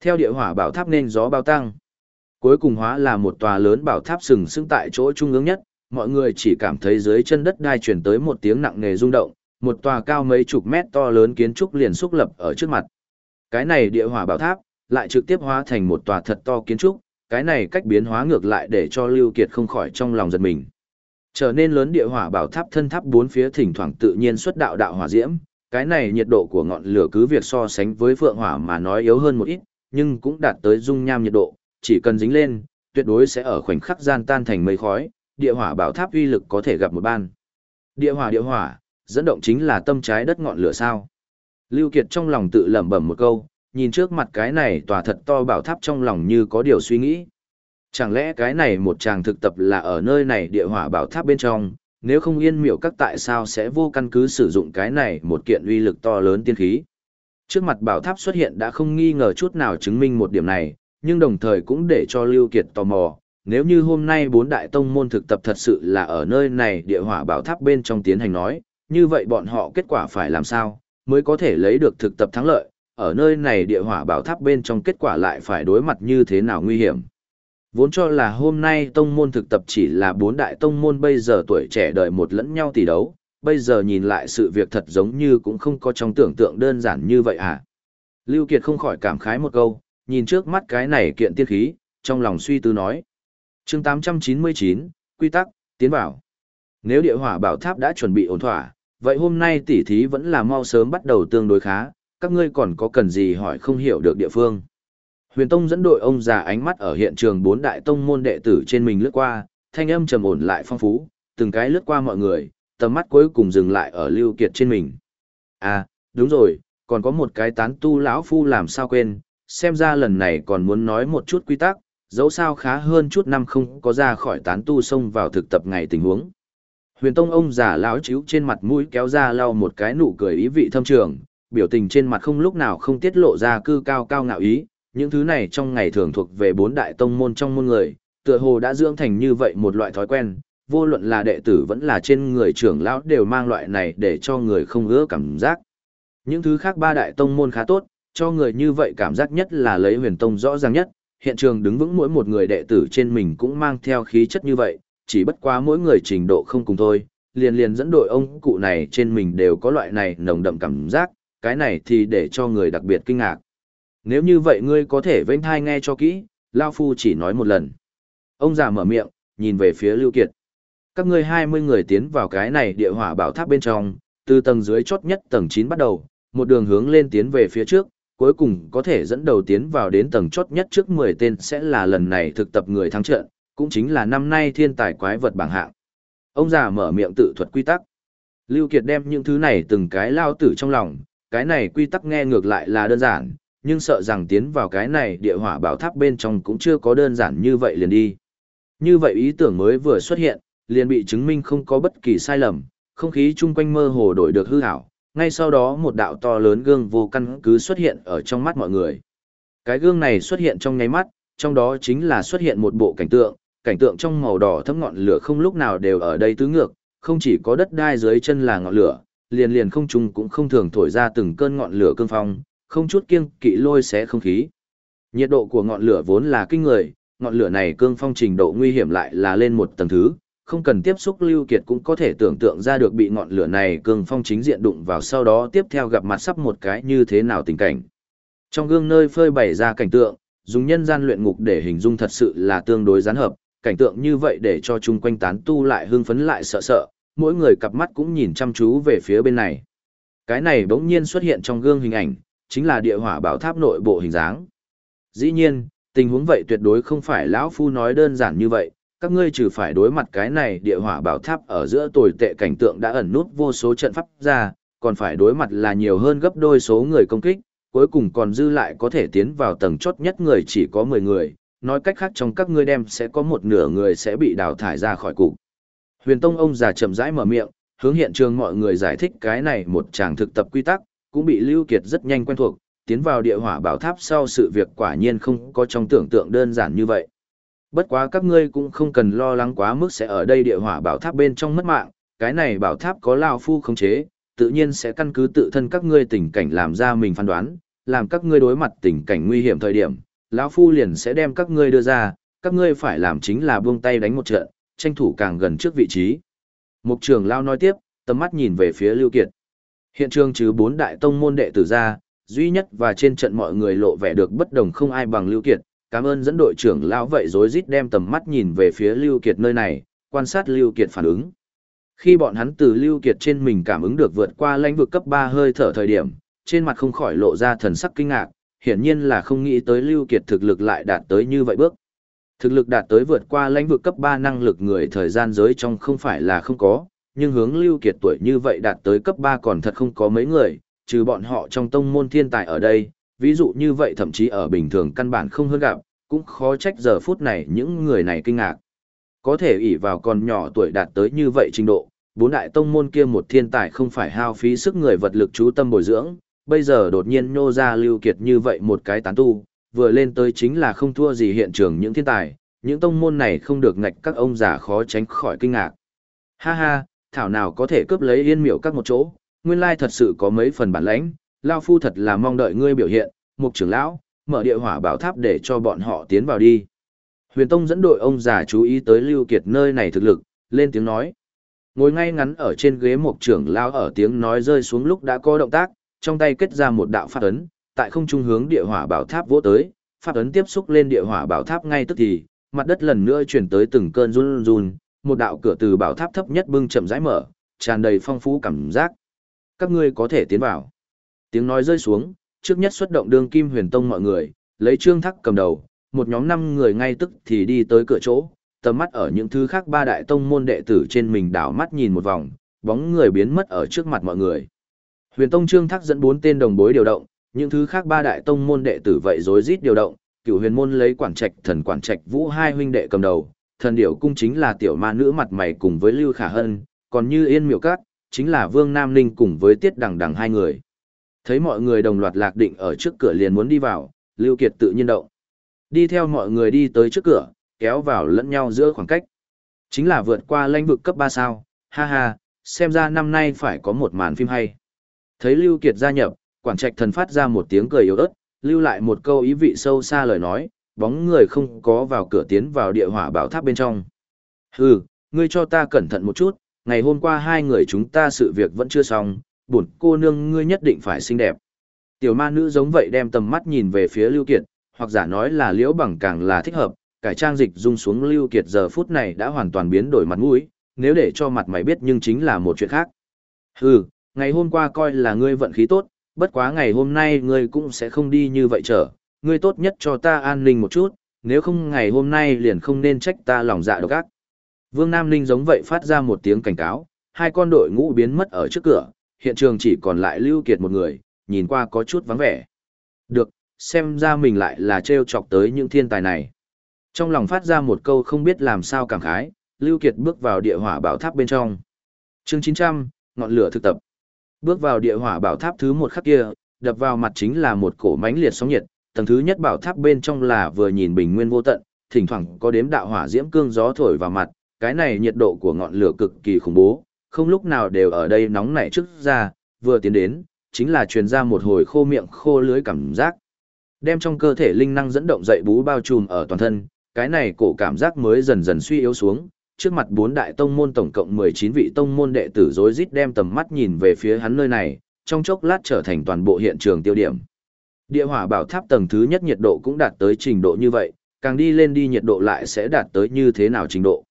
Theo địa hỏa bảo tháp nên gió bao tăng, cuối cùng hóa là một tòa lớn bảo tháp sừng sững tại chỗ trung ương nhất, mọi người chỉ cảm thấy dưới chân đất đai chuyển tới một tiếng nặng nề rung động, một tòa cao mấy chục mét to lớn kiến trúc liền xúc lập ở trước mặt. Cái này địa hỏa bảo tháp, lại trực tiếp hóa thành một tòa thật to kiến trúc, cái này cách biến hóa ngược lại để cho Lưu Kiệt không khỏi trong lòng giật mình. Trở nên lớn địa hỏa bảo tháp thân tháp bốn phía thỉnh thoảng tự nhiên xuất đạo đạo hỏa diễm, cái này nhiệt độ của ngọn lửa cứ việc so sánh với phượng hỏa mà nói yếu hơn một ít, nhưng cũng đạt tới dung nham nhiệt độ, chỉ cần dính lên, tuyệt đối sẽ ở khoảnh khắc gian tan thành mây khói, địa hỏa bảo tháp uy lực có thể gặp một ban. Địa hỏa địa hỏa, dẫn động chính là tâm trái đất ngọn lửa sao. Lưu Kiệt trong lòng tự lẩm bẩm một câu, nhìn trước mặt cái này tòa thật to bảo tháp trong lòng như có điều suy nghĩ. Chẳng lẽ cái này một chàng thực tập là ở nơi này địa hỏa bảo tháp bên trong, nếu không yên miểu các tại sao sẽ vô căn cứ sử dụng cái này một kiện uy lực to lớn tiên khí. Trước mặt bảo tháp xuất hiện đã không nghi ngờ chút nào chứng minh một điểm này, nhưng đồng thời cũng để cho Lưu Kiệt tò mò, nếu như hôm nay bốn đại tông môn thực tập thật sự là ở nơi này địa hỏa bảo tháp bên trong tiến hành nói, như vậy bọn họ kết quả phải làm sao, mới có thể lấy được thực tập thắng lợi, ở nơi này địa hỏa bảo tháp bên trong kết quả lại phải đối mặt như thế nào nguy hiểm. Vốn cho là hôm nay tông môn thực tập chỉ là bốn đại tông môn bây giờ tuổi trẻ đợi một lẫn nhau tỷ đấu, bây giờ nhìn lại sự việc thật giống như cũng không có trong tưởng tượng đơn giản như vậy à. Lưu Kiệt không khỏi cảm khái một câu, nhìn trước mắt cái này kiện tiên khí, trong lòng suy tư nói. chương 899, quy tắc, tiến vào. Nếu địa hỏa bảo tháp đã chuẩn bị ổn thỏa, vậy hôm nay tỷ thí vẫn là mau sớm bắt đầu tương đối khá, các ngươi còn có cần gì hỏi không hiểu được địa phương. Huyền Tông dẫn đội ông già ánh mắt ở hiện trường bốn đại tông môn đệ tử trên mình lướt qua, thanh âm trầm ổn lại phong phú, từng cái lướt qua mọi người, tầm mắt cuối cùng dừng lại ở Lưu Kiệt trên mình. À, đúng rồi, còn có một cái tán tu lão phu làm sao quên, xem ra lần này còn muốn nói một chút quy tắc, dẫu sao khá hơn chút năm không có ra khỏi tán tu xông vào thực tập ngày tình huống. Huyền Tông ông già lão chiếu trên mặt mũi kéo ra lau một cái nụ cười ý vị thâm trường, biểu tình trên mặt không lúc nào không tiết lộ ra cư cao cao ngạo ý, những thứ này trong ngày thường thuộc về bốn đại tông môn trong môn người, tựa hồ đã dưỡng thành như vậy một loại thói quen, vô luận là đệ tử vẫn là trên người trưởng lão đều mang loại này để cho người không ứa cảm giác. Những thứ khác ba đại tông môn khá tốt, cho người như vậy cảm giác nhất là lấy huyền tông rõ ràng nhất, hiện trường đứng vững mỗi một người đệ tử trên mình cũng mang theo khí chất như vậy, chỉ bất quá mỗi người trình độ không cùng thôi, liền liền dẫn đội ông cụ này trên mình đều có loại này nồng đậm cảm giác, cái này thì để cho người đặc biệt kinh ngạc. Nếu như vậy ngươi có thể vênh thai nghe cho kỹ, Lao Phu chỉ nói một lần. Ông già mở miệng, nhìn về phía Lưu Kiệt. Các ngươi 20 người tiến vào cái này địa hỏa bảo tháp bên trong, từ tầng dưới chốt nhất tầng 9 bắt đầu, một đường hướng lên tiến về phía trước, cuối cùng có thể dẫn đầu tiến vào đến tầng chốt nhất trước 10 tên sẽ là lần này thực tập người thắng trận, cũng chính là năm nay thiên tài quái vật bảng hạng. Ông già mở miệng tự thuật quy tắc. Lưu Kiệt đem những thứ này từng cái lao tử trong lòng, cái này quy tắc nghe ngược lại là đơn giản, nhưng sợ rằng tiến vào cái này địa hỏa bảo tháp bên trong cũng chưa có đơn giản như vậy liền đi. Như vậy ý tưởng mới vừa xuất hiện, liền bị chứng minh không có bất kỳ sai lầm, không khí chung quanh mơ hồ đổi được hư ảo, ngay sau đó một đạo to lớn gương vô căn cứ xuất hiện ở trong mắt mọi người. Cái gương này xuất hiện trong nháy mắt, trong đó chính là xuất hiện một bộ cảnh tượng, cảnh tượng trong màu đỏ thấm ngọn lửa không lúc nào đều ở đây tứ ngược, không chỉ có đất đai dưới chân là ngọn lửa, liền liền không trung cũng không thường thổi ra từng cơn ngọn lửa cương phong, không chút kiêng kỵ lôi xé không khí. Nhiệt độ của ngọn lửa vốn là kinh người, ngọn lửa này cương phong trình độ nguy hiểm lại là lên một tầng thứ, không cần tiếp xúc lưu kiệt cũng có thể tưởng tượng ra được bị ngọn lửa này cương phong chính diện đụng vào sau đó tiếp theo gặp mặt sắp một cái như thế nào tình cảnh. Trong gương nơi phơi bày ra cảnh tượng, dùng nhân gian luyện ngục để hình dung thật sự là tương đối gián hợp, cảnh tượng như vậy để cho chung quanh tán tu lại hưng phấn lại sợ sợ, mỗi người cặp mắt cũng nhìn chăm chú về phía bên này. Cái này bỗng nhiên xuất hiện trong gương hình ảnh, chính là địa hỏa bảo tháp nội bộ hình dáng. Dĩ nhiên, tình huống vậy tuyệt đối không phải lão phu nói đơn giản như vậy, các ngươi trừ phải đối mặt cái này địa hỏa bảo tháp ở giữa tồi tệ cảnh tượng đã ẩn nút vô số trận pháp ra, còn phải đối mặt là nhiều hơn gấp đôi số người công kích, cuối cùng còn dư lại có thể tiến vào tầng chốt nhất người chỉ có 10 người, nói cách khác trong các ngươi đem sẽ có một nửa người sẽ bị đào thải ra khỏi cục. Huyền Tông ông già chậm rãi mở miệng, hướng hiện trường mọi người giải thích cái này một tràng thực tập quy tắc, cũng bị Lưu Kiệt rất nhanh quen thuộc, tiến vào địa hỏa bảo tháp sau sự việc quả nhiên không có trong tưởng tượng đơn giản như vậy. Bất quá các ngươi cũng không cần lo lắng quá mức sẽ ở đây địa hỏa bảo tháp bên trong mất mạng, cái này bảo tháp có lao phu khống chế, tự nhiên sẽ căn cứ tự thân các ngươi tình cảnh làm ra mình phán đoán, làm các ngươi đối mặt tình cảnh nguy hiểm thời điểm, lão phu liền sẽ đem các ngươi đưa ra, các ngươi phải làm chính là buông tay đánh một trận, tranh thủ càng gần trước vị trí. Mục trưởng lao nói tiếp, tầm mắt nhìn về phía Lưu Kiệt. Hiện trường trừ bốn đại tông môn đệ tử ra, duy nhất và trên trận mọi người lộ vẻ được bất đồng không ai bằng Lưu Kiệt. Cảm ơn dẫn đội trưởng lão vậy rối rít đem tầm mắt nhìn về phía Lưu Kiệt nơi này, quan sát Lưu Kiệt phản ứng. Khi bọn hắn từ Lưu Kiệt trên mình cảm ứng được vượt qua lãnh vực cấp 3 hơi thở thời điểm, trên mặt không khỏi lộ ra thần sắc kinh ngạc, hiển nhiên là không nghĩ tới Lưu Kiệt thực lực lại đạt tới như vậy bước. Thực lực đạt tới vượt qua lãnh vực cấp 3 năng lực người thời gian giới trong không phải là không có, nhưng hướng Lưu Kiệt tuổi như vậy đạt tới cấp 3 còn thật không có mấy người, trừ bọn họ trong tông môn thiên tài ở đây, ví dụ như vậy thậm chí ở bình thường căn bản không hơn gặp, cũng khó trách giờ phút này những người này kinh ngạc. Có thể ỷ vào còn nhỏ tuổi đạt tới như vậy trình độ, bốn đại tông môn kia một thiên tài không phải hao phí sức người vật lực chú tâm bồi dưỡng, bây giờ đột nhiên nhô ra lưu kiệt như vậy một cái tán tu, vừa lên tới chính là không thua gì hiện trường những thiên tài, những tông môn này không được ngạch các ông già khó tránh khỏi kinh ngạc. Ha ha, thảo nào có thể cướp lấy yên miệu các một chỗ, nguyên lai thật sự có mấy phần bản lãnh, Lao Phu thật là mong đợi ngươi biểu hiện, mục trưởng lão, mở địa hỏa bảo tháp để cho bọn họ tiến vào đi. Huyền Tông dẫn đội ông già chú ý tới Lưu Kiệt nơi này thực lực, lên tiếng nói. Ngồi ngay ngắn ở trên ghế mục trưởng lão ở tiếng nói rơi xuống lúc đã có động tác, trong tay kết ra một đạo pháp ấn, tại không trung hướng địa hỏa bảo tháp vỗ tới, pháp ấn tiếp xúc lên địa hỏa bảo tháp ngay tức thì, mặt đất lần nữa chuyển tới từng cơn run run, một đạo cửa từ bảo tháp thấp nhất bưng chậm rãi mở, tràn đầy phong phú cảm giác. Các ngươi có thể tiến vào. Tiếng nói rơi xuống, trước nhất xuất động đương kim huyền tông mọi người, lấy trương thắc cầm đầu, một nhóm năm người ngay tức thì đi tới cửa chỗ, tầm mắt ở những thứ khác ba đại tông môn đệ tử trên mình đảo mắt nhìn một vòng, bóng người biến mất ở trước mặt mọi người. Huyền tông trương Thác dẫn bốn tên đồng bối điều động, những thứ khác ba đại tông môn đệ tử vậy rối rít điều động, cửu huyền môn lấy quản trạch thần quản trạch vũ hai huynh đệ cầm đầu, thần điểu cung chính là tiểu ma nữ mặt mày cùng với Lưu Khả Hân, còn như yên miệu cát, chính là Vương Nam Ninh cùng với Tiết Đằng Đằng hai người. Thấy mọi người đồng loạt lạc định ở trước cửa liền muốn đi vào, Lưu Kiệt tự nhiên động. Đi theo mọi người đi tới trước cửa, kéo vào lẫn nhau giữa khoảng cách. Chính là vượt qua lãnh vực cấp 3 sao, ha ha, xem ra năm nay phải có một màn phim hay. Thấy Lưu Kiệt gia nhập, Quảng trạch thần phát ra một tiếng cười yếu ớt, lưu lại một câu ý vị sâu xa lời nói, bóng người không có vào cửa tiến vào địa hỏa bảo tháp bên trong. Hừ, ngươi cho ta cẩn thận một chút, ngày hôm qua hai người chúng ta sự việc vẫn chưa xong, bổn cô nương ngươi nhất định phải xinh đẹp. Tiểu ma nữ giống vậy đem tầm mắt nhìn về phía Lưu Kiệt, hoặc giả nói là liễu bằng càng là thích hợp, cải trang dịch dung xuống Lưu Kiệt giờ phút này đã hoàn toàn biến đổi mặt mũi, nếu để cho mặt mày biết nhưng chính là một chuyện khác. Hừ, ngày hôm qua coi là ngươi vận khí tốt, bất quá ngày hôm nay ngươi cũng sẽ không đi như vậy trở, ngươi tốt nhất cho ta an ninh một chút, nếu không ngày hôm nay liền không nên trách ta lòng dạ độc ác. Vương Nam Ninh giống vậy phát ra một tiếng cảnh cáo, hai con đội ngũ biến mất ở trước cửa, hiện trường chỉ còn lại Lưu Kiệt một người, nhìn qua có chút vắng vẻ. Được, xem ra mình lại là treo chọc tới những thiên tài này. Trong lòng phát ra một câu không biết làm sao cảm khái, Lưu Kiệt bước vào địa hỏa bảo tháp bên trong. Chương 900, ngọn lửa thực tập. Bước vào địa hỏa bảo tháp thứ một khắc kia, đập vào mặt chính là một cổ mánh liệt sóng nhiệt, tầng thứ nhất bảo tháp bên trong là vừa nhìn bình nguyên vô tận, thỉnh thoảng có đếm đạo hỏa diễm cương gió thổi vào mặt, cái này nhiệt độ của ngọn lửa cực kỳ khủng bố, không lúc nào đều ở đây nóng nảy trước ra, vừa tiến đến, chính là truyền ra một hồi khô miệng khô lưới cảm giác. Đem trong cơ thể linh năng dẫn động dậy bú bao trùm ở toàn thân, cái này cổ cảm giác mới dần dần suy yếu xuống, trước mặt bốn đại tông môn tổng cộng 19 vị tông môn đệ tử rối rít đem tầm mắt nhìn về phía hắn nơi này, trong chốc lát trở thành toàn bộ hiện trường tiêu điểm. Địa hỏa bảo tháp tầng thứ nhất nhiệt độ cũng đạt tới trình độ như vậy, càng đi lên đi nhiệt độ lại sẽ đạt tới như thế nào trình độ.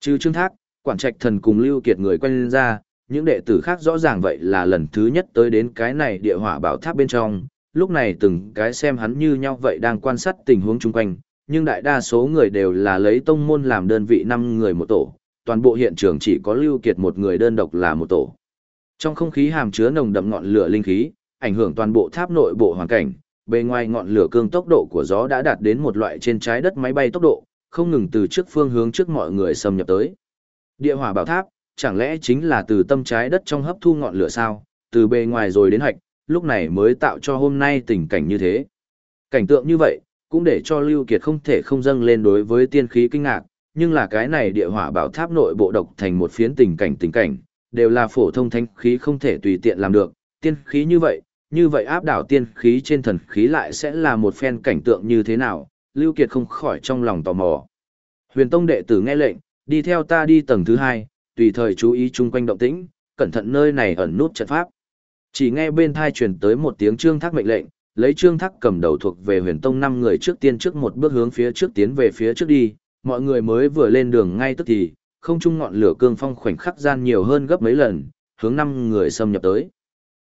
Trừ Trương Thác, quản trạch thần cùng Lưu Kiệt người quen ra, những đệ tử khác rõ ràng vậy là lần thứ nhất tới đến cái này địa hỏa bảo tháp bên trong, lúc này từng cái xem hắn như nhau vậy đang quan sát tình huống chung quanh, nhưng đại đa số người đều là lấy tông môn làm đơn vị 5 người một tổ, toàn bộ hiện trường chỉ có Lưu Kiệt một người đơn độc là một tổ. Trong không khí hàm chứa nồng đậm ngọn lửa linh khí, ảnh hưởng toàn bộ tháp nội bộ hoàn cảnh, bề ngoài ngọn lửa cương tốc độ của gió đã đạt đến một loại trên trái đất máy bay tốc độ, không ngừng từ trước phương hướng trước mọi người xâm nhập tới. Địa hỏa bảo tháp chẳng lẽ chính là từ tâm trái đất trong hấp thu ngọn lửa sao, từ bề ngoài rồi đến hạch, lúc này mới tạo cho hôm nay tình cảnh như thế. Cảnh tượng như vậy, cũng để cho Lưu Kiệt không thể không dâng lên đối với tiên khí kinh ngạc, nhưng là cái này địa hỏa bảo tháp nội bộ độc thành một phiến tình cảnh tình cảnh, đều là phổ thông thanh khí không thể tùy tiện làm được, tiên khí như vậy, như vậy áp đảo tiên khí trên thần khí lại sẽ là một phen cảnh tượng như thế nào, Lưu Kiệt không khỏi trong lòng tò mò. Huyền Tông đệ tử nghe lệnh, đi theo ta đi tầng thứ hai, tùy thời chú ý chung quanh động tĩnh, cẩn thận nơi này ẩn nút trận pháp. Chỉ nghe bên tai truyền tới một tiếng trương thác mệnh lệnh, lấy trương thắc cầm đầu thuộc về huyền tông năm người trước tiên trước một bước hướng phía trước tiến về phía trước đi, mọi người mới vừa lên đường ngay tức thì, không trung ngọn lửa cương phong khoảnh khắc gian nhiều hơn gấp mấy lần, hướng năm người xâm nhập tới.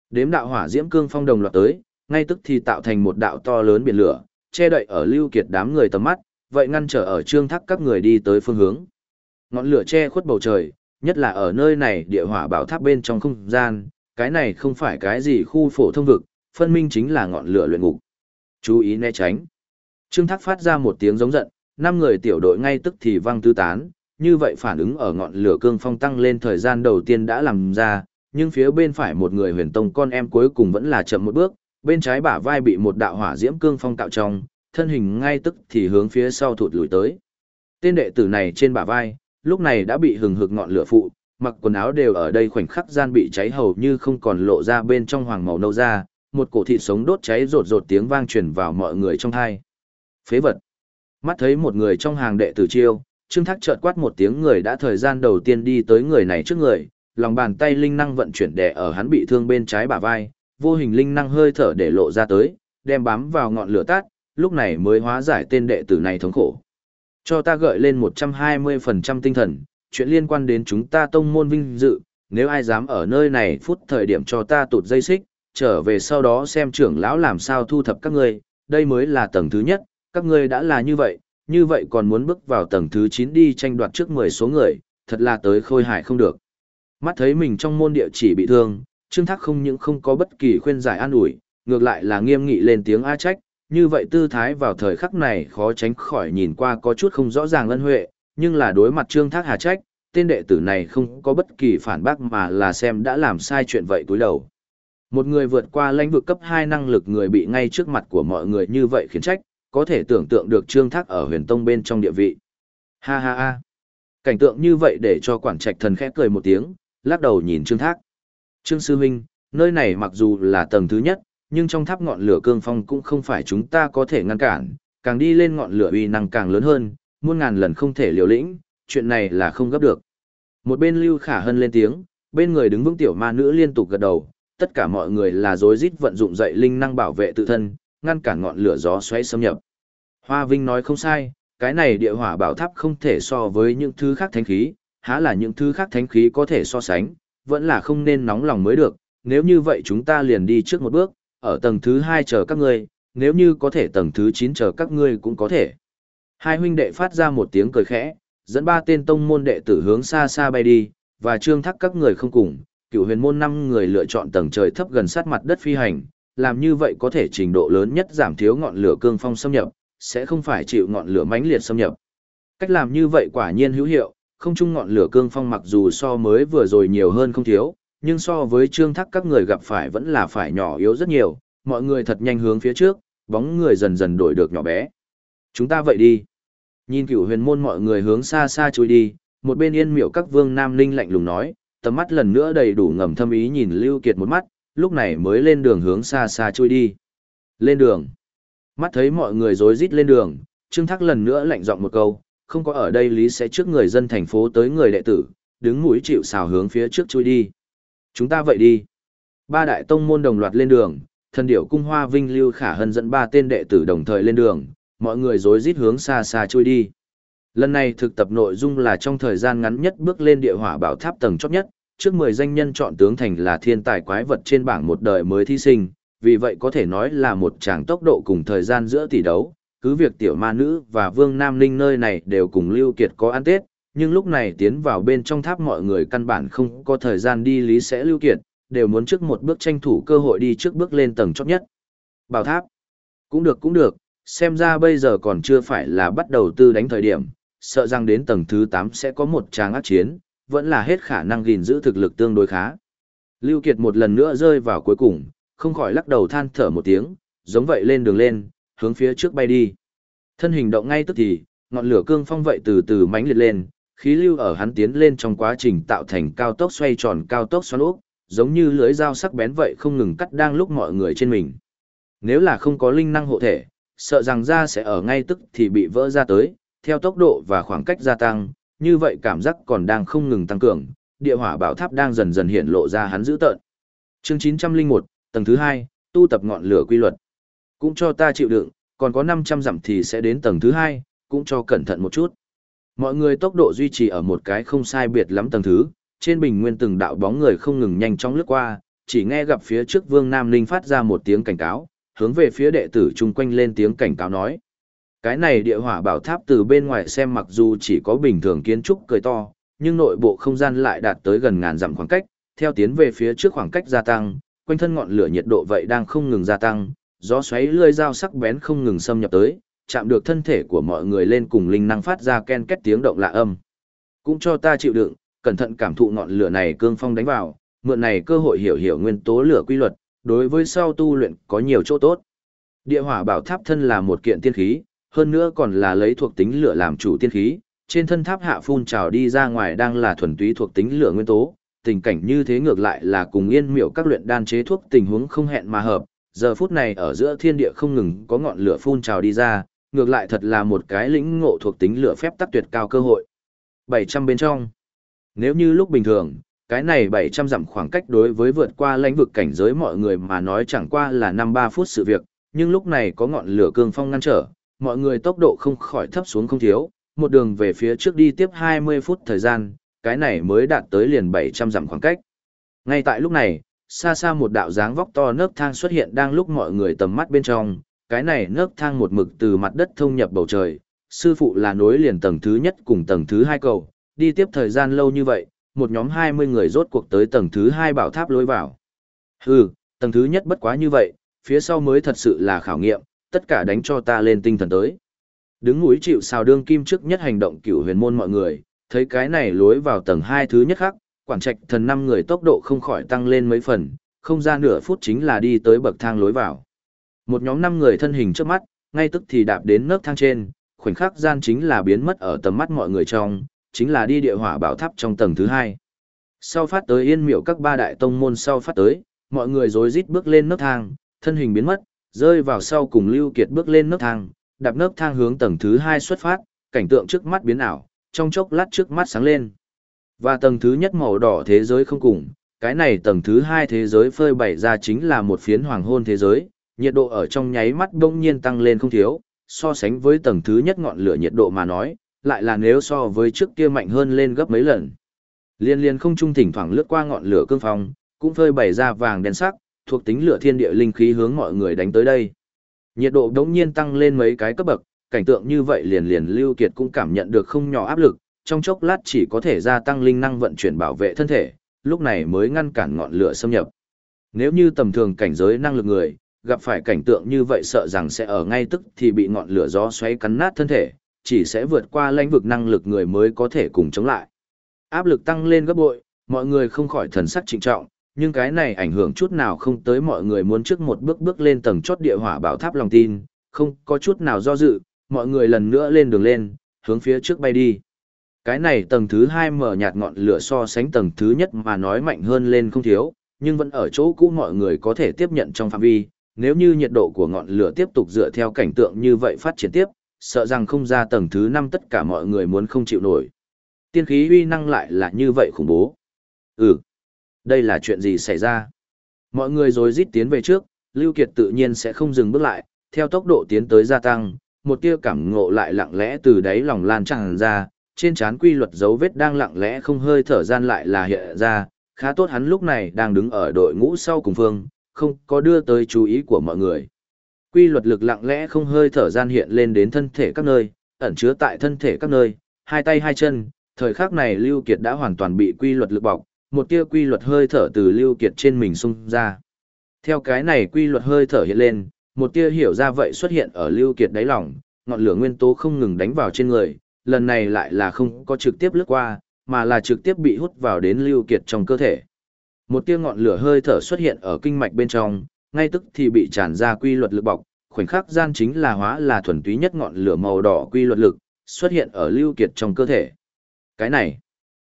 Đếm đạo hỏa diễm cương phong đồng loạt tới, ngay tức thì tạo thành một đạo to lớn biển lửa, che đậy ở lưu kiệt đám người tầm mắt, vậy ngăn trở ở trương thắc các người đi tới phương hướng. Ngọn lửa che khuất bầu trời, nhất là ở nơi này địa hỏa bảo tháp bên trong không gian, cái này không phải cái gì khu phổ thông vực, phân minh chính là ngọn lửa luyện ngục. Chú ý né tránh. Trương Thác phát ra một tiếng giống giận, năm người tiểu đội ngay tức thì văng tứ tán, như vậy phản ứng ở ngọn lửa cương phong tăng lên thời gian đầu tiên đã làm ra, nhưng phía bên phải một người huyền tông con em cuối cùng vẫn là chậm một bước, bên trái bả vai bị một đạo hỏa diễm cương phong tạo trong, thân hình ngay tức thì hướng phía sau thụt lùi tới. Tên đệ tử này trên bả vai, lúc này đã bị hừng hực ngọn lửa phụ, mặc quần áo đều ở đây khoảnh khắc gian bị cháy hầu như không còn lộ ra bên trong hoàng màu nâu ra, một cổ thịt sống đốt cháy rột rột tiếng vang truyền vào mọi người trong thai. Phế vật. Mắt thấy một người trong hàng đệ tử chiêu, Trương Thác chợt quát một tiếng người đã thời gian đầu tiên đi tới người này trước người, lòng bàn tay linh năng vận chuyển đè ở hắn bị thương bên trái bả vai, vô hình linh năng hơi thở để lộ ra tới, đem bám vào ngọn lửa tát, lúc này mới hóa giải tên đệ tử này thống khổ. Cho ta gợi lên 120% tinh thần, chuyện liên quan đến chúng ta tông môn vinh dự, nếu ai dám ở nơi này phút thời điểm cho ta tụt dây xích, trở về sau đó xem trưởng lão làm sao thu thập các ngươi, đây mới là tầng thứ nhất, các ngươi đã là như vậy, như vậy còn muốn bước vào tầng thứ 9 đi tranh đoạt trước 10 số người, thật là tới khôi hại không được. Mắt thấy mình trong môn địa chỉ bị thương, Trương Thác không những không có bất kỳ khuyên giải an ủi, ngược lại là nghiêm nghị lên tiếng a trách, như vậy tư thái vào thời khắc này khó tránh khỏi nhìn qua có chút không rõ ràng ân huệ, nhưng là đối mặt Trương Thác hà trách, tên đệ tử này không có bất kỳ phản bác mà là xem đã làm sai chuyện vậy túi đầu. Một người vượt qua lãnh vực cấp 2 năng lực người bị ngay trước mặt của mọi người như vậy khiến trách, có thể tưởng tượng được Trương Thác ở huyền tông bên trong địa vị. Ha ha ha. Cảnh tượng như vậy để cho quản trạch thần khẽ cười một tiếng, lắc đầu nhìn Trương Thác. Trương Sư Minh, nơi này mặc dù là tầng thứ nhất, nhưng trong tháp ngọn lửa cương phong cũng không phải chúng ta có thể ngăn cản, càng đi lên ngọn lửa uy năng càng lớn hơn, muôn ngàn lần không thể liều lĩnh, chuyện này là không gấp được. Một bên Lưu Khả Hân lên tiếng, bên người đứng vững tiểu ma nữ liên tục gật đầu, tất cả mọi người là rối rít vận dụng dậy linh năng bảo vệ tự thân, ngăn cản ngọn lửa gió xoáy xâm nhập. Hoa Vinh nói không sai, cái này địa hỏa bảo tháp không thể so với những thứ khác thánh khí, há là những thứ khác thánh khí có thể so sánh, vẫn là không nên nóng lòng mới được, nếu như vậy chúng ta liền đi trước một bước, ở tầng thứ hai chờ các ngươi, nếu như có thể tầng thứ 9 chờ các ngươi cũng có thể. Hai huynh đệ phát ra một tiếng cười khẽ, dẫn ba tên tông môn đệ tử hướng xa xa bay đi, và trương thắc các người không cùng, cựu huyền môn năm người lựa chọn tầng trời thấp gần sát mặt đất phi hành, làm như vậy có thể trình độ lớn nhất giảm thiếu ngọn lửa cương phong xâm nhập, sẽ không phải chịu ngọn lửa mãnh liệt xâm nhập. Cách làm như vậy quả nhiên hữu hiệu, không chung ngọn lửa cương phong mặc dù so mới vừa rồi nhiều hơn không thiếu, nhưng so với trương thắc các người gặp phải vẫn là phải nhỏ yếu rất nhiều, mọi người thật nhanh hướng phía trước, bóng người dần dần đổi được nhỏ bé. Chúng ta vậy đi. Nhìn cửu huyền môn mọi người hướng xa xa trôi đi, một bên yên miệu các vương nam linh lạnh lùng nói, tầm mắt lần nữa đầy đủ ngầm thâm ý nhìn Lưu Kiệt một mắt, lúc này mới lên đường hướng xa xa trôi đi. Lên đường. Mắt thấy mọi người rối rít lên đường, Trương Thác lần nữa lạnh giọng một câu, không có ở đây lý sẽ trước người dân thành phố tới người đệ tử, đứng mũi chịu sào hướng phía trước trôi đi. Chúng ta vậy đi. Ba đại tông môn đồng loạt lên đường, thần điểu cung hoa vinh lưu khả hân dẫn ba tên đệ tử đồng thời lên đường, mọi người rối rít hướng xa xa trôi đi. Lần này thực tập nội dung là trong thời gian ngắn nhất bước lên địa hỏa bảo tháp tầng chót nhất, trước 10 danh nhân chọn tướng thành là thiên tài quái vật trên bảng một đời mới thí sinh, vì vậy có thể nói là một tràng tốc độ cùng thời gian giữa tỷ đấu, cứ việc tiểu ma nữ và vương nam ninh nơi này đều cùng lưu kiệt có ăn tết, nhưng lúc này tiến vào bên trong tháp mọi người căn bản không có thời gian đi lý sẽ lưu kiệt, đều muốn trước một bước tranh thủ cơ hội đi trước bước lên tầng chót nhất. Bảo tháp. Cũng được cũng được, xem ra bây giờ còn chưa phải là bắt đầu tư đánh thời điểm, sợ rằng đến tầng thứ 8 sẽ có một tràng ác chiến, vẫn là hết khả năng gìn giữ thực lực tương đối khá. Lưu Kiệt một lần nữa rơi vào cuối cùng, không khỏi lắc đầu than thở một tiếng, giống vậy lên đường lên, hướng phía trước bay đi. Thân hình động ngay tức thì, ngọn lửa cương phong vậy từ từ mãnh liệt lên, khí lưu ở hắn tiến lên trong quá trình tạo thành cao tốc xoay tròn cao tốc xoắn ốc, giống như lưỡi dao sắc bén vậy không ngừng cắt đang lúc mọi người trên mình. Nếu là không có linh năng hộ thể, sợ rằng da sẽ ở ngay tức thì bị vỡ ra tới, theo tốc độ và khoảng cách gia tăng, như vậy cảm giác còn đang không ngừng tăng cường, địa hỏa bảo tháp đang dần dần hiện lộ ra hắn dữ tợn. Chương 901, tầng thứ 2, tu tập ngọn lửa quy luật. Cũng cho ta chịu đựng, còn có 500 dặm thì sẽ đến tầng thứ 2, cũng cho cẩn thận một chút. Mọi người tốc độ duy trì ở một cái không sai biệt lắm tầng thứ, trên bình nguyên từng đạo bóng người không ngừng nhanh chóng lướt qua, chỉ nghe gặp phía trước Vương Nam Linh phát ra một tiếng cảnh cáo, hướng về phía đệ tử chung quanh lên tiếng cảnh cáo nói. Cái này địa hỏa bảo tháp từ bên ngoài xem mặc dù chỉ có bình thường kiến trúc cười to, nhưng nội bộ không gian lại đạt tới gần ngàn dặm khoảng cách, theo tiến về phía trước khoảng cách gia tăng, quanh thân ngọn lửa nhiệt độ vậy đang không ngừng gia tăng, gió xoáy lưỡi dao sắc bén không ngừng xâm nhập tới, chạm được thân thể của mọi người lên cùng linh năng phát ra ken két tiếng động lạ âm. Cũng cho ta chịu đựng, cẩn thận cảm thụ ngọn lửa này cương phong đánh vào, mượn này cơ hội hiểu hiểu nguyên tố lửa quy luật, đối với sau tu luyện có nhiều chỗ tốt. Địa hỏa bảo tháp thân là một kiện tiên khí, hơn nữa còn là lấy thuộc tính lửa làm chủ tiên khí, trên thân tháp hạ phun trào đi ra ngoài đang là thuần túy thuộc tính lửa nguyên tố, tình cảnh như thế ngược lại là cùng yên miểu các luyện đan chế thuốc tình huống không hẹn mà hợp, giờ phút này ở giữa thiên địa không ngừng có ngọn lửa phun trào đi ra, ngược lại thật là một cái lĩnh ngộ thuộc tính lửa phép tắc tuyệt cao cơ hội. 700 bên trong. Nếu như lúc bình thường, cái này 700 dặm khoảng cách đối với vượt qua lãnh vực cảnh giới mọi người mà nói chẳng qua là 5-3 phút sự việc, nhưng lúc này có ngọn lửa cương phong ngăn trở, mọi người tốc độ không khỏi thấp xuống không thiếu, một đường về phía trước đi tiếp 20 phút thời gian, cái này mới đạt tới liền 700 dặm khoảng cách. Ngay tại lúc này, xa xa một đạo dáng vóc to nấc thang xuất hiện đang lúc mọi người tầm mắt bên trong, cái này nấc thang một mực từ mặt đất thông nhập bầu trời, sư phụ là nối liền tầng thứ nhất cùng tầng thứ hai cầu, đi tiếp thời gian lâu như vậy, một nhóm 20 người rốt cuộc tới tầng thứ hai bảo tháp lối vào. Hừ, tầng thứ nhất bất quá như vậy, phía sau mới thật sự là khảo nghiệm, tất cả đánh cho ta lên tinh thần tới. Đứng núi chịu sao đương kim trước nhất hành động cửu huyền môn mọi người, thấy cái này lối vào tầng hai thứ nhất khác, quản trạch thần năm người tốc độ không khỏi tăng lên mấy phần, không ra nửa phút chính là đi tới bậc thang lối vào. Một nhóm năm người thân hình trước mắt, ngay tức thì đạp đến nấc thang trên, khoảnh khắc gian chính là biến mất ở tầm mắt mọi người trong, chính là đi địa hỏa bảo tháp trong tầng thứ hai. Sau phát tới yên miệu các ba đại tông môn sau phát tới, mọi người rối rít bước lên nấc thang, thân hình biến mất, rơi vào sau cùng Lưu Kiệt bước lên nấc thang, đạp nấc thang hướng tầng thứ hai xuất phát, cảnh tượng trước mắt biến ảo, trong chốc lát trước mắt sáng lên. Và tầng thứ nhất màu đỏ thế giới không cùng, cái này tầng thứ hai thế giới phơi bày ra chính là một phiến hoàng hôn thế giới, nhiệt độ ở trong nháy mắt đông nhiên tăng lên không thiếu, so sánh với tầng thứ nhất ngọn lửa nhiệt độ mà nói, lại là nếu so với trước kia mạnh hơn lên gấp mấy lần. Liên liên không trung thỉnh thoảng lướt qua ngọn lửa cương phong, cũng phơi bày ra vàng đen sắc, thuộc tính lửa thiên địa linh khí hướng mọi người đánh tới đây. Nhiệt độ đống nhiên tăng lên mấy cái cấp bậc, cảnh tượng như vậy liền liền Lưu Kiệt cũng cảm nhận được không nhỏ áp lực, trong chốc lát chỉ có thể gia tăng linh năng vận chuyển bảo vệ thân thể, lúc này mới ngăn cản ngọn lửa xâm nhập. Nếu như tầm thường cảnh giới năng lực người, gặp phải cảnh tượng như vậy sợ rằng sẽ ở ngay tức thì bị ngọn lửa gió xoáy cắn nát thân thể, chỉ sẽ vượt qua lãnh vực năng lực người mới có thể cùng chống lại. Áp lực tăng lên gấp bội, mọi người không khỏi thần sắc trịnh trọng, nhưng cái này ảnh hưởng chút nào không tới mọi người muốn trước một bước bước lên tầng chót địa hỏa bảo tháp lòng tin, không có chút nào do dự, mọi người lần nữa lên đường lên, hướng phía trước bay đi. Cái này tầng thứ hai mở nhạt ngọn lửa so sánh tầng thứ nhất mà nói mạnh hơn lên không thiếu, nhưng vẫn ở chỗ cũ mọi người có thể tiếp nhận trong phạm vi, nếu như nhiệt độ của ngọn lửa tiếp tục dựa theo cảnh tượng như vậy phát triển tiếp, sợ rằng không ra tầng thứ năm tất cả mọi người muốn không chịu nổi. Tiên khí uy năng lại là như vậy khủng bố. Ừ, đây là chuyện gì xảy ra? Mọi người rồi rít tiến về trước, Lưu Kiệt tự nhiên sẽ không dừng bước lại, theo tốc độ tiến tới gia tăng, một tia cảm ngộ lại lặng lẽ từ đáy lòng lan tràn ra, trên trán quy luật dấu vết đang lặng lẽ không hơi thở gian lại là hiện ra, khá tốt hắn lúc này đang đứng ở đội ngũ sau cùng phương, không có đưa tới chú ý của mọi người. Quy luật lực lặng lẽ không hơi thở gian hiện lên đến thân thể các nơi, ẩn chứa tại thân thể các nơi, hai tay hai chân, thời khắc này Lưu Kiệt đã hoàn toàn bị quy luật lực bọc, một tia quy luật hơi thở từ Lưu Kiệt trên mình xung ra. Theo cái này quy luật hơi thở hiện lên, một tia hiểu ra vậy xuất hiện ở Lưu Kiệt đáy lòng, ngọn lửa nguyên tố không ngừng đánh vào trên người, lần này lại là không có trực tiếp lướt qua, mà là trực tiếp bị hút vào đến Lưu Kiệt trong cơ thể. Một tia ngọn lửa hơi thở xuất hiện ở kinh mạch bên trong, ngay tức thì bị tràn ra quy luật lực bọc, khoảnh khắc gian chính là hóa là thuần túy nhất ngọn lửa màu đỏ quy luật lực, xuất hiện ở Lưu Kiệt trong cơ thể. Cái này,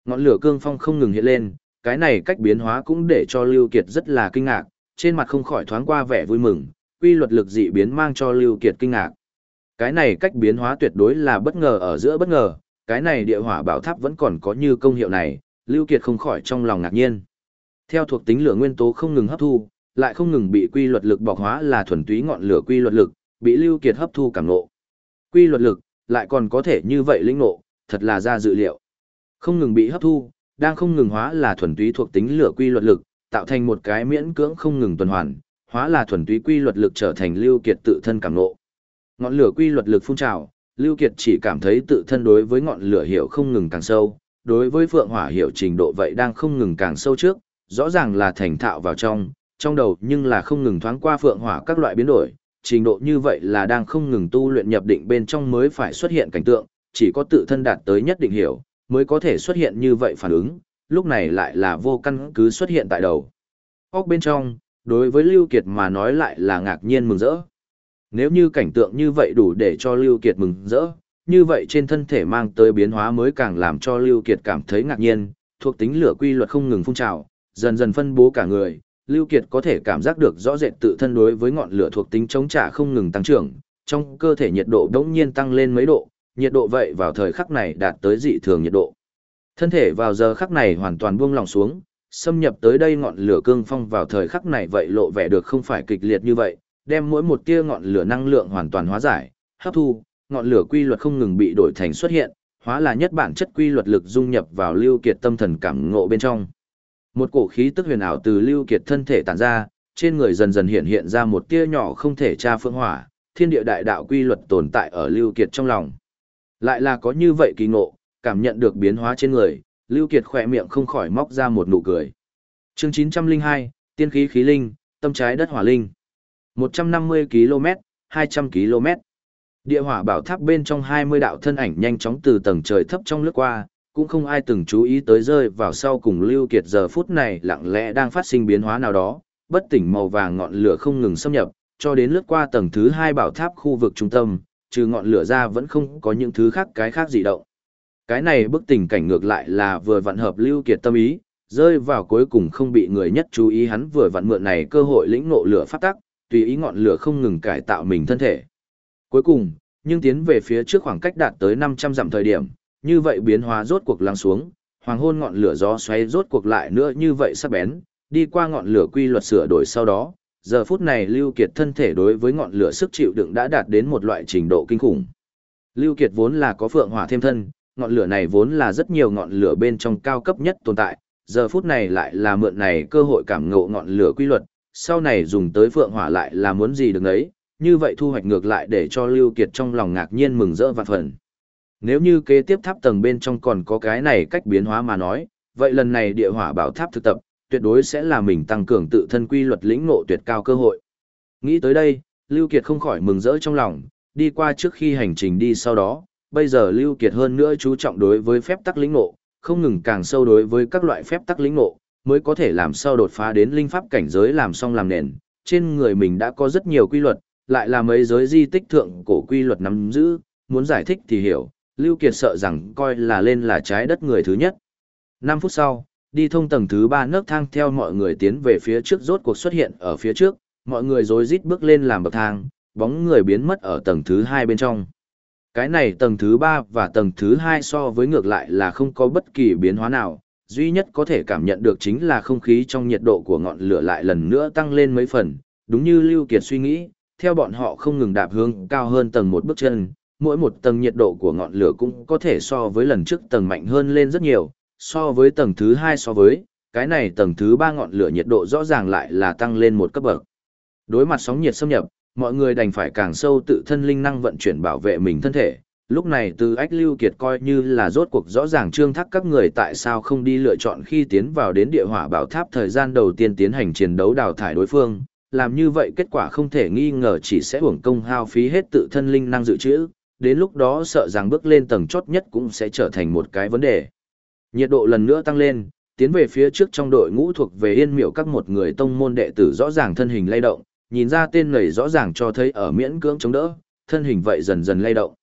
ngọn lửa cương phong không ngừng hiện lên, cái này cách biến hóa cũng để cho Lưu Kiệt rất là kinh ngạc, trên mặt không khỏi thoáng qua vẻ vui mừng, quy luật lực dị biến mang cho Lưu Kiệt kinh ngạc. Cái này cách biến hóa tuyệt đối là bất ngờ ở giữa bất ngờ, cái này địa hỏa bảo tháp vẫn còn có như công hiệu này, Lưu Kiệt không khỏi trong lòng ngạc nhiên. Theo thuộc tính lửa nguyên tố không ngừng hấp thu, lại không ngừng bị quy luật lực bọc hóa là thuần túy ngọn lửa quy luật lực, bị Lưu Kiệt hấp thu cảm ngộ. Quy luật lực, lại còn có thể như vậy linh ngộ, thật là ra dự liệu. Không ngừng bị hấp thu, đang không ngừng hóa là thuần túy thuộc tính lửa quy luật lực, tạo thành một cái miễn cưỡng không ngừng tuần hoàn, hóa là thuần túy quy luật lực trở thành Lưu Kiệt tự thân cảm ngộ. Ngọn lửa quy luật lực phun trào, Lưu Kiệt chỉ cảm thấy tự thân đối với ngọn lửa hiểu không ngừng càng sâu, đối với phượng hỏa hiểu trình độ vậy đang không ngừng càng sâu trước, rõ ràng là thành thạo vào trong, trong đầu nhưng là không ngừng thoáng qua phượng hỏa các loại biến đổi, trình độ như vậy là đang không ngừng tu luyện nhập định bên trong mới phải xuất hiện cảnh tượng, chỉ có tự thân đạt tới nhất định hiểu, mới có thể xuất hiện như vậy phản ứng, lúc này lại là vô căn cứ xuất hiện tại đầu. Óc bên trong, đối với Lưu Kiệt mà nói lại là ngạc nhiên mừng rỡ. Nếu như cảnh tượng như vậy đủ để cho Lưu Kiệt mừng rỡ, như vậy trên thân thể mang tới biến hóa mới càng làm cho Lưu Kiệt cảm thấy ngạc nhiên, thuộc tính lửa quy luật không ngừng phun trào, dần dần phân bố cả người, Lưu Kiệt có thể cảm giác được rõ rệt tự thân đối với ngọn lửa thuộc tính chống trả không ngừng tăng trưởng, trong cơ thể nhiệt độ đống nhiên tăng lên mấy độ, nhiệt độ vậy vào thời khắc này đạt tới dị thường nhiệt độ. Thân thể vào giờ khắc này hoàn toàn buông lỏng xuống, xâm nhập tới đây ngọn lửa cương phong vào thời khắc này vậy lộ vẻ được không phải kịch liệt như vậy, đem mỗi một tia ngọn lửa năng lượng hoàn toàn hóa giải, hấp thu, ngọn lửa quy luật không ngừng bị đổi thành xuất hiện, hóa là nhất bản chất quy luật lực dung nhập vào Lưu Kiệt tâm thần cảm ngộ bên trong. Một cổ khí tức huyền ảo từ Lưu Kiệt thân thể tản ra, trên người dần dần hiện hiện ra một tia nhỏ không thể tra phương hỏa, thiên địa đại đạo quy luật tồn tại ở Lưu Kiệt trong lòng. Lại là có như vậy kỳ ngộ, cảm nhận được biến hóa trên người, Lưu Kiệt khỏe miệng không khỏi móc ra một nụ cười. Chương 902, Tiên khí khí linh, tâm trái đất hỏa linh. 150 km, 200 km. Địa hỏa bảo tháp bên trong 20 đạo thân ảnh nhanh chóng từ tầng trời thấp trong lướt qua, cũng không ai từng chú ý tới rơi vào sau cùng Lưu Kiệt giờ phút này lặng lẽ đang phát sinh biến hóa nào đó, bất tỉnh màu vàng ngọn lửa không ngừng xâm nhập, cho đến lướt qua tầng thứ hai bảo tháp khu vực trung tâm, trừ ngọn lửa ra vẫn không có những thứ khác cái khác gì động. Cái này bức tình cảnh ngược lại là vừa vặn hợp Lưu Kiệt tâm ý, rơi vào cuối cùng không bị người nhất chú ý hắn vừa vặn mượn này cơ hội lĩnh ngộ lửa phát tắc, tùy ý ngọn lửa không ngừng cải tạo mình thân thể. Cuối cùng, nhưng tiến về phía trước khoảng cách đạt tới 500 dặm thời điểm, như vậy biến hóa rốt cuộc lắng xuống, hoàng hôn ngọn lửa gió xoáy rốt cuộc lại nữa như vậy sắc bén, đi qua ngọn lửa quy luật sửa đổi sau đó, giờ phút này Lưu Kiệt thân thể đối với ngọn lửa sức chịu đựng đã đạt đến một loại trình độ kinh khủng. Lưu Kiệt vốn là có phượng hỏa thêm thân, ngọn lửa này vốn là rất nhiều ngọn lửa bên trong cao cấp nhất tồn tại, giờ phút này lại là mượn này cơ hội cảm ngộ ngọn lửa quy luật, sau này dùng tới phượng hỏa lại là muốn gì được ấy, như vậy thu hoạch ngược lại để cho Lưu Kiệt trong lòng ngạc nhiên mừng rỡ vạn phần. Nếu như kế tiếp tháp tầng bên trong còn có cái này cách biến hóa mà nói, vậy lần này địa hỏa bảo tháp thực tập, tuyệt đối sẽ là mình tăng cường tự thân quy luật lĩnh ngộ tuyệt cao cơ hội. Nghĩ tới đây, Lưu Kiệt không khỏi mừng rỡ trong lòng, đi qua trước khi hành trình đi sau đó, bây giờ Lưu Kiệt hơn nữa chú trọng đối với phép tắc lĩnh ngộ, không ngừng càng sâu đối với các loại phép tắc lĩnh ngộ, mới có thể làm sao đột phá đến linh pháp cảnh giới làm xong làm nền. Trên người mình đã có rất nhiều quy luật, lại là mấy giới di tích thượng cổ quy luật nắm giữ, muốn giải thích thì hiểu, Lưu Kiệt sợ rằng coi là lên là trái đất người thứ nhất. 5 phút sau, đi thông tầng thứ ba nấc thang theo mọi người tiến về phía trước rốt cuộc xuất hiện ở phía trước, mọi người rối rít bước lên làm bậc thang, bóng người biến mất ở tầng thứ hai bên trong. Cái này tầng thứ ba và tầng thứ hai so với ngược lại là không có bất kỳ biến hóa nào, duy nhất có thể cảm nhận được chính là không khí trong nhiệt độ của ngọn lửa lại lần nữa tăng lên mấy phần, đúng như Lưu Kiệt suy nghĩ, theo bọn họ không ngừng đạp hướng cao hơn tầng một bước chân, mỗi một tầng nhiệt độ của ngọn lửa cũng có thể so với lần trước tầng mạnh hơn lên rất nhiều, so với tầng thứ hai so với, cái này tầng thứ ba ngọn lửa nhiệt độ rõ ràng lại là tăng lên một cấp bậc. Đối mặt sóng nhiệt xâm nhập, mọi người đành phải càng sâu tự thân linh năng vận chuyển bảo vệ mình thân thể. Lúc này từ ách lưu kiệt coi như là rốt cuộc rõ ràng trương thắc các người tại sao không đi lựa chọn khi tiến vào đến địa hỏa bảo tháp thời gian đầu tiên tiến hành chiến đấu đào thải đối phương, làm như vậy kết quả không thể nghi ngờ chỉ sẽ uổng công hao phí hết tự thân linh năng dự trữ, đến lúc đó sợ rằng bước lên tầng chót nhất cũng sẽ trở thành một cái vấn đề. Nhiệt độ lần nữa tăng lên, tiến về phía trước trong đội ngũ thuộc về yên miệu các một người tông môn đệ tử rõ ràng thân hình lay động, nhìn ra tên này rõ ràng cho thấy ở miễn cưỡng chống đỡ, thân hình vậy dần dần lay động.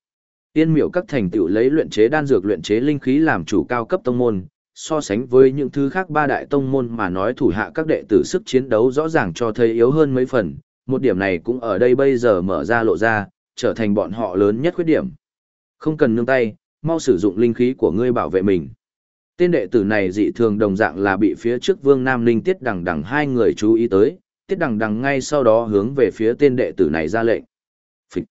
Yên miệu các thành tựu lấy luyện chế đan dược luyện chế linh khí làm chủ cao cấp tông môn, so sánh với những thứ khác ba đại tông môn mà nói thủ hạ các đệ tử sức chiến đấu rõ ràng cho thấy yếu hơn mấy phần, một điểm này cũng ở đây bây giờ mở ra lộ ra, trở thành bọn họ lớn nhất khuyết điểm. Không cần nương tay, mau sử dụng linh khí của ngươi bảo vệ mình. Tên đệ tử này dị thường đồng dạng là bị phía trước Vương Nam Linh Tiết Đằng Đằng hai người chú ý tới, Tiết Đằng Đằng ngay sau đó hướng về phía tên đệ tử này ra lệnh. Phịch.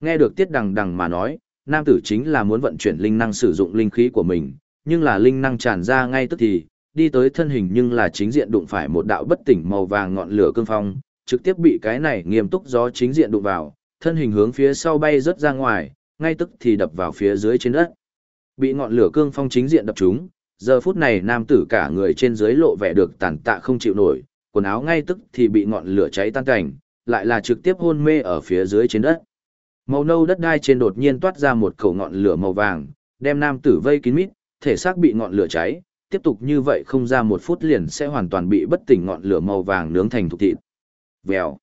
Nghe được Tiết Đằng Đằng mà nói, nam tử chính là muốn vận chuyển linh năng sử dụng linh khí của mình, nhưng là linh năng tràn ra ngay tức thì, đi tới thân hình nhưng là chính diện đụng phải một đạo bất tỉnh màu vàng ngọn lửa cương phong, trực tiếp bị cái này nghiêm túc gió chính diện đụng vào, thân hình hướng phía sau bay rất ra ngoài, ngay tức thì đập vào phía dưới trên đất. Bị ngọn lửa cương phong chính diện đập trúng, giờ phút này nam tử cả người trên dưới lộ vẻ được tàn tạ không chịu nổi, quần áo ngay tức thì bị ngọn lửa cháy tan cảnh, lại là trực tiếp hôn mê ở phía dưới trên đất. Màu nâu đất đai trên đột nhiên toát ra một khẩu ngọn lửa màu vàng, đem nam tử vây kín mít, thể xác bị ngọn lửa cháy, tiếp tục như vậy không ra một phút liền sẽ hoàn toàn bị bất tỉnh ngọn lửa màu vàng nướng thành thục thịt. Vèo.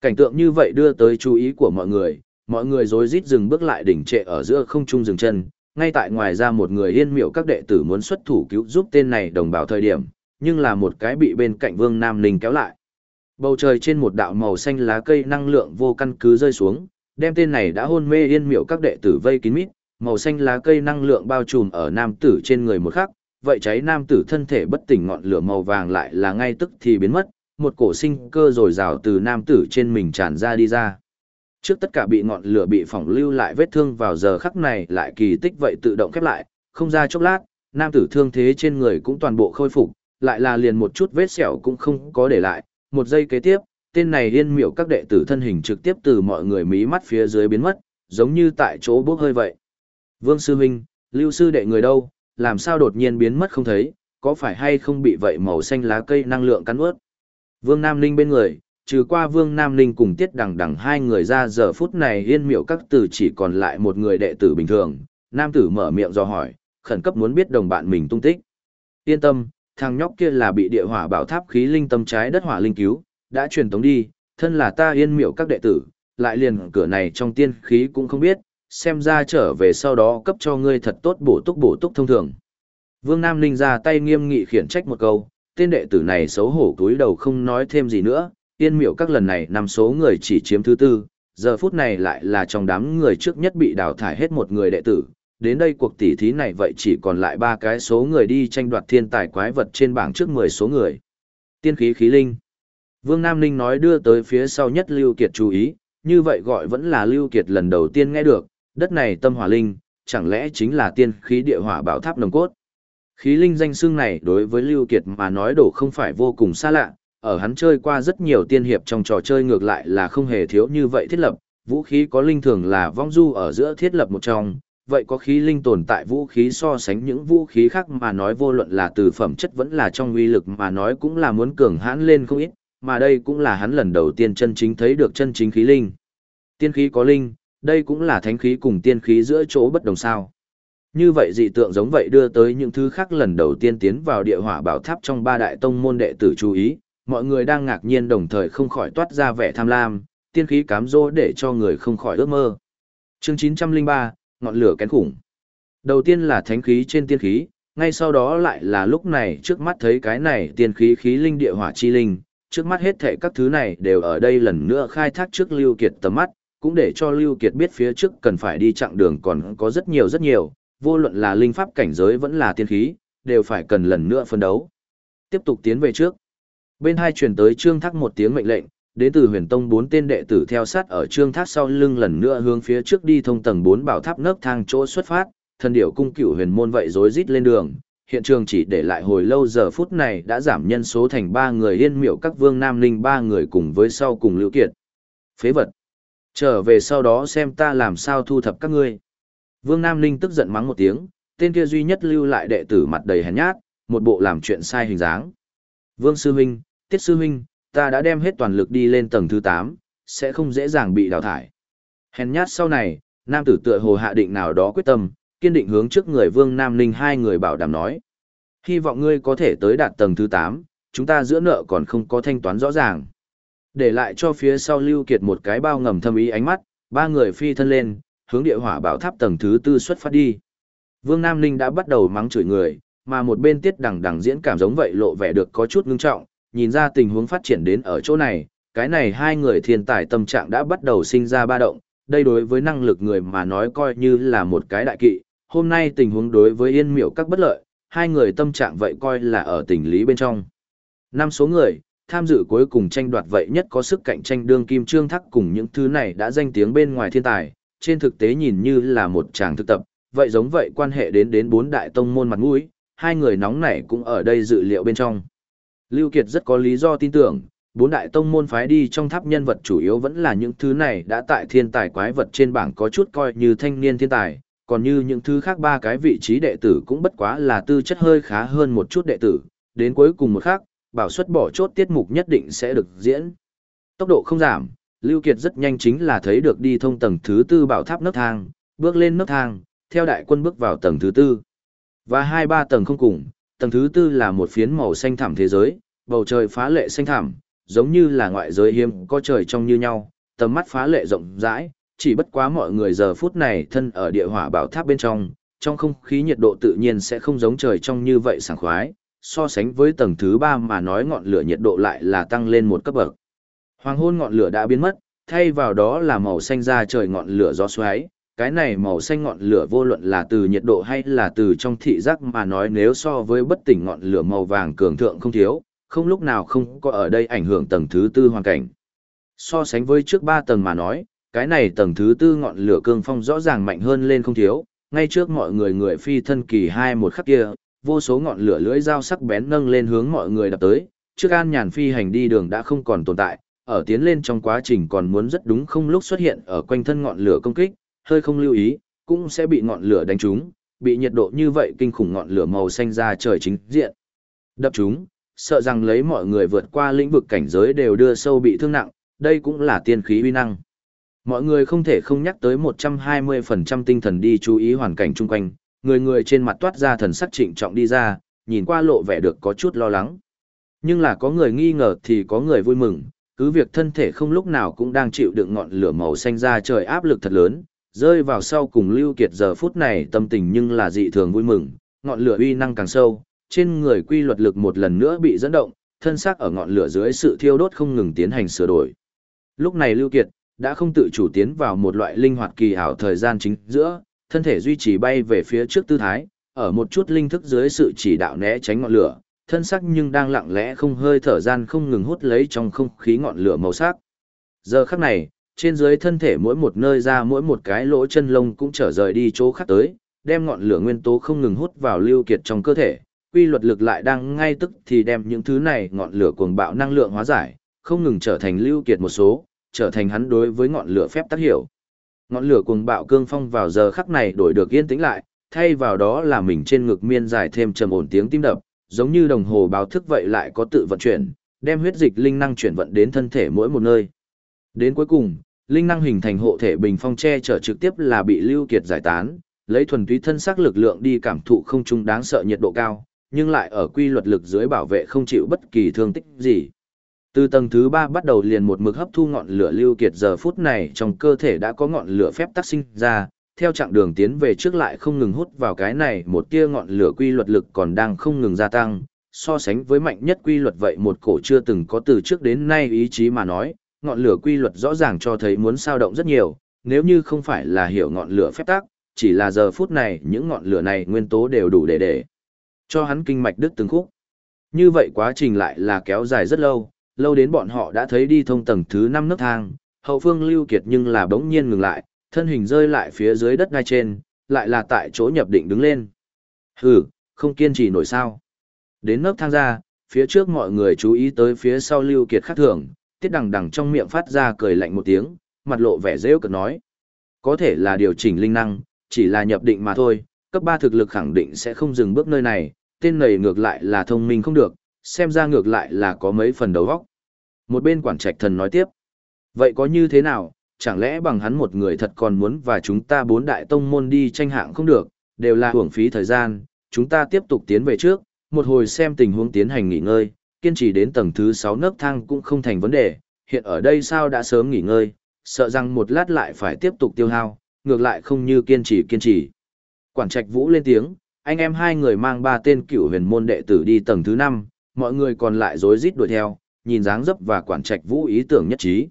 Cảnh tượng như vậy đưa tới chú ý của mọi người, mọi người rối rít dừng bước lại đỉnh trệ ở giữa không trung dừng chân, ngay tại ngoài ra một người yên miệu các đệ tử muốn xuất thủ cứu giúp tên này đồng bào thời điểm, nhưng là một cái bị bên cạnh Vương Nam Ninh kéo lại. Bầu trời trên một đạo màu xanh lá cây năng lượng vô căn cứ rơi xuống, đem tên này đã hôn mê yên miệu các đệ tử vây kín mít, màu xanh lá cây năng lượng bao trùm ở nam tử trên người một khắc, vậy cháy nam tử thân thể bất tỉnh ngọn lửa màu vàng lại là ngay tức thì biến mất, một cổ sinh cơ rồi rào từ nam tử trên mình tràn ra đi ra. Trước tất cả bị ngọn lửa bị phỏng lưu lại vết thương vào giờ khắc này lại kỳ tích vậy tự động khép lại, không ra chốc lát, nam tử thương thế trên người cũng toàn bộ khôi phục, lại là liền một chút vết sẹo cũng không có để lại, một giây kế tiếp, tên này liên miểu các đệ tử thân hình trực tiếp từ mọi người mí mắt phía dưới biến mất, giống như tại chỗ bốc hơi vậy. Vương Sư Huynh, Lưu Sư đệ người đâu, làm sao đột nhiên biến mất không thấy, có phải hay không bị vậy màu xanh lá cây năng lượng cắn ướt? Vương Nam Ninh bên người, trừ qua Vương Nam Ninh cùng Tiết Đằng Đằng hai người ra giờ phút này yên miệu các tử chỉ còn lại một người đệ tử bình thường, Nam tử mở miệng do hỏi, khẩn cấp muốn biết đồng bạn mình tung tích. Yên tâm, thằng nhóc kia là bị địa hỏa bảo tháp khí linh tâm trái đất hỏa linh cứu, đã truyền tống đi, thân là ta yên miệu các đệ tử, lại liền cửa này trong tiên khí cũng không biết, xem ra trở về sau đó cấp cho ngươi thật tốt bổ túc bổ túc thông thường. Vương Nam Ninh ra tay nghiêm nghị khiển trách một câu, tên đệ tử này xấu hổ cúi đầu không nói thêm gì nữa, yên miệu các lần này nằm số người chỉ chiếm thứ tư, giờ phút này lại là trong đám người trước nhất bị đào thải hết một người đệ tử. Đến đây cuộc tỷ thí này vậy chỉ còn lại ba cái số người đi tranh đoạt thiên tài quái vật trên bảng trước 10 số người. Tiên khí khí linh. Vương Nam Ninh nói đưa tới phía sau nhất Lưu Kiệt chú ý, như vậy gọi vẫn là Lưu Kiệt lần đầu tiên nghe được, đất này tâm hỏa linh, chẳng lẽ chính là tiên khí địa hỏa bảo tháp nồng cốt. Khí linh danh xưng này đối với Lưu Kiệt mà nói đổ không phải vô cùng xa lạ, ở hắn chơi qua rất nhiều tiên hiệp trong trò chơi ngược lại là không hề thiếu như vậy thiết lập, vũ khí có linh thường là vong du ở giữa thiết lập một trong, vậy có khí linh tồn tại vũ khí so sánh những vũ khí khác mà nói vô luận là từ phẩm chất vẫn là trong uy lực mà nói cũng là muốn cường hãn lên không ít, mà đây cũng là hắn lần đầu tiên chân chính thấy được chân chính khí linh. Tiên khí có linh, đây cũng là thánh khí cùng tiên khí giữa chỗ bất đồng sao. Như vậy dị tượng giống vậy đưa tới những thứ khác lần đầu tiên tiến vào địa hỏa bảo tháp trong ba đại tông môn đệ tử chú ý, mọi người đang ngạc nhiên đồng thời không khỏi toát ra vẻ tham lam, tiên khí cám dỗ để cho người không khỏi ước mơ. Chương 903, ngọn lửa kén khủng. Đầu tiên là thánh khí trên tiên khí, ngay sau đó lại là lúc này trước mắt thấy cái này tiên khí khí linh địa hỏa chi linh, trước mắt hết thảy các thứ này đều ở đây lần nữa khai thác trước Lưu Kiệt tầm mắt, cũng để cho Lưu Kiệt biết phía trước cần phải đi chặng đường còn có rất nhiều rất nhiều, vô luận là linh pháp cảnh giới vẫn là tiên khí, đều phải cần lần nữa phân đấu. Tiếp tục tiến về trước. Bên hai truyền tới Trương Thác một tiếng mệnh lệnh, đến từ huyền tông bốn tên đệ tử theo sát ở Trương Thác sau lưng lần nữa hướng phía trước đi thông tầng bốn bảo tháp nấc thang chỗ xuất phát, thần điểu cung cửu huyền môn vậy rối rít lên đường. Hiện trường chỉ để lại hồi lâu giờ phút này đã giảm nhân số thành ba người yên miệu các vương nam linh ba người cùng với sau cùng lưu kiệt. Phế vật. Trở về sau đó xem ta làm sao thu thập các ngươi. Vương Nam Ninh tức giận mắng một tiếng, tên kia duy nhất lưu lại đệ tử mặt đầy hèn nhát, một bộ làm chuyện sai hình dáng. Vương Sư Huynh, Tiết Sư Huynh, ta đã đem hết toàn lực đi lên tầng thứ 8, sẽ không dễ dàng bị đào thải. Hèn nhát sau này, nam tử tựa hồ hạ định nào đó quyết tâm, kiên định hướng trước người Vương Nam Ninh hai người bảo đảm nói. Hy vọng ngươi có thể tới đạt tầng thứ 8, chúng ta giữa nợ còn không có thanh toán rõ ràng. Để lại cho phía sau Lưu Kiệt một cái bao ngầm thâm ý ánh mắt, ba người phi thân lên, hướng địa hỏa bảo tháp tầng thứ tư xuất phát đi. Vương Nam Ninh đã bắt đầu mắng chửi người, mà một bên tiết đằng đằng diễn cảm giống vậy lộ vẻ được có chút ngưng trọng, nhìn ra tình huống phát triển đến ở chỗ này, cái này hai người thiên tài tâm trạng đã bắt đầu sinh ra ba động, đây đối với năng lực người mà nói coi như là một cái đại kỵ, hôm nay tình huống đối với yên miểu các bất lợi, hai người tâm trạng vậy coi là ở tình lý bên trong. Năm số người, tham dự cuối cùng tranh đoạt vậy nhất có sức cạnh tranh đương kim trương thắc cùng những thứ này đã danh tiếng bên ngoài thiên tài, trên thực tế nhìn như là một chàng thực tập, vậy giống vậy quan hệ đến đến bốn đại tông môn mặt mũi, hai người nóng nảy cũng ở đây dự liệu bên trong. Lưu Kiệt rất có lý do tin tưởng, bốn đại tông môn phái đi trong tháp nhân vật chủ yếu vẫn là những thứ này đã tại thiên tài quái vật trên bảng có chút coi như thanh niên thiên tài, còn như những thứ khác ba cái vị trí đệ tử cũng bất quá là tư chất hơi khá hơn một chút đệ tử, đến cuối cùng một khác, bảo suất bỏ chốt tiết mục nhất định sẽ được diễn. Tốc độ không giảm, Lưu Kiệt rất nhanh chính là thấy được đi thông tầng thứ tư bảo tháp nấc thang, bước lên nấc thang, theo đại quân bước vào tầng thứ tư. Và hai ba tầng không cùng, tầng thứ tư là một phiến màu xanh thẳm thế giới, bầu trời phá lệ xanh thẳm, giống như là ngoại giới hiếm có trời trong như nhau, tầm mắt phá lệ rộng rãi, chỉ bất quá mọi người giờ phút này thân ở địa hỏa bảo tháp bên trong, trong không khí nhiệt độ tự nhiên sẽ không giống trời trong như vậy sảng khoái, so sánh với tầng thứ ba mà nói ngọn lửa nhiệt độ lại là tăng lên một cấp bậc. Hoàng hôn ngọn lửa đã biến mất, thay vào đó là màu xanh da trời ngọn lửa gió xoáy, cái này màu xanh ngọn lửa vô luận là từ nhiệt độ hay là từ trong thị giác mà nói nếu so với bất tỉnh ngọn lửa màu vàng cường thượng không thiếu, không lúc nào không có ở đây ảnh hưởng tầng thứ tư hoàn cảnh. So sánh với trước ba tầng mà nói, cái này tầng thứ tư ngọn lửa cương phong rõ ràng mạnh hơn lên không thiếu, ngay trước mọi người người phi thân kỳ hai một khắc kia, vô số ngọn lửa lưỡi dao sắc bén nâng lên hướng mọi người đập tới, trước an nhàn phi hành đi đường đã không còn tồn tại, ở tiến lên trong quá trình còn muốn rất đúng không lúc xuất hiện ở quanh thân ngọn lửa công kích, hơi không lưu ý, cũng sẽ bị ngọn lửa đánh trúng, bị nhiệt độ như vậy kinh khủng ngọn lửa màu xanh ra trời chính diện. Đập chúng, sợ rằng lấy mọi người vượt qua lĩnh vực cảnh giới đều đưa sâu bị thương nặng, đây cũng là tiên khí uy năng. Mọi người không thể không nhắc tới 120% tinh thần đi chú ý hoàn cảnh chung quanh, người người trên mặt toát ra thần sắc trịnh trọng đi ra, nhìn qua lộ vẻ được có chút lo lắng. Nhưng là có người nghi ngờ thì có người vui mừng, cứ việc thân thể không lúc nào cũng đang chịu đựng ngọn lửa màu xanh ra trời áp lực thật lớn, rơi vào sau cùng lưu kiệt giờ phút này tâm tình nhưng là dị thường vui mừng, ngọn lửa uy năng càng sâu, trên người quy luật lực một lần nữa bị dẫn động, thân xác ở ngọn lửa dưới sự thiêu đốt không ngừng tiến hành sửa đổi. Lúc này lưu kiệt đã không tự chủ tiến vào một loại linh hoạt kỳ ảo thời gian chính giữa, thân thể duy trì bay về phía trước tư thái, ở một chút linh thức dưới sự chỉ đạo né tránh ngọn lửa, thân sắc nhưng đang lặng lẽ không hơi thở gian không ngừng hút lấy trong không khí ngọn lửa màu sắc. Giờ khắc này, trên dưới thân thể mỗi một nơi ra mỗi một cái lỗ chân lông cũng trở rời đi chỗ khác tới, đem ngọn lửa nguyên tố không ngừng hút vào lưu kiệt trong cơ thể, quy luật lực lại đang ngay tức thì đem những thứ này ngọn lửa cuồng bạo năng lượng hóa giải, không ngừng trở thành lưu kiệt một số, trở thành hắn đối với ngọn lửa phép tác hiểu. Ngọn lửa cuồng bạo cương phong vào giờ khắc này đổi được yên tĩnh lại, thay vào đó là mình trên ngực miên dài thêm trầm ổn tiếng tim đập, giống như đồng hồ báo thức vậy lại có tự vận chuyển, đem huyết dịch linh năng chuyển vận đến thân thể mỗi một nơi. Đến cuối cùng, linh năng hình thành hộ thể bình phong che chở trực tiếp là bị lưu kiệt giải tán, lấy thuần túy thân xác lực lượng đi cảm thụ không trung đáng sợ nhiệt độ cao, nhưng lại ở quy luật lực dưới bảo vệ không chịu bất kỳ thương tích gì. Từ tầng thứ 3 bắt đầu liền một mực hấp thu ngọn lửa lưu kiệt giờ phút này trong cơ thể đã có ngọn lửa phép tác sinh ra, theo chặng đường tiến về trước lại không ngừng hút vào cái này một tia ngọn lửa quy luật lực còn đang không ngừng gia tăng, so sánh với mạnh nhất quy luật vậy một cổ chưa từng có từ trước đến nay ý chí mà nói, ngọn lửa quy luật rõ ràng cho thấy muốn sao động rất nhiều, nếu như không phải là hiểu ngọn lửa phép tắc, chỉ là giờ phút này những ngọn lửa này nguyên tố đều đủ để để cho hắn kinh mạch đứt từng khúc. Như vậy quá trình lại là kéo dài rất lâu, lâu đến bọn họ đã thấy đi thông tầng thứ 5 nấc thang, hậu phương lưu kiệt nhưng là bỗng nhiên ngừng lại, thân hình rơi lại phía dưới đất ngay trên, lại là tại chỗ nhập định đứng lên. Hừ, không kiên trì nổi sao. Đến nấc thang ra, phía trước mọi người chú ý tới phía sau lưu kiệt khác thường, tiết đằng đằng trong miệng phát ra cười lạnh một tiếng, mặt lộ vẻ rêu cực nói. Có thể là điều chỉnh linh năng, chỉ là nhập định mà thôi, cấp ba thực lực khẳng định sẽ không dừng bước nơi này, tên này ngược lại là thông minh không được, xem ra ngược lại là có mấy phần đầu óc. Một bên quản trạch thần nói tiếp. Vậy có như thế nào, chẳng lẽ bằng hắn một người thật còn muốn và chúng ta bốn đại tông môn đi tranh hạng không được, đều là hưởng phí thời gian, chúng ta tiếp tục tiến về trước, một hồi xem tình huống tiến hành nghỉ ngơi, kiên trì đến tầng thứ 6 nấc thang cũng không thành vấn đề, hiện ở đây sao đã sớm nghỉ ngơi, sợ rằng một lát lại phải tiếp tục tiêu hao, ngược lại không như kiên trì kiên trì. Quản trạch vũ lên tiếng, anh em hai người mang ba tên cựu huyền môn đệ tử đi tầng thứ 5, mọi người còn lại rối rít đuổi theo, nhìn dáng dấp và quản trạch vũ ý tưởng nhất trí.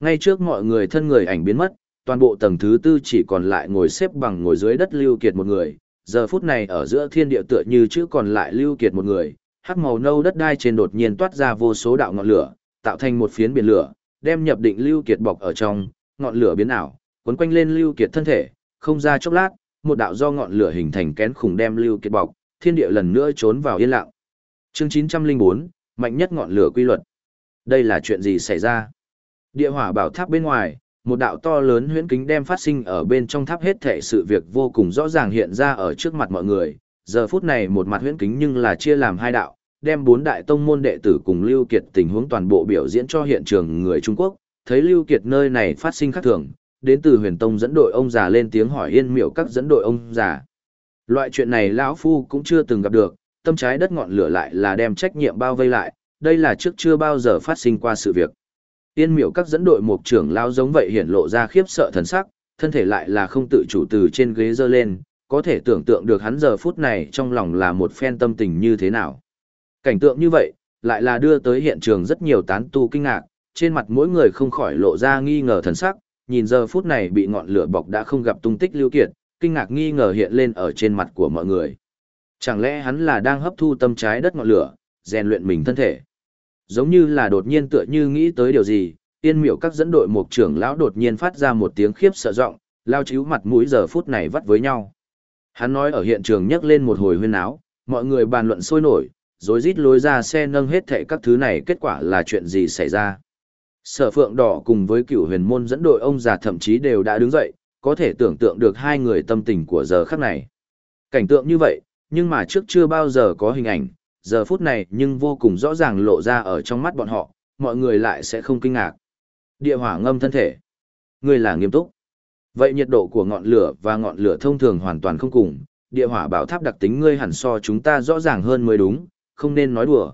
Ngay trước mọi người thân người ảnh biến mất, toàn bộ tầng thứ tư chỉ còn lại ngồi xếp bằng ngồi dưới đất lưu kiệt một người, giờ phút này ở giữa thiên địa tựa như chữ còn lại lưu kiệt một người, hắc màu nâu đất đai trên đột nhiên toát ra vô số đạo ngọn lửa, tạo thành một phiến biển lửa, đem nhập định lưu kiệt bọc ở trong, ngọn lửa biến ảo, cuốn quanh lên lưu kiệt thân thể, không ra chốc lát, một đạo do ngọn lửa hình thành kén khủng đem lưu kiệt bọc, thiên địa lần nữa trốn vào yên lặng. Chương 904, mạnh nhất ngọn lửa quy luật. Đây là chuyện gì xảy ra? Địa hỏa bảo tháp bên ngoài, một đạo to lớn huyễn kính đem phát sinh ở bên trong tháp hết thể sự việc vô cùng rõ ràng hiện ra ở trước mặt mọi người. Giờ phút này một mặt huyễn kính nhưng là chia làm hai đạo, đem bốn đại tông môn đệ tử cùng Lưu Kiệt tình huống toàn bộ biểu diễn cho hiện trường người Trung Quốc, thấy Lưu Kiệt nơi này phát sinh khác thường, đến từ huyền tông dẫn đội ông già lên tiếng hỏi yên miệu các dẫn đội ông già. Loại chuyện này lão Phu cũng chưa từng gặp được, tâm trái đất ngọn lửa lại là đem trách nhiệm bao vây lại, đây là trước chưa bao giờ phát sinh qua sự việc. Yên miệu các dẫn đội một trưởng lao giống vậy hiển lộ ra khiếp sợ thần sắc, thân thể lại là không tự chủ từ trên ghế dơ lên, có thể tưởng tượng được hắn giờ phút này trong lòng là một phen tâm tình như thế nào. Cảnh tượng như vậy, lại là đưa tới hiện trường rất nhiều tán tu kinh ngạc, trên mặt mỗi người không khỏi lộ ra nghi ngờ thần sắc, nhìn giờ phút này bị ngọn lửa bọc đã không gặp tung tích lưu kiệt, kinh ngạc nghi ngờ hiện lên ở trên mặt của mọi người. Chẳng lẽ hắn là đang hấp thu tâm trái đất ngọn lửa, rèn luyện mình thân thể? Giống như là đột nhiên tựa như nghĩ tới điều gì, tiên miểu các dẫn đội một trưởng lão đột nhiên phát ra một tiếng khiếp sợ giọng, lao chíu mặt mũi giờ phút này vắt với nhau. Hắn nói ở hiện trường nhắc lên một hồi huyên áo, mọi người bàn luận sôi nổi, rồi rít lối ra xe nâng hết thệ các thứ này kết quả là chuyện gì xảy ra. Sở phượng đỏ cùng với cựu huyền môn dẫn đội ông già thậm chí đều đã đứng dậy, có thể tưởng tượng được hai người tâm tình của giờ khắc này. Cảnh tượng như vậy, nhưng mà trước chưa bao giờ có hình ảnh, giờ phút này nhưng vô cùng rõ ràng lộ ra ở trong mắt bọn họ, mọi người lại sẽ không kinh ngạc. Địa hỏa ngâm thân thể. Người là nghiêm túc. Vậy nhiệt độ của ngọn lửa và ngọn lửa thông thường hoàn toàn không cùng, địa hỏa bảo tháp đặc tính ngươi hẳn so chúng ta rõ ràng hơn mới đúng, không nên nói đùa.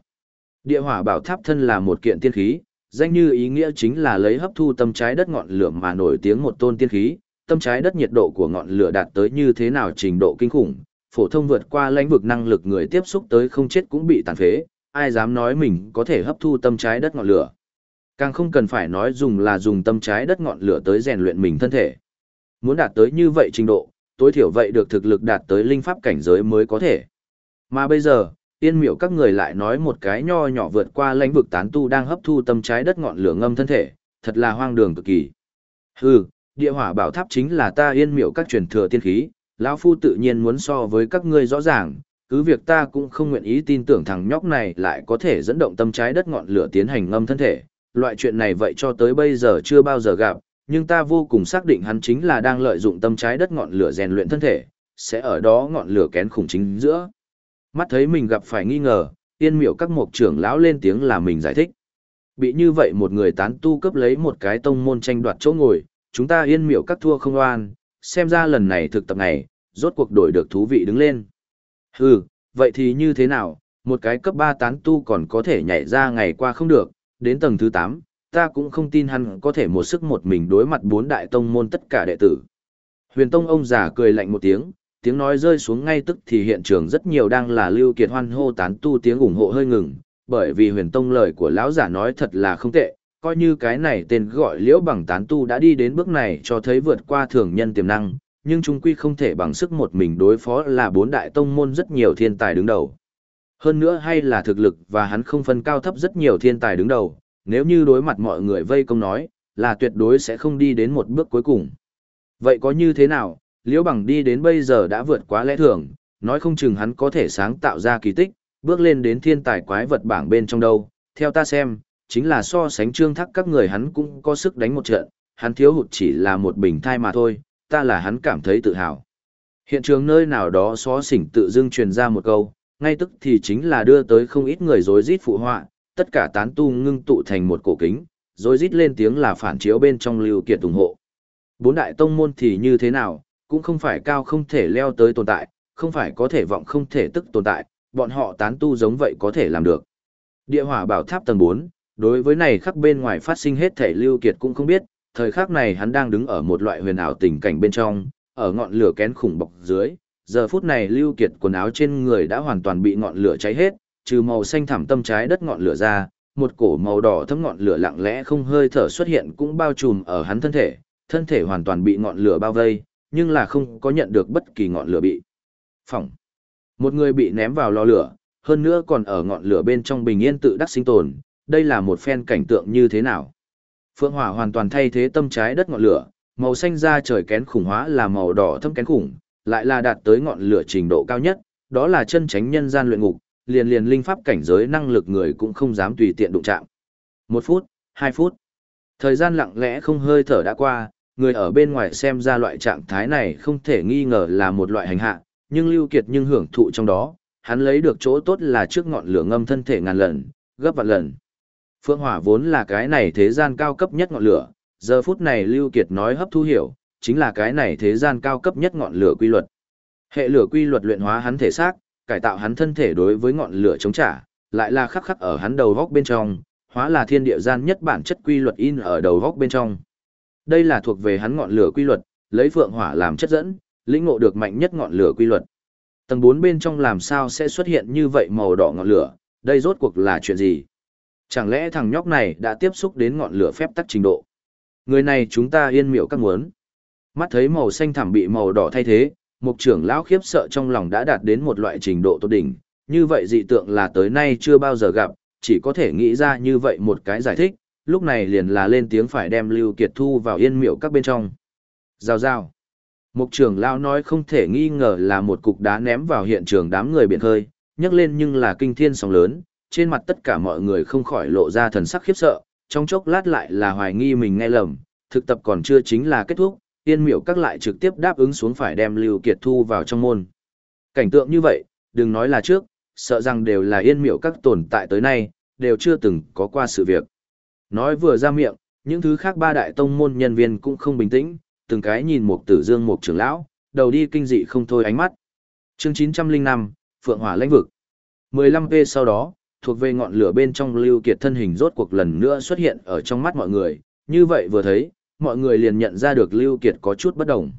Địa hỏa bảo tháp thân là một kiện tiên khí, danh như ý nghĩa chính là lấy hấp thu tâm trái đất ngọn lửa mà nổi tiếng một tôn tiên khí, tâm trái đất nhiệt độ của ngọn lửa đạt tới như thế nào trình độ kinh khủng, phổ thông vượt qua lãnh vực năng lực người tiếp xúc tới không chết cũng bị tàn phế, ai dám nói mình có thể hấp thu tâm trái đất ngọn lửa. Càng không cần phải nói dùng là dùng tâm trái đất ngọn lửa tới rèn luyện mình thân thể. Muốn đạt tới như vậy trình độ, tối thiểu vậy được thực lực đạt tới linh pháp cảnh giới mới có thể. Mà bây giờ, Yên miểu các người lại nói một cái nho nhỏ vượt qua lãnh vực tán tu đang hấp thu tâm trái đất ngọn lửa ngâm thân thể, thật là hoang đường cực kỳ. Hừ, địa hỏa bảo tháp chính là ta yên miểu các truyền thừa tiên khí, lão phu tự nhiên muốn so với các ngươi rõ ràng, cứ việc ta cũng không nguyện ý tin tưởng thằng nhóc này lại có thể dẫn động tâm trái đất ngọn lửa tiến hành ngâm thân thể. Loại chuyện này vậy cho tới bây giờ chưa bao giờ gặp, nhưng ta vô cùng xác định hắn chính là đang lợi dụng tâm trái đất ngọn lửa rèn luyện thân thể, sẽ ở đó ngọn lửa kén khủng chính giữa. Mắt thấy mình gặp phải nghi ngờ, yên miệu các mục trưởng lão lên tiếng là mình giải thích. Bị như vậy một người tán tu cấp lấy một cái tông môn tranh đoạt chỗ ngồi, chúng ta yên miệu các thua không oan, xem ra lần này thực tập này, rốt cuộc đổi được thú vị đứng lên. Hừ, vậy thì như thế nào, một cái cấp 3 tán tu còn có thể nhảy ra ngày qua không được, đến tầng thứ 8, ta cũng không tin hắn có thể một sức một mình đối mặt bốn đại tông môn tất cả đệ tử. Huyền Tông ông già cười lạnh một tiếng, tiếng nói rơi xuống ngay tức thì hiện trường rất nhiều đang là lưu kiệt hoan hô tán tu tiếng ủng hộ hơi ngừng, bởi vì huyền tông lời của lão giả nói thật là không tệ, coi như cái này tên gọi liễu bằng tán tu đã đi đến bước này cho thấy vượt qua thường nhân tiềm năng, nhưng chúng quy không thể bằng sức một mình đối phó là bốn đại tông môn rất nhiều thiên tài đứng đầu. Hơn nữa hay là thực lực và hắn không phân cao thấp rất nhiều thiên tài đứng đầu, nếu như đối mặt mọi người vây công nói, là tuyệt đối sẽ không đi đến một bước cuối cùng. Vậy có như thế nào, liễu bằng đi đến bây giờ đã vượt quá lẽ thường, nói không chừng hắn có thể sáng tạo ra kỳ tích, bước lên đến thiên tài quái vật bảng bên trong đâu, theo ta xem, chính là so sánh trương thắc các người hắn cũng có sức đánh một trận, hắn thiếu hụt chỉ là một bình thai mà thôi, ta là hắn cảm thấy tự hào. Hiện trường nơi nào đó xó xỉnh tự dưng truyền ra một câu, ngay tức thì chính là đưa tới không ít người rối rít phụ họa, tất cả tán tu ngưng tụ thành một cổ kính, rối rít lên tiếng là phản chiếu bên trong lưu kiệt ủng hộ. Bốn đại tông môn thì như thế nào, cũng không phải cao không thể leo tới tồn tại, không phải có thể vọng không thể tức tồn tại, bọn họ tán tu giống vậy có thể làm được. Địa hỏa bảo tháp tầng 4, đối với này khắc bên ngoài phát sinh hết thể lưu kiệt cũng không biết, thời khắc này hắn đang đứng ở một loại huyền ảo tình cảnh bên trong, ở ngọn lửa kén khủng bọc dưới, giờ phút này lưu kiệt quần áo trên người đã hoàn toàn bị ngọn lửa cháy hết, trừ màu xanh thẳm tâm trái đất ngọn lửa ra, một cổ màu đỏ thấm ngọn lửa lặng lẽ không hơi thở xuất hiện cũng bao trùm ở hắn thân thể, thân thể hoàn toàn bị ngọn lửa bao vây, nhưng là không có nhận được bất kỳ ngọn lửa bị phỏng. Một người bị ném vào lò lửa, hơn nữa còn ở ngọn lửa bên trong bình yên tự đắc sinh tồn, đây là một phen cảnh tượng như thế nào? Phượng hỏa hoàn toàn thay thế tâm trái đất ngọn lửa, màu xanh da trời kén khủng hóa là màu đỏ thâm kén khủng, lại là đạt tới ngọn lửa trình độ cao nhất, đó là chân tránh nhân gian luyện ngục, liền liền linh pháp cảnh giới năng lực người cũng không dám tùy tiện đụng chạm. Một phút, hai phút. Thời gian lặng lẽ không hơi thở đã qua, người ở bên ngoài xem ra loại trạng thái này không thể nghi ngờ là một loại hành hạ, nhưng Lưu Kiệt nhưng hưởng thụ trong đó, hắn lấy được chỗ tốt là trước ngọn lửa ngâm thân thể ngàn lần, gấp vạn lần. Phượng hỏa vốn là cái này thế gian cao cấp nhất ngọn lửa, giờ phút này Lưu Kiệt nói hấp thu hiểu, chính là cái này thế gian cao cấp nhất ngọn lửa quy luật. Hệ lửa quy luật luyện hóa hắn thể xác, cải tạo hắn thân thể đối với ngọn lửa chống trả, lại là khắc khắc ở hắn đầu góc bên trong, hóa là thiên địa gian nhất bản chất quy luật in ở đầu góc bên trong. Đây là thuộc về hắn ngọn lửa quy luật, lấy phượng hỏa làm chất dẫn, lĩnh ngộ được mạnh nhất ngọn lửa quy luật. Tầng 4 bên trong làm sao sẽ xuất hiện như vậy màu đỏ ngọn lửa, đây rốt cuộc là chuyện gì? Chẳng lẽ thằng nhóc này đã tiếp xúc đến ngọn lửa phép tắc trình độ? Người này chúng ta yên miệu các muốn. Mắt thấy màu xanh thẳm bị màu đỏ thay thế, mục trưởng lão khiếp sợ trong lòng đã đạt đến một loại trình độ tốt đỉnh, như vậy dị tượng là tới nay chưa bao giờ gặp, chỉ có thể nghĩ ra như vậy một cái giải thích, lúc này liền là lên tiếng phải đem Lưu Kiệt Thu vào yên miệu các bên trong. Rào rào. Mục trưởng lão nói không thể nghi ngờ là một cục đá ném vào hiện trường đám người biển hơi nhấc lên nhưng là kinh thiên sóng lớn, trên mặt tất cả mọi người không khỏi lộ ra thần sắc khiếp sợ, trong chốc lát lại là hoài nghi mình nghe lầm, thực tập còn chưa chính là kết thúc, yên miệu các lại trực tiếp đáp ứng xuống phải đem Lưu Kiệt thu vào trong môn. Cảnh tượng như vậy, đừng nói là trước, sợ rằng đều là yên miệu các tồn tại tới nay, đều chưa từng có qua sự việc. Nói vừa ra miệng, những thứ khác ba đại tông môn nhân viên cũng không bình tĩnh, từng cái nhìn một tử dương một trưởng lão, đầu đi kinh dị không thôi ánh mắt. Chương 905, Phượng Hỏa lãnh vực. 15p sau đó, thuộc về ngọn lửa bên trong Lưu Kiệt thân hình rốt cuộc lần nữa xuất hiện ở trong mắt mọi người, như vậy vừa thấy, mọi người liền nhận ra được Lưu Kiệt có chút bất đồng.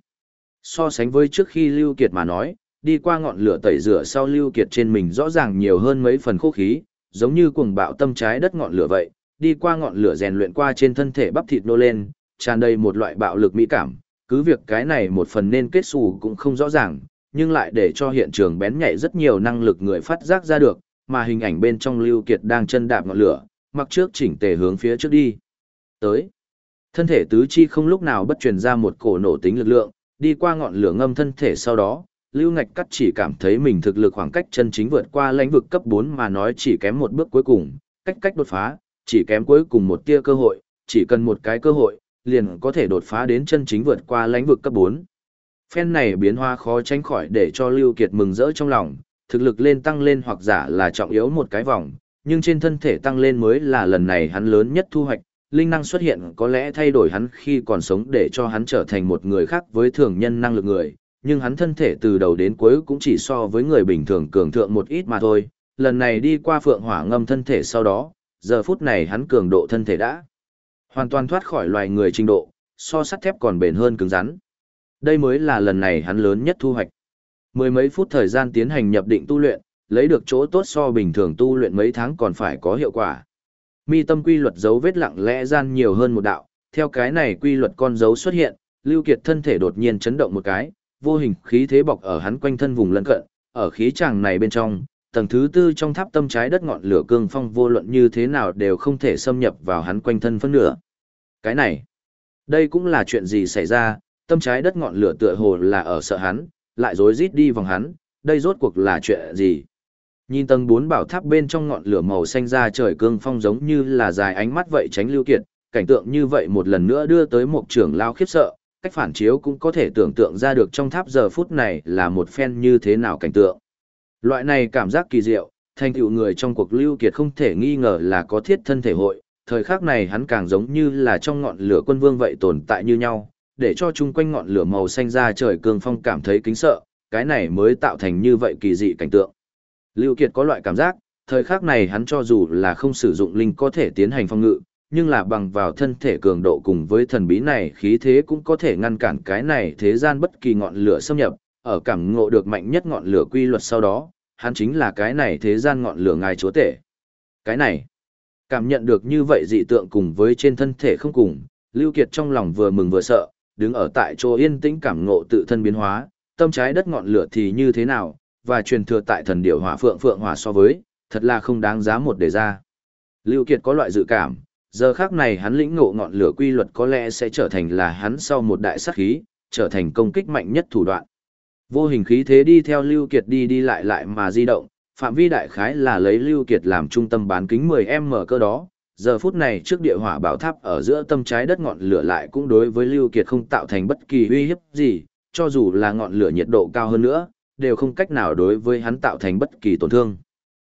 So sánh với trước khi Lưu Kiệt mà nói, đi qua ngọn lửa tẩy rửa sau Lưu Kiệt trên mình rõ ràng nhiều hơn mấy phần khô khí, giống như cuồng bạo tâm trái đất ngọn lửa vậy, đi qua ngọn lửa rèn luyện qua trên thân thể bắp thịt nô lên, tràn đầy một loại bạo lực mỹ cảm, cứ việc cái này một phần nên kết xù cũng không rõ ràng, nhưng lại để cho hiện trường bén nhạy rất nhiều năng lực người phát giác ra được, mà hình ảnh bên trong Lưu Kiệt đang chân đạp ngọn lửa, mặc trước chỉnh tề hướng phía trước đi. Tới. Thân thể tứ chi không lúc nào bất truyền ra một cổ nổ tính lực lượng, đi qua ngọn lửa ngâm thân thể sau đó, Lưu Ngạch Cắt chỉ cảm thấy mình thực lực khoảng cách chân chính vượt qua lãnh vực cấp 4 mà nói chỉ kém một bước cuối cùng, cách cách đột phá, chỉ kém cuối cùng một tia cơ hội, chỉ cần một cái cơ hội, liền có thể đột phá đến chân chính vượt qua lãnh vực cấp 4. Phen này biến hóa khó tránh khỏi để cho Lưu Kiệt mừng rỡ trong lòng, thực lực lên tăng lên hoặc giả là trọng yếu một cái vòng, nhưng trên thân thể tăng lên mới là lần này hắn lớn nhất thu hoạch, linh năng xuất hiện có lẽ thay đổi hắn khi còn sống để cho hắn trở thành một người khác với thường nhân năng lực người, nhưng hắn thân thể từ đầu đến cuối cũng chỉ so với người bình thường cường thượng một ít mà thôi. Lần này đi qua phượng hỏa ngâm thân thể sau đó, giờ phút này hắn cường độ thân thể đã hoàn toàn thoát khỏi loài người trình độ, so sắt thép còn bền hơn cứng rắn. Đây mới là lần này hắn lớn nhất thu hoạch. Mười mấy phút thời gian tiến hành nhập định tu luyện, lấy được chỗ tốt so bình thường tu luyện mấy tháng còn phải có hiệu quả. Mi tâm quy luật dấu vết lặng lẽ gian nhiều hơn một đạo, theo cái này quy luật con dấu xuất hiện, Lưu Kiệt thân thể đột nhiên chấn động một cái, vô hình khí thế bọc ở hắn quanh thân vùng lân cận, ở khí tràng này bên trong, tầng thứ tư trong tháp tâm trái đất ngọn lửa cương phong vô luận như thế nào đều không thể xâm nhập vào hắn quanh thân phân nửa. Cái này, đây cũng là chuyện gì xảy ra, tâm trái đất ngọn lửa tựa hồ là ở sợ hắn, lại rối rít đi vòng hắn, đây rốt cuộc là chuyện gì? Nhìn tầng bốn bảo tháp bên trong ngọn lửa màu xanh ra trời cương phong giống như là dài ánh mắt vậy tránh lưu kiệt, cảnh tượng như vậy một lần nữa đưa tới một trưởng lao khiếp sợ, cách phản chiếu cũng có thể tưởng tượng ra được trong tháp giờ phút này là một phen như thế nào cảnh tượng. Loại này cảm giác kỳ diệu, thành tựu người trong cuộc lưu kiệt không thể nghi ngờ là có thiết thân thể hội, thời khắc này hắn càng giống như là trong ngọn lửa quân vương vậy tồn tại như nhau, để cho chung quanh ngọn lửa màu xanh ra trời cường phong cảm thấy kính sợ, cái này mới tạo thành như vậy kỳ dị cảnh tượng. Lưu Kiệt có loại cảm giác, thời khắc này hắn cho dù là không sử dụng linh có thể tiến hành phong ngự, nhưng là bằng vào thân thể cường độ cùng với thần bí này khí thế cũng có thể ngăn cản cái này thế gian bất kỳ ngọn lửa xâm nhập, ở cảm ngộ được mạnh nhất ngọn lửa quy luật sau đó, hắn chính là cái này thế gian ngọn lửa ngài chúa tể. Cái này, cảm nhận được như vậy dị tượng cùng với trên thân thể không cùng, Lưu Kiệt trong lòng vừa mừng vừa sợ, đứng ở tại chỗ yên tĩnh cảm ngộ tự thân biến hóa, tâm trái đất ngọn lửa thì như thế nào, và truyền thừa tại thần điểu hỏa phượng phượng hỏa so với, thật là không đáng giá một đề ra. Lưu Kiệt có loại dự cảm, giờ khắc này hắn lĩnh ngộ ngọn lửa quy luật có lẽ sẽ trở thành là hắn sau một đại sát khí, trở thành công kích mạnh nhất thủ đoạn. Vô hình khí thế đi theo Lưu Kiệt đi đi lại lại mà di động, phạm vi đại khái là lấy Lưu Kiệt làm trung tâm bán kính 10m cơ đó. Giờ phút này trước địa hỏa bảo tháp ở giữa tâm trái đất ngọn lửa lại cũng đối với Lưu Kiệt không tạo thành bất kỳ uy hiếp gì, cho dù là ngọn lửa nhiệt độ cao hơn nữa, đều không cách nào đối với hắn tạo thành bất kỳ tổn thương.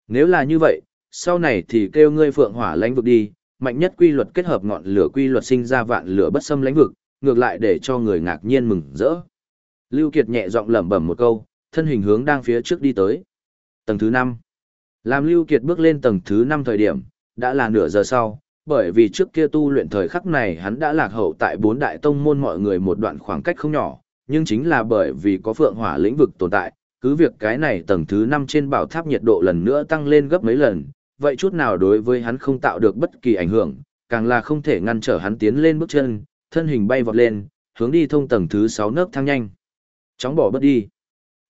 Nếu là như vậy, sau này thì kêu ngươi phượng hỏa lãnh vực đi, mạnh nhất quy luật kết hợp ngọn lửa quy luật sinh ra vạn lửa bất xâm lãnh vực, ngược lại để cho người ngạc nhiên mừng rỡ. Lưu Kiệt nhẹ giọng lẩm bẩm một câu, thân hình hướng đang phía trước đi tới. Tầng thứ 5. Làm Lưu Kiệt bước lên tầng thứ 5 thời điểm, đã là nửa giờ sau, bởi vì trước kia tu luyện thời khắc này hắn đã lạc hậu tại bốn đại tông môn mọi người một đoạn khoảng cách không nhỏ, nhưng chính là bởi vì có phượng hỏa lĩnh vực tồn tại, cứ việc cái này tầng thứ 5 trên bảo tháp nhiệt độ lần nữa tăng lên gấp mấy lần, vậy chút nào đối với hắn không tạo được bất kỳ ảnh hưởng, càng là không thể ngăn trở hắn tiến lên bước chân, thân hình bay vọt lên, hướng đi thông tầng thứ 6 nấc thang nhanh. Chóng bỏ bớt đi.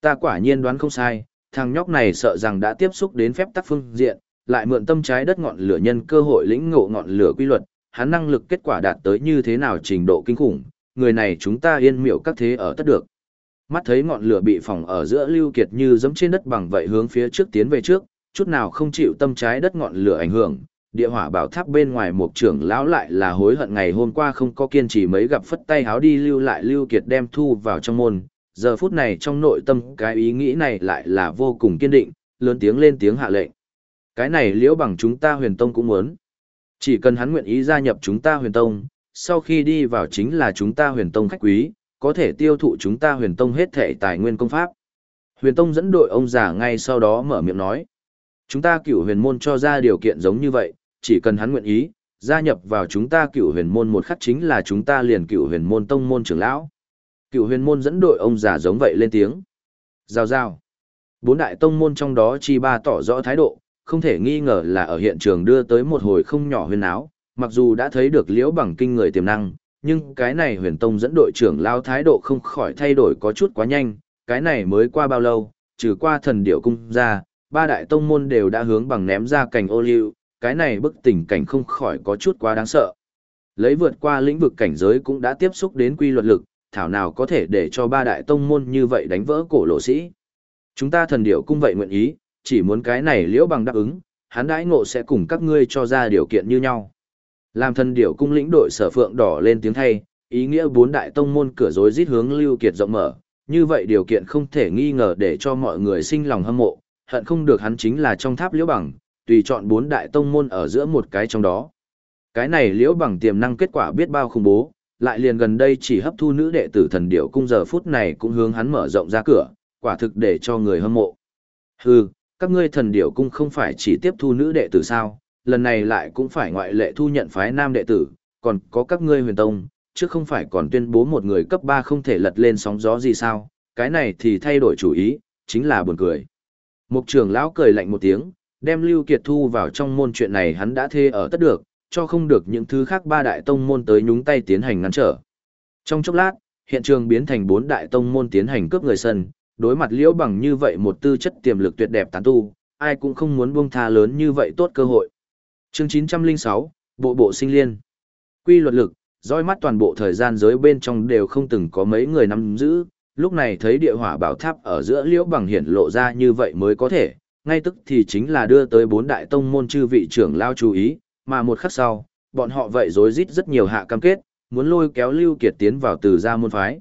Ta quả nhiên đoán không sai, thằng nhóc này sợ rằng đã tiếp xúc đến phép tắc phương diện, lại mượn tâm trái đất ngọn lửa nhân cơ hội lĩnh ngộ ngọn lửa quy luật, hắn năng lực kết quả đạt tới như thế nào trình độ kinh khủng, người này chúng ta yên miểu các thế ở tất được. Mắt thấy ngọn lửa bị phỏng ở giữa lưu kiệt như giẫm trên đất bằng vậy hướng phía trước tiến về trước, chút nào không chịu tâm trái đất ngọn lửa ảnh hưởng. Địa hỏa bảo tháp bên ngoài một trưởng lão lại là hối hận ngày hôm qua không có kiên trì mấy gặp phất tay háo đi lưu lại lưu kiệt đem thu vào trong môn, giờ phút này trong nội tâm cái ý nghĩ này lại là vô cùng kiên định, lớn tiếng lên tiếng hạ lệnh. Cái này liễu bằng chúng ta huyền tông cũng muốn. Chỉ cần hắn nguyện ý gia nhập chúng ta huyền tông, sau khi đi vào chính là chúng ta huyền tông khách quý, có thể tiêu thụ chúng ta huyền tông hết thể tài nguyên công pháp. Huyền tông dẫn đội ông già ngay sau đó mở miệng nói. Chúng ta cửu huyền môn cho ra điều kiện giống như vậy, chỉ cần hắn nguyện ý, gia nhập vào chúng ta cửu huyền môn một khắc chính là chúng ta liền cửu huyền môn tông môn trưởng lão. Cựu huyền môn dẫn đội ông già giống vậy lên tiếng. Giao giao. Bốn đại tông môn trong đó chi ba tỏ rõ thái độ, không thể nghi ngờ là ở hiện trường đưa tới một hồi không nhỏ huyền áo, mặc dù đã thấy được liễu bằng kinh người tiềm năng, nhưng cái này huyền tông dẫn đội trưởng lao thái độ không khỏi thay đổi có chút quá nhanh, cái này mới qua bao lâu, trừ qua thần điệu cung ra, ba đại tông môn đều đã hướng bằng ném ra cành ô liu, cái này bức tình cảnh không khỏi có chút quá đáng sợ. Lấy vượt qua lĩnh vực cảnh giới cũng đã tiếp xúc đến quy luật lực, thảo nào có thể để cho ba đại tông môn như vậy đánh vỡ cổ lộ sĩ. Chúng ta thần điệu cung vậy nguyện ý, chỉ muốn cái này liễu bằng đáp ứng, hắn đãi ngộ sẽ cùng các ngươi cho ra điều kiện như nhau. Làm thần điệu cung lĩnh đội sở phượng đỏ lên tiếng thay, ý nghĩa bốn đại tông môn cửa rối rít hướng lưu kiệt rộng mở, như vậy điều kiện không thể nghi ngờ để cho mọi người sinh lòng hâm mộ, hận không được hắn chính là trong tháp liễu bằng, tùy chọn bốn đại tông môn ở giữa một cái trong đó. Cái này liễu bằng tiềm năng kết quả biết bao khủng bố, lại liền gần đây chỉ hấp thu nữ đệ tử thần điệu cung giờ phút này cũng hướng hắn mở rộng ra cửa, quả thực để cho người hâm mộ. Hừ, các ngươi thần điệu cung không phải chỉ tiếp thu nữ đệ tử sao, lần này lại cũng phải ngoại lệ thu nhận phái nam đệ tử, còn có các ngươi huyền tông, chứ không phải còn tuyên bố một người cấp 3 không thể lật lên sóng gió gì sao, cái này thì thay đổi chủ ý, chính là buồn cười. Mục trưởng lão cười lạnh một tiếng, đem Lưu Kiệt thu vào trong môn chuyện này hắn đã thê ở tất được, cho không được những thứ khác ba đại tông môn tới nhúng tay tiến hành ngăn trở. Trong chốc lát, hiện trường biến thành bốn đại tông môn tiến hành cướp người sân, đối mặt liễu bằng như vậy một tư chất tiềm lực tuyệt đẹp tán tu, ai cũng không muốn buông tha lớn như vậy tốt cơ hội. Chương 906, Bộ bộ sinh liên. Quy luật lực, dõi mắt toàn bộ thời gian giới bên trong đều không từng có mấy người nắm giữ, lúc này thấy địa hỏa bảo tháp ở giữa liễu bằng hiển lộ ra như vậy mới có thể, ngay tức thì chính là đưa tới bốn đại tông môn chư vị trưởng lao chú ý, mà một khắc sau, bọn họ vậy rối rít rất nhiều hạ cam kết, muốn lôi kéo Lưu Kiệt tiến vào từ gia môn phái.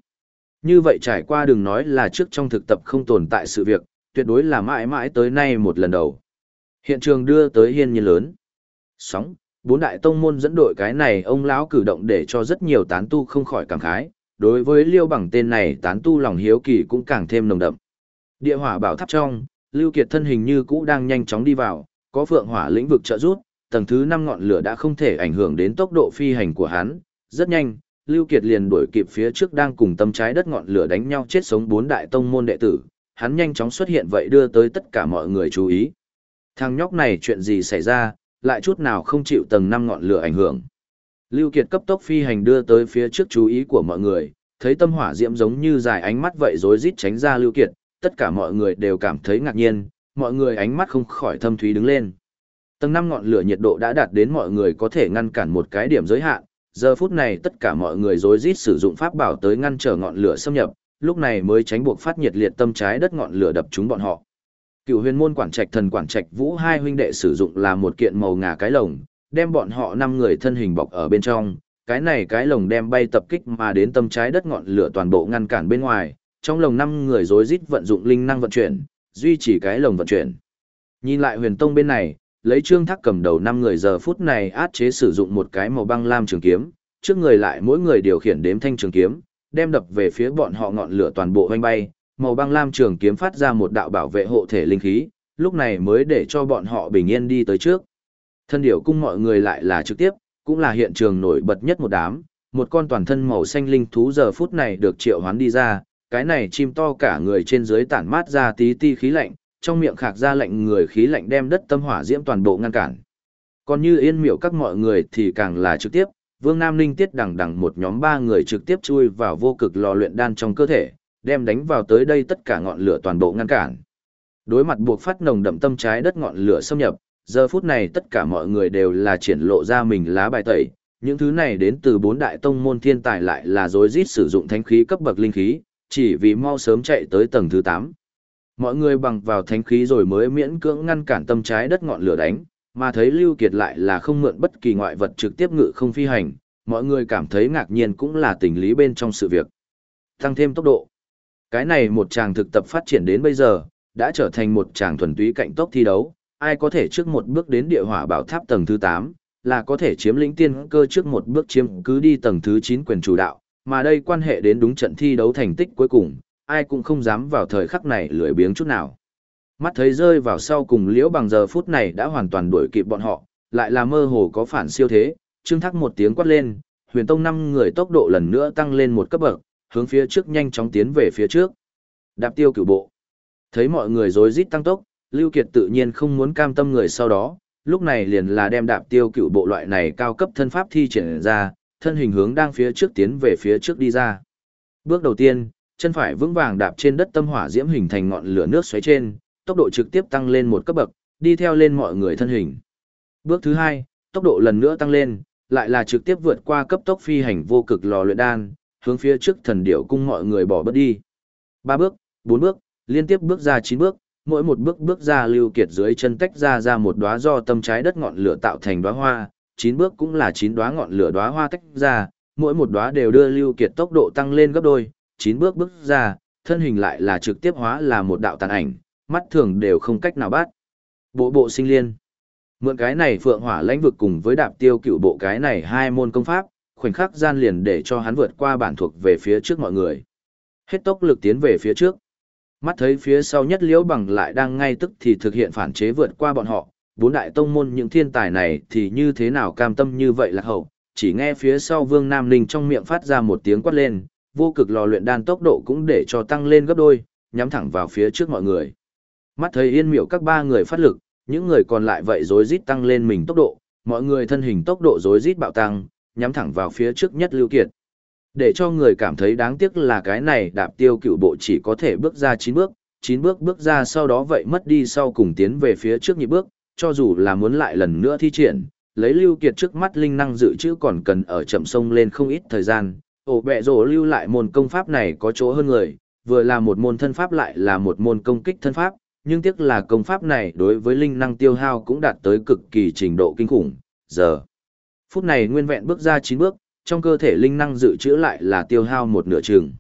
Như vậy trải qua đừng nói là trước trong thực tập không tồn tại sự việc, tuyệt đối là mãi mãi tới nay một lần đầu. Hiện trường đưa tới hiên nhiên lớn. Sóng, bốn đại tông môn dẫn đội cái này ông lão cử động để cho rất nhiều tán tu không khỏi cảm khái, đối với liêu bằng tên này tán tu lòng hiếu kỳ cũng càng thêm nồng đậm. Địa hỏa bảo tháp trong, Lưu Kiệt thân hình như cũ đang nhanh chóng đi vào, có phượng hỏa lĩnh vực trợ giúp, tầng thứ 5 ngọn lửa đã không thể ảnh hưởng đến tốc độ phi hành của hắn. Rất nhanh, Lưu Kiệt liền đuổi kịp phía trước đang cùng tâm trái đất ngọn lửa đánh nhau chết sống bốn đại tông môn đệ tử. Hắn nhanh chóng xuất hiện vậy đưa tới tất cả mọi người chú ý. Thằng nhóc này chuyện gì xảy ra, lại chút nào không chịu tầng 5 ngọn lửa ảnh hưởng. Lưu Kiệt cấp tốc phi hành đưa tới phía trước chú ý của mọi người, thấy tâm hỏa diễm giống như dài ánh mắt vậy rối rít tránh ra Lưu Kiệt, tất cả mọi người đều cảm thấy ngạc nhiên, mọi người ánh mắt không khỏi thâm thúy đứng lên. Tầng năm ngọn lửa nhiệt độ đã đạt đến mọi người có thể ngăn cản một cái điểm giới hạn, giờ phút này tất cả mọi người rối rít sử dụng pháp bảo tới ngăn trở ngọn lửa xâm nhập, lúc này mới tránh buộc phát nhiệt liệt tâm trái đất ngọn lửa đập chúng bọn họ. Cựu huyền môn quản trạch thần quản trạch vũ hai huynh đệ sử dụng là một kiện màu ngà cái lồng, đem bọn họ năm người thân hình bọc ở bên trong, cái này cái lồng đem bay tập kích mà đến tâm trái đất ngọn lửa toàn bộ ngăn cản bên ngoài, trong lồng năm người rối rít vận dụng linh năng vận chuyển, duy trì cái lồng vận chuyển. Nhìn lại huyền tông bên này, lấy trương thác cầm đầu năm người giờ phút này át chế sử dụng một cái màu băng lam trường kiếm, trước người lại mỗi người điều khiển đếm thanh trường kiếm, đem đập về phía bọn họ ngọn lửa toàn bộ hoanh bay, màu băng lam trường kiếm phát ra một đạo bảo vệ hộ thể linh khí, lúc này mới để cho bọn họ bình yên đi tới trước. Thân điểu cung mọi người lại là trực tiếp, cũng là hiện trường nổi bật nhất một đám, một con toàn thân màu xanh linh thú giờ phút này được triệu hoán đi ra, cái này chim to cả người trên dưới tản mát ra tí ti khí lạnh, trong miệng khạc ra lạnh người khí lạnh đem đất tâm hỏa diễm toàn bộ ngăn cản. Còn như yên miểu các mọi người thì càng là trực tiếp, Vương Nam Ninh tiết đằng đằng một nhóm ba người trực tiếp chui vào vô cực lò luyện đan trong cơ thể, đem đánh vào tới đây tất cả ngọn lửa toàn bộ ngăn cản. Đối mặt buộc phát nồng đậm tâm trái đất ngọn lửa xâm nhập, giờ phút này tất cả mọi người đều là triển lộ ra mình lá bài tẩy, những thứ này đến từ bốn đại tông môn thiên tài lại là rối rít sử dụng thánh khí cấp bậc linh khí, chỉ vì mau sớm chạy tới tầng thứ 8. Mọi người bằng vào thánh khí rồi mới miễn cưỡng ngăn cản tâm trái đất ngọn lửa đánh, mà thấy Lưu Kiệt lại là không mượn bất kỳ ngoại vật trực tiếp ngự không phi hành, mọi người cảm thấy ngạc nhiên cũng là tình lý bên trong sự việc. Tăng thêm tốc độ. Cái này một chàng thực tập phát triển đến bây giờ, đã trở thành một chàng thuần túy cạnh tốc thi đấu, ai có thể trước một bước đến địa hỏa bảo tháp tầng thứ 8, là có thể chiếm lĩnh tiên cơ trước một bước chiếm cứ đi tầng thứ 9 quyền chủ đạo, mà đây quan hệ đến đúng trận thi đấu thành tích cuối cùng, ai cũng không dám vào thời khắc này lười biếng chút nào. Mắt thấy rơi vào sau cùng liễu bằng giờ phút này đã hoàn toàn đuổi kịp bọn họ, lại là mơ hồ có phản siêu thế, trương Thác một tiếng quát lên, huyền tông năm người tốc độ lần nữa tăng lên một cấp bậc, hướng phía trước nhanh chóng tiến về phía trước. Đạp tiêu cửu bộ. Thấy mọi người rối rít tăng tốc, Lưu Kiệt tự nhiên không muốn cam tâm người sau đó, lúc này liền là đem đạp tiêu cửu bộ loại này cao cấp thân pháp thi triển ra, thân hình hướng đang phía trước tiến về phía trước đi ra. Bước đầu tiên, chân phải vững vàng đạp trên đất tâm hỏa diễm hình thành ngọn lửa nước xoáy trên, tốc độ trực tiếp tăng lên một cấp bậc, đi theo lên mọi người thân hình. Bước thứ hai, tốc độ lần nữa tăng lên, lại là trực tiếp vượt qua cấp tốc phi hành vô cực lò luyện đan, hướng phía trước thần điểu cung mọi người bỏ bớt đi. Ba bước, bốn bước, liên tiếp bước ra chín bước, mỗi một bước bước ra lưu kiệt dưới chân tách ra ra một đóa do tâm trái đất ngọn lửa tạo thành đóa hoa, chín bước cũng là chín đóa ngọn lửa đóa hoa tách ra, mỗi một đóa đều đưa lưu kiệt tốc độ tăng lên gấp đôi, chín bước bước ra, thân hình lại là trực tiếp hóa là một đạo tàn ảnh, mắt thường đều không cách nào bắt. Bộ bộ sinh liên. Mượn cái này phượng hỏa lãnh vực cùng với đạp tiêu cựu bộ cái này hai môn công pháp, khoảnh khắc gian liền để cho hắn vượt qua bản thuộc về phía trước mọi người. Hết tốc lực tiến về phía trước. Mắt thấy phía sau nhất liễu bằng lại đang ngay tức thì thực hiện phản chế vượt qua bọn họ, bốn đại tông môn những thiên tài này thì như thế nào cam tâm như vậy là hậu, chỉ nghe phía sau vương Nam Ninh trong miệng phát ra một tiếng quát lên, vô cực lò luyện đan tốc độ cũng để cho tăng lên gấp đôi, nhắm thẳng vào phía trước mọi người. Mắt thấy yên miệu các ba người phát lực, những người còn lại vậy rối rít tăng lên mình tốc độ, mọi người thân hình tốc độ rối rít bạo tăng, nhắm thẳng vào phía trước nhất Lưu Kiệt. Để cho người cảm thấy đáng tiếc là cái này đạp tiêu cựu bộ chỉ có thể bước ra 9 bước, 9 bước bước ra sau đó vậy mất đi sau cùng tiến về phía trước nhị bước, cho dù là muốn lại lần nữa thi triển, lấy Lưu Kiệt trước mắt linh năng dự trữ còn cần ở chậm sông lên không ít thời gian. Ổ bẹ rổ lưu lại môn công pháp này có chỗ hơn người, vừa là một môn thân pháp lại là một môn công kích thân pháp, nhưng tiếc là công pháp này đối với linh năng tiêu hao cũng đạt tới cực kỳ trình độ kinh khủng. Giờ, phút này nguyên vẹn bước ra 9 bước, trong cơ thể linh năng dự trữ lại là tiêu hao một nửa chừng.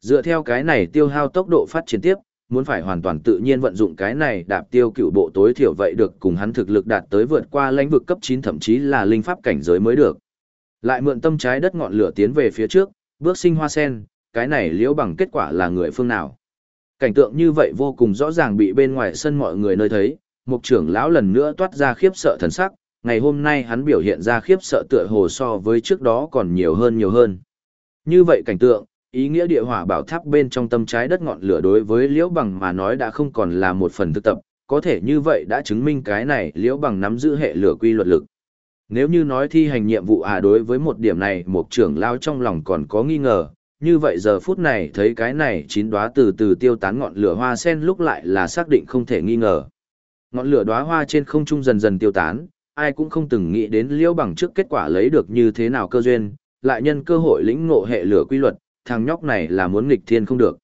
Dựa theo cái này tiêu hao tốc độ phát triển tiếp, muốn phải hoàn toàn tự nhiên vận dụng cái này đạp tiêu cựu bộ tối thiểu vậy được cùng hắn thực lực đạt tới vượt qua lãnh vực cấp 9 thậm chí là linh pháp cảnh giới mới được. Lại mượn tâm trái đất ngọn lửa tiến về phía trước, bước sinh hoa sen, cái này liễu bằng kết quả là người phương nào. Cảnh tượng như vậy vô cùng rõ ràng bị bên ngoài sân mọi người nơi thấy, mục trưởng lão lần nữa toát ra khiếp sợ thần sắc, ngày hôm nay hắn biểu hiện ra khiếp sợ tựa hồ so với trước đó còn nhiều hơn nhiều hơn. Như vậy cảnh tượng, ý nghĩa địa hỏa bảo tháp bên trong tâm trái đất ngọn lửa đối với liễu bằng mà nói đã không còn là một phần thực tập, có thể như vậy đã chứng minh cái này liễu bằng nắm giữ hệ lửa quy luật lực. Nếu như nói thi hành nhiệm vụ à đối với một điểm này một trưởng lao trong lòng còn có nghi ngờ, như vậy giờ phút này thấy cái này chín đóa từ từ tiêu tán ngọn lửa hoa sen lúc lại là xác định không thể nghi ngờ. Ngọn lửa đóa hoa trên không trung dần dần tiêu tán, ai cũng không từng nghĩ đến liễu bằng trước kết quả lấy được như thế nào cơ duyên, lại nhân cơ hội lĩnh ngộ hệ lửa quy luật, thằng nhóc này là muốn nghịch thiên không được.